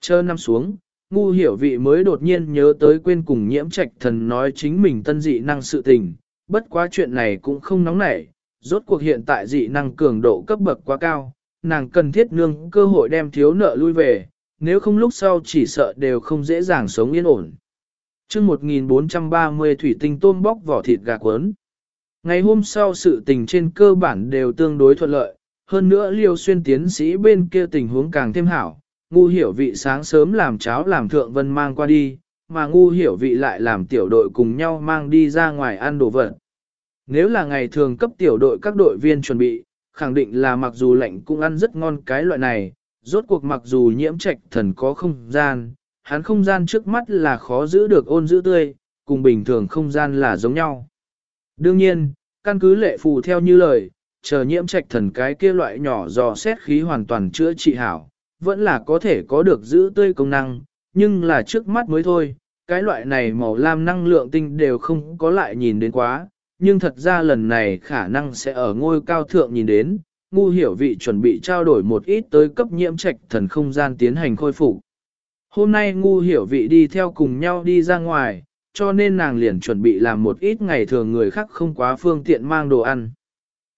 Chờ năm xuống, ngu hiểu vị mới đột nhiên nhớ tới quên cùng nhiễm trạch thần nói chính mình tân dị năng sự tình, bất quá chuyện này cũng không nóng nảy, rốt cuộc hiện tại dị năng cường độ cấp bậc quá cao, nàng cần thiết nương cơ hội đem thiếu nợ lui về, nếu không lúc sau chỉ sợ đều không dễ dàng sống yên ổn. chương 1430 thủy tinh tôm bóc vỏ thịt gà cuốn. Ngày hôm sau sự tình trên cơ bản đều tương đối thuận lợi, hơn nữa liêu xuyên tiến sĩ bên kia tình huống càng thêm hảo, ngu hiểu vị sáng sớm làm cháo làm thượng vân mang qua đi, mà ngu hiểu vị lại làm tiểu đội cùng nhau mang đi ra ngoài ăn đồ vật. Nếu là ngày thường cấp tiểu đội các đội viên chuẩn bị, khẳng định là mặc dù lạnh cũng ăn rất ngon cái loại này, rốt cuộc mặc dù nhiễm trạch thần có không gian, hắn không gian trước mắt là khó giữ được ôn giữ tươi, cùng bình thường không gian là giống nhau. Đương nhiên, căn cứ lệ phù theo như lời, chờ nhiễm trạch thần cái kia loại nhỏ dò xét khí hoàn toàn chữa trị hảo, vẫn là có thể có được giữ tươi công năng, nhưng là trước mắt mới thôi, cái loại này màu lam năng lượng tinh đều không có lại nhìn đến quá, nhưng thật ra lần này khả năng sẽ ở ngôi cao thượng nhìn đến, ngu hiểu vị chuẩn bị trao đổi một ít tới cấp nhiễm trạch thần không gian tiến hành khôi phục. Hôm nay ngu hiểu vị đi theo cùng nhau đi ra ngoài, cho nên nàng liền chuẩn bị làm một ít ngày thường người khác không quá phương tiện mang đồ ăn.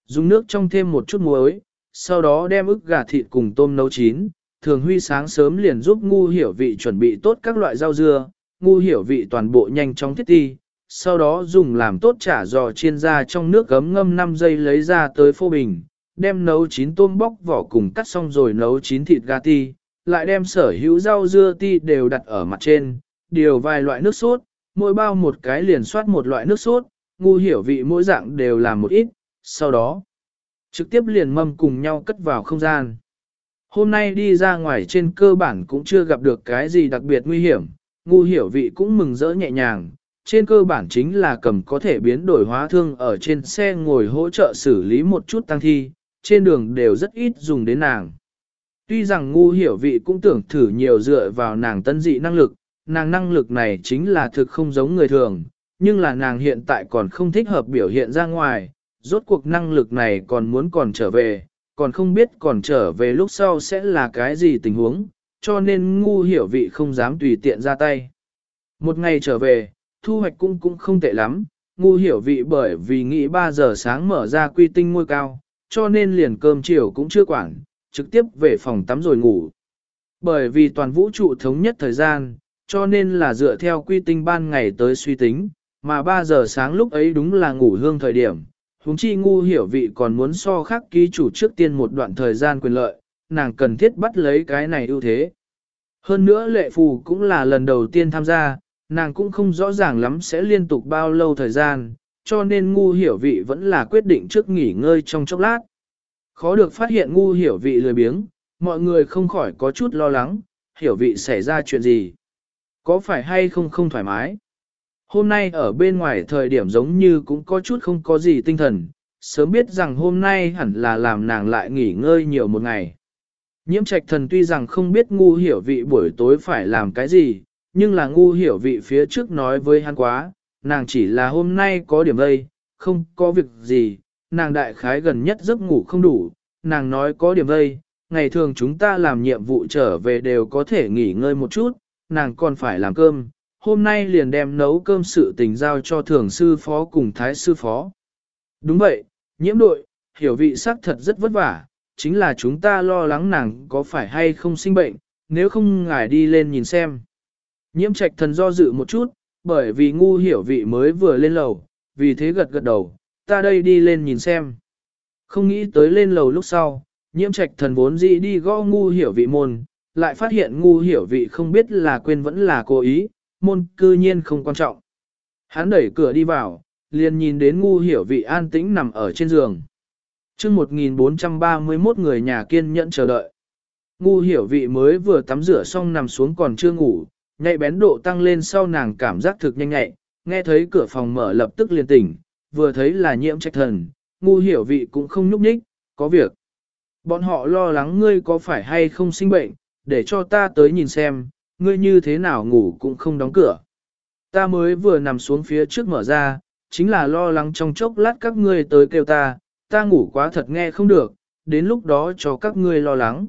Dùng nước trong thêm một chút muối, sau đó đem ức gà thịt cùng tôm nấu chín, thường huy sáng sớm liền giúp ngu hiểu vị chuẩn bị tốt các loại rau dưa, ngu hiểu vị toàn bộ nhanh chóng thiết ti, sau đó dùng làm tốt chả giò chiên ra trong nước gấm ngâm 5 giây lấy ra tới phô bình, đem nấu chín tôm bóc vỏ cùng cắt xong rồi nấu chín thịt gà ti, lại đem sở hữu rau dưa ti đều đặt ở mặt trên, điều vài loại nước sốt, mỗi bao một cái liền soát một loại nước sốt, ngu hiểu vị mỗi dạng đều làm một ít, sau đó trực tiếp liền mâm cùng nhau cất vào không gian. Hôm nay đi ra ngoài trên cơ bản cũng chưa gặp được cái gì đặc biệt nguy hiểm, ngu hiểu vị cũng mừng rỡ nhẹ nhàng, trên cơ bản chính là cầm có thể biến đổi hóa thương ở trên xe ngồi hỗ trợ xử lý một chút tăng thi, trên đường đều rất ít dùng đến nàng. Tuy rằng ngu hiểu vị cũng tưởng thử nhiều dựa vào nàng tân dị năng lực, nàng năng lực này chính là thực không giống người thường, nhưng là nàng hiện tại còn không thích hợp biểu hiện ra ngoài, rốt cuộc năng lực này còn muốn còn trở về, còn không biết còn trở về lúc sau sẽ là cái gì tình huống, cho nên ngu hiểu vị không dám tùy tiện ra tay. Một ngày trở về, thu hoạch cũng cũng không tệ lắm, ngu hiểu vị bởi vì nghĩ 3 giờ sáng mở ra quy tinh ngôi cao, cho nên liền cơm chiều cũng chưa quản, trực tiếp về phòng tắm rồi ngủ. Bởi vì toàn vũ trụ thống nhất thời gian, cho nên là dựa theo quy tinh ban ngày tới suy tính, mà 3 giờ sáng lúc ấy đúng là ngủ hương thời điểm huống chi ngu hiểu vị còn muốn so khắc ký chủ trước tiên một đoạn thời gian quyền lợi, nàng cần thiết bắt lấy cái này ưu thế. Hơn nữa lệ phù cũng là lần đầu tiên tham gia, nàng cũng không rõ ràng lắm sẽ liên tục bao lâu thời gian, cho nên ngu hiểu vị vẫn là quyết định trước nghỉ ngơi trong chốc lát. Khó được phát hiện ngu hiểu vị lười biếng, mọi người không khỏi có chút lo lắng, hiểu vị xảy ra chuyện gì. Có phải hay không không thoải mái? Hôm nay ở bên ngoài thời điểm giống như cũng có chút không có gì tinh thần, sớm biết rằng hôm nay hẳn là làm nàng lại nghỉ ngơi nhiều một ngày. Nhiễm trạch thần tuy rằng không biết ngu hiểu vị buổi tối phải làm cái gì, nhưng là ngu hiểu vị phía trước nói với hắn quá, nàng chỉ là hôm nay có điểm đây, không có việc gì, nàng đại khái gần nhất giấc ngủ không đủ, nàng nói có điểm đây, ngày thường chúng ta làm nhiệm vụ trở về đều có thể nghỉ ngơi một chút, nàng còn phải làm cơm, hôm nay liền đem nấu cơm sự tình giao cho thường sư phó cùng thái sư phó. Đúng vậy, nhiễm đội, hiểu vị sắc thật rất vất vả, chính là chúng ta lo lắng nàng có phải hay không sinh bệnh, nếu không ngài đi lên nhìn xem. Nhiễm trạch thần do dự một chút, bởi vì ngu hiểu vị mới vừa lên lầu, vì thế gật gật đầu, ta đây đi lên nhìn xem. Không nghĩ tới lên lầu lúc sau, nhiễm trạch thần vốn dĩ đi gõ ngu hiểu vị môn, lại phát hiện ngu hiểu vị không biết là quên vẫn là cố ý, môn cư nhiên không quan trọng. Hắn đẩy cửa đi vào, liền nhìn đến ngu hiểu vị an tĩnh nằm ở trên giường. chương 1431 người nhà kiên nhẫn chờ đợi. Ngu hiểu vị mới vừa tắm rửa xong nằm xuống còn chưa ngủ, nhạy bén độ tăng lên sau nàng cảm giác thực nhanh nhạy, nghe thấy cửa phòng mở lập tức liền tỉnh, vừa thấy là nhiễm trạch thần, ngu hiểu vị cũng không nhúc nhích, có việc. Bọn họ lo lắng ngươi có phải hay không sinh bệnh, để cho ta tới nhìn xem, ngươi như thế nào ngủ cũng không đóng cửa. Ta mới vừa nằm xuống phía trước mở ra, chính là lo lắng trong chốc lát các ngươi tới kêu ta, ta ngủ quá thật nghe không được, đến lúc đó cho các ngươi lo lắng.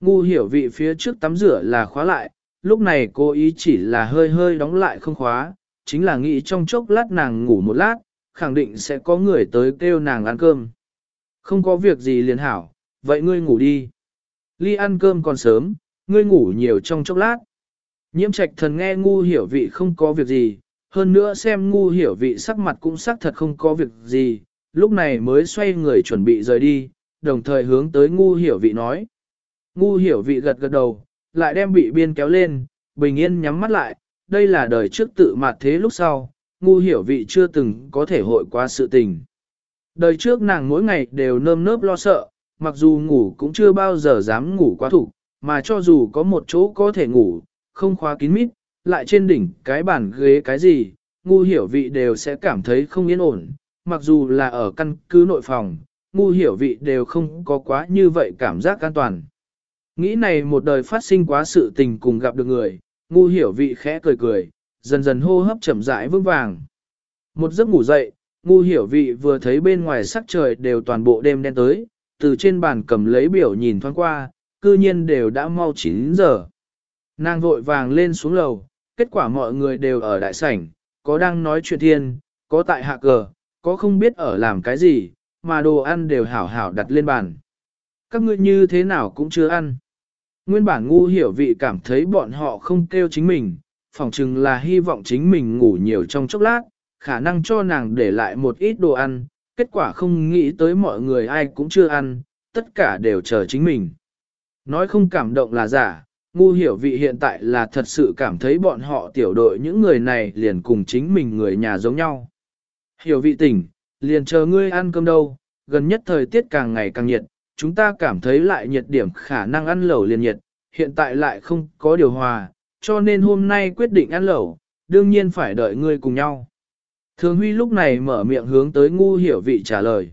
Ngu hiểu vị phía trước tắm rửa là khóa lại, lúc này cô ý chỉ là hơi hơi đóng lại không khóa, chính là nghĩ trong chốc lát nàng ngủ một lát, khẳng định sẽ có người tới kêu nàng ăn cơm. Không có việc gì liền hảo, vậy ngươi ngủ đi. Ly ăn cơm còn sớm, ngươi ngủ nhiều trong chốc lát. Nhiễm trạch thần nghe ngu hiểu vị không có việc gì, hơn nữa xem ngu hiểu vị sắc mặt cũng sắc thật không có việc gì, lúc này mới xoay người chuẩn bị rời đi, đồng thời hướng tới ngu hiểu vị nói. Ngu hiểu vị gật gật đầu, lại đem bị biên kéo lên, bình yên nhắm mắt lại, đây là đời trước tự mặt thế lúc sau, ngu hiểu vị chưa từng có thể hội qua sự tình. Đời trước nàng mỗi ngày đều nơm nớp lo sợ, mặc dù ngủ cũng chưa bao giờ dám ngủ quá thủ, mà cho dù có một chỗ có thể ngủ, không khóa kín mít, lại trên đỉnh cái bàn ghế cái gì, ngu hiểu vị đều sẽ cảm thấy không yên ổn, mặc dù là ở căn cứ nội phòng, ngu hiểu vị đều không có quá như vậy cảm giác an toàn. Nghĩ này một đời phát sinh quá sự tình cùng gặp được người, ngu hiểu vị khẽ cười cười, dần dần hô hấp chậm rãi vững vàng. Một giấc ngủ dậy, ngu hiểu vị vừa thấy bên ngoài sắc trời đều toàn bộ đêm đen tới, từ trên bàn cầm lấy biểu nhìn thoáng qua, cư nhiên đều đã mau 9 giờ. Nàng vội vàng lên xuống lầu, kết quả mọi người đều ở đại sảnh, có đang nói chuyện thiên, có tại hạ cờ, có không biết ở làm cái gì, mà đồ ăn đều hảo hảo đặt lên bàn. Các ngươi như thế nào cũng chưa ăn. Nguyên bản ngu hiểu vị cảm thấy bọn họ không kêu chính mình, phỏng chừng là hy vọng chính mình ngủ nhiều trong chốc lát, khả năng cho nàng để lại một ít đồ ăn, kết quả không nghĩ tới mọi người ai cũng chưa ăn, tất cả đều chờ chính mình. Nói không cảm động là giả, ngu hiểu vị hiện tại là thật sự cảm thấy bọn họ tiểu đội những người này liền cùng chính mình người nhà giống nhau. Hiểu vị tỉnh, liền chờ ngươi ăn cơm đâu, gần nhất thời tiết càng ngày càng nhiệt, chúng ta cảm thấy lại nhiệt điểm khả năng ăn lẩu liền nhiệt, hiện tại lại không có điều hòa, cho nên hôm nay quyết định ăn lẩu, đương nhiên phải đợi ngươi cùng nhau. Thường Huy lúc này mở miệng hướng tới ngu hiểu vị trả lời.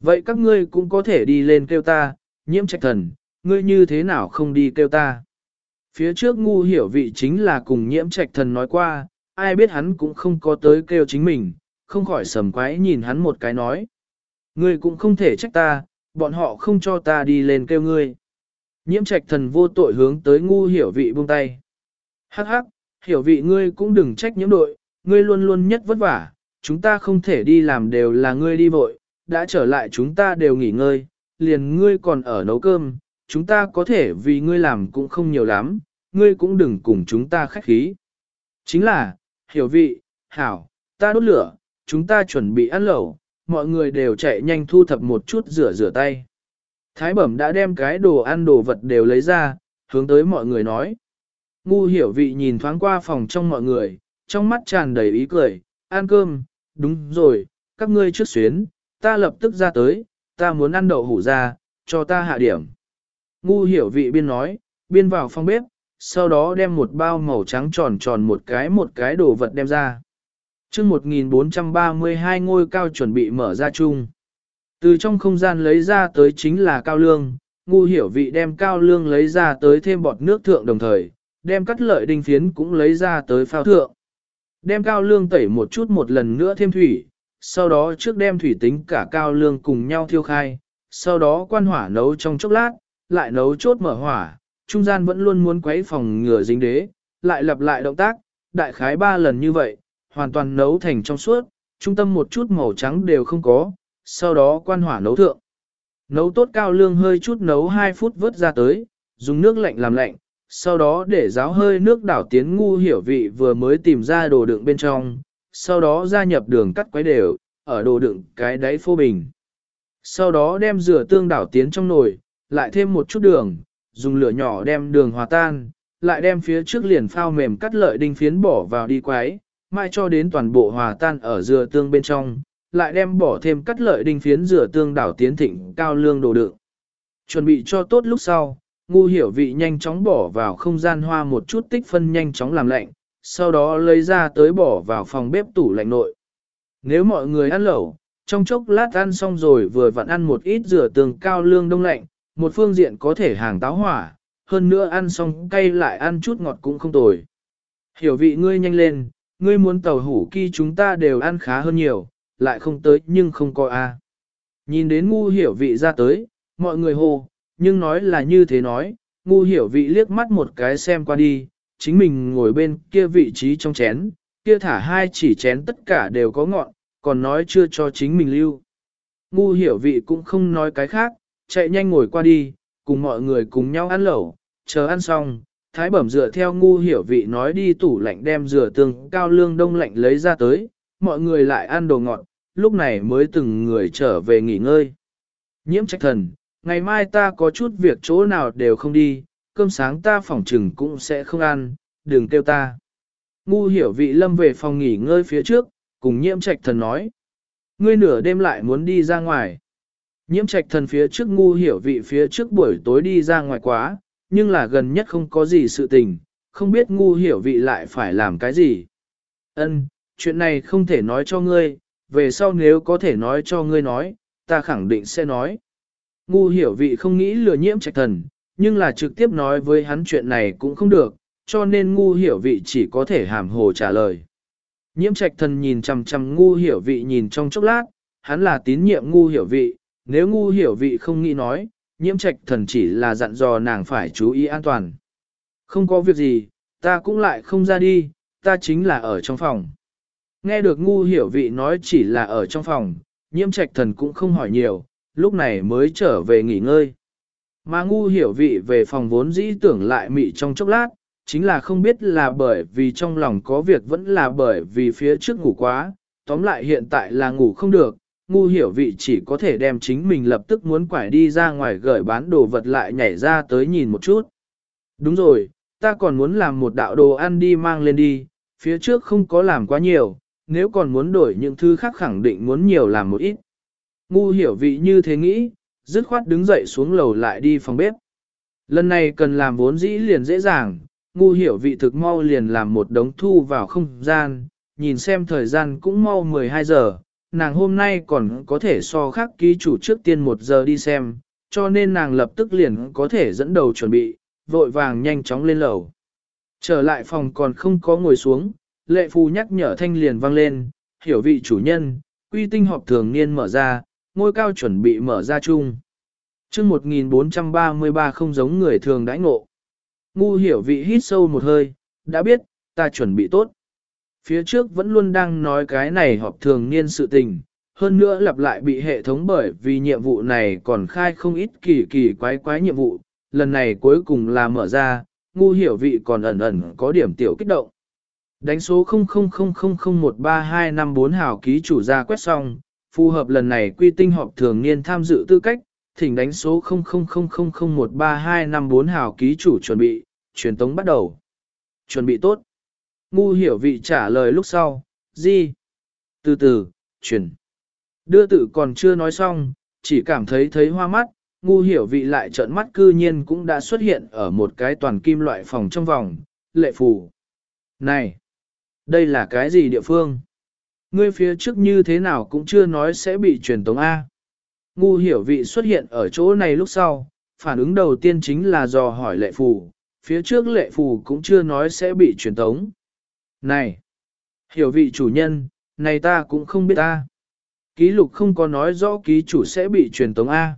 Vậy các ngươi cũng có thể đi lên kêu ta, nhiễm trạch thần, ngươi như thế nào không đi kêu ta. Phía trước ngu hiểu vị chính là cùng nhiễm trạch thần nói qua, ai biết hắn cũng không có tới kêu chính mình, không khỏi sầm quái nhìn hắn một cái nói. Ngươi cũng không thể trách ta, bọn họ không cho ta đi lên kêu ngươi. Nhiễm trạch thần vô tội hướng tới ngu hiểu vị buông tay. Hắc hắc, hiểu vị ngươi cũng đừng trách nhiễm đội, ngươi luôn luôn nhất vất vả, chúng ta không thể đi làm đều là ngươi đi vội, đã trở lại chúng ta đều nghỉ ngơi, liền ngươi còn ở nấu cơm, chúng ta có thể vì ngươi làm cũng không nhiều lắm, ngươi cũng đừng cùng chúng ta khách khí. Chính là, hiểu vị, hảo, ta đốt lửa, chúng ta chuẩn bị ăn lẩu, mọi người đều chạy nhanh thu thập một chút rửa rửa tay. Thái bẩm đã đem cái đồ ăn đồ vật đều lấy ra, hướng tới mọi người nói. Ngu hiểu vị nhìn thoáng qua phòng trong mọi người, trong mắt tràn đầy ý cười, ăn cơm, đúng rồi, các ngươi trước xuyến, ta lập tức ra tới, ta muốn ăn đậu hủ ra, cho ta hạ điểm. Ngu hiểu vị biên nói, biên vào phòng bếp, sau đó đem một bao màu trắng tròn tròn một cái một cái đồ vật đem ra. chương 1432 ngôi cao chuẩn bị mở ra chung. Từ trong không gian lấy ra tới chính là cao lương, ngu hiểu vị đem cao lương lấy ra tới thêm bọt nước thượng đồng thời, đem cắt lợi đinh phiến cũng lấy ra tới phao thượng. Đem cao lương tẩy một chút một lần nữa thêm thủy, sau đó trước đem thủy tính cả cao lương cùng nhau thiêu khai, sau đó quan hỏa nấu trong chốc lát, lại nấu chốt mở hỏa, trung gian vẫn luôn muốn quấy phòng ngừa dính đế, lại lặp lại động tác, đại khái ba lần như vậy, hoàn toàn nấu thành trong suốt, trung tâm một chút màu trắng đều không có, sau đó quan hỏa nấu thượng. Nấu tốt cao lương hơi chút nấu 2 phút vớt ra tới, dùng nước lạnh làm lạnh, sau đó để ráo hơi nước đảo tiến ngu hiểu vị vừa mới tìm ra đồ đựng bên trong, sau đó gia nhập đường cắt quấy đều, ở đồ đựng cái đáy phô bình. Sau đó đem rửa tương đảo tiến trong nồi, lại thêm một chút đường, dùng lửa nhỏ đem đường hòa tan, lại đem phía trước liền phao mềm cắt lợi đinh phiến bỏ vào đi quấy, mai cho đến toàn bộ hòa tan ở dừa tương bên trong, lại đem bỏ thêm cắt lợi đinh phiến dừa tương đảo tiến thịnh cao lương đồ đựng. Chuẩn bị cho tốt lúc sau, ngu hiểu vị nhanh chóng bỏ vào không gian hoa một chút tích phân nhanh chóng làm lạnh, sau đó lấy ra tới bỏ vào phòng bếp tủ lạnh nội. Nếu mọi người ăn lẩu, trong chốc lát ăn xong rồi vừa vặn ăn một ít rửa tường cao lương đông lạnh, một phương diện có thể hàng táo hỏa, hơn nữa ăn xong cay lại ăn chút ngọt cũng không tồi. Hiểu vị ngươi nhanh lên, ngươi muốn tàu hủ kỳ chúng ta đều ăn khá hơn nhiều, lại không tới nhưng không coi a. Nhìn đến ngu hiểu vị ra tới, mọi người hô, nhưng nói là như thế nói, ngu hiểu vị liếc mắt một cái xem qua đi, chính mình ngồi bên kia vị trí trong chén, kia thả hai chỉ chén tất cả đều có ngọn, còn nói chưa cho chính mình lưu. Ngu hiểu vị cũng không nói cái khác, chạy nhanh ngồi qua đi, cùng mọi người cùng nhau ăn lẩu, chờ ăn xong, thái bẩm dựa theo ngu hiểu vị nói đi tủ lạnh đem rửa tương cao lương đông lạnh lấy ra tới, mọi người lại ăn đồ ngọt, lúc này mới từng người trở về nghỉ ngơi. Nhiễm trách thần, ngày mai ta có chút việc chỗ nào đều không đi, cơm sáng ta phòng trừng cũng sẽ không ăn, đừng kêu ta. Ngu hiểu vị lâm về phòng nghỉ ngơi phía trước, cùng nhiễm trạch thần nói. Ngươi nửa đêm lại muốn đi ra ngoài. Nhiễm trạch thần phía trước ngu hiểu vị phía trước buổi tối đi ra ngoài quá, nhưng là gần nhất không có gì sự tình, không biết ngu hiểu vị lại phải làm cái gì. Ân, chuyện này không thể nói cho ngươi, về sau nếu có thể nói cho ngươi nói, ta khẳng định sẽ nói. Ngu hiểu vị không nghĩ lừa nhiễm trạch thần, nhưng là trực tiếp nói với hắn chuyện này cũng không được, cho nên ngu hiểu vị chỉ có thể hàm hồ trả lời. Nhiễm trạch thần nhìn chằm chằm ngu hiểu vị nhìn trong chốc lát, hắn là tín nhiệm ngu hiểu vị, nếu ngu hiểu vị không nghĩ nói, nhiễm trạch thần chỉ là dặn dò nàng phải chú ý an toàn. Không có việc gì, ta cũng lại không ra đi, ta chính là ở trong phòng. Nghe được ngu hiểu vị nói chỉ là ở trong phòng, nhiễm trạch thần cũng không hỏi nhiều, lúc này mới trở về nghỉ ngơi. Mà ngu hiểu vị về phòng vốn dĩ tưởng lại mị trong chốc lát, chính là không biết là bởi vì trong lòng có việc vẫn là bởi vì phía trước ngủ quá, tóm lại hiện tại là ngủ không được, ngu hiểu vị chỉ có thể đem chính mình lập tức muốn quải đi ra ngoài gửi bán đồ vật lại nhảy ra tới nhìn một chút. Đúng rồi, ta còn muốn làm một đạo đồ ăn đi mang lên đi, phía trước không có làm quá nhiều, nếu còn muốn đổi những thứ khác khẳng định muốn nhiều làm một ít. Ngu hiểu vị như thế nghĩ, dứt khoát đứng dậy xuống lầu lại đi phòng bếp. Lần này cần làm vốn dĩ liền dễ dàng, ngu hiểu vị thực mau liền làm một đống thu vào không gian, nhìn xem thời gian cũng mau 12 giờ, nàng hôm nay còn có thể so khác ký chủ trước tiên một giờ đi xem, cho nên nàng lập tức liền có thể dẫn đầu chuẩn bị, vội vàng nhanh chóng lên lầu. Trở lại phòng còn không có ngồi xuống, lệ phu nhắc nhở thanh liền vang lên, hiểu vị chủ nhân, quy tinh họp thường niên mở ra, ngôi cao chuẩn bị mở ra chung. chương 1433 không giống người thường đãi ngộ. Ngu hiểu vị hít sâu một hơi, đã biết, ta chuẩn bị tốt. Phía trước vẫn luôn đang nói cái này họp thường niên sự tình, hơn nữa lặp lại bị hệ thống bởi vì nhiệm vụ này còn khai không ít kỳ kỳ quái quái nhiệm vụ, lần này cuối cùng là mở ra, ngu hiểu vị còn ẩn ẩn có điểm tiểu kích động. Đánh số 0000013254 hào ký chủ ra quét xong, phù hợp lần này quy tinh họp thường niên tham dự tư cách, thỉnh đánh số 0000013254 hào ký chủ chuẩn bị, truyền tống bắt đầu. Chuẩn bị tốt. Ngu hiểu vị trả lời lúc sau, gì? Từ từ, chuyển. Đưa tự còn chưa nói xong, chỉ cảm thấy thấy hoa mắt, ngu hiểu vị lại trợn mắt cư nhiên cũng đã xuất hiện ở một cái toàn kim loại phòng trong vòng, lệ phù. Này, đây là cái gì địa phương? Ngươi phía trước như thế nào cũng chưa nói sẽ bị truyền tống A. Ngu hiểu vị xuất hiện ở chỗ này lúc sau, phản ứng đầu tiên chính là dò hỏi lệ phù, phía trước lệ phù cũng chưa nói sẽ bị truyền tống. Này, hiểu vị chủ nhân, này ta cũng không biết ta. Ký lục không có nói rõ ký chủ sẽ bị truyền tống A.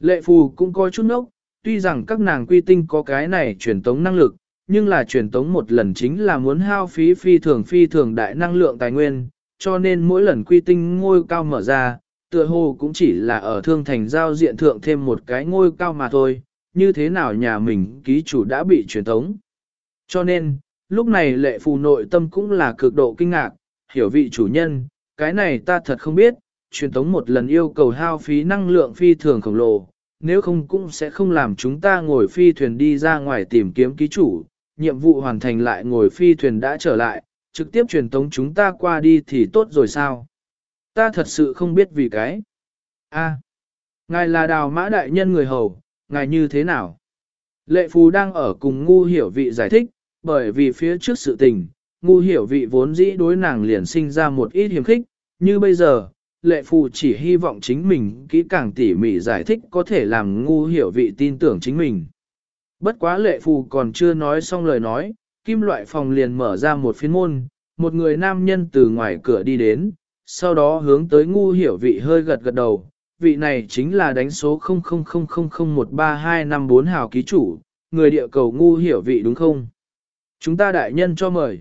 Lệ phù cũng có chút nốc, tuy rằng các nàng quy tinh có cái này truyền tống năng lực, nhưng là truyền tống một lần chính là muốn hao phí phi thường phi thường đại năng lượng tài nguyên, cho nên mỗi lần quy tinh ngôi cao mở ra, tựa hồ cũng chỉ là ở thương thành giao diện thượng thêm một cái ngôi cao mà thôi, như thế nào nhà mình ký chủ đã bị truyền tống. Cho nên, lúc này lệ phù nội tâm cũng là cực độ kinh ngạc, hiểu vị chủ nhân, cái này ta thật không biết, truyền tống một lần yêu cầu hao phí năng lượng phi thường khổng lồ, nếu không cũng sẽ không làm chúng ta ngồi phi thuyền đi ra ngoài tìm kiếm ký chủ, nhiệm vụ hoàn thành lại ngồi phi thuyền đã trở lại, trực tiếp truyền tống chúng ta qua đi thì tốt rồi sao? Ta thật sự không biết vì cái. A, ngài là đào mã đại nhân người hầu, ngài như thế nào? Lệ Phù đang ở cùng ngu hiểu vị giải thích, bởi vì phía trước sự tình, ngu hiểu vị vốn dĩ đối nàng liền sinh ra một ít hiểm khích, như bây giờ, lệ phù chỉ hy vọng chính mình kỹ càng tỉ mỉ giải thích có thể làm ngu hiểu vị tin tưởng chính mình. Bất quá lệ phù còn chưa nói xong lời nói, kim loại phòng liền mở ra một phiên môn, một người nam nhân từ ngoài cửa đi đến, sau đó hướng tới ngu hiểu vị hơi gật gật đầu, vị này chính là đánh số 0000013254 hào ký chủ, người địa cầu ngu hiểu vị đúng không? Chúng ta đại nhân cho mời.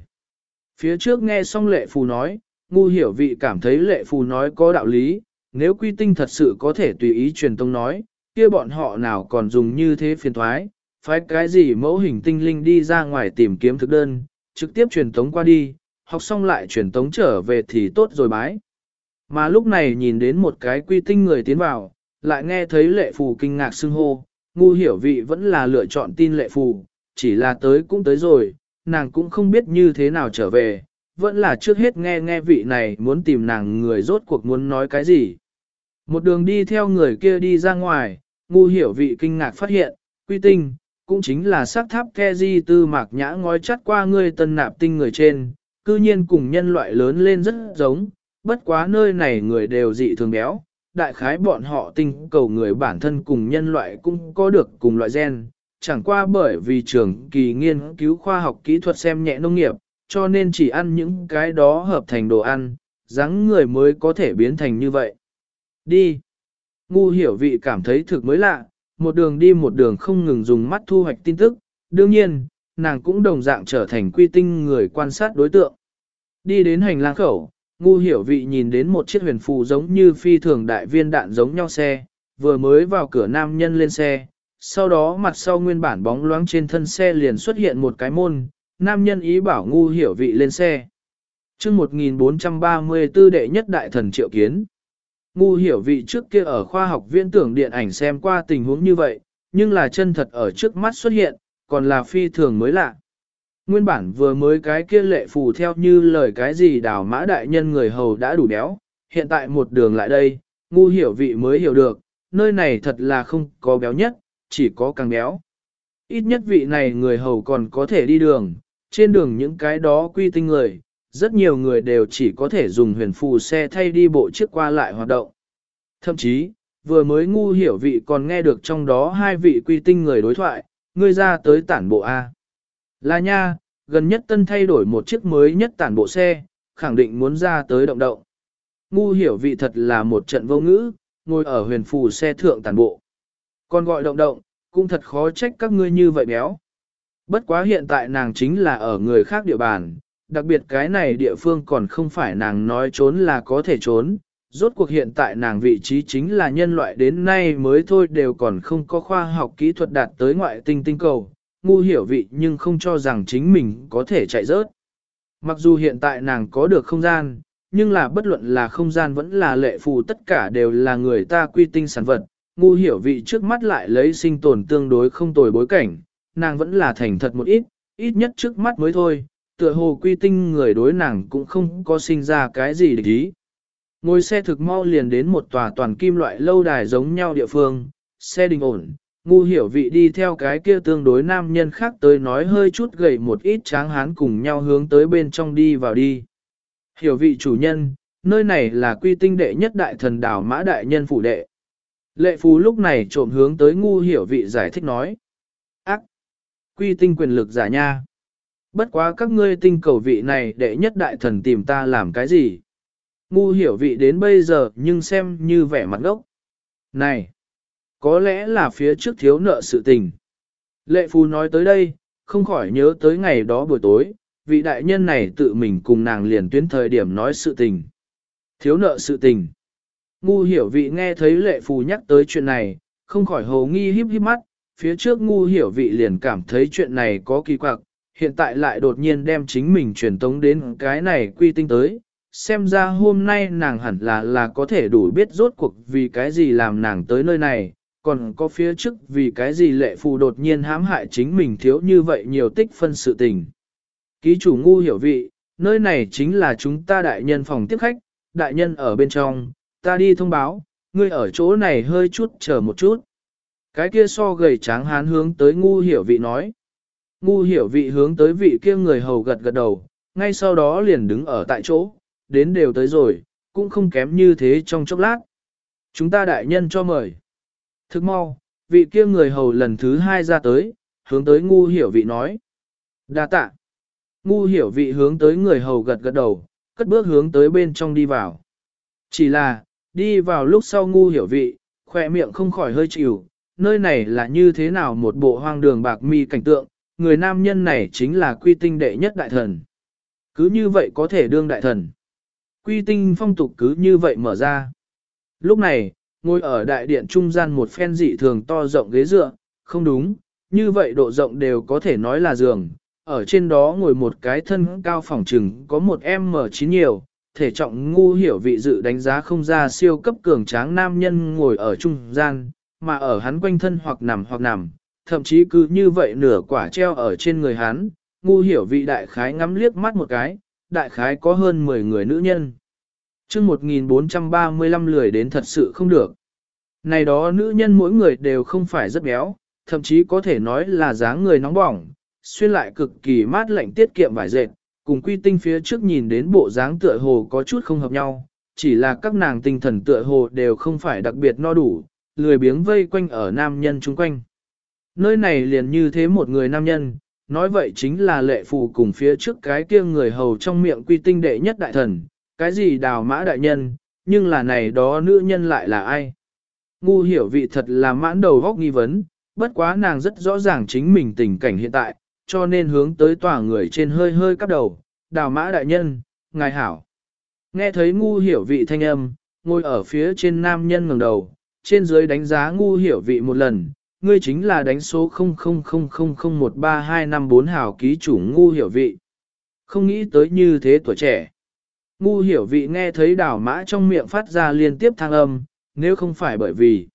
Phía trước nghe xong lệ phù nói, ngu hiểu vị cảm thấy lệ phù nói có đạo lý, nếu quy tinh thật sự có thể tùy ý truyền tông nói, kia bọn họ nào còn dùng như thế phiền thoái, phải cái gì mẫu hình tinh linh đi ra ngoài tìm kiếm thực đơn, trực tiếp truyền tống qua đi, học xong lại truyền tống trở về thì tốt rồi bái. Mà lúc này nhìn đến một cái quy tinh người tiến vào, lại nghe thấy lệ phù kinh ngạc xưng hô, ngu hiểu vị vẫn là lựa chọn tin lệ phù, chỉ là tới cũng tới rồi, nàng cũng không biết như thế nào trở về, vẫn là trước hết nghe nghe vị này muốn tìm nàng người rốt cuộc muốn nói cái gì. Một đường đi theo người kia đi ra ngoài, ngu hiểu vị kinh ngạc phát hiện, quy tinh, cũng chính là sắc tháp ke di tư mạc nhã ngói chắt qua ngươi tân nạp tinh người trên, cư nhiên cùng nhân loại lớn lên rất giống, bất quá nơi này người đều dị thường béo, đại khái bọn họ tinh cầu người bản thân cùng nhân loại cũng có được cùng loại gen, chẳng qua bởi vì trường kỳ nghiên cứu khoa học kỹ thuật xem nhẹ nông nghiệp, cho nên chỉ ăn những cái đó hợp thành đồ ăn, dáng người mới có thể biến thành như vậy. Đi. Ngu hiểu vị cảm thấy thực mới lạ, một đường đi một đường không ngừng dùng mắt thu hoạch tin tức, đương nhiên, nàng cũng đồng dạng trở thành quy tinh người quan sát đối tượng. Đi đến hành lang khẩu, ngu hiểu vị nhìn đến một chiếc huyền phù giống như phi thường đại viên đạn giống nhau xe, vừa mới vào cửa nam nhân lên xe, sau đó mặt sau nguyên bản bóng loáng trên thân xe liền xuất hiện một cái môn, nam nhân ý bảo ngu hiểu vị lên xe. chương 1434 đệ nhất đại thần triệu kiến. Ngu hiểu vị trước kia ở khoa học viên tưởng điện ảnh xem qua tình huống như vậy, nhưng là chân thật ở trước mắt xuất hiện, còn là phi thường mới lạ. Nguyên bản vừa mới cái kia lệ phù theo như lời cái gì đào mã đại nhân người hầu đã đủ béo, hiện tại một đường lại đây, ngu hiểu vị mới hiểu được, nơi này thật là không có béo nhất, chỉ có càng béo. Ít nhất vị này người hầu còn có thể đi đường, trên đường những cái đó quy tinh người, rất nhiều người đều chỉ có thể dùng huyền phù xe thay đi bộ chiếc qua lại hoạt động. Thậm chí, vừa mới ngu hiểu vị còn nghe được trong đó hai vị quy tinh người đối thoại, ngươi ra tới tản bộ A. Là nha, gần nhất tân thay đổi một chiếc mới nhất tản bộ xe, khẳng định muốn ra tới động động. Ngu hiểu vị thật là một trận vô ngữ, ngồi ở huyền phù xe thượng tản bộ. Còn gọi động động, cũng thật khó trách các ngươi như vậy béo. Bất quá hiện tại nàng chính là ở người khác địa bàn, đặc biệt cái này địa phương còn không phải nàng nói trốn là có thể trốn. Rốt cuộc hiện tại nàng vị trí chính là nhân loại đến nay mới thôi đều còn không có khoa học kỹ thuật đạt tới ngoại tinh tinh cầu, ngu hiểu vị nhưng không cho rằng chính mình có thể chạy rớt. Mặc dù hiện tại nàng có được không gian, nhưng là bất luận là không gian vẫn là lệ phù tất cả đều là người ta quy tinh sản vật, ngu hiểu vị trước mắt lại lấy sinh tồn tương đối không tồi bối cảnh, nàng vẫn là thành thật một ít, ít nhất trước mắt mới thôi, tựa hồ quy tinh người đối nàng cũng không có sinh ra cái gì để ý. Ngồi xe thực mau liền đến một tòa toàn kim loại lâu đài giống nhau địa phương, xe đình ổn, ngu hiểu vị đi theo cái kia tương đối nam nhân khác tới nói hơi chút gầy một ít tráng hán cùng nhau hướng tới bên trong đi vào đi. Hiểu vị chủ nhân, nơi này là quy tinh đệ nhất đại thần đảo mã đại nhân phủ đệ. Lệ Phù lúc này trộm hướng tới ngu hiểu vị giải thích nói. Ác! Quy tinh quyền lực giả nha. Bất quá các ngươi tinh cầu vị này đệ nhất đại thần tìm ta làm cái gì? Ngu hiểu vị đến bây giờ nhưng xem như vẻ mặt ngốc. Này! Có lẽ là phía trước thiếu nợ sự tình. Lệ phù nói tới đây, không khỏi nhớ tới ngày đó buổi tối, vị đại nhân này tự mình cùng nàng liền tuyến thời điểm nói sự tình. Thiếu nợ sự tình. Ngu hiểu vị nghe thấy lệ phù nhắc tới chuyện này, không khỏi hồ nghi híp híp mắt, phía trước ngu hiểu vị liền cảm thấy chuyện này có kỳ quặc, hiện tại lại đột nhiên đem chính mình truyền tống đến cái này quy tinh tới. Xem ra hôm nay nàng hẳn là là có thể đủ biết rốt cuộc vì cái gì làm nàng tới nơi này, còn có phía trước vì cái gì lệ phù đột nhiên hãm hại chính mình thiếu như vậy nhiều tích phân sự tình. Ký chủ ngu hiểu vị, nơi này chính là chúng ta đại nhân phòng tiếp khách, đại nhân ở bên trong, ta đi thông báo, ngươi ở chỗ này hơi chút chờ một chút. Cái kia so gầy tráng hán hướng tới ngu hiểu vị nói. Ngu hiểu vị hướng tới vị kia người hầu gật gật đầu, ngay sau đó liền đứng ở tại chỗ, đến đều tới rồi, cũng không kém như thế trong chốc lát. Chúng ta đại nhân cho mời. Thức mau, vị kia người hầu lần thứ hai ra tới, hướng tới ngu hiểu vị nói. đa tạ. Ngu hiểu vị hướng tới người hầu gật gật đầu, cất bước hướng tới bên trong đi vào. Chỉ là, đi vào lúc sau ngu hiểu vị, khỏe miệng không khỏi hơi chịu, nơi này là như thế nào một bộ hoang đường bạc mi cảnh tượng, người nam nhân này chính là quy tinh đệ nhất đại thần. Cứ như vậy có thể đương đại thần. Quy tinh phong tục cứ như vậy mở ra. Lúc này, ngồi ở đại điện trung gian một phen dị thường to rộng ghế dựa, không đúng, như vậy độ rộng đều có thể nói là giường, ở trên đó ngồi một cái thân cao phỏng trừng có một M9 nhiều, thể trọng ngu hiểu vị dự đánh giá không ra siêu cấp cường tráng nam nhân ngồi ở trung gian, mà ở hắn quanh thân hoặc nằm hoặc nằm, thậm chí cứ như vậy nửa quả treo ở trên người hắn, ngu hiểu vị đại khái ngắm liếc mắt một cái, đại khái có hơn 10 người nữ nhân chương 1435 lười đến thật sự không được. Này đó nữ nhân mỗi người đều không phải rất béo, thậm chí có thể nói là dáng người nóng bỏng, xuyên lại cực kỳ mát lạnh tiết kiệm vải dệt, cùng quy tinh phía trước nhìn đến bộ dáng tựa hồ có chút không hợp nhau, chỉ là các nàng tinh thần tựa hồ đều không phải đặc biệt no đủ, lười biếng vây quanh ở nam nhân chung quanh. Nơi này liền như thế một người nam nhân, nói vậy chính là lệ phù cùng phía trước cái kia người hầu trong miệng quy tinh đệ nhất đại thần, cái gì đào mã đại nhân, nhưng là này đó nữ nhân lại là ai? Ngu hiểu vị thật là mãn đầu góc nghi vấn, bất quá nàng rất rõ ràng chính mình tình cảnh hiện tại, cho nên hướng tới tòa người trên hơi hơi cắp đầu, đào mã đại nhân, ngài hảo. Nghe thấy ngu hiểu vị thanh âm, ngồi ở phía trên nam nhân ngẩng đầu, trên dưới đánh giá ngu hiểu vị một lần, ngươi chính là đánh số 0000013254 hảo ký chủ ngu hiểu vị. Không nghĩ tới như thế tuổi trẻ. Ngu hiểu vị nghe thấy đào mã trong miệng phát ra liên tiếp thang âm, nếu không phải bởi vì